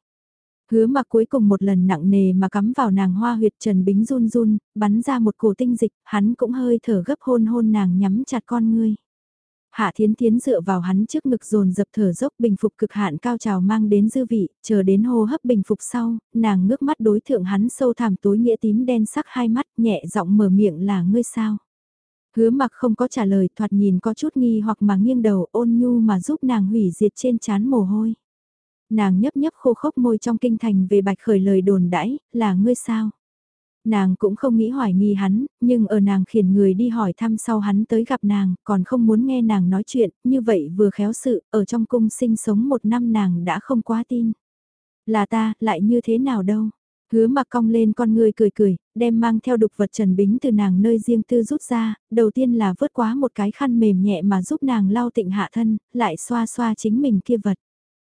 [SPEAKER 1] Hứa mặc cuối cùng một lần nặng nề mà cắm vào nàng hoa huyệt trần bính run run, bắn ra một cổ tinh dịch, hắn cũng hơi thở gấp hôn hôn nàng nhắm chặt con ngươi. Hạ Thiến Thiến dựa vào hắn trước ngực dồn dập thở dốc bình phục cực hạn cao trào mang đến dư vị, chờ đến hô hấp bình phục sau, nàng ngước mắt đối thượng hắn sâu thẳm tối nghĩa tím đen sắc hai mắt nhẹ giọng mở miệng là ngươi sao. Hứa mặc không có trả lời thoạt nhìn có chút nghi hoặc mà nghiêng đầu ôn nhu mà giúp nàng hủy diệt trên chán mồ hôi. Nàng nhấp nhấp khô khốc môi trong kinh thành về bạch khởi lời đồn đãi, là ngươi sao? Nàng cũng không nghĩ hoài nghi hắn, nhưng ở nàng khiển người đi hỏi thăm sau hắn tới gặp nàng, còn không muốn nghe nàng nói chuyện, như vậy vừa khéo sự, ở trong cung sinh sống một năm nàng đã không quá tin. Là ta, lại như thế nào đâu? Hứa mặc cong lên con người cười cười, đem mang theo đục vật trần bính từ nàng nơi riêng tư rút ra, đầu tiên là vớt quá một cái khăn mềm nhẹ mà giúp nàng lau tịnh hạ thân, lại xoa xoa chính mình kia vật.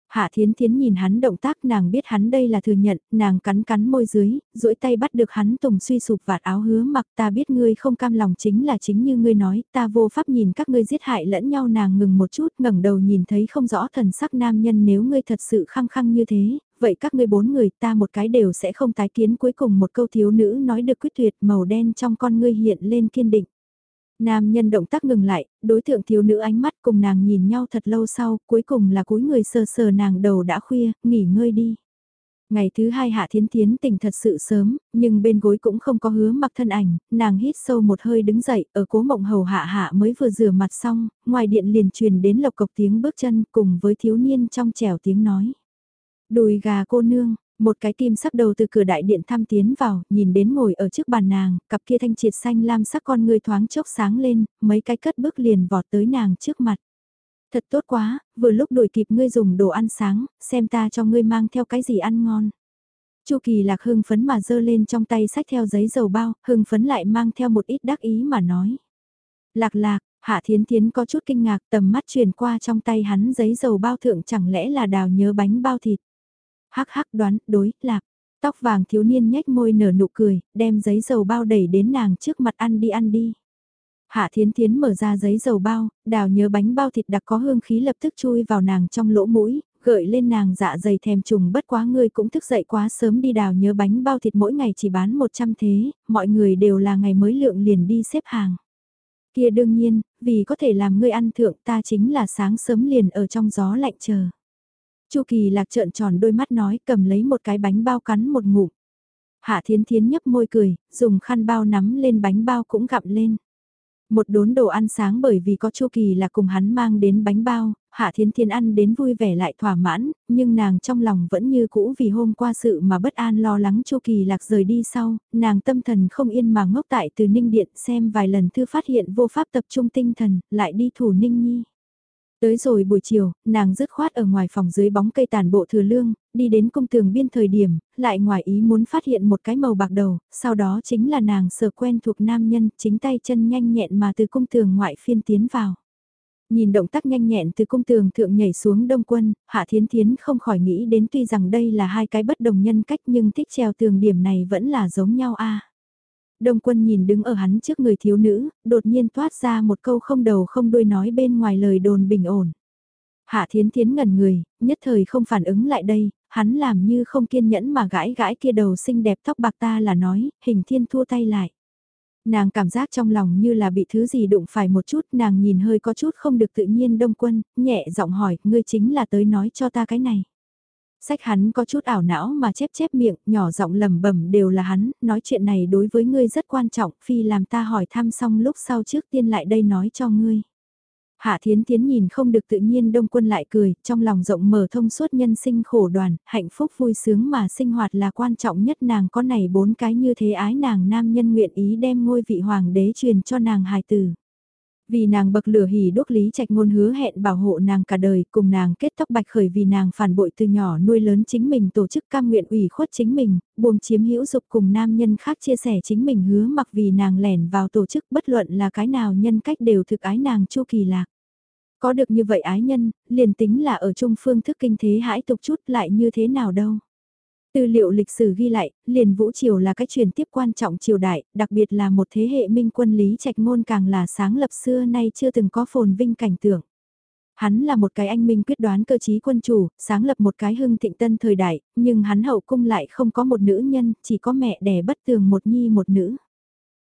[SPEAKER 1] Hạ Thiến Thiến nhìn hắn động tác nàng biết hắn đây là thừa nhận, nàng cắn cắn môi dưới, duỗi tay bắt được hắn tùng suy sụp vạt áo hứa mặc ta biết ngươi không cam lòng chính là chính như ngươi nói, ta vô pháp nhìn các ngươi giết hại lẫn nhau nàng ngừng một chút ngẩng đầu nhìn thấy không rõ thần sắc nam nhân nếu ngươi thật sự khăng khăng như thế, vậy các ngươi bốn người ta một cái đều sẽ không tái kiến cuối cùng một câu thiếu nữ nói được quyết tuyệt màu đen trong con ngươi hiện lên kiên định. Nam nhân động tác ngừng lại, đối tượng thiếu nữ ánh mắt cùng nàng nhìn nhau thật lâu sau, cuối cùng là cúi người sờ sờ nàng đầu đã khuya, nghỉ ngơi đi. Ngày thứ hai Hạ Thiến Thiến tỉnh thật sự sớm, nhưng bên gối cũng không có hứa mặc thân ảnh, nàng hít sâu một hơi đứng dậy, ở cố mộng hầu hạ hạ mới vừa rửa mặt xong, ngoài điện liền truyền đến lộc cộc tiếng bước chân cùng với thiếu niên trong trẻo tiếng nói. Đùi gà cô nương, một cái tim sắc đầu từ cửa đại điện thăm tiến vào, nhìn đến ngồi ở trước bàn nàng, cặp kia thanh triệt xanh lam sắc con người thoáng chốc sáng lên, mấy cái cất bước liền vọt tới nàng trước mặt. Thật tốt quá, vừa lúc đuổi kịp ngươi dùng đồ ăn sáng, xem ta cho ngươi mang theo cái gì ăn ngon. Chu Kỳ Lạc hưng phấn mà dơ lên trong tay sách theo giấy dầu bao, hưng phấn lại mang theo một ít đắc ý mà nói. Lạc lạc, Hạ Thiến Thiến có chút kinh ngạc tầm mắt truyền qua trong tay hắn giấy dầu bao thượng chẳng lẽ là đào nhớ bánh bao thịt. Hắc hắc đoán, đối, lạc. Tóc vàng thiếu niên nhếch môi nở nụ cười, đem giấy dầu bao đẩy đến nàng trước mặt ăn đi ăn đi. Hạ Thiến Thiến mở ra giấy dầu bao, đào nhớ bánh bao thịt đặc có hương khí lập tức chui vào nàng trong lỗ mũi, gợi lên nàng dạ dày thèm trùng bất quá ngươi cũng thức dậy quá sớm đi đào nhớ bánh bao thịt mỗi ngày chỉ bán 100 thế, mọi người đều là ngày mới lượng liền đi xếp hàng. Kia đương nhiên, vì có thể làm ngươi ăn thượng ta chính là sáng sớm liền ở trong gió lạnh chờ. Chu Kỳ Lạc trợn tròn đôi mắt nói cầm lấy một cái bánh bao cắn một ngụm. Hạ Thiến Thiến nhấp môi cười, dùng khăn bao nắm lên bánh bao cũng gặm lên. Một đốn đồ ăn sáng bởi vì có Chu Kỳ là cùng hắn mang đến bánh bao, Hạ Thiến Thiến ăn đến vui vẻ lại thỏa mãn, nhưng nàng trong lòng vẫn như cũ vì hôm qua sự mà bất an lo lắng Chu Kỳ Lạc rời đi sau, nàng tâm thần không yên mà ngốc tại từ Ninh Điện xem vài lần thư phát hiện vô pháp tập trung tinh thần, lại đi thủ Ninh Nhi. Tới rồi buổi chiều, nàng dứt khoát ở ngoài phòng dưới bóng cây tàn bộ thừa lương, đi đến công tường biên thời điểm, lại ngoài ý muốn phát hiện một cái màu bạc đầu, sau đó chính là nàng sở quen thuộc nam nhân, chính tay chân nhanh nhẹn mà từ công tường ngoại phiên tiến vào. Nhìn động tác nhanh nhẹn từ cung tường thượng nhảy xuống đông quân, Hạ Thiến Thiến không khỏi nghĩ đến tuy rằng đây là hai cái bất đồng nhân cách nhưng thích treo tường điểm này vẫn là giống nhau a Đông quân nhìn đứng ở hắn trước người thiếu nữ, đột nhiên toát ra một câu không đầu không đuôi nói bên ngoài lời đồn bình ổn. Hạ thiến thiến ngẩn người, nhất thời không phản ứng lại đây, hắn làm như không kiên nhẫn mà gãi gãi kia đầu xinh đẹp tóc bạc ta là nói, hình thiên thua tay lại. Nàng cảm giác trong lòng như là bị thứ gì đụng phải một chút, nàng nhìn hơi có chút không được tự nhiên đông quân, nhẹ giọng hỏi, ngươi chính là tới nói cho ta cái này. Sách hắn có chút ảo não mà chép chép miệng, nhỏ giọng lầm bẩm đều là hắn, nói chuyện này đối với ngươi rất quan trọng, phi làm ta hỏi thăm xong lúc sau trước tiên lại đây nói cho ngươi. Hạ Thiến Tiến nhìn không được tự nhiên đông quân lại cười, trong lòng rộng mở thông suốt nhân sinh khổ đoàn, hạnh phúc vui sướng mà sinh hoạt là quan trọng nhất nàng có này bốn cái như thế ái nàng nam nhân nguyện ý đem ngôi vị hoàng đế truyền cho nàng hài tử. Vì nàng bậc lửa hỉ đúc lý trạch ngôn hứa hẹn bảo hộ nàng cả đời cùng nàng kết tóc bạch khởi vì nàng phản bội từ nhỏ nuôi lớn chính mình tổ chức cam nguyện ủy khuất chính mình, buông chiếm hữu dục cùng nam nhân khác chia sẻ chính mình hứa mặc vì nàng lẻn vào tổ chức bất luận là cái nào nhân cách đều thực ái nàng chu kỳ lạc. Có được như vậy ái nhân, liền tính là ở trung phương thức kinh thế hãi tục chút lại như thế nào đâu. Tư liệu lịch sử ghi lại, liền Vũ Triều là cái truyền tiếp quan trọng triều đại, đặc biệt là một thế hệ minh quân lý trạch ngôn càng là sáng lập xưa nay chưa từng có phồn vinh cảnh tượng. Hắn là một cái anh minh quyết đoán cơ chí quân chủ, sáng lập một cái hưng thịnh tân thời đại, nhưng hắn hậu cung lại không có một nữ nhân, chỉ có mẹ đẻ bất tường một nhi một nữ.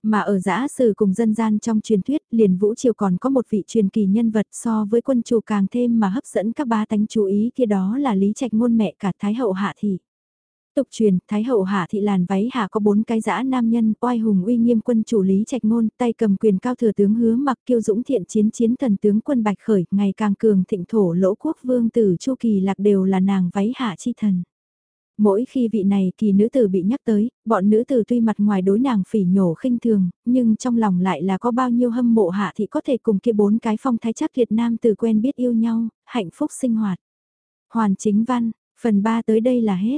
[SPEAKER 1] Mà ở giã sử cùng dân gian trong truyền thuyết, liền Vũ Triều còn có một vị truyền kỳ nhân vật so với quân chủ càng thêm mà hấp dẫn các ba tánh chú ý kia đó là Lý Trạch ngôn mẹ cả Thái hậu Hạ Thị. Tục truyền, Thái hậu Hạ thị làn váy hạ có bốn cái dã nam nhân, oai hùng uy nghiêm quân chủ lý trạch ngôn, tay cầm quyền cao thừa tướng hứa mặc kiêu dũng thiện chiến chiến thần tướng quân bạch khởi, ngày càng cường thịnh thổ lỗ quốc vương tử chu kỳ lạc đều là nàng váy hạ chi thần. Mỗi khi vị này kỳ nữ tử bị nhắc tới, bọn nữ tử tuy mặt ngoài đối nàng phỉ nhổ khinh thường, nhưng trong lòng lại là có bao nhiêu hâm mộ hạ thị có thể cùng kia bốn cái phong thái chắc Việt Nam từ quen biết yêu nhau, hạnh phúc sinh hoạt. Hoàn chính văn, phần 3 tới đây là hết.